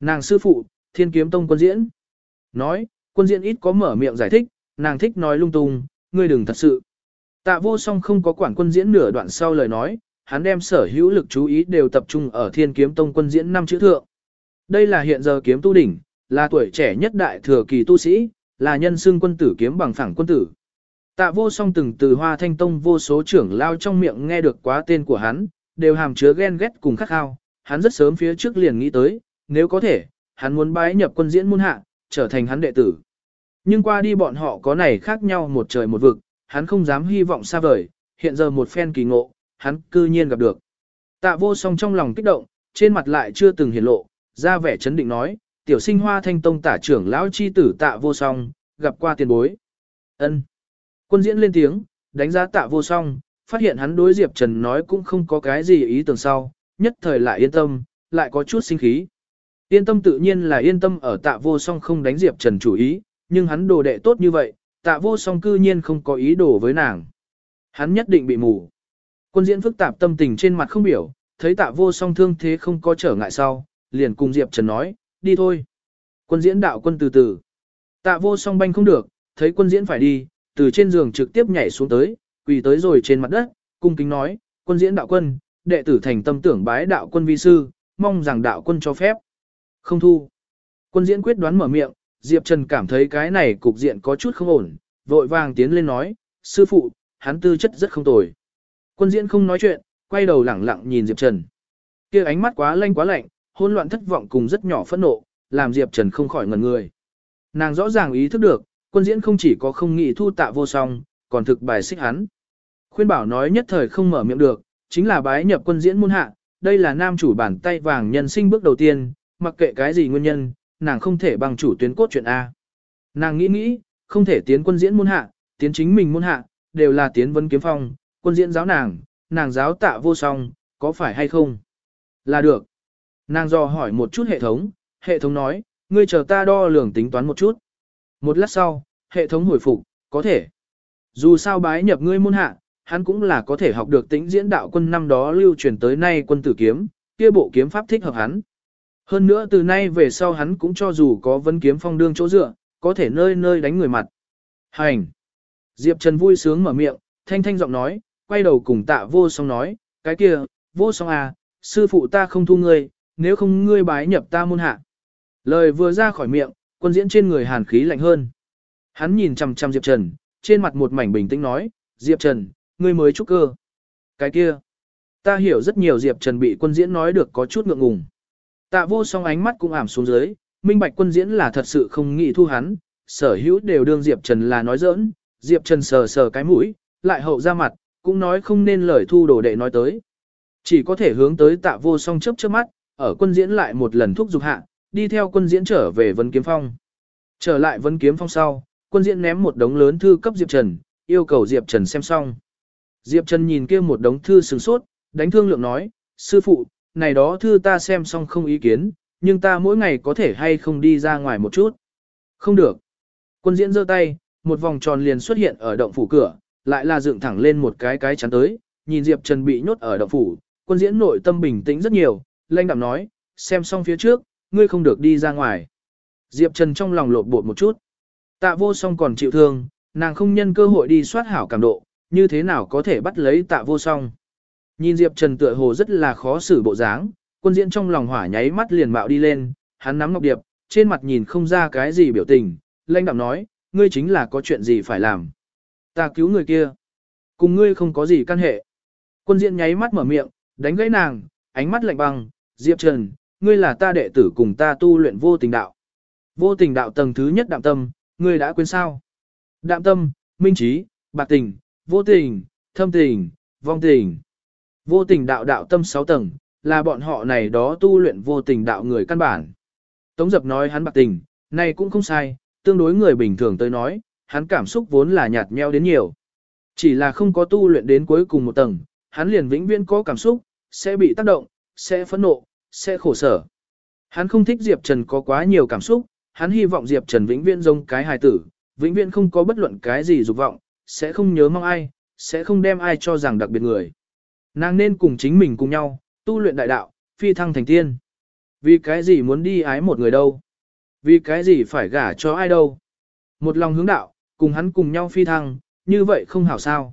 nàng sư phụ, thiên kiếm tông quân diễn. Nói, quân diễn ít có mở miệng giải thích, nàng thích nói lung tung, ngươi đừng thật sự. Tạ vô song không có quản quân diễn nửa đoạn sau lời nói, hắn đem sở hữu lực chú ý đều tập trung ở thiên kiếm tông quân diễn năm chữ thượng. Đây là hiện giờ kiếm tu đỉnh, là tuổi trẻ nhất đại thừa kỳ tu sĩ, là nhân xương quân tử kiếm bằng phẳng quân tử. Tạ vô song từng từ hoa thanh tông vô số trưởng lao trong miệng nghe được quá tên của hắn, đều hàm chứa ghen ghét cùng khắc khao, hắn rất sớm phía trước liền nghĩ tới, nếu có thể, hắn muốn bái nhập quân diễn môn hạ, trở thành hắn đệ tử. Nhưng qua đi bọn họ có này khác nhau một trời một vực, hắn không dám hy vọng xa vời, hiện giờ một phen kỳ ngộ, hắn cư nhiên gặp được. Tạ vô song trong lòng kích động, trên mặt lại chưa từng hiển lộ, ra vẻ chấn định nói, tiểu sinh hoa thanh tông tả trưởng lão chi tử tạ vô song, gặp qua tiền bối. ân Quân diễn lên tiếng, đánh giá tạ vô song, phát hiện hắn đối Diệp Trần nói cũng không có cái gì ý tưởng sau, nhất thời lại yên tâm, lại có chút sinh khí. Yên tâm tự nhiên là yên tâm ở tạ vô song không đánh Diệp Trần chủ ý, nhưng hắn đồ đệ tốt như vậy, tạ vô song cư nhiên không có ý đồ với nàng. Hắn nhất định bị mù. Quân diễn phức tạp tâm tình trên mặt không biểu, thấy tạ vô song thương thế không có trở ngại sau, liền cùng Diệp Trần nói, đi thôi. Quân diễn đạo quân từ từ. Tạ vô song banh không được, thấy quân diễn phải đi, từ trên giường trực tiếp nhảy xuống tới, quỳ tới rồi trên mặt đất, cung kính nói, quân diễn đạo quân, đệ tử thành tâm tưởng bái đạo quân vi sư, mong rằng đạo quân cho phép. Không thu. Quân diễn quyết đoán mở miệng, Diệp Trần cảm thấy cái này cục diện có chút không ổn, vội vàng tiến lên nói, sư phụ, hắn tư chất rất không tồi. Quân diễn không nói chuyện, quay đầu lẳng lặng nhìn Diệp Trần. kia ánh mắt quá lanh quá lạnh, hỗn loạn thất vọng cùng rất nhỏ phẫn nộ, làm Diệp Trần không khỏi ngẩn người. Nàng rõ ràng ý thức được, quân diễn không chỉ có không nghĩ thu tạ vô song, còn thực bài xích hắn. Khuyên bảo nói nhất thời không mở miệng được, chính là bái nhập quân diễn môn hạ, đây là nam chủ bản tay vàng nhân sinh bước đầu tiên, mặc kệ cái gì nguyên nhân, nàng không thể bằng chủ tuyến cốt chuyện A. Nàng nghĩ nghĩ, không thể tiến quân diễn môn hạ, tiến chính mình môn hạ, đều là tiến vấn kiếm phong, quân diễn giáo nàng, nàng giáo tạ vô song, có phải hay không? Là được. Nàng do hỏi một chút hệ thống, hệ thống nói, ngươi chờ ta đo lường tính toán một chút. Một lát sau, hệ thống hồi phục, có thể. Dù sao bái nhập ngươi môn hạ, hắn cũng là có thể học được tính diễn đạo quân năm đó lưu truyền tới nay quân tử kiếm, kia bộ kiếm pháp thích hợp hắn. Hơn nữa từ nay về sau hắn cũng cho dù có vấn kiếm phong đương chỗ dựa, có thể nơi nơi đánh người mặt. Hành! Diệp Trần vui sướng mở miệng, thanh thanh giọng nói, quay đầu cùng tạ vô song nói, cái kia, vô song à, sư phụ ta không thu ngươi, nếu không ngươi bái nhập ta môn hạ. Lời vừa ra khỏi miệng, quân diễn trên người hàn khí lạnh hơn. Hắn nhìn chằm chằm Diệp Trần, trên mặt một mảnh bình tĩnh nói, Diệp Trần, ngươi mới trúc cơ. Cái kia, ta hiểu rất nhiều Diệp Trần bị quân diễn nói được có chút ngượng ngùng. Tạ vô song ánh mắt cũng ảm xuống dưới, minh bạch quân diễn là thật sự không nghĩ thu hắn, sở hữu đều đương Diệp Trần là nói giỡn, Diệp Trần sờ sờ cái mũi, lại hậu ra mặt, cũng nói không nên lời thu đồ đệ nói tới. Chỉ có thể hướng tới tạ vô song chớp chớp mắt, ở quân diễn lại một lần thúc giục hạ, đi theo quân diễn trở về Vân Kiếm Phong. Trở lại Vân Kiếm Phong sau, quân diễn ném một đống lớn thư cấp Diệp Trần, yêu cầu Diệp Trần xem xong. Diệp Trần nhìn kia một đống thư sừng sốt, đánh thương lượng nói, sư phụ, này đó thư ta xem xong không ý kiến, nhưng ta mỗi ngày có thể hay không đi ra ngoài một chút. Không được. Quân diễn giơ tay, một vòng tròn liền xuất hiện ở động phủ cửa, lại là dựng thẳng lên một cái cái chắn tới, nhìn Diệp Trần bị nhốt ở động phủ, quân diễn nội tâm bình tĩnh rất nhiều, lanh đạm nói, xem xong phía trước, ngươi không được đi ra ngoài. Diệp Trần trong lòng lột bột một chút. Tạ vô song còn chịu thương, nàng không nhân cơ hội đi soát hảo cảm độ, như thế nào có thể bắt lấy tạ vô song. Nhìn Diệp Trần tựa hồ rất là khó xử bộ dáng, quân diễn trong lòng hỏa nháy mắt liền mạo đi lên, hắn nắm ngọc điệp, trên mặt nhìn không ra cái gì biểu tình, lãnh đạm nói, ngươi chính là có chuyện gì phải làm. Ta cứu người kia. Cùng ngươi không có gì căn hệ. Quân diễn nháy mắt mở miệng, đánh gãy nàng, ánh mắt lạnh băng, Diệp Trần, ngươi là ta đệ tử cùng ta tu luyện vô tình đạo. Vô tình đạo tầng thứ nhất đạm tâm, ngươi đã quên sao? Đạm tâm, minh trí, bạc tình, vô tình, thâm tình, vong tình. Vô tình đạo đạo tâm 6 tầng, là bọn họ này đó tu luyện vô tình đạo người căn bản. Tống dập nói hắn bạc tình, này cũng không sai, tương đối người bình thường tới nói, hắn cảm xúc vốn là nhạt nheo đến nhiều. Chỉ là không có tu luyện đến cuối cùng một tầng, hắn liền vĩnh viễn có cảm xúc, sẽ bị tác động, sẽ phẫn nộ, sẽ khổ sở. Hắn không thích Diệp Trần có quá nhiều cảm xúc, hắn hy vọng Diệp Trần vĩnh viễn giống cái hài tử, vĩnh viễn không có bất luận cái gì dục vọng, sẽ không nhớ mong ai, sẽ không đem ai cho rằng đặc biệt người. Nàng nên cùng chính mình cùng nhau, tu luyện đại đạo, phi thăng thành tiên. Vì cái gì muốn đi ái một người đâu? Vì cái gì phải gả cho ai đâu? Một lòng hướng đạo, cùng hắn cùng nhau phi thăng, như vậy không hảo sao.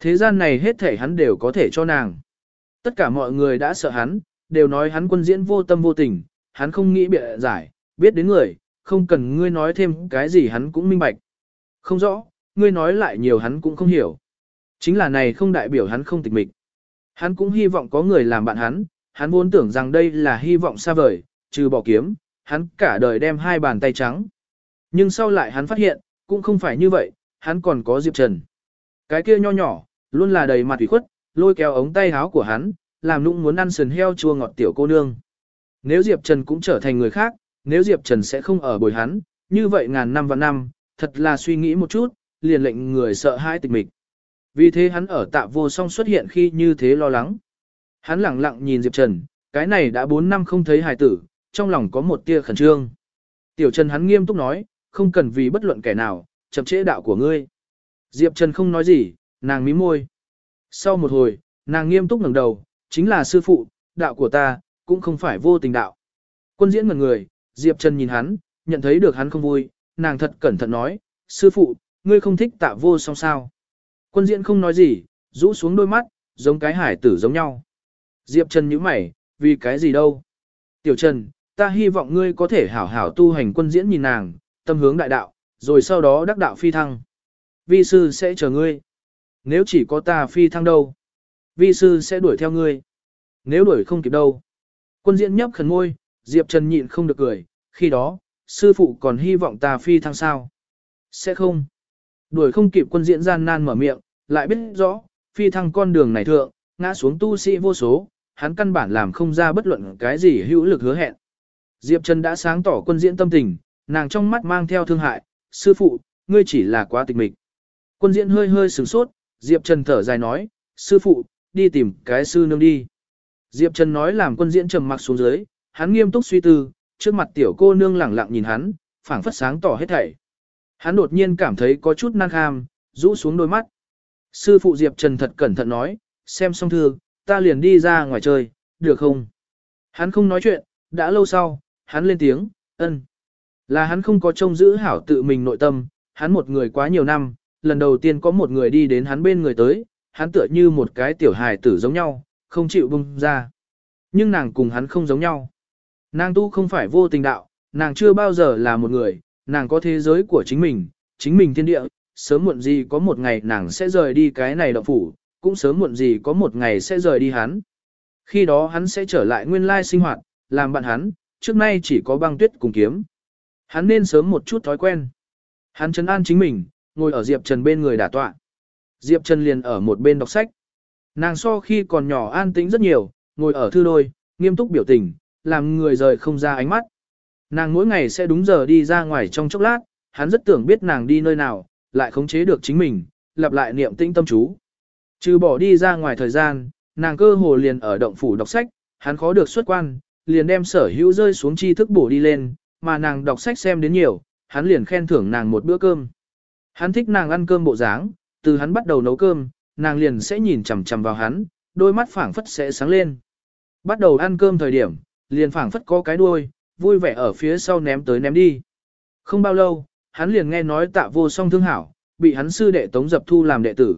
Thế gian này hết thể hắn đều có thể cho nàng. Tất cả mọi người đã sợ hắn, đều nói hắn quân diễn vô tâm vô tình, hắn không nghĩ bịa giải, biết đến người, không cần ngươi nói thêm cái gì hắn cũng minh bạch. Không rõ, ngươi nói lại nhiều hắn cũng không hiểu. Chính là này không đại biểu hắn không tịch mịch. Hắn cũng hy vọng có người làm bạn hắn, hắn vốn tưởng rằng đây là hy vọng xa vời, trừ bỏ kiếm, hắn cả đời đem hai bàn tay trắng. Nhưng sau lại hắn phát hiện, cũng không phải như vậy, hắn còn có Diệp Trần. Cái kia nho nhỏ, luôn là đầy mặt ủy khuất, lôi kéo ống tay áo của hắn, làm nũng muốn ăn sườn heo chua ngọt tiểu cô nương. Nếu Diệp Trần cũng trở thành người khác, nếu Diệp Trần sẽ không ở bồi hắn, như vậy ngàn năm và năm, thật là suy nghĩ một chút, liền lệnh người sợ hãi tịch mịch. Vì thế hắn ở tạ vô song xuất hiện khi như thế lo lắng. Hắn lặng lặng nhìn Diệp Trần, cái này đã 4 năm không thấy hài tử, trong lòng có một tia khẩn trương. Tiểu Trần hắn nghiêm túc nói, không cần vì bất luận kẻ nào, chậm trễ đạo của ngươi. Diệp Trần không nói gì, nàng mím môi. Sau một hồi, nàng nghiêm túc ngẩng đầu, chính là sư phụ, đạo của ta, cũng không phải vô tình đạo. Quân diễn ngần người, Diệp Trần nhìn hắn, nhận thấy được hắn không vui, nàng thật cẩn thận nói, sư phụ, ngươi không thích tạ vô song sao. Quân diễn không nói gì, rũ xuống đôi mắt, giống cái hải tử giống nhau. Diệp Trần nhíu mày, vì cái gì đâu. Tiểu Trần, ta hy vọng ngươi có thể hảo hảo tu hành quân diễn nhìn nàng, tâm hướng đại đạo, rồi sau đó đắc đạo phi thăng. Vi sư sẽ chờ ngươi. Nếu chỉ có ta phi thăng đâu? Vi sư sẽ đuổi theo ngươi. Nếu đuổi không kịp đâu? Quân diễn nhấp khẩn ngôi, Diệp Trần nhịn không được cười, khi đó, sư phụ còn hy vọng ta phi thăng sao? Sẽ không. Đuổi không kịp quân diễn gian nan mở miệng, lại biết rõ, phi thăng con đường này thượng, ngã xuống tu sĩ vô số, hắn căn bản làm không ra bất luận cái gì hữu lực hứa hẹn. Diệp Trần đã sáng tỏ quân diễn tâm tình, nàng trong mắt mang theo thương hại, sư phụ, ngươi chỉ là quá tịch mịch. Quân diễn hơi hơi sửng sốt, Diệp Trần thở dài nói, sư phụ, đi tìm cái sư nương đi. Diệp Trần nói làm quân diễn trầm mặc xuống dưới, hắn nghiêm túc suy tư, trước mặt tiểu cô nương lẳng lặng nhìn hắn, phảng phất sáng tỏ hết thảy. Hắn đột nhiên cảm thấy có chút năng kham, rũ xuống đôi mắt. Sư phụ Diệp Trần thật cẩn thận nói, xem xong thư, ta liền đi ra ngoài chơi, được không? Hắn không nói chuyện, đã lâu sau, hắn lên tiếng, ân. Là hắn không có trông giữ hảo tự mình nội tâm, hắn một người quá nhiều năm, lần đầu tiên có một người đi đến hắn bên người tới, hắn tựa như một cái tiểu hài tử giống nhau, không chịu bung ra. Nhưng nàng cùng hắn không giống nhau. Nàng tu không phải vô tình đạo, nàng chưa bao giờ là một người, nàng có thế giới của chính mình, chính mình thiên địa, sớm muộn gì có một ngày nàng sẽ rời đi cái này động phủ, cũng sớm muộn gì có một ngày sẽ rời đi hắn. Khi đó hắn sẽ trở lại nguyên lai sinh hoạt, làm bạn hắn, trước nay chỉ có băng tuyết cùng kiếm. Hắn nên sớm một chút thói quen. Hắn trấn an chính mình, ngồi ở Diệp Trần bên người đả tọa. Diệp Trần liền ở một bên đọc sách. Nàng so khi còn nhỏ an tĩnh rất nhiều, ngồi ở thư đôi, nghiêm túc biểu tình, làm người rời không ra ánh mắt. Nàng mỗi ngày sẽ đúng giờ đi ra ngoài trong chốc lát, hắn rất tưởng biết nàng đi nơi nào, lại khống chế được chính mình, lặp lại niệm tĩnh tâm chú. Trừ bỏ đi ra ngoài thời gian, nàng cơ hồ liền ở động phủ đọc sách, hắn khó được xuất quan, liền đem sở hữu rơi xuống tri thức bổ đi lên, mà nàng đọc sách xem đến nhiều, hắn liền khen thưởng nàng một bữa cơm. Hắn thích nàng ăn cơm bộ dáng, từ hắn bắt đầu nấu cơm, nàng liền sẽ nhìn chằm chằm vào hắn, đôi mắt phảng phất sẽ sáng lên. Bắt đầu ăn cơm thời điểm, liền phảng phất có cái đuôi, vui vẻ ở phía sau ném tới ném đi. Không bao lâu, hắn liền nghe nói tạ vô song thương hảo, bị hắn sư đệ tống dập thu làm đệ tử.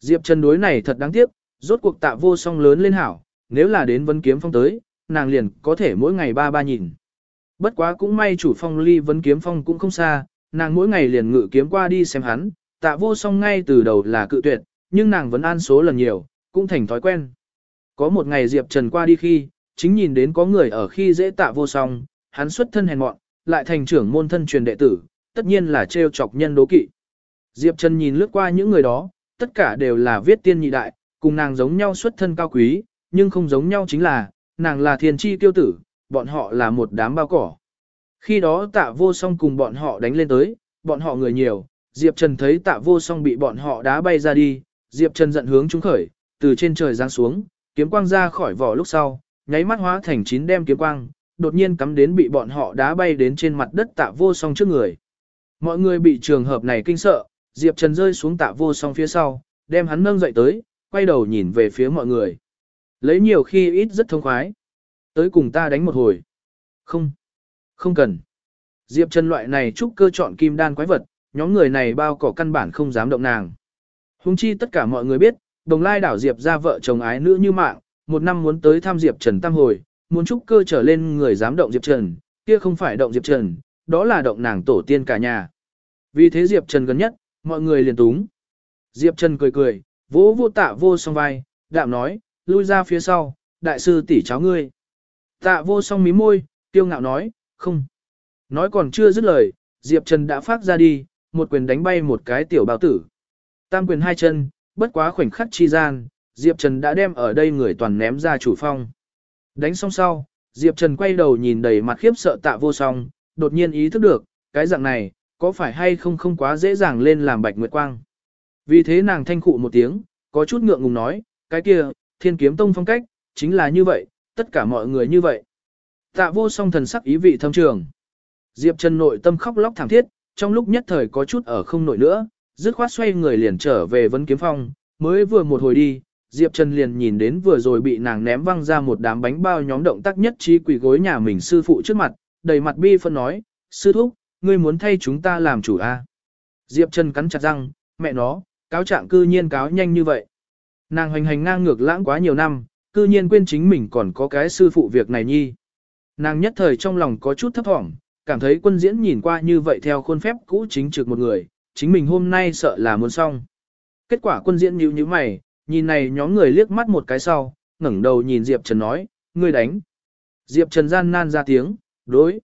Diệp Trần đối này thật đáng tiếc, rốt cuộc tạ vô song lớn lên hảo, nếu là đến vấn kiếm phong tới, nàng liền có thể mỗi ngày ba ba nhìn. Bất quá cũng may chủ phong ly vấn kiếm phong cũng không xa, nàng mỗi ngày liền ngự kiếm qua đi xem hắn, tạ vô song ngay từ đầu là cự tuyệt, nhưng nàng vẫn an số lần nhiều, cũng thành thói quen. Có một ngày Diệp Trần qua đi khi, chính nhìn đến có người ở khi dễ tạ vô song, hắn xuất thân hèn mọn, lại thành trưởng môn thân truyền đệ tử, tất nhiên là trêu chọc nhân đố kỵ. Diệp Trần nhìn lướt qua những người đó, tất cả đều là viết tiên nhị đại, cùng nàng giống nhau xuất thân cao quý, nhưng không giống nhau chính là, nàng là thiên chi tiêu tử, bọn họ là một đám bao cỏ. Khi đó tạ vô song cùng bọn họ đánh lên tới, bọn họ người nhiều, Diệp Trần thấy tạ vô song bị bọn họ đá bay ra đi, Diệp Trần giận hướng chúng khởi, từ trên trời giáng xuống, kiếm quang ra khỏi vỏ lúc sau, nháy mắt hóa thành chín đem kiếm quang, đột nhiên cắm đến bị bọn họ đá bay đến trên mặt đất tạ vô song trước người. Mọi người bị trường hợp này kinh sợ, Diệp Trần rơi xuống tạ vô song phía sau, đem hắn nâng dậy tới, quay đầu nhìn về phía mọi người. Lấy nhiều khi ít rất thông khoái. Tới cùng ta đánh một hồi. Không. Không cần. Diệp Trần loại này trúc cơ chọn kim đan quái vật, nhóm người này bao cỏ căn bản không dám động nàng. Hùng chi tất cả mọi người biết, đồng lai đảo Diệp ra vợ chồng ái nữ như mạng, một năm muốn tới thăm Diệp Trần tam hồi, muốn trúc cơ trở lên người dám động Diệp Trần, kia không phải động Diệp Trần, đó là động nàng tổ tiên cả nhà. Vì thế Diệp Trần gần nhất, mọi người liền túng. Diệp Trần cười cười, vỗ vô tạ vô song vai, đạm nói, lui ra phía sau, đại sư tỷ cháu ngươi. Tạ vô song mí môi, tiêu ngạo nói, không. Nói còn chưa dứt lời, Diệp Trần đã phát ra đi, một quyền đánh bay một cái tiểu bao tử. Tam quyền hai chân, bất quá khoảnh khắc chi gian, Diệp Trần đã đem ở đây người toàn ném ra chủ phong. Đánh xong sau, Diệp Trần quay đầu nhìn đầy mặt khiếp sợ tạ vô song, đột nhiên ý thức được, cái dạng này, có phải hay không không quá dễ dàng lên làm bạch nguyệt quang. Vì thế nàng thanh khụ một tiếng, có chút ngượng ngùng nói, cái kia, thiên kiếm tông phong cách, chính là như vậy, tất cả mọi người như vậy. Tạ vô song thần sắc ý vị thâm trường. Diệp Trần nội tâm khóc lóc thảm thiết, trong lúc nhất thời có chút ở không nổi nữa, dứt khoát xoay người liền trở về vấn Kiếm Phong, mới vừa một hồi đi, Diệp Trần liền nhìn đến vừa rồi bị nàng ném văng ra một đám bánh bao nhóm động tác nhất trí quỷ gối nhà mình sư phụ trước mặt, đầy mặt bi phân nói, sư thúc, ngươi muốn thay chúng ta làm chủ a à? Diệp Trần cắn chặt răng, mẹ nó, cáo trạng cư nhiên cáo nhanh như vậy. Nàng hoành hành ngang ngược lãng quá nhiều năm, cư nhiên quên chính mình còn có cái sư phụ việc này nhi. Nàng nhất thời trong lòng có chút thấp thỏm, cảm thấy quân diễn nhìn qua như vậy theo khuôn phép cũ chính trực một người, chính mình hôm nay sợ là muốn xong. Kết quả quân diễn nhíu nhíu mày, nhìn này nhóm người liếc mắt một cái sau, ngẩng đầu nhìn Diệp Trần nói, ngươi đánh. Diệp Trần gian nan ra tiếng, đối.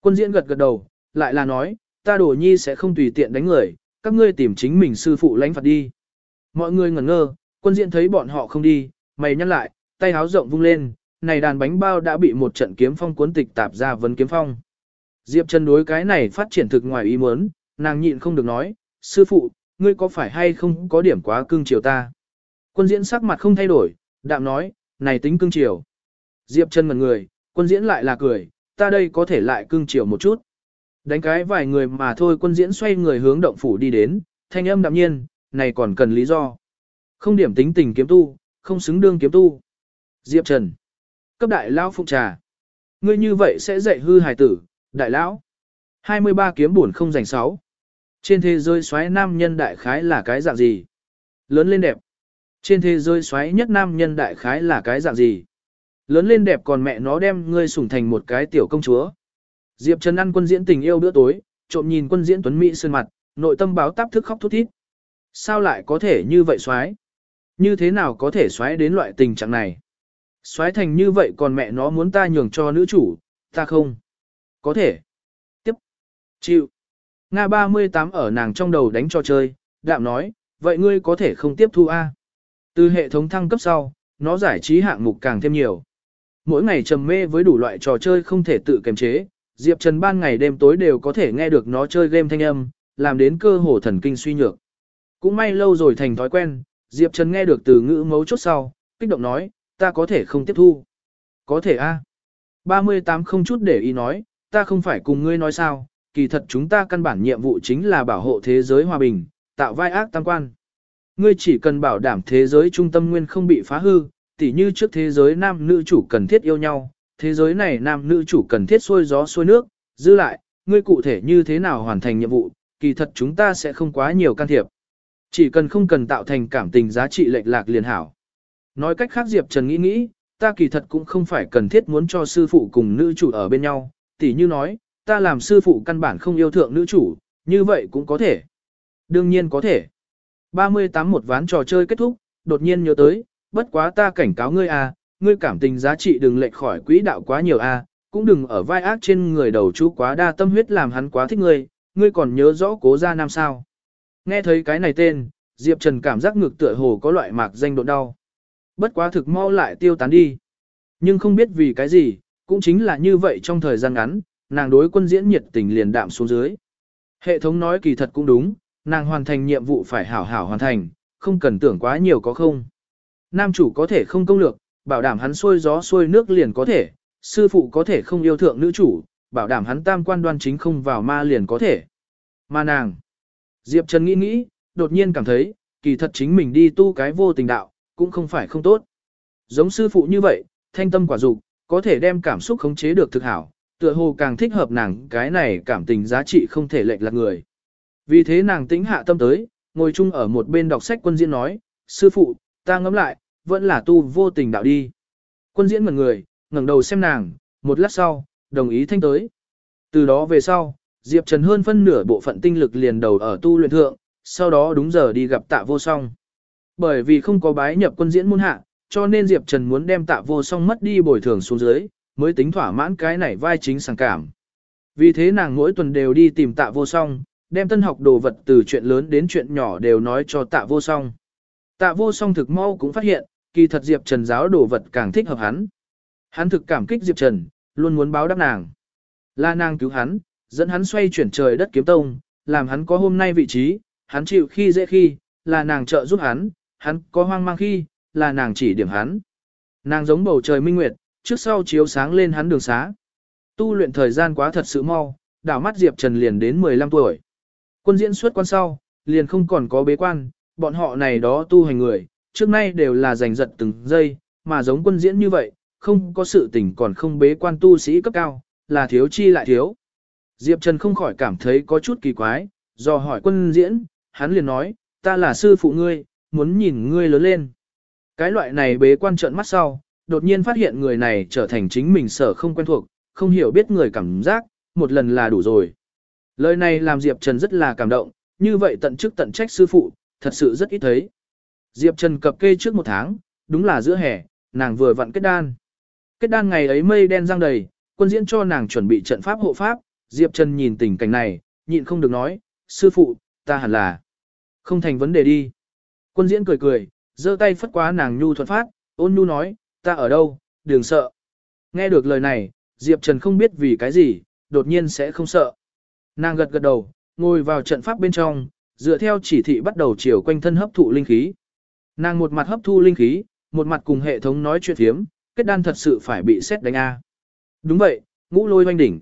Quân diễn gật gật đầu, lại là nói, ta đổ nhi sẽ không tùy tiện đánh người, các ngươi tìm chính mình sư phụ lãnh phạt đi. Mọi người ngẩn ngơ, quân diễn thấy bọn họ không đi, mày nhăn lại, tay háo rộng vung lên, này đàn bánh bao đã bị một trận kiếm phong cuốn tịch tạp ra vấn kiếm phong. Diệp Trần đối cái này phát triển thực ngoài ý muốn, nàng nhịn không được nói, sư phụ, ngươi có phải hay không có điểm quá cưng chiều ta. Quân diễn sắc mặt không thay đổi, đạm nói, này tính cưng chiều. Diệp Trần ngẩn người, quân diễn lại là cười, ta đây có thể lại cưng chiều một chút. Đánh cái vài người mà thôi quân diễn xoay người hướng động phủ đi đến, thanh âm đạm nhiên, này còn cần lý do. Không điểm tính tình kiếm tu, không xứng đương kiếm tu. Diệp Trần. Cấp đại lão phụng trà. Ngươi như vậy sẽ dạy hư hài tử, đại lão. 23 kiếm buồn không dành sáu. Trên thế giới xoáy nam nhân đại khái là cái dạng gì? Lớn lên đẹp. Trên thế giới xoáy nhất nam nhân đại khái là cái dạng gì? Lớn lên đẹp còn mẹ nó đem ngươi sủng thành một cái tiểu công chúa. Diệp Trần ăn quân diễn tình yêu bữa tối, trộm nhìn quân diễn tuấn mỹ sơn mặt, nội tâm báo táp thức khóc thút thít. Sao lại có thể như vậy xoáy? Như thế nào có thể xoáy đến loại tình trạng này? Xoáy thành như vậy còn mẹ nó muốn ta nhường cho nữ chủ, ta không. Có thể. Tiếp. Chịu. Nga 38 ở nàng trong đầu đánh cho chơi, đạm nói, vậy ngươi có thể không tiếp thu A. Từ hệ thống thăng cấp sau, nó giải trí hạng mục càng thêm nhiều. Mỗi ngày trầm mê với đủ loại trò chơi không thể tự kiềm chế, Diệp Trần ban ngày đêm tối đều có thể nghe được nó chơi game thanh âm, làm đến cơ hồ thần kinh suy nhược. Cũng may lâu rồi thành thói quen, Diệp Trần nghe được từ ngữ mấu chốt sau, kích động nói, ta có thể không tiếp thu. Có thể a 38 không chút để ý nói, ta không phải cùng ngươi nói sao, kỳ thật chúng ta căn bản nhiệm vụ chính là bảo hộ thế giới hòa bình, tạo vai ác tam quan. Ngươi chỉ cần bảo đảm thế giới trung tâm nguyên không bị phá hư, tỉ như trước thế giới nam nữ chủ cần thiết yêu nhau, thế giới này nam nữ chủ cần thiết xuôi gió xuôi nước, giữ lại, ngươi cụ thể như thế nào hoàn thành nhiệm vụ, kỳ thật chúng ta sẽ không quá nhiều can thiệp. Chỉ cần không cần tạo thành cảm tình giá trị lệch lạc liền hảo. Nói cách khác Diệp Trần nghĩ nghĩ, ta kỳ thật cũng không phải cần thiết muốn cho sư phụ cùng nữ chủ ở bên nhau, tỉ như nói, ta làm sư phụ căn bản không yêu thượng nữ chủ, như vậy cũng có thể. Đương nhiên có thể. 38 một ván trò chơi kết thúc, đột nhiên nhớ tới, bất quá ta cảnh cáo ngươi à, ngươi cảm tình giá trị đừng lệch khỏi quỹ đạo quá nhiều a, à, cũng đừng ở vai ác trên người đầu chú quá đa tâm huyết làm hắn quá thích ngươi, ngươi còn nhớ rõ cố gia nam sao. Nghe thấy cái này tên, Diệp Trần cảm giác ngực tựa hồ có loại mạc danh độ đau. Bất quá thực mau lại tiêu tán đi. Nhưng không biết vì cái gì, cũng chính là như vậy trong thời gian ngắn, nàng đối quân diễn nhiệt tình liền đạm xuống dưới. Hệ thống nói kỳ thật cũng đúng, nàng hoàn thành nhiệm vụ phải hảo hảo hoàn thành, không cần tưởng quá nhiều có không. Nam chủ có thể không công lược, bảo đảm hắn xuôi gió xuôi nước liền có thể, sư phụ có thể không yêu thượng nữ chủ, bảo đảm hắn tam quan đoan chính không vào ma liền có thể. Mà nàng, Diệp Trần nghĩ nghĩ, đột nhiên cảm thấy, kỳ thật chính mình đi tu cái vô tình đạo, cũng không phải không tốt. Giống sư phụ như vậy, thanh tâm quả dục, có thể đem cảm xúc khống chế được thực hảo, tựa hồ càng thích hợp nàng cái này cảm tình giá trị không thể lệch lạc người. Vì thế nàng tĩnh hạ tâm tới, ngồi chung ở một bên đọc sách quân diễn nói, sư phụ, ta ngẫm lại, vẫn là tu vô tình đạo đi. Quân diễn một người, ngẩng đầu xem nàng, một lát sau, đồng ý thanh tới. Từ đó về sau, Diệp Trần hơn phân nửa bộ phận tinh lực liền đầu ở tu luyện thượng, sau đó đúng giờ đi gặp tạ vô song. Bởi vì không có bái nhập quân diễn môn hạ, cho nên Diệp Trần muốn đem tạ vô song mất đi bồi thường xuống dưới, mới tính thỏa mãn cái này vai chính sàng cảm. Vì thế nàng mỗi tuần đều đi tìm tạ vô song, đem tân học đồ vật từ chuyện lớn đến chuyện nhỏ đều nói cho tạ vô song. Tạ vô song thực mau cũng phát hiện, kỳ thật Diệp Trần giáo đồ vật càng thích hợp hắn. Hắn thực cảm kích Diệp Trần, luôn muốn báo đáp nàng. Là nàng cứu hắn, dẫn hắn xoay chuyển trời đất kiếm tông, làm hắn có hôm nay vị trí, hắn chịu khi dễ khi, là nàng trợ giúp hắn, hắn có hoang mang khi, là nàng chỉ điểm hắn. Nàng giống bầu trời minh nguyệt, trước sau chiếu sáng lên hắn đường xá. Tu luyện thời gian quá thật sự mau, đảo mắt Diệp Trần liền đến 15 tuổi. Quân diễn xuất quan sau, liền không còn có bế quan, bọn họ này đó tu hành người, trước nay đều là giành giật từng giây, mà giống quân diễn như vậy, không có sự tình còn không bế quan tu sĩ cấp cao, là thiếu chi lại thiếu. Diệp Trần không khỏi cảm thấy có chút kỳ quái, do hỏi quân diễn, hắn liền nói, ta là sư phụ ngươi, muốn nhìn ngươi lớn lên. Cái loại này bế quan trợn mắt sau, đột nhiên phát hiện người này trở thành chính mình sở không quen thuộc, không hiểu biết người cảm giác, một lần là đủ rồi. Lời này làm Diệp Trần rất là cảm động, như vậy tận chức tận trách sư phụ, thật sự rất ít thấy. Diệp Trần cập kê trước một tháng, đúng là giữa hè, nàng vừa vặn kết đan. Kết đan ngày ấy mây đen răng đầy, quân diễn cho nàng chuẩn bị trận pháp hộ pháp, Diệp Trần nhìn tình cảnh này, nhịn không được nói, sư phụ, ta hẳn là không thành vấn đề đi. Quân diễn cười cười, giơ tay phất quá nàng nhu thuận phát, ôn nhu nói, ta ở đâu, đừng sợ. Nghe được lời này, Diệp Trần không biết vì cái gì, đột nhiên sẽ không sợ. Nàng gật gật đầu, ngồi vào trận pháp bên trong, dựa theo chỉ thị bắt đầu chiều quanh thân hấp thụ linh khí. Nàng một mặt hấp thu linh khí, một mặt cùng hệ thống nói chuyện thiếm, kết đan thật sự phải bị xét đánh A. Đúng vậy, ngũ lôi hoanh đỉnh.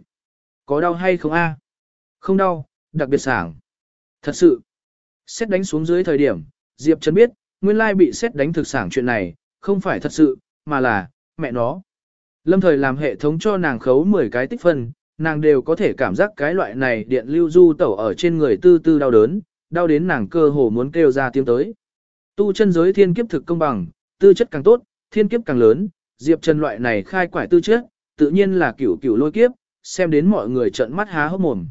Có đau hay không A? Không đau, đặc biệt sảng. Thật sự. Xét đánh xuống dưới thời điểm, Diệp Trần biết, nguyên lai bị xét đánh thực sản chuyện này, không phải thật sự, mà là, mẹ nó. Lâm thời làm hệ thống cho nàng khấu 10 cái tích phân, nàng đều có thể cảm giác cái loại này điện lưu du tẩu ở trên người tư tư đau đớn, đau đến nàng cơ hồ muốn kêu ra tiếng tới. Tu chân giới thiên kiếp thực công bằng, tư chất càng tốt, thiên kiếp càng lớn, Diệp Trần loại này khai quải tư chất, tự nhiên là cửu cửu lôi kiếp, xem đến mọi người trợn mắt há hốc mồm.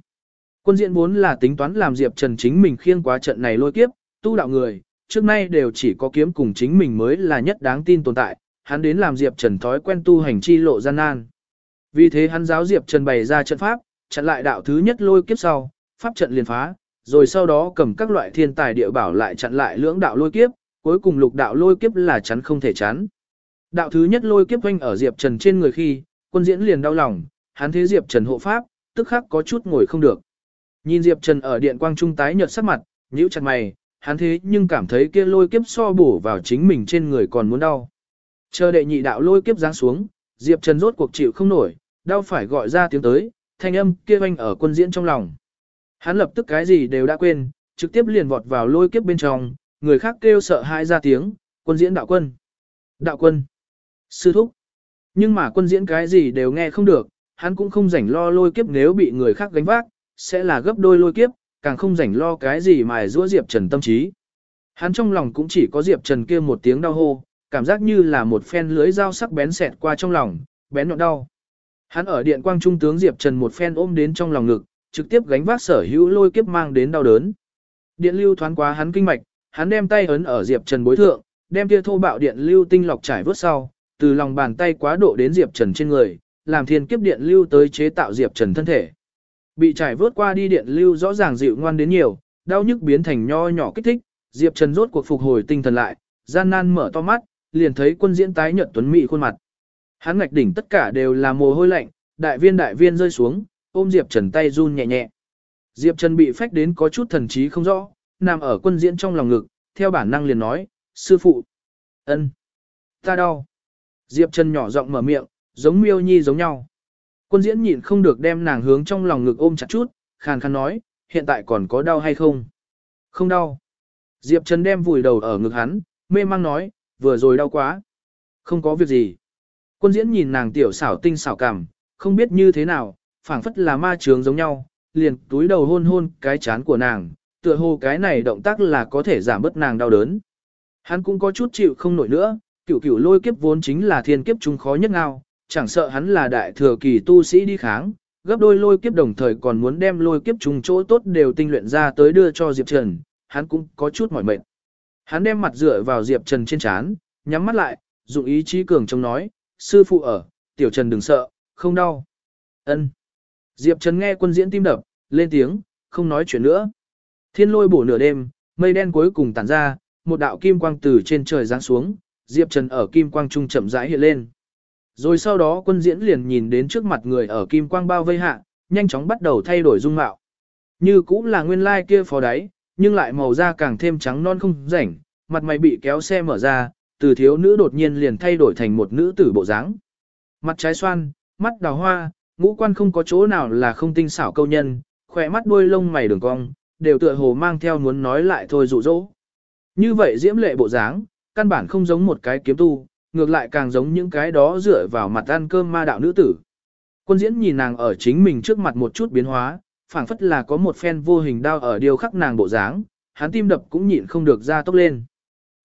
Quân diễn muốn là tính toán làm Diệp Trần chính mình khiêng quá trận này lôi kiếp, tu đạo người, trước nay đều chỉ có kiếm cùng chính mình mới là nhất đáng tin tồn tại, hắn đến làm Diệp Trần thói quen tu hành chi lộ gian nan. Vì thế hắn giáo Diệp Trần bày ra trận pháp, chặn lại đạo thứ nhất lôi kiếp sau, pháp trận liền phá, rồi sau đó cầm các loại thiên tài địa bảo lại chặn lại lưỡng đạo lôi kiếp, cuối cùng lục đạo lôi kiếp là chắn không thể chắn. Đạo thứ nhất lôi kiếp quanh ở Diệp Trần trên người khi, quân diễn liền đau lòng, hắn thế Diệp Trần hộ pháp, tức khắc có chút ngồi không được. Nhìn Diệp Trần ở điện quang trung tái nhợt sắc mặt, nhíu chặt mày, hắn thế nhưng cảm thấy kia lôi kiếp so bổ vào chính mình trên người còn muốn đau. Chờ đệ nhị đạo lôi kiếp giáng xuống, Diệp Trần rốt cuộc chịu không nổi, đau phải gọi ra tiếng tới, thanh âm kia vang ở quân diễn trong lòng. Hắn lập tức cái gì đều đã quên, trực tiếp liền vọt vào lôi kiếp bên trong, người khác kêu sợ hãi ra tiếng, quân diễn đạo quân. Đạo quân. Sư thúc. Nhưng mà quân diễn cái gì đều nghe không được, hắn cũng không rảnh lo lôi kiếp nếu bị người khác gánh vác, sẽ là gấp đôi lôi kiếp, càng không rảnh lo cái gì mà giũa Diệp Trần tâm trí. Hắn trong lòng cũng chỉ có Diệp Trần kia một tiếng đau hô, cảm giác như là một phen lưới dao sắc bén xẹt qua trong lòng, bén nhọn đau. Hắn ở điện quang trung tướng Diệp Trần một phen ôm đến trong lòng ngực, trực tiếp gánh vác sở hữu lôi kiếp mang đến đau đớn. Điện lưu thoáng qua hắn kinh mạch, hắn đem tay ấn ở Diệp Trần bối thượng, đem kia thô bạo điện lưu tinh lọc trải vớt sau, từ lòng bàn tay quá độ đến Diệp Trần trên người, làm thiên kiếp điện lưu tới chế tạo Diệp Trần thân thể. Bị trải vớt qua đi điện lưu rõ ràng dịu ngoan đến nhiều, đau nhức biến thành nho nhỏ kích thích, Diệp Trần rốt cuộc phục hồi tinh thần lại, gian nan mở to mắt, liền thấy quân diễn tái nhợt tuấn mỹ khuôn mặt. Hắn ngạch đỉnh tất cả đều là mồ hôi lạnh, đại viên đại viên rơi xuống, ôm Diệp Trần tay run nhẹ nhẹ. Diệp Trần bị phách đến có chút thần trí không rõ, nằm ở quân diễn trong lòng ngực, theo bản năng liền nói, sư phụ, ân, ta đau. Diệp Trần nhỏ giọng mở miệng, giống miêu nhi giống nhau. Quân diễn nhịn không được đem nàng hướng trong lòng ngực ôm chặt chút, khàn khàn nói, hiện tại còn có đau hay không? Không đau. Diệp Trần đem vùi đầu ở ngực hắn, mê mang nói, vừa rồi đau quá. Không có việc gì. Quân diễn nhìn nàng tiểu xảo tinh xảo cảm, không biết như thế nào, phảng phất là ma trướng giống nhau, liền túi đầu hôn hôn cái chán của nàng, tựa hồ cái này động tác là có thể giảm bớt nàng đau đớn. Hắn cũng có chút chịu không nổi nữa, cửu cửu lôi kiếp vốn chính là thiên kiếp chúng khó nhất ngao, chẳng sợ hắn là đại thừa kỳ tu sĩ đi kháng, gấp đôi lôi kiếp đồng thời còn muốn đem lôi kiếp trùng chỗ tốt đều tinh luyện ra tới đưa cho Diệp Trần, hắn cũng có chút mỏi mệt. Hắn đem mặt dựa vào Diệp Trần trên chán, nhắm mắt lại, dụng ý chí cường trông nói, sư phụ ở, tiểu Trần đừng sợ, không đau. Ân. Diệp Trần nghe quân diễn tim đập, lên tiếng, không nói chuyện nữa. Thiên lôi bổ nửa đêm, mây đen cuối cùng tản ra, một đạo kim quang từ trên trời giáng xuống, Diệp Trần ở kim quang trung chậm rãi hiện lên. Rồi sau đó quân diễn liền nhìn đến trước mặt người ở kim quang bao vây hạ, nhanh chóng bắt đầu thay đổi dung mạo. Như cũng là nguyên lai kia phó đáy, nhưng lại màu da càng thêm trắng non không rảnh, mặt mày bị kéo xe mở ra, từ thiếu nữ đột nhiên liền thay đổi thành một nữ tử bộ dáng. Mặt trái xoan, mắt đào hoa, ngũ quan không có chỗ nào là không tinh xảo câu nhân, khỏe mắt đuôi lông mày đường cong, đều tựa hồ mang theo muốn nói lại thôi dụ dỗ. Như vậy diễm lệ bộ dáng, căn bản không giống một cái kiếm tu, ngược lại càng giống những cái đó dựa vào mặt ăn cơm ma đạo nữ tử. Quân diễn nhìn nàng ở chính mình trước mặt một chút biến hóa, phảng phất là có một phen vô hình đao ở điều khắc nàng bộ dáng, hắn tim đập cũng nhịn không được ra tốc lên.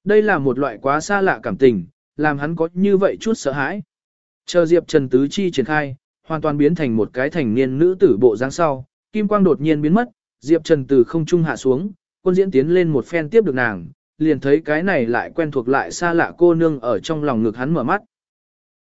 Đây là một loại quá xa lạ cảm tình, làm hắn có như vậy chút sợ hãi. Chờ Diệp Trần Tứ Chi triển khai, hoàn toàn biến thành một cái thành niên nữ tử bộ dáng sau, kim quang đột nhiên biến mất, Diệp Trần từ không trung hạ xuống, quân diễn tiến lên một phen tiếp được nàng, liền thấy cái này lại quen thuộc lại xa lạ cô nương ở trong lòng ngực hắn mở mắt.